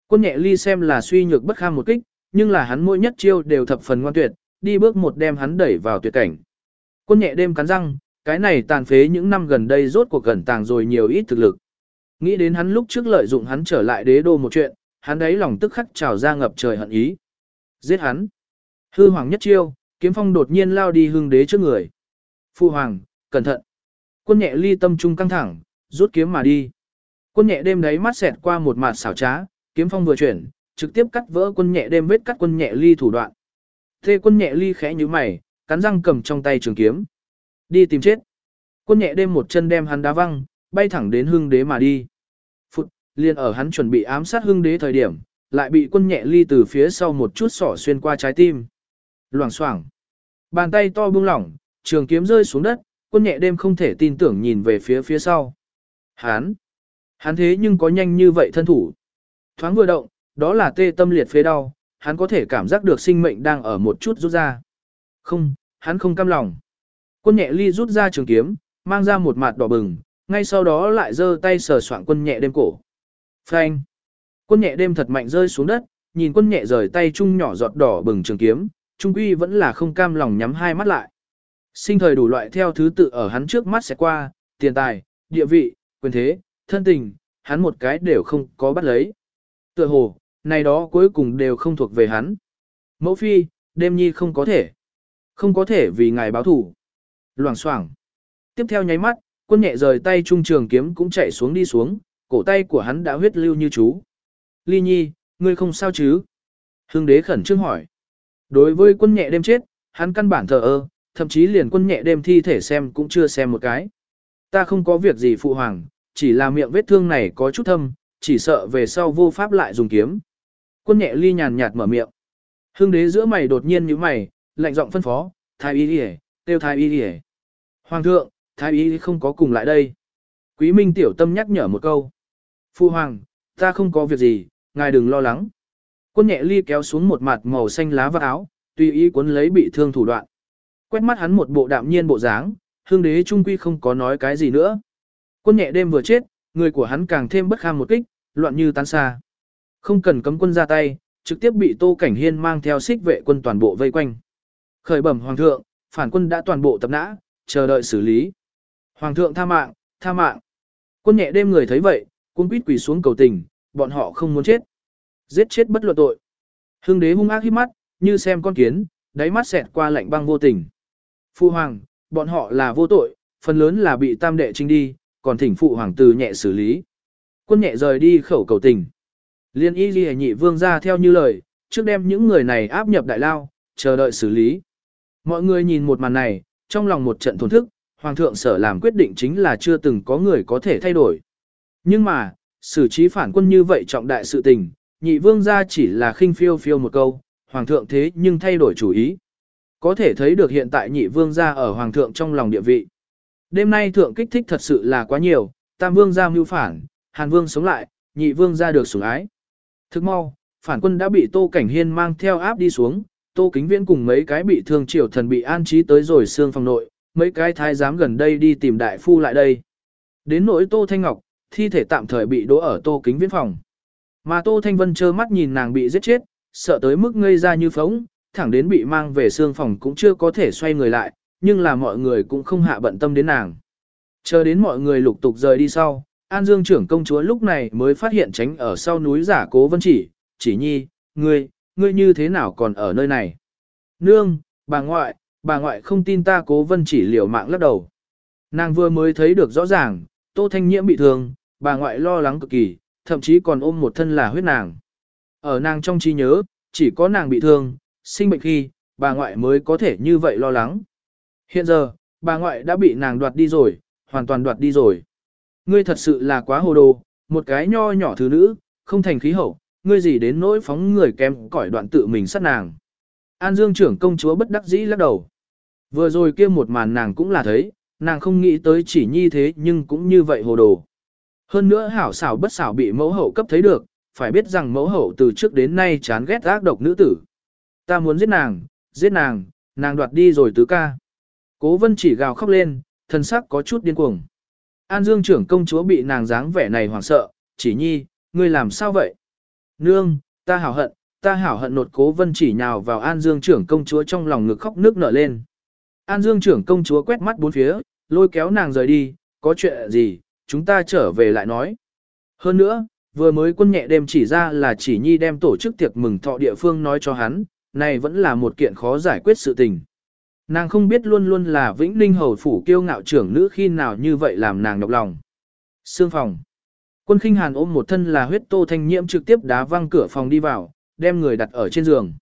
Speaker 1: Quân nhẹ ly xem là suy nhược bất kham một kích, nhưng là hắn mỗi nhất chiêu đều thập phần ngoan tuyệt, đi bước một đem hắn đẩy vào tuyệt cảnh. Quân nhẹ đêm cắn răng, cái này tàn phế những năm gần đây rốt cuộc gần tàng rồi nhiều ít thực lực. Nghĩ đến hắn lúc trước lợi dụng hắn trở lại đế đô một chuyện, hắn đấy lòng tức khắc trào ra ngập trời hận ý. Giết hắn. Hư hoàng nhất chiêu, kiếm phong đột nhiên lao đi hưng đế trước người. Phu hoàng, cẩn thận. Quân nhẹ ly tâm trung căng thẳng, rút kiếm mà đi. Quân nhẹ đêm đấy mắt xẹt qua một mặt xảo trá, kiếm phong vừa chuyển, trực tiếp cắt vỡ quân nhẹ đêm vết cắt quân nhẹ ly thủ đoạn. Thê quân nhẹ ly khẽ như mày, cắn răng cầm trong tay trường kiếm. Đi tìm chết. Quân nhẹ đêm một chân đem hắn đá văng, bay thẳng đến hưng đế mà đi. Phụt, liền ở hắn chuẩn bị ám sát hưng đế thời điểm, lại bị quân nhẹ ly từ phía sau một chút sỏ xuyên qua trái tim. Loảng xoảng. Bàn tay to buông lỏng, trường kiếm rơi xuống đất, quân nhẹ đêm không thể tin tưởng nhìn về phía phía sau. Hán. Hắn thế nhưng có nhanh như vậy thân thủ. Thoáng vừa động, đó là tê tâm liệt phế đau, hắn có thể cảm giác được sinh mệnh đang ở một chút rút ra. Không, hắn không cam lòng. Quân nhẹ ly rút ra trường kiếm, mang ra một mặt đỏ bừng, ngay sau đó lại giơ tay sờ soạn quân nhẹ đêm cổ. Phanh. Quân nhẹ đêm thật mạnh rơi xuống đất, nhìn quân nhẹ rời tay chung nhỏ giọt đỏ bừng trường kiếm, trung quy vẫn là không cam lòng nhắm hai mắt lại. Sinh thời đủ loại theo thứ tự ở hắn trước mắt sẽ qua, tiền tài, địa vị, quyền thế, thân tình, hắn một cái đều không có bắt lấy. Tựa hồ, này đó cuối cùng đều không thuộc về hắn. Mẫu phi, đêm nhi không có thể. Không có thể vì ngài báo thủ. Loảng xoảng. Tiếp theo nháy mắt, quân nhẹ rời tay trung trường kiếm cũng chạy xuống đi xuống, cổ tay của hắn đã huyết lưu như chú. Ly nhi, ngươi không sao chứ? Hưng đế khẩn trương hỏi. Đối với quân nhẹ đêm chết, hắn căn bản thờ ơ, thậm chí liền quân nhẹ đêm thi thể xem cũng chưa xem một cái. Ta không có việc gì phụ hoàng, chỉ là miệng vết thương này có chút thâm, chỉ sợ về sau vô pháp lại dùng kiếm. Quân nhẹ ly nhàn nhạt mở miệng. Hưng đế giữa mày đột nhiên như mày, lạnh giọng phân phó, thái y đi tiêu thái y đi Hoàng thượng, thái y không có cùng lại đây. Quý minh tiểu tâm nhắc nhở một câu. Phu hoàng, ta không có việc gì, ngài đừng lo lắng. Quân nhẹ ly kéo xuống một mặt màu xanh lá và áo, tùy ý cuốn lấy bị thương thủ đoạn. Quét mắt hắn một bộ đạm nhiên bộ dáng, hương đế trung quy không có nói cái gì nữa. Quân nhẹ đêm vừa chết, người của hắn càng thêm bất kham một kích, loạn như tán xa. Không cần cấm quân ra tay, trực tiếp bị Tô Cảnh Hiên mang theo xích vệ quân toàn bộ vây quanh. Khởi bẩm hoàng thượng, phản quân đã toàn bộ tập nã, chờ đợi xử lý. Hoàng thượng tha mạng, tha mạng. Quân nhẹ đêm người thấy vậy, cung quýt quỳ xuống cầu tình, bọn họ không muốn chết. Giết chết bất luận tội. Hưng đế hung ác hít mắt, như xem con kiến, đáy mắt xẹt qua lạnh băng vô tình. Phu hoàng, bọn họ là vô tội, phần lớn là bị tam đệ trinh đi, còn thỉnh phụ hoàng tử nhẹ xử lý. Quân nhẹ rời đi khẩu cầu tình. Liên y ghi nhị vương ra theo như lời, trước đem những người này áp nhập đại lao, chờ đợi xử lý. Mọi người nhìn một màn này, trong lòng một trận thổn thức, hoàng thượng sở làm quyết định chính là chưa từng có người có thể thay đổi. Nhưng mà, xử trí phản quân như vậy trọng đại sự tình, nhị vương ra chỉ là khinh phiêu phiêu một câu, hoàng thượng thế nhưng thay đổi chủ ý. Có thể thấy được hiện tại nhị vương ra ở hoàng thượng trong lòng địa vị. Đêm nay thượng kích thích thật sự là quá nhiều, tam vương ra mưu phản, hàn vương sống lại, nhị vương ra được sủng ái. Thức mau, phản quân đã bị Tô Cảnh Hiên mang theo áp đi xuống, Tô Kính Viễn cùng mấy cái bị thương triều thần bị an trí tới rồi xương phòng nội, mấy cái thái giám gần đây đi tìm đại phu lại đây. Đến nỗi Tô Thanh Ngọc, thi thể tạm thời bị đỗ ở Tô Kính Viễn phòng. Mà Tô Thanh Vân trơ mắt nhìn nàng bị giết chết, sợ tới mức ngây ra như phóng, thẳng đến bị mang về xương phòng cũng chưa có thể xoay người lại, nhưng là mọi người cũng không hạ bận tâm đến nàng. Chờ đến mọi người lục tục rời đi sau, An Dương trưởng công chúa lúc này mới phát hiện tránh ở sau núi giả cố vân chỉ, chỉ nhi, ngươi, ngươi như thế nào còn ở nơi này? Nương, bà ngoại, bà ngoại không tin ta cố vân chỉ liều mạng lắc đầu. Nàng vừa mới thấy được rõ ràng, tô thanh nhiễm bị thương, bà ngoại lo lắng cực kỳ, thậm chí còn ôm một thân là huyết nàng. Ở nàng trong trí nhớ, chỉ có nàng bị thương, sinh bệnh khi, bà ngoại mới có thể như vậy lo lắng. Hiện giờ, bà ngoại đã bị nàng đoạt đi rồi, hoàn toàn đoạt đi rồi. Ngươi thật sự là quá hồ đồ, một cái nho nhỏ thứ nữ, không thành khí hậu, ngươi gì đến nỗi phóng người kém cỏi đoạn tự mình sát nàng. An Dương trưởng công chúa bất đắc dĩ lắc đầu. Vừa rồi kia một màn nàng cũng là thấy, nàng không nghĩ tới chỉ nhi thế nhưng cũng như vậy hồ đồ. Hơn nữa hảo xảo bất xảo bị mẫu hậu cấp thấy được, phải biết rằng mẫu hậu từ trước đến nay chán ghét ác độc nữ tử. Ta muốn giết nàng, giết nàng, nàng đoạt đi rồi tứ ca. Cố vân chỉ gào khóc lên, thân sắc có chút điên cuồng. An Dương trưởng công chúa bị nàng dáng vẻ này hoảng sợ, chỉ nhi, ngươi làm sao vậy? Nương, ta hảo hận, ta hảo hận nột cố vân chỉ nhào vào An Dương trưởng công chúa trong lòng ngực khóc nước nở lên. An Dương trưởng công chúa quét mắt bốn phía, lôi kéo nàng rời đi, có chuyện gì, chúng ta trở về lại nói. Hơn nữa, vừa mới quân nhẹ đêm chỉ ra là chỉ nhi đem tổ chức tiệc mừng thọ địa phương nói cho hắn, này vẫn là một kiện khó giải quyết sự tình. Nàng không biết luôn luôn là Vĩnh Ninh Hầu Phủ kiêu ngạo trưởng nữ khi nào như vậy làm nàng nhọc lòng. Sương phòng. Quân khinh hàn ôm một thân là huyết tô thanh nhiễm trực tiếp đá văng cửa phòng đi vào, đem người đặt ở trên giường.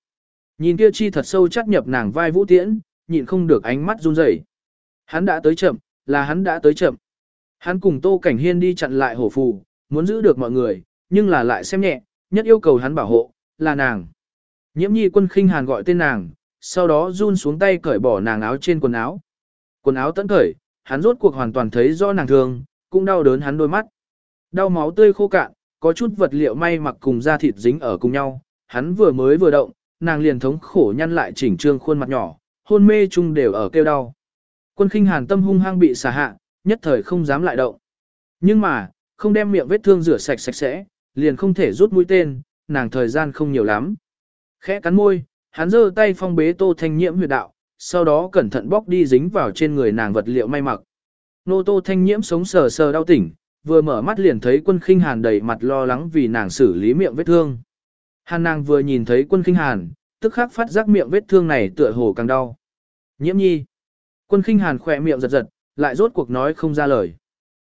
Speaker 1: Nhìn kia chi thật sâu chắc nhập nàng vai vũ tiễn, nhịn không được ánh mắt run rẩy. Hắn đã tới chậm, là hắn đã tới chậm. Hắn cùng Tô Cảnh Hiên đi chặn lại hổ phù, muốn giữ được mọi người, nhưng là lại xem nhẹ, nhất yêu cầu hắn bảo hộ, là nàng. Nhiễm nhi quân khinh hàn gọi tên nàng, sau đó run xuống tay cởi bỏ nàng áo trên quần áo. Quần áo tẫn cởi, hắn rốt cuộc hoàn toàn thấy rõ nàng thường, cũng đau đớn hắn đôi mắt. Đau máu tươi khô cạn, có chút vật liệu may mặc cùng da thịt dính ở cùng nhau, hắn vừa mới vừa động, nàng liền thống khổ nhăn lại chỉnh trương khuôn mặt nhỏ, hôn mê chung đều ở kêu đau. Quân khinh hàn tâm hung hăng bị xả hạ, nhất thời không dám lại động. Nhưng mà, không đem miệng vết thương rửa sạch sạch sẽ, liền không thể rút mũi tên, nàng thời gian không nhiều lắm. Khẽ cắn môi, hắn giơ tay phong bế Tô Thanh Nhiễm huyệt đạo, sau đó cẩn thận bóc đi dính vào trên người nàng vật liệu may mặc. Nô Tô Thanh Nhiễm sống sờ sờ đau tỉnh, vừa mở mắt liền thấy quân khinh hàn đầy mặt lo lắng vì nàng xử lý miệng vết thương. Hàn nàng vừa nhìn thấy quân khinh hàn, tức khắc phát giác miệng vết thương này tựa hồ càng đau. Nhiễm nhi. Quân khinh hàn khỏe miệng giật giật, lại rốt cuộc nói không ra lời.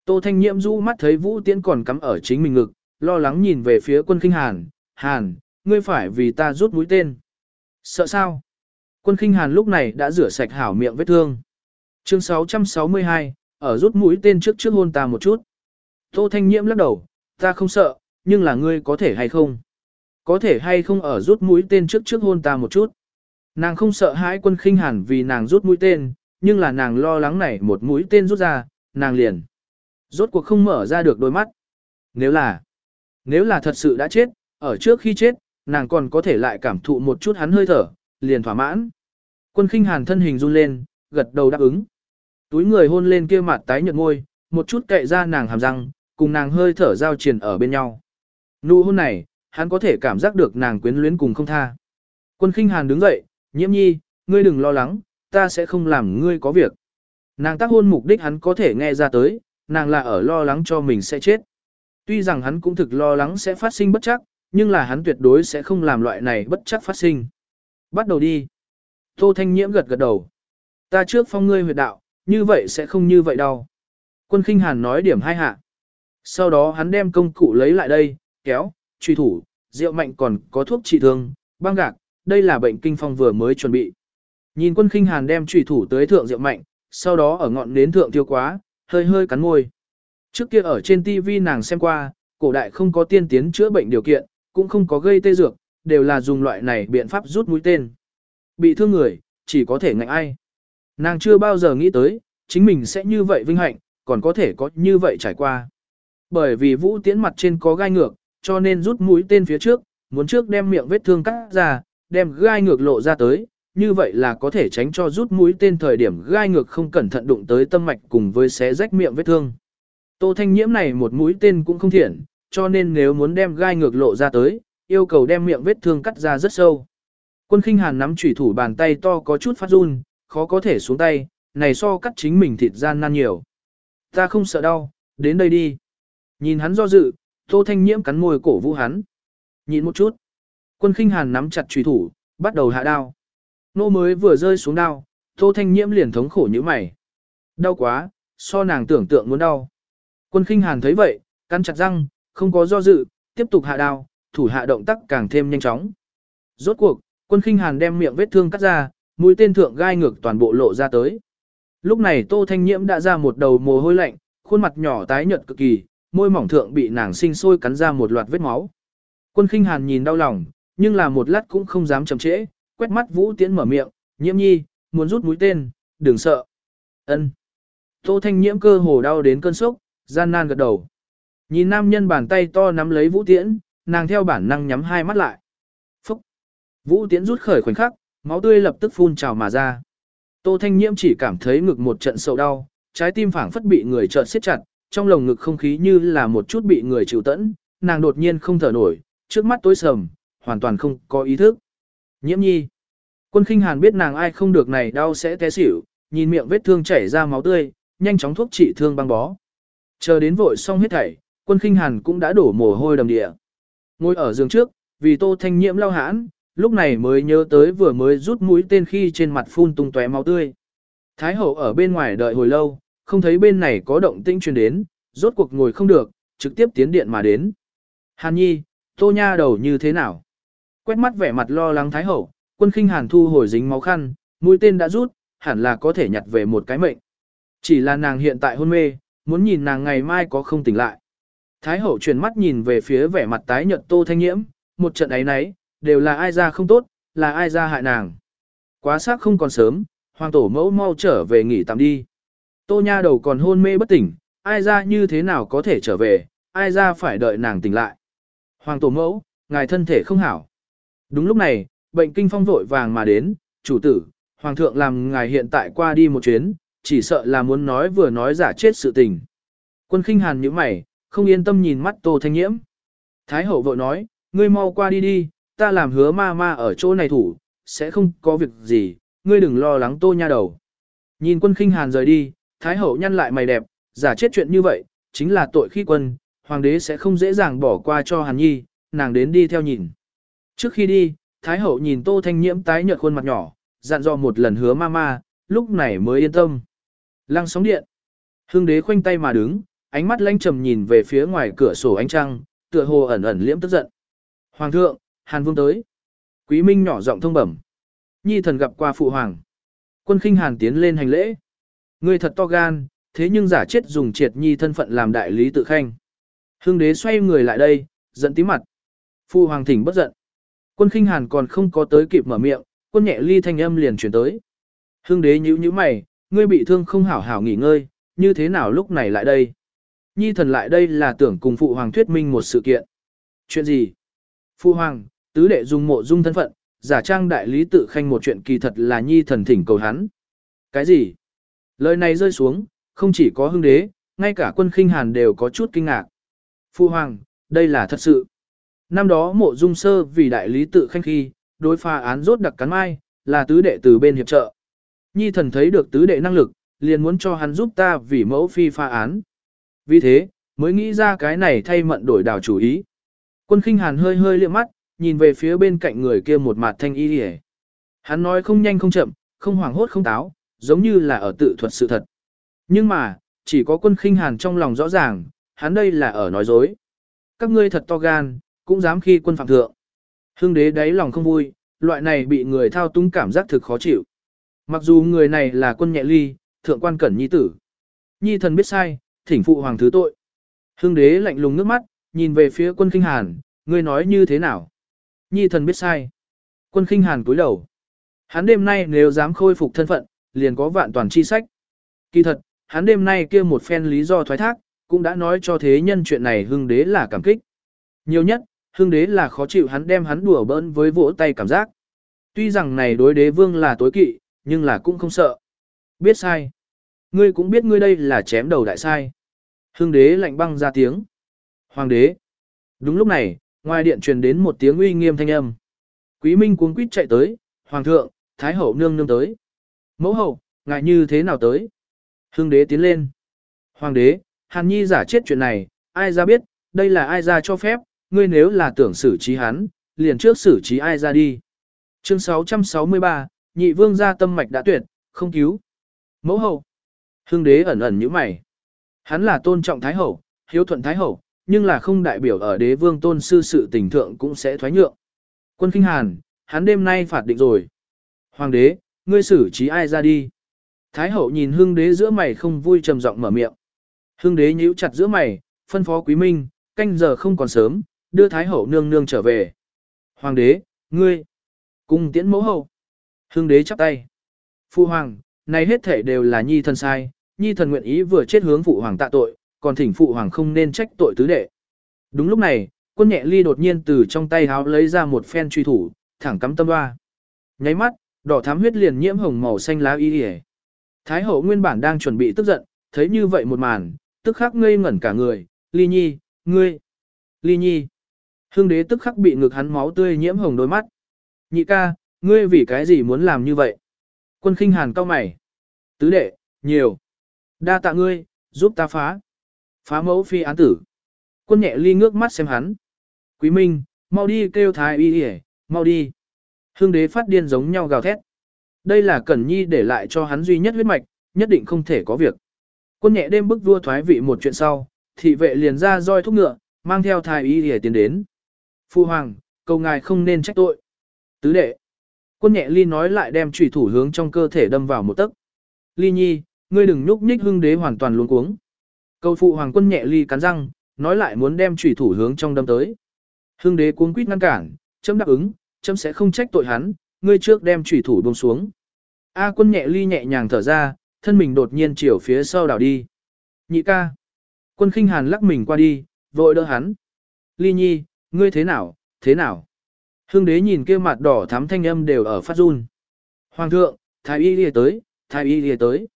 Speaker 1: Tô Thanh Nhiễm rũ mắt thấy Vũ Tiễn còn cắm ở chính mình ngực, lo lắng nhìn về phía quân khinh hàn. Hàn, ngươi phải vì ta rút mũi tên. Sợ sao? Quân khinh hàn lúc này đã rửa sạch hảo miệng vết thương. Chương 662, ở rút mũi tên trước trước hôn ta một chút. Tô Thanh Nhiễm lắc đầu, ta không sợ, nhưng là ngươi có thể hay không? Có thể hay không ở rút mũi tên trước trước hôn ta một chút? Nàng không sợ hãi quân khinh hàn vì nàng rút mũi tên, nhưng là nàng lo lắng này một mũi tên rút ra, nàng liền. Rốt cuộc không mở ra được đôi mắt. Nếu là, nếu là thật sự đã chết, ở trước khi chết, nàng còn có thể lại cảm thụ một chút hắn hơi thở, liền thỏa mãn. Quân khinh hàn thân hình run lên, gật đầu đáp ứng. Túi người hôn lên kia mặt tái nhợt ngôi, một chút cậy ra nàng hàm răng, cùng nàng hơi thở giao triền ở bên nhau. Nụ hôn này, hắn có thể cảm giác được nàng quyến luyến cùng không tha. Quân khinh hàn đứng dậy, nhiễm nhi, ngươi đừng lo lắng, ta sẽ không làm ngươi có việc. Nàng tác hôn mục đích hắn có thể nghe ra tới, nàng là ở lo lắng cho mình sẽ chết. Tuy rằng hắn cũng thực lo lắng sẽ phát sinh bất chắc, nhưng là hắn tuyệt đối sẽ không làm loại này bất chắc phát sinh. Bắt đầu đi. Tô Thanh Nhiễm gật gật đầu. Ta trước phong ngươi huyệt đạo, như vậy sẽ không như vậy đâu. Quân khinh hàn nói điểm hai hạ. Sau đó hắn đem công cụ lấy lại đây, kéo, truy thủ, rượu mạnh còn có thuốc trị thương, băng gạc, đây là bệnh kinh phong vừa mới chuẩn bị. Nhìn quân khinh hàn đem truy thủ tới thượng rượu mạnh, sau đó ở ngọn nến thượng tiêu quá, hơi hơi cắn môi. Trước kia ở trên TV nàng xem qua, cổ đại không có tiên tiến chữa bệnh điều kiện, cũng không có gây tê dược, đều là dùng loại này biện pháp rút mũi tên. Bị thương người, chỉ có thể ngạnh ai. Nàng chưa bao giờ nghĩ tới, chính mình sẽ như vậy vinh hạnh, còn có thể có như vậy trải qua. Bởi vì vũ tiễn mặt trên có gai ngược, cho nên rút mũi tên phía trước, muốn trước đem miệng vết thương cắt ra, đem gai ngược lộ ra tới, như vậy là có thể tránh cho rút mũi tên thời điểm gai ngược không cẩn thận đụng tới tâm mạch cùng với xé rách miệng vết thương. Tô Thanh Nhiễm này một mũi tên cũng không thiện, cho nên nếu muốn đem gai ngược lộ ra tới, yêu cầu đem miệng vết thương cắt ra rất sâu. Quân khinh hàn nắm chủy thủ bàn tay to có chút phát run, khó có thể xuống tay, này so cắt chính mình thịt gian nan nhiều. Ta không sợ đau, đến đây đi. Nhìn hắn do dự, Tô Thanh Nhiễm cắn môi cổ vũ hắn. Nhìn một chút. Quân khinh hàn nắm chặt chủy thủ, bắt đầu hạ đao. Nô mới vừa rơi xuống đao, Tô Thanh Nhiễm liền thống khổ như mày. Đau quá, so nàng tưởng tượng muốn đau. Quân khinh hàn thấy vậy, cắn chặt răng, không có do dự, tiếp tục hạ đao, thủ hạ động tác càng thêm nhanh chóng. Rốt cuộc, quân khinh hàn đem miệng vết thương cắt ra, mũi tên thượng gai ngược toàn bộ lộ ra tới. Lúc này Tô Thanh Nhiễm đã ra một đầu mồ hôi lạnh, khuôn mặt nhỏ tái nhợt cực kỳ, môi mỏng thượng bị nàng sinh sôi cắn ra một loạt vết máu. Quân khinh hàn nhìn đau lòng, nhưng là một lát cũng không dám chậm trễ, quét mắt Vũ Tiễn mở miệng, nhiễm nhi, muốn rút mũi tên, đừng sợ. ân Tô Thanh Nhiễm cơ hồ đau đến cơn sốc, gian nan gật đầu. Nhìn nam nhân bàn tay to nắm lấy Vũ Tiễn, nàng theo bản năng nhắm hai mắt lại. Phúc! Vũ Tiễn rút khởi khoảnh khắc, máu tươi lập tức phun trào mà ra. Tô Thanh Nhiễm chỉ cảm thấy ngực một trận sầu đau, trái tim phảng phất bị người chợt siết chặt, trong lồng ngực không khí như là một chút bị người chịu tẫn, nàng đột nhiên không thở nổi, trước mắt tối sầm, hoàn toàn không có ý thức. Nhiễm nhi. Quân khinh hàn biết nàng ai không được này đau sẽ té xỉu, nhìn miệng vết thương chảy ra máu tươi, nhanh chóng thuốc trị thương băng bó. Chờ đến vội xong hết thảy, quân khinh hàn cũng đã đổ mồ hôi đầm địa. Ngồi ở giường trước, vì tô thanh nhiễm lao hãn, lúc này mới nhớ tới vừa mới rút mũi tên khi trên mặt phun tung tóe máu tươi. Thái hậu ở bên ngoài đợi hồi lâu, không thấy bên này có động tĩnh truyền đến, rốt cuộc ngồi không được, trực tiếp tiến điện mà đến. Hàn nhi, tô nha đầu như thế nào? Quét mắt vẻ mặt lo lắng thái hậu, quân khinh hàn thu hồi dính máu khăn, mũi tên đã rút, hẳn là có thể nhặt về một cái mệnh. Chỉ là nàng hiện tại hôn mê, muốn nhìn nàng ngày mai có không tỉnh lại. Thái hậu chuyển mắt nhìn về phía vẻ mặt tái nhợt tô thanh nhiễm, một trận ấy nấy, đều là ai ra không tốt, là ai ra hại nàng. Quá sắc không còn sớm, hoàng tổ mẫu mau trở về nghỉ tạm đi. Tô nha đầu còn hôn mê bất tỉnh, ai ra như thế nào có thể trở về, ai ra phải đợi nàng tỉnh lại. Hoàng tổ mẫu, ngài thân thể không hảo. Đúng lúc này, bệnh kinh phong vội vàng mà đến, chủ tử, hoàng thượng làm ngài hiện tại qua đi một chuyến, chỉ sợ là muốn nói vừa nói giả chết sự tình. Quân khinh hàn như mày, không yên tâm nhìn mắt tô thanh nhiễm. Thái hậu vội nói, ngươi mau qua đi đi, ta làm hứa ma ma ở chỗ này thủ, sẽ không có việc gì, ngươi đừng lo lắng tô nha đầu. Nhìn quân khinh hàn rời đi, Thái hậu nhăn lại mày đẹp, giả chết chuyện như vậy, chính là tội khi quân, hoàng đế sẽ không dễ dàng bỏ qua cho hàn nhi, nàng đến đi theo nhìn. Trước khi đi, Thái hậu nhìn tô thanh nhiễm tái nhợt khuôn mặt nhỏ, dặn dò một lần hứa ma ma, lúc này mới yên tâm. Lăng sóng điện. Hưng đế khoanh tay mà đứng, ánh mắt lanh trầm nhìn về phía ngoài cửa sổ ánh trăng, tựa hồ ẩn ẩn liễm tức giận. Hoàng thượng, Hàn Vương tới. Quý Minh nhỏ giọng thông bẩm. Nhi thần gặp qua phụ hoàng. Quân khinh Hàn tiến lên hành lễ. Ngươi thật to gan, thế nhưng giả chết dùng triệt nhi thân phận làm đại lý tự khanh. Hưng đế xoay người lại đây, giận tím mặt. Phụ hoàng thỉnh bất giận. Quân khinh Hàn còn không có tới kịp mở miệng, quân nhẹ ly thanh âm liền chuyển tới. Hưng đế nhíu nhíu mày, ngươi bị thương không hảo hảo nghỉ ngơi, như thế nào lúc này lại đây? Nhi thần lại đây là tưởng cùng phụ hoàng thuyết minh một sự kiện. Chuyện gì? Phụ hoàng, tứ đệ dùng mộ dung thân phận, giả trang đại lý tự khanh một chuyện kỳ thật là nhi thần thỉnh cầu hắn. Cái gì? Lời này rơi xuống, không chỉ có hưng đế, ngay cả quân khinh hàn đều có chút kinh ngạc. Phụ hoàng, đây là thật sự. Năm đó mộ dung sơ vì đại lý tự khanh khi, đối pha án rốt đặc cắn mai, là tứ đệ từ bên hiệp trợ. Nhi thần thấy được tứ đệ năng lực, liền muốn cho hắn giúp ta vì mẫu phi pha án. Vì thế, mới nghĩ ra cái này thay mận đổi đảo chủ ý. Quân khinh hàn hơi hơi liếc mắt, nhìn về phía bên cạnh người kia một mặt thanh y hề. Hắn nói không nhanh không chậm, không hoảng hốt không táo, giống như là ở tự thuật sự thật. Nhưng mà, chỉ có quân khinh hàn trong lòng rõ ràng, hắn đây là ở nói dối. Các ngươi thật to gan, cũng dám khi quân phạm thượng. Hưng đế đáy lòng không vui, loại này bị người thao túng cảm giác thực khó chịu. Mặc dù người này là quân nhẹ ly, thượng quan cẩn nhi tử. Nhi thần biết sai, thỉnh phụ hoàng thứ tội. Hưng đế lạnh lùng nước mắt, nhìn về phía quân khinh hàn, ngươi nói như thế nào? Nhi thần biết sai. Quân khinh hàn cúi đầu. Hắn đêm nay nếu dám khôi phục thân phận, liền có vạn toàn chi sách. Kỳ thật, hắn đêm nay kia một phen lý do thoái thác, cũng đã nói cho thế nhân chuyện này hưng đế là cảm kích. Nhiều nhất, hưng đế là khó chịu hắn đem hắn đùa bỡn với vỗ tay cảm giác. Tuy rằng này đối đế vương là tối kỵ, nhưng là cũng không sợ. Biết sai. Ngươi cũng biết ngươi đây là chém đầu đại sai. Hưng đế lạnh băng ra tiếng. Hoàng đế. Đúng lúc này, ngoài điện truyền đến một tiếng uy nghiêm thanh âm. Quý Minh cuống quýt chạy tới, Hoàng thượng, Thái hậu nương nương tới. Mẫu hậu, ngại như thế nào tới? Hưng đế tiến lên. Hoàng đế, Hàn Nhi giả chết chuyện này, ai ra biết, đây là ai ra cho phép, ngươi nếu là tưởng xử trí hắn, liền trước xử trí ai ra đi. Chương 663, nhị vương gia tâm mạch đã tuyệt, không cứu. Mẫu hậu. Hưng đế ẩn ẩn như mày. Hắn là tôn trọng Thái hậu, hiếu thuận Thái hậu, nhưng là không đại biểu ở đế vương tôn sư sự tình thượng cũng sẽ thoái nhượng. Quân kinh hàn, hắn đêm nay phạt định rồi. Hoàng đế, ngươi xử trí ai ra đi. Thái hậu nhìn hưng đế giữa mày không vui trầm giọng mở miệng. Hưng đế nhíu chặt giữa mày, phân phó quý minh, canh giờ không còn sớm, đưa thái hậu nương nương trở về. Hoàng đế, ngươi, cung tiễn mẫu hậu. Hưng đế chắp tay. Phu hoàng, này hết thể đều là nhi thân sai, nhi thần nguyện ý vừa chết hướng phụ hoàng tạ tội, còn thỉnh phụ hoàng không nên trách tội tứ đệ. Đúng lúc này, quân nhẹ ly đột nhiên từ trong tay háo lấy ra một phen truy thủ, thẳng cắm tâm hoa. Nháy mắt, đỏ thám huyết liền nhiễm hồng màu xanh lá y y. Thái hậu nguyên bản đang chuẩn bị tức giận, thấy như vậy một màn, tức khắc ngây ngẩn cả người, ly nhi, ngươi, ly nhi. Hương đế tức khắc bị ngực hắn máu tươi nhiễm hồng đôi mắt. Nhị ca, ngươi vì cái gì muốn làm như vậy? Quân khinh hàn cao mày. Tứ đệ, nhiều. Đa tạ ngươi, giúp ta phá. Phá mẫu phi án tử. Quân nhẹ ly ngước mắt xem hắn. Quý Minh, mau đi kêu thái y hề mau đi. Hương đế phát điên giống nhau gào thét. Đây là Cẩn Nhi để lại cho hắn duy nhất huyết mạch, nhất định không thể có việc. Quân nhẹ đêm bức vua thoái vị một chuyện sau, thị vệ liền ra roi thúc ngựa, mang theo thái y hề tiến đến. Phu hoàng, cầu ngài không nên trách tội. Tứ đệ. Quân nhẹ ly nói lại đem trùy thủ hướng trong cơ thể đâm vào một tấc. Ly nhi, ngươi đừng nhúc nhích hưng đế hoàn toàn luống cuống. Cầu phụ hoàng quân nhẹ ly cắn răng, nói lại muốn đem chủy thủ hướng trong đâm tới. Hưng đế cuống quýt ngăn cản, chấm đáp ứng, chấm sẽ không trách tội hắn, ngươi trước đem chủy thủ buông xuống. A quân nhẹ ly nhẹ nhàng thở ra, thân mình đột nhiên chiều phía sau đảo đi. Nhị ca. Quân khinh hàn lắc mình qua đi, vội đỡ hắn. Ly nhi, ngươi thế nào, thế nào? Hưng đế nhìn kia mặt đỏ thắm thanh âm đều ở phát run. Hoàng thượng, thái y lìa tới, thái y lìa tới.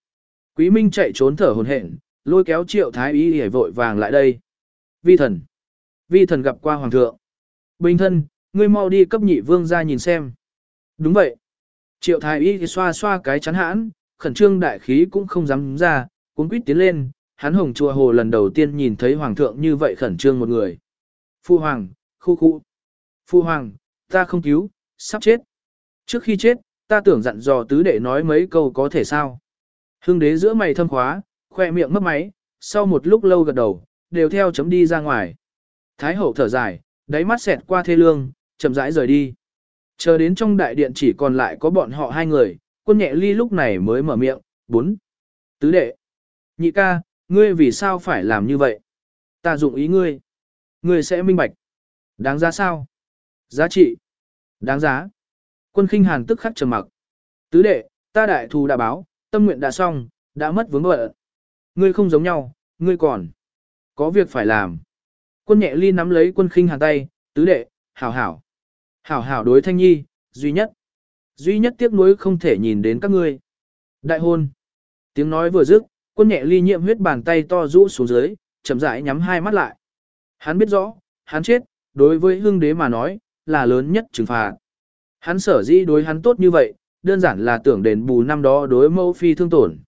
Speaker 1: Quý Minh chạy trốn thở hồn hển, lôi kéo triệu thái y hề vội vàng lại đây. Vi thần. Vi thần gặp qua hoàng thượng. Bình thân, ngươi mau đi cấp nhị vương ra nhìn xem. Đúng vậy. Triệu thái y xoa xoa cái chắn hãn, khẩn trương đại khí cũng không dám ra, cuốn quýt tiến lên, hắn hồng chùa hồ lần đầu tiên nhìn thấy hoàng thượng như vậy khẩn trương một người. Phu hoàng, khu khu. Phu hoàng, ta không cứu, sắp chết. Trước khi chết, ta tưởng dặn dò tứ đệ nói mấy câu có thể sao. Hưng đế giữa mày thâm khóa, khoe miệng mất máy, sau một lúc lâu gật đầu, đều theo chấm đi ra ngoài. Thái hậu thở dài, đáy mắt xẹt qua thê lương, chậm rãi rời đi. Chờ đến trong đại điện chỉ còn lại có bọn họ hai người, quân nhẹ ly lúc này mới mở miệng, bốn. Tứ đệ. Nhị ca, ngươi vì sao phải làm như vậy? Ta dụng ý ngươi. Ngươi sẽ minh bạch. Đáng giá sao? Giá trị. Đáng giá. Quân khinh hàn tức khắc trầm mặc. Tứ đệ, ta đại thù đã báo, tâm nguyện đã xong, đã mất vướng vợ. Ngươi không giống nhau, ngươi còn. Có việc phải làm. Quân nhẹ ly nắm lấy quân khinh hàn tay, tứ đệ, hảo hảo. Hảo hảo đối thanh nhi, duy nhất. Duy nhất tiếc nuối không thể nhìn đến các ngươi. Đại hôn. Tiếng nói vừa dứt, quân nhẹ ly nhiễm huyết bàn tay to rũ xuống dưới, chậm rãi nhắm hai mắt lại. Hắn biết rõ, hắn chết, đối với hương đế mà nói, là lớn nhất trừng phạt. Hắn sở dĩ đối hắn tốt như vậy, đơn giản là tưởng đền bù năm đó đối mẫu phi thương tổn.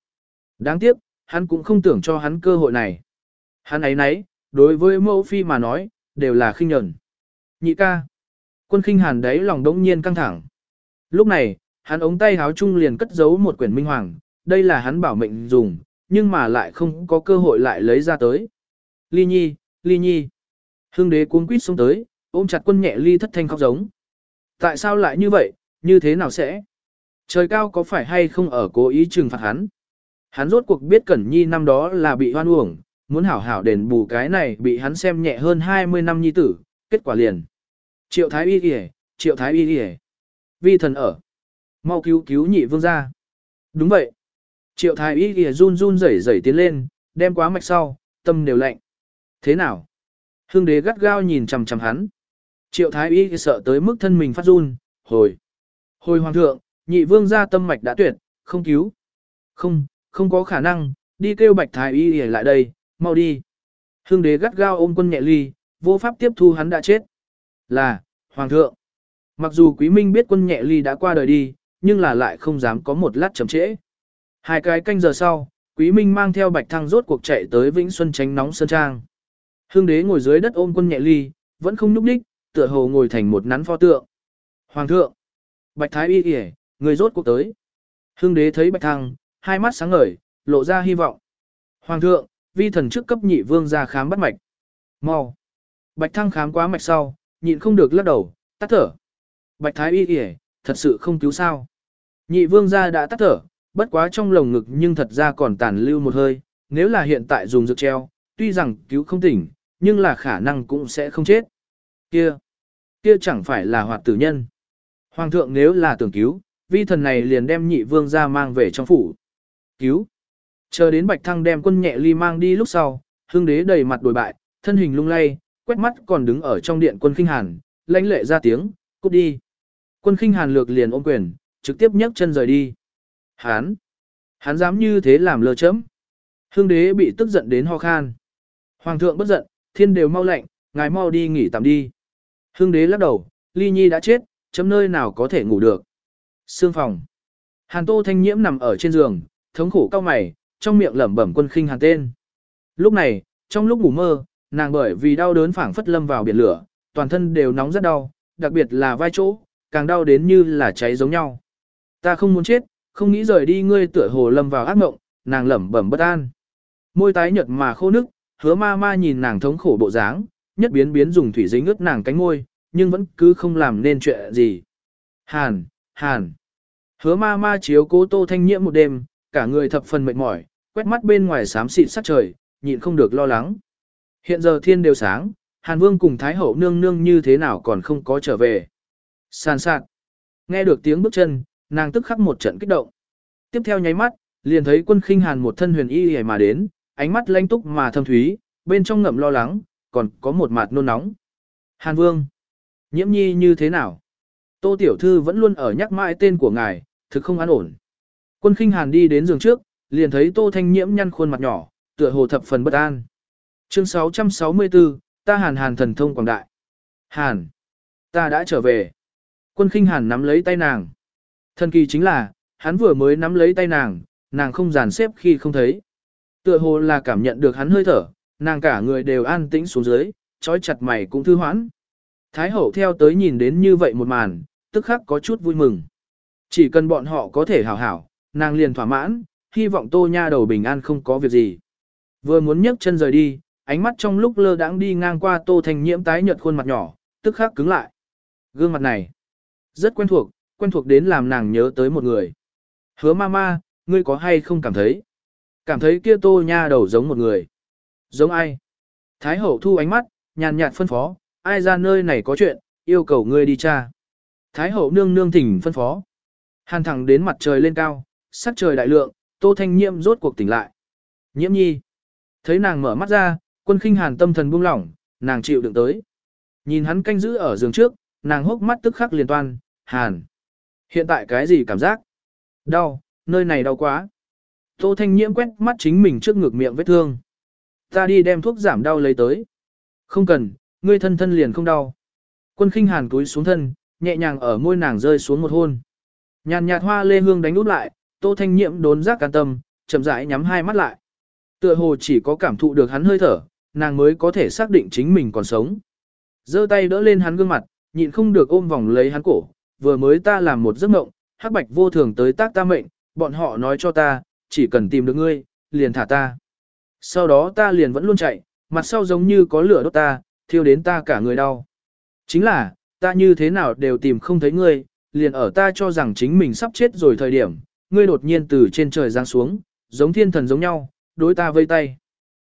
Speaker 1: Đáng tiếc, hắn cũng không tưởng cho hắn cơ hội này. Hắn ấy nấy, đối với mẫu phi mà nói, đều là khinh nhẫn. Nhị ca. Quân khinh hàn đấy lòng đống nhiên căng thẳng. Lúc này, hắn ống tay háo chung liền cất giấu một quyển minh hoàng, đây là hắn bảo mệnh dùng, nhưng mà lại không có cơ hội lại lấy ra tới. Ly nhi, ly nhi. Hương đế cuốn quýt xuống tới, ôm chặt quân nhẹ ly thất thanh khóc giống. Tại sao lại như vậy, như thế nào sẽ? Trời cao có phải hay không ở cố ý trừng phạt hắn? Hắn rốt cuộc biết Cẩn Nhi năm đó là bị hoan uổng, muốn hảo hảo đền bù cái này bị hắn xem nhẹ hơn 20 năm nhi tử, kết quả liền. Triệu Thái Y kìa, Triệu Thái Y kìa. Vi thần ở. Mau cứu cứu nhị vương ra. Đúng vậy. Triệu Thái Y kìa run run rẩy rẩy tiến lên, đem quá mạch sau, tâm đều lạnh. Thế nào? Hương đế gắt gao nhìn chằm chằm hắn. Triệu Thái Y sợ tới mức thân mình phát run, hồi. Hồi hoàng thượng, nhị vương ra tâm mạch đã tuyệt, không cứu. Không, không có khả năng, đi kêu bạch Thái Y lại đây, mau đi. Hương đế gắt gao ôm quân nhẹ ly, vô pháp tiếp thu hắn đã chết. Là, hoàng thượng. Mặc dù quý minh biết quân nhẹ ly đã qua đời đi, nhưng là lại không dám có một lát chậm trễ. Hai cái canh giờ sau, quý minh mang theo bạch thăng rốt cuộc chạy tới Vĩnh Xuân tránh nóng sơn trang. Hương đế ngồi dưới đất ôm quân nhẹ ly, vẫn không nhúc đích, tựa hồ ngồi thành một nắn pho tượng. Hoàng thượng, bạch thái y kìa, người rốt cuộc tới. hưng đế thấy bạch thăng, hai mắt sáng ngời, lộ ra hy vọng. Hoàng thượng, vi thần trước cấp nhị vương ra khám bắt mạch. Mau. Bạch thăng khám quá mạch sau, nhịn không được lắc đầu, tắt thở. Bạch thái y kìa, thật sự không cứu sao. Nhị vương ra đã tắt thở, bất quá trong lồng ngực nhưng thật ra còn tàn lưu một hơi, nếu là hiện tại dùng dược treo, tuy rằng cứu không tỉnh, nhưng là khả năng cũng sẽ không chết. Kia, kia chẳng phải là hoạt tử nhân. Hoàng thượng nếu là tưởng cứu, vi thần này liền đem nhị vương ra mang về trong phủ. Cứu. Chờ đến Bạch Thăng đem quân nhẹ ly mang đi lúc sau, hương đế đầy mặt đổi bại, thân hình lung lay, quét mắt còn đứng ở trong điện quân khinh hàn, lãnh lệ ra tiếng, cút đi. Quân khinh hàn lược liền ôm quyền, trực tiếp nhấc chân rời đi. Hán! Hán dám như thế làm lơ chấm. Hương đế bị tức giận đến ho khan. Hoàng thượng bất giận, thiên đều mau lạnh, ngài mau đi nghỉ tạm đi. Hương đế lắc đầu, ly nhi đã chết, chấm nơi nào có thể ngủ được. Sương phòng. Hàn tô thanh nhiễm nằm ở trên giường, thống khổ cao mày, trong miệng lẩm bẩm quân khinh hàn tên. Lúc này, trong lúc ngủ mơ, nàng bởi vì đau đớn phảng phất lâm vào biển lửa, toàn thân đều nóng rất đau, đặc biệt là vai chỗ, càng đau đến như là cháy giống nhau. Ta không muốn chết, không nghĩ rời đi ngươi tựa hồ lâm vào ác mộng, nàng lẩm bẩm bất an. Môi tái nhợt mà khô nức, hứa ma ma nhìn nàng thống khổ bộ dáng, nhất biến biến dùng thủy dính ướt nàng cánh môi, nhưng vẫn cứ không làm nên chuyện gì. Hàn, hàn. Hứa ma ma chiếu cố tô thanh nhiễm một đêm, cả người thập phần mệt mỏi, quét mắt bên ngoài xám xịt sắc trời, nhịn không được lo lắng. Hiện giờ thiên đều sáng, Hàn Vương cùng Thái Hậu nương nương như thế nào còn không có trở về. Sàn sạt. Nghe được tiếng bước chân, nàng tức khắc một trận kích động. Tiếp theo nháy mắt, liền thấy quân khinh Hàn một thân huyền y hề mà đến, ánh mắt lanh túc mà thâm thúy, bên trong ngậm lo lắng, còn có một mặt nôn nóng. Hàn Vương. Nhiễm nhi như thế nào? Tô Tiểu Thư vẫn luôn ở nhắc mãi tên của ngài, thực không an ổn. Quân khinh Hàn đi đến giường trước, liền thấy Tô Thanh Nhiễm nhăn khuôn mặt nhỏ, tựa hồ thập phần bất an. Chương 664, ta hàn hàn thần thông quảng đại. Hàn, ta đã trở về. Quân khinh hàn nắm lấy tay nàng. Thần kỳ chính là, hắn vừa mới nắm lấy tay nàng, nàng không dàn xếp khi không thấy. Tựa hồ là cảm nhận được hắn hơi thở, nàng cả người đều an tĩnh xuống dưới, trói chặt mày cũng thư hoãn. Thái hậu theo tới nhìn đến như vậy một màn, tức khắc có chút vui mừng. Chỉ cần bọn họ có thể hảo hảo, nàng liền thỏa mãn, hy vọng tô nha đầu bình an không có việc gì. Vừa muốn nhấc chân rời đi, ánh mắt trong lúc lơ đãng đi ngang qua tô thành nhiễm tái nhợt khuôn mặt nhỏ, tức khắc cứng lại. Gương mặt này, rất quen thuộc, quen thuộc đến làm nàng nhớ tới một người. Hứa ma ma, ngươi có hay không cảm thấy? Cảm thấy kia tô nha đầu giống một người. Giống ai? Thái hậu thu ánh mắt, nhàn nhạt phân phó, ai ra nơi này có chuyện, yêu cầu ngươi đi tra. Thái hậu nương nương thỉnh phân phó. Hàn thẳng đến mặt trời lên cao, sắc trời đại lượng, tô thanh nhiễm rốt cuộc tỉnh lại. Nhiễm nhi. Thấy nàng mở mắt ra, quân khinh hàn tâm thần buông lỏng, nàng chịu đựng tới. Nhìn hắn canh giữ ở giường trước, nàng hốc mắt tức khắc liền toan, hàn. Hiện tại cái gì cảm giác? Đau, nơi này đau quá. Tô Thanh Nhiễm quét mắt chính mình trước ngực miệng vết thương. Ta đi đem thuốc giảm đau lấy tới. Không cần, ngươi thân thân liền không đau. Quân khinh hàn túi xuống thân, nhẹ nhàng ở môi nàng rơi xuống một hôn. Nhàn nhạt hoa lê hương đánh út lại, Tô Thanh Nhiễm đốn giác can tâm, chậm rãi nhắm hai mắt lại. Tựa hồ chỉ có cảm thụ được hắn hơi thở, nàng mới có thể xác định chính mình còn sống. giơ tay đỡ lên hắn gương mặt, nhịn không được ôm vòng lấy hắn cổ, vừa mới ta làm một giấc mộng, hắc bạch vô thường tới tác ta mệnh, bọn họ nói cho ta, chỉ cần tìm được ngươi, liền thả ta. Sau đó ta liền vẫn luôn chạy, mặt sau giống như có lửa đốt ta, thiêu đến ta cả người đau. Chính là, ta như thế nào đều tìm không thấy ngươi, liền ở ta cho rằng chính mình sắp chết rồi thời điểm, ngươi đột nhiên từ trên trời giáng xuống, giống thiên thần giống nhau, đối ta vây tay.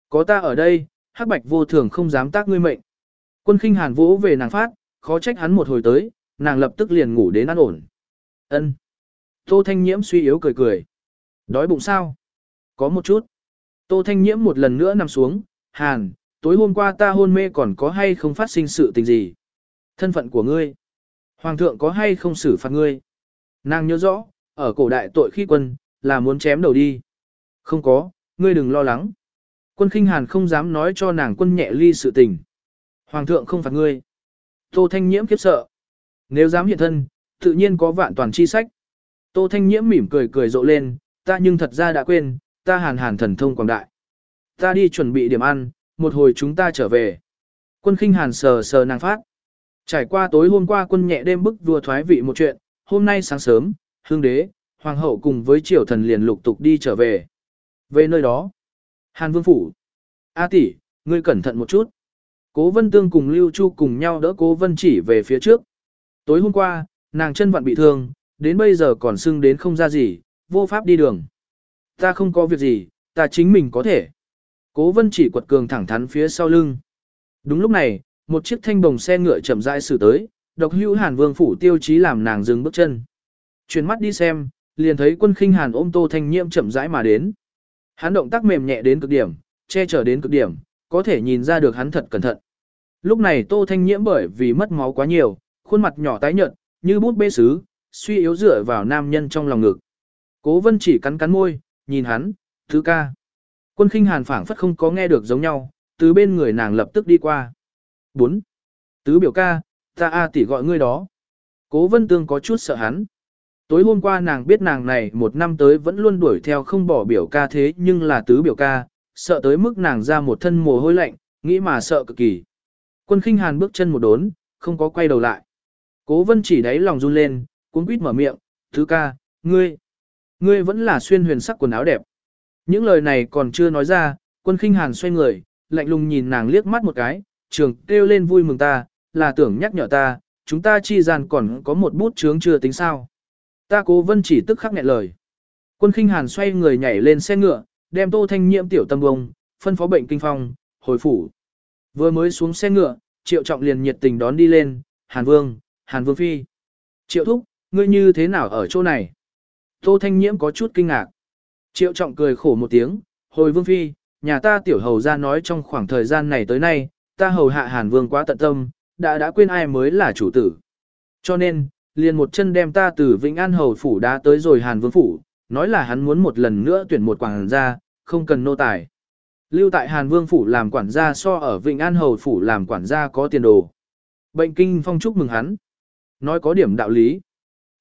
Speaker 1: Có ta ở đây, hắc bạch vô thường không dám tác ngươi mệnh. Quân khinh hàn vỗ về nàng phát, khó trách hắn một hồi tới, nàng lập tức liền ngủ đến an ổn. Ân. Tô Thanh Nhiễm suy yếu cười cười. Đói bụng sao? Có một chút. Tô Thanh Nhiễm một lần nữa nằm xuống, Hàn, tối hôm qua ta hôn mê còn có hay không phát sinh sự tình gì? Thân phận của ngươi. Hoàng thượng có hay không xử phạt ngươi? Nàng nhớ rõ, ở cổ đại tội khi quân, là muốn chém đầu đi. Không có, ngươi đừng lo lắng. Quân khinh hàn không dám nói cho nàng quân nhẹ ly sự tình. Hoàng thượng không phạt ngươi. Tô Thanh Nhiễm kiếp sợ. Nếu dám hiện thân, tự nhiên có vạn toàn chi sách. Tô Thanh Nhiễm mỉm cười cười rộ lên, ta nhưng thật ra đã quên, ta hàn hàn thần thông quảng đại. Ta đi chuẩn bị điểm ăn, một hồi chúng ta trở về. Quân khinh hàn sờ sờ nàng phát. Trải qua tối hôm qua quân nhẹ đêm bức vua thoái vị một chuyện, hôm nay sáng sớm, hương đế, hoàng hậu cùng với triều thần liền lục tục đi trở về. Về nơi đó, hàn vương phủ. A tỷ, ngươi cẩn thận một chút. Cố vân tương cùng Lưu Chu cùng nhau đỡ cố vân chỉ về phía trước. Tối hôm qua, nàng chân vặn bị thương, đến bây giờ còn sưng đến không ra gì, vô pháp đi đường. Ta không có việc gì, ta chính mình có thể. Cố vân chỉ quật cường thẳng thắn phía sau lưng. Đúng lúc này, một chiếc thanh bồng xe ngựa chậm rãi xử tới, độc hữu hàn vương phủ tiêu chí làm nàng dừng bước chân. Chuyển mắt đi xem, liền thấy quân khinh hàn ôm tô thanh nhiễm chậm rãi mà đến. Hắn động tác mềm nhẹ đến cực điểm, che chở đến cực điểm, có thể nhìn ra được hắn thật cẩn thận. Lúc này tô thanh nhiễm bởi vì mất máu quá nhiều, khuôn mặt nhỏ tái nhợt, như bút bê sứ, suy yếu dựa vào nam nhân trong lòng ngực. Cố vân chỉ cắn cắn môi, nhìn hắn, thứ ca. Quân khinh hàn phảng phất không có nghe được giống nhau, từ bên người nàng lập tức đi qua. 4. Tứ biểu ca, ta A tỷ gọi ngươi đó. Cố vân tương có chút sợ hắn. Tối hôm qua nàng biết nàng này một năm tới vẫn luôn đuổi theo không bỏ biểu ca thế nhưng là tứ biểu ca, sợ tới mức nàng ra một thân mồ hôi lạnh, nghĩ mà sợ cực kỳ. Quân khinh hàn bước chân một đốn, không có quay đầu lại. Cố vân chỉ đáy lòng run lên, cuốn quýt mở miệng, thứ ca, ngươi, ngươi vẫn là xuyên huyền sắc quần áo đẹp. Những lời này còn chưa nói ra, quân khinh hàn xoay người, lạnh lùng nhìn nàng liếc mắt một cái, trường kêu lên vui mừng ta, là tưởng nhắc nhở ta, chúng ta chi gian còn có một bút chướng chưa tính sao. Ta cố vân chỉ tức khắc nghẹn lời. Quân khinh hàn xoay người nhảy lên xe ngựa, đem tô thanh nhiễm tiểu tâm bông, phân phó bệnh kinh phong, hồi phủ. Vừa mới xuống xe ngựa, triệu trọng liền nhiệt tình đón đi lên, hàn vương, hàn vương phi. Triệu thúc, ngươi như thế nào ở chỗ này? Tô thanh nhiễm có chút kinh ngạc. Triệu trọng cười khổ một tiếng, hồi vương phi, nhà ta tiểu hầu ra nói trong khoảng thời gian này tới nay, ta hầu hạ hàn vương quá tận tâm, đã đã quên ai mới là chủ tử. Cho nên, liền một chân đem ta từ Vĩnh An hầu phủ đã tới rồi hàn vương phủ, nói là hắn muốn một lần nữa tuyển một quảng gia, không cần nô tài. Lưu tại Hàn Vương Phủ làm quản gia so ở Vịnh An Hầu Phủ làm quản gia có tiền đồ. Bệnh kinh phong chúc mừng hắn. Nói có điểm đạo lý.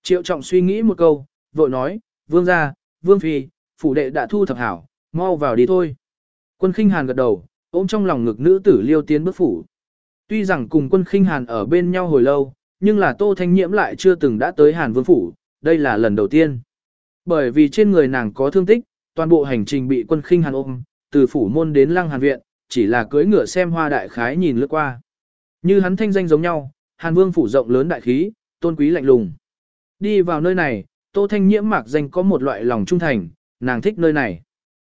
Speaker 1: Triệu trọng suy nghĩ một câu, vội nói, Vương gia, Vương Phi, Phủ đệ đã thu thập hảo, mau vào đi thôi. Quân khinh Hàn gật đầu, ôm trong lòng ngực nữ tử liêu tiến bước phủ. Tuy rằng cùng quân khinh Hàn ở bên nhau hồi lâu, nhưng là Tô Thanh Nhiễm lại chưa từng đã tới Hàn Vương Phủ, đây là lần đầu tiên. Bởi vì trên người nàng có thương tích, toàn bộ hành trình bị quân khinh Hàn ôm, từ phủ môn đến lăng hàn viện, chỉ là cưỡi ngựa xem hoa đại khái nhìn lướt qua. Như hắn thanh danh giống nhau, Hàn Vương phủ rộng lớn đại khí, tôn quý lạnh lùng. Đi vào nơi này, Tô Thanh Nhiễm mạc danh có một loại lòng trung thành, nàng thích nơi này.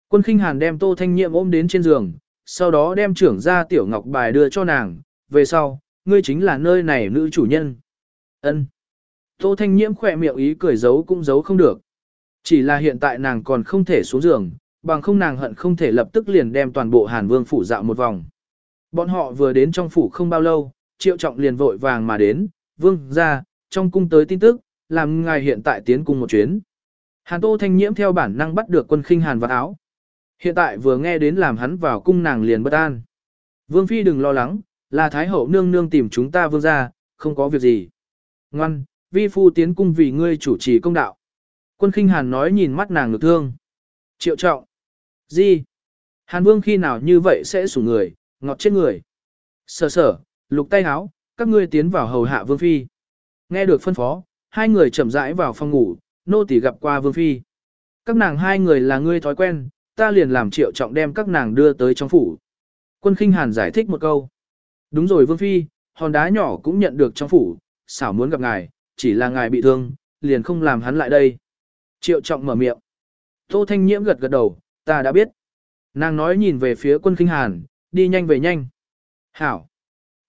Speaker 1: Quân khinh Hàn đem Tô Thanh Nhiễm ôm đến trên giường, sau đó đem trưởng gia tiểu ngọc bài đưa cho nàng, về sau, ngươi chính là nơi này nữ chủ nhân. Ân. Tô Thanh Nhiễm khỏe miệng ý cười giấu cũng giấu không được. Chỉ là hiện tại nàng còn không thể xuống giường, bằng không nàng hận không thể lập tức liền đem toàn bộ Hàn Vương phủ dạo một vòng. Bọn họ vừa đến trong phủ không bao lâu, Triệu Trọng liền vội vàng mà đến, "Vương gia, trong cung tới tin tức, làm ngài hiện tại tiến cung một chuyến." Hàn Tô Thanh Nhiễm theo bản năng bắt được quân khinh Hàn vào áo. Hiện tại vừa nghe đến làm hắn vào cung nàng liền bất an. Vương Phi đừng lo lắng, là Thái Hậu nương nương tìm chúng ta vương gia, không có việc gì. Ngoan, vi phu tiến cung vì ngươi chủ trì công đạo. Quân khinh Hàn nói nhìn mắt nàng ngược thương. Triệu trọng. Gì? Hàn Vương khi nào như vậy sẽ sủng người, ngọt chết người. Sở sở, lục tay háo, các ngươi tiến vào hầu hạ Vương Phi. Nghe được phân phó, hai người chậm rãi vào phòng ngủ, nô tỳ gặp qua Vương Phi. Các nàng hai người là ngươi thói quen, ta liền làm triệu trọng đem các nàng đưa tới trong phủ. Quân khinh hàn giải thích một câu. Đúng rồi Vương Phi, hòn đá nhỏ cũng nhận được trong phủ, xảo muốn gặp ngài, chỉ là ngài bị thương, liền không làm hắn lại đây. Triệu trọng mở miệng. Tô Thanh Nhiễm gật gật đầu, ta đã biết. Nàng nói nhìn về phía quân khinh hàn, đi nhanh về nhanh. Hảo.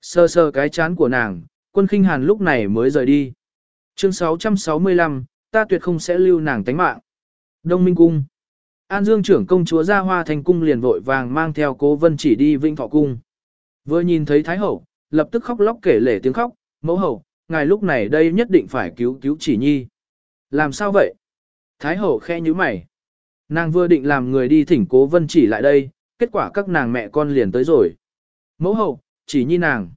Speaker 1: Sơ sơ cái chán của nàng, quân khinh hàn lúc này mới rời đi. Chương 665, ta tuyệt không sẽ lưu nàng tánh mạng. Đông Minh Cung. An Dương trưởng công chúa ra hoa thành cung liền vội vàng mang theo cố vân chỉ đi vinh thọ cung. Vừa nhìn thấy Thái Hậu, lập tức khóc lóc kể lể tiếng khóc, mẫu hậu, ngài lúc này đây nhất định phải cứu cứu chỉ nhi. Làm sao vậy? Thái Hậu khe như mày. Nàng vừa định làm người đi thỉnh cố vân chỉ lại đây, kết quả các nàng mẹ con liền tới rồi. Mẫu hậu, chỉ nhi nàng.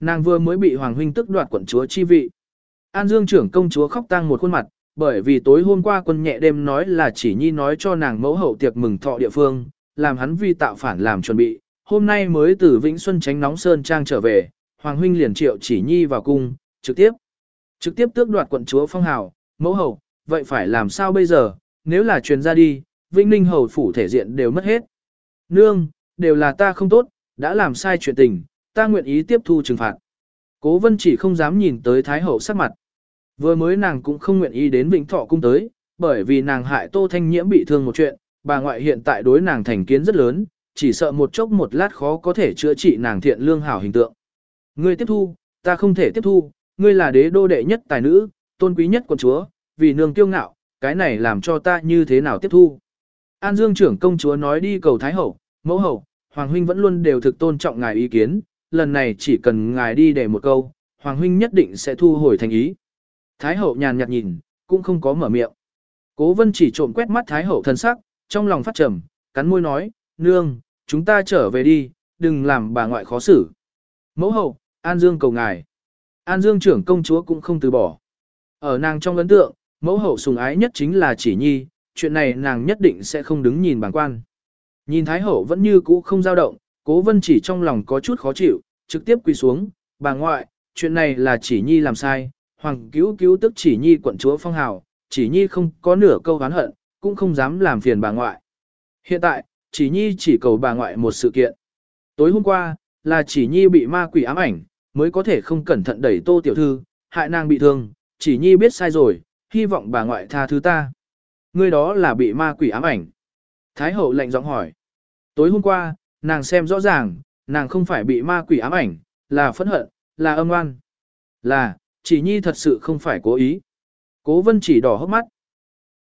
Speaker 1: Nàng vừa mới bị Hoàng Huynh tức đoạt quận chúa chi vị. An Dương trưởng công chúa khóc tang một khuôn mặt, bởi vì tối hôm qua quân nhẹ đêm nói là chỉ nhi nói cho nàng mẫu hậu tiệc mừng thọ địa phương, làm hắn vi tạo phản làm chuẩn bị. Hôm nay mới từ Vĩnh Xuân tránh nóng sơn trang trở về, Hoàng Huynh liền triệu chỉ nhi vào cung, trực tiếp. Trực tiếp tước đoạt quận chúa phong hào, mẫu hậu, vậy phải làm sao bây giờ, nếu là truyền ra đi, Vĩnh Ninh hầu phủ thể diện đều mất hết. Nương, đều là ta không tốt, đã làm sai chuyện tình, ta nguyện ý tiếp thu trừng phạt. Cố vân chỉ không dám nhìn tới Thái hậu sắc mặt. Vừa mới nàng cũng không nguyện ý đến Vĩnh Thọ cung tới, bởi vì nàng hại Tô Thanh Nhiễm bị thương một chuyện, bà ngoại hiện tại đối nàng thành kiến rất lớn, chỉ sợ một chốc một lát khó có thể chữa trị nàng thiện lương hảo hình tượng. Ngươi tiếp thu, ta không thể tiếp thu, ngươi là đế đô đệ nhất tài nữ, tôn quý nhất quận chúa, vì nương kiêu ngạo, cái này làm cho ta như thế nào tiếp thu. An Dương trưởng công chúa nói đi cầu Thái Hậu, mẫu hậu, Hoàng Huynh vẫn luôn đều thực tôn trọng ngài ý kiến, lần này chỉ cần ngài đi để một câu, Hoàng Huynh nhất định sẽ thu hồi thành ý. Thái Hậu nhàn nhạt nhìn, cũng không có mở miệng. Cố vân chỉ trộm quét mắt Thái Hậu thân sắc, trong lòng phát trầm, cắn môi nói, nương, chúng ta trở về đi, đừng làm bà ngoại khó xử. Mẫu hậu, An Dương cầu ngài. An Dương trưởng công chúa cũng không từ bỏ. Ở nàng trong ấn tượng, mẫu hậu sùng ái nhất chính là chỉ nhi, chuyện này nàng nhất định sẽ không đứng nhìn bằng quan. Nhìn Thái Hậu vẫn như cũ không dao động, cố vân chỉ trong lòng có chút khó chịu, trực tiếp quỳ xuống, bà ngoại, chuyện này là chỉ nhi làm sai, hoàng cứu cứu tức chỉ nhi quận chúa phong hào, chỉ nhi không có nửa câu oán hận, cũng không dám làm phiền bà ngoại. Hiện tại, chỉ nhi chỉ cầu bà ngoại một sự kiện. Tối hôm qua, là chỉ nhi bị ma quỷ ám ảnh, mới có thể không cẩn thận đẩy tô tiểu thư, hại nàng bị thương, chỉ nhi biết sai rồi, hy vọng bà ngoại tha thứ ta. Ngươi đó là bị ma quỷ ám ảnh. Thái hậu lạnh giọng hỏi. Tối hôm qua, nàng xem rõ ràng, nàng không phải bị ma quỷ ám ảnh, là phẫn hận, là âm oan. Là, chỉ nhi thật sự không phải cố ý. Cố vân chỉ đỏ hốc mắt.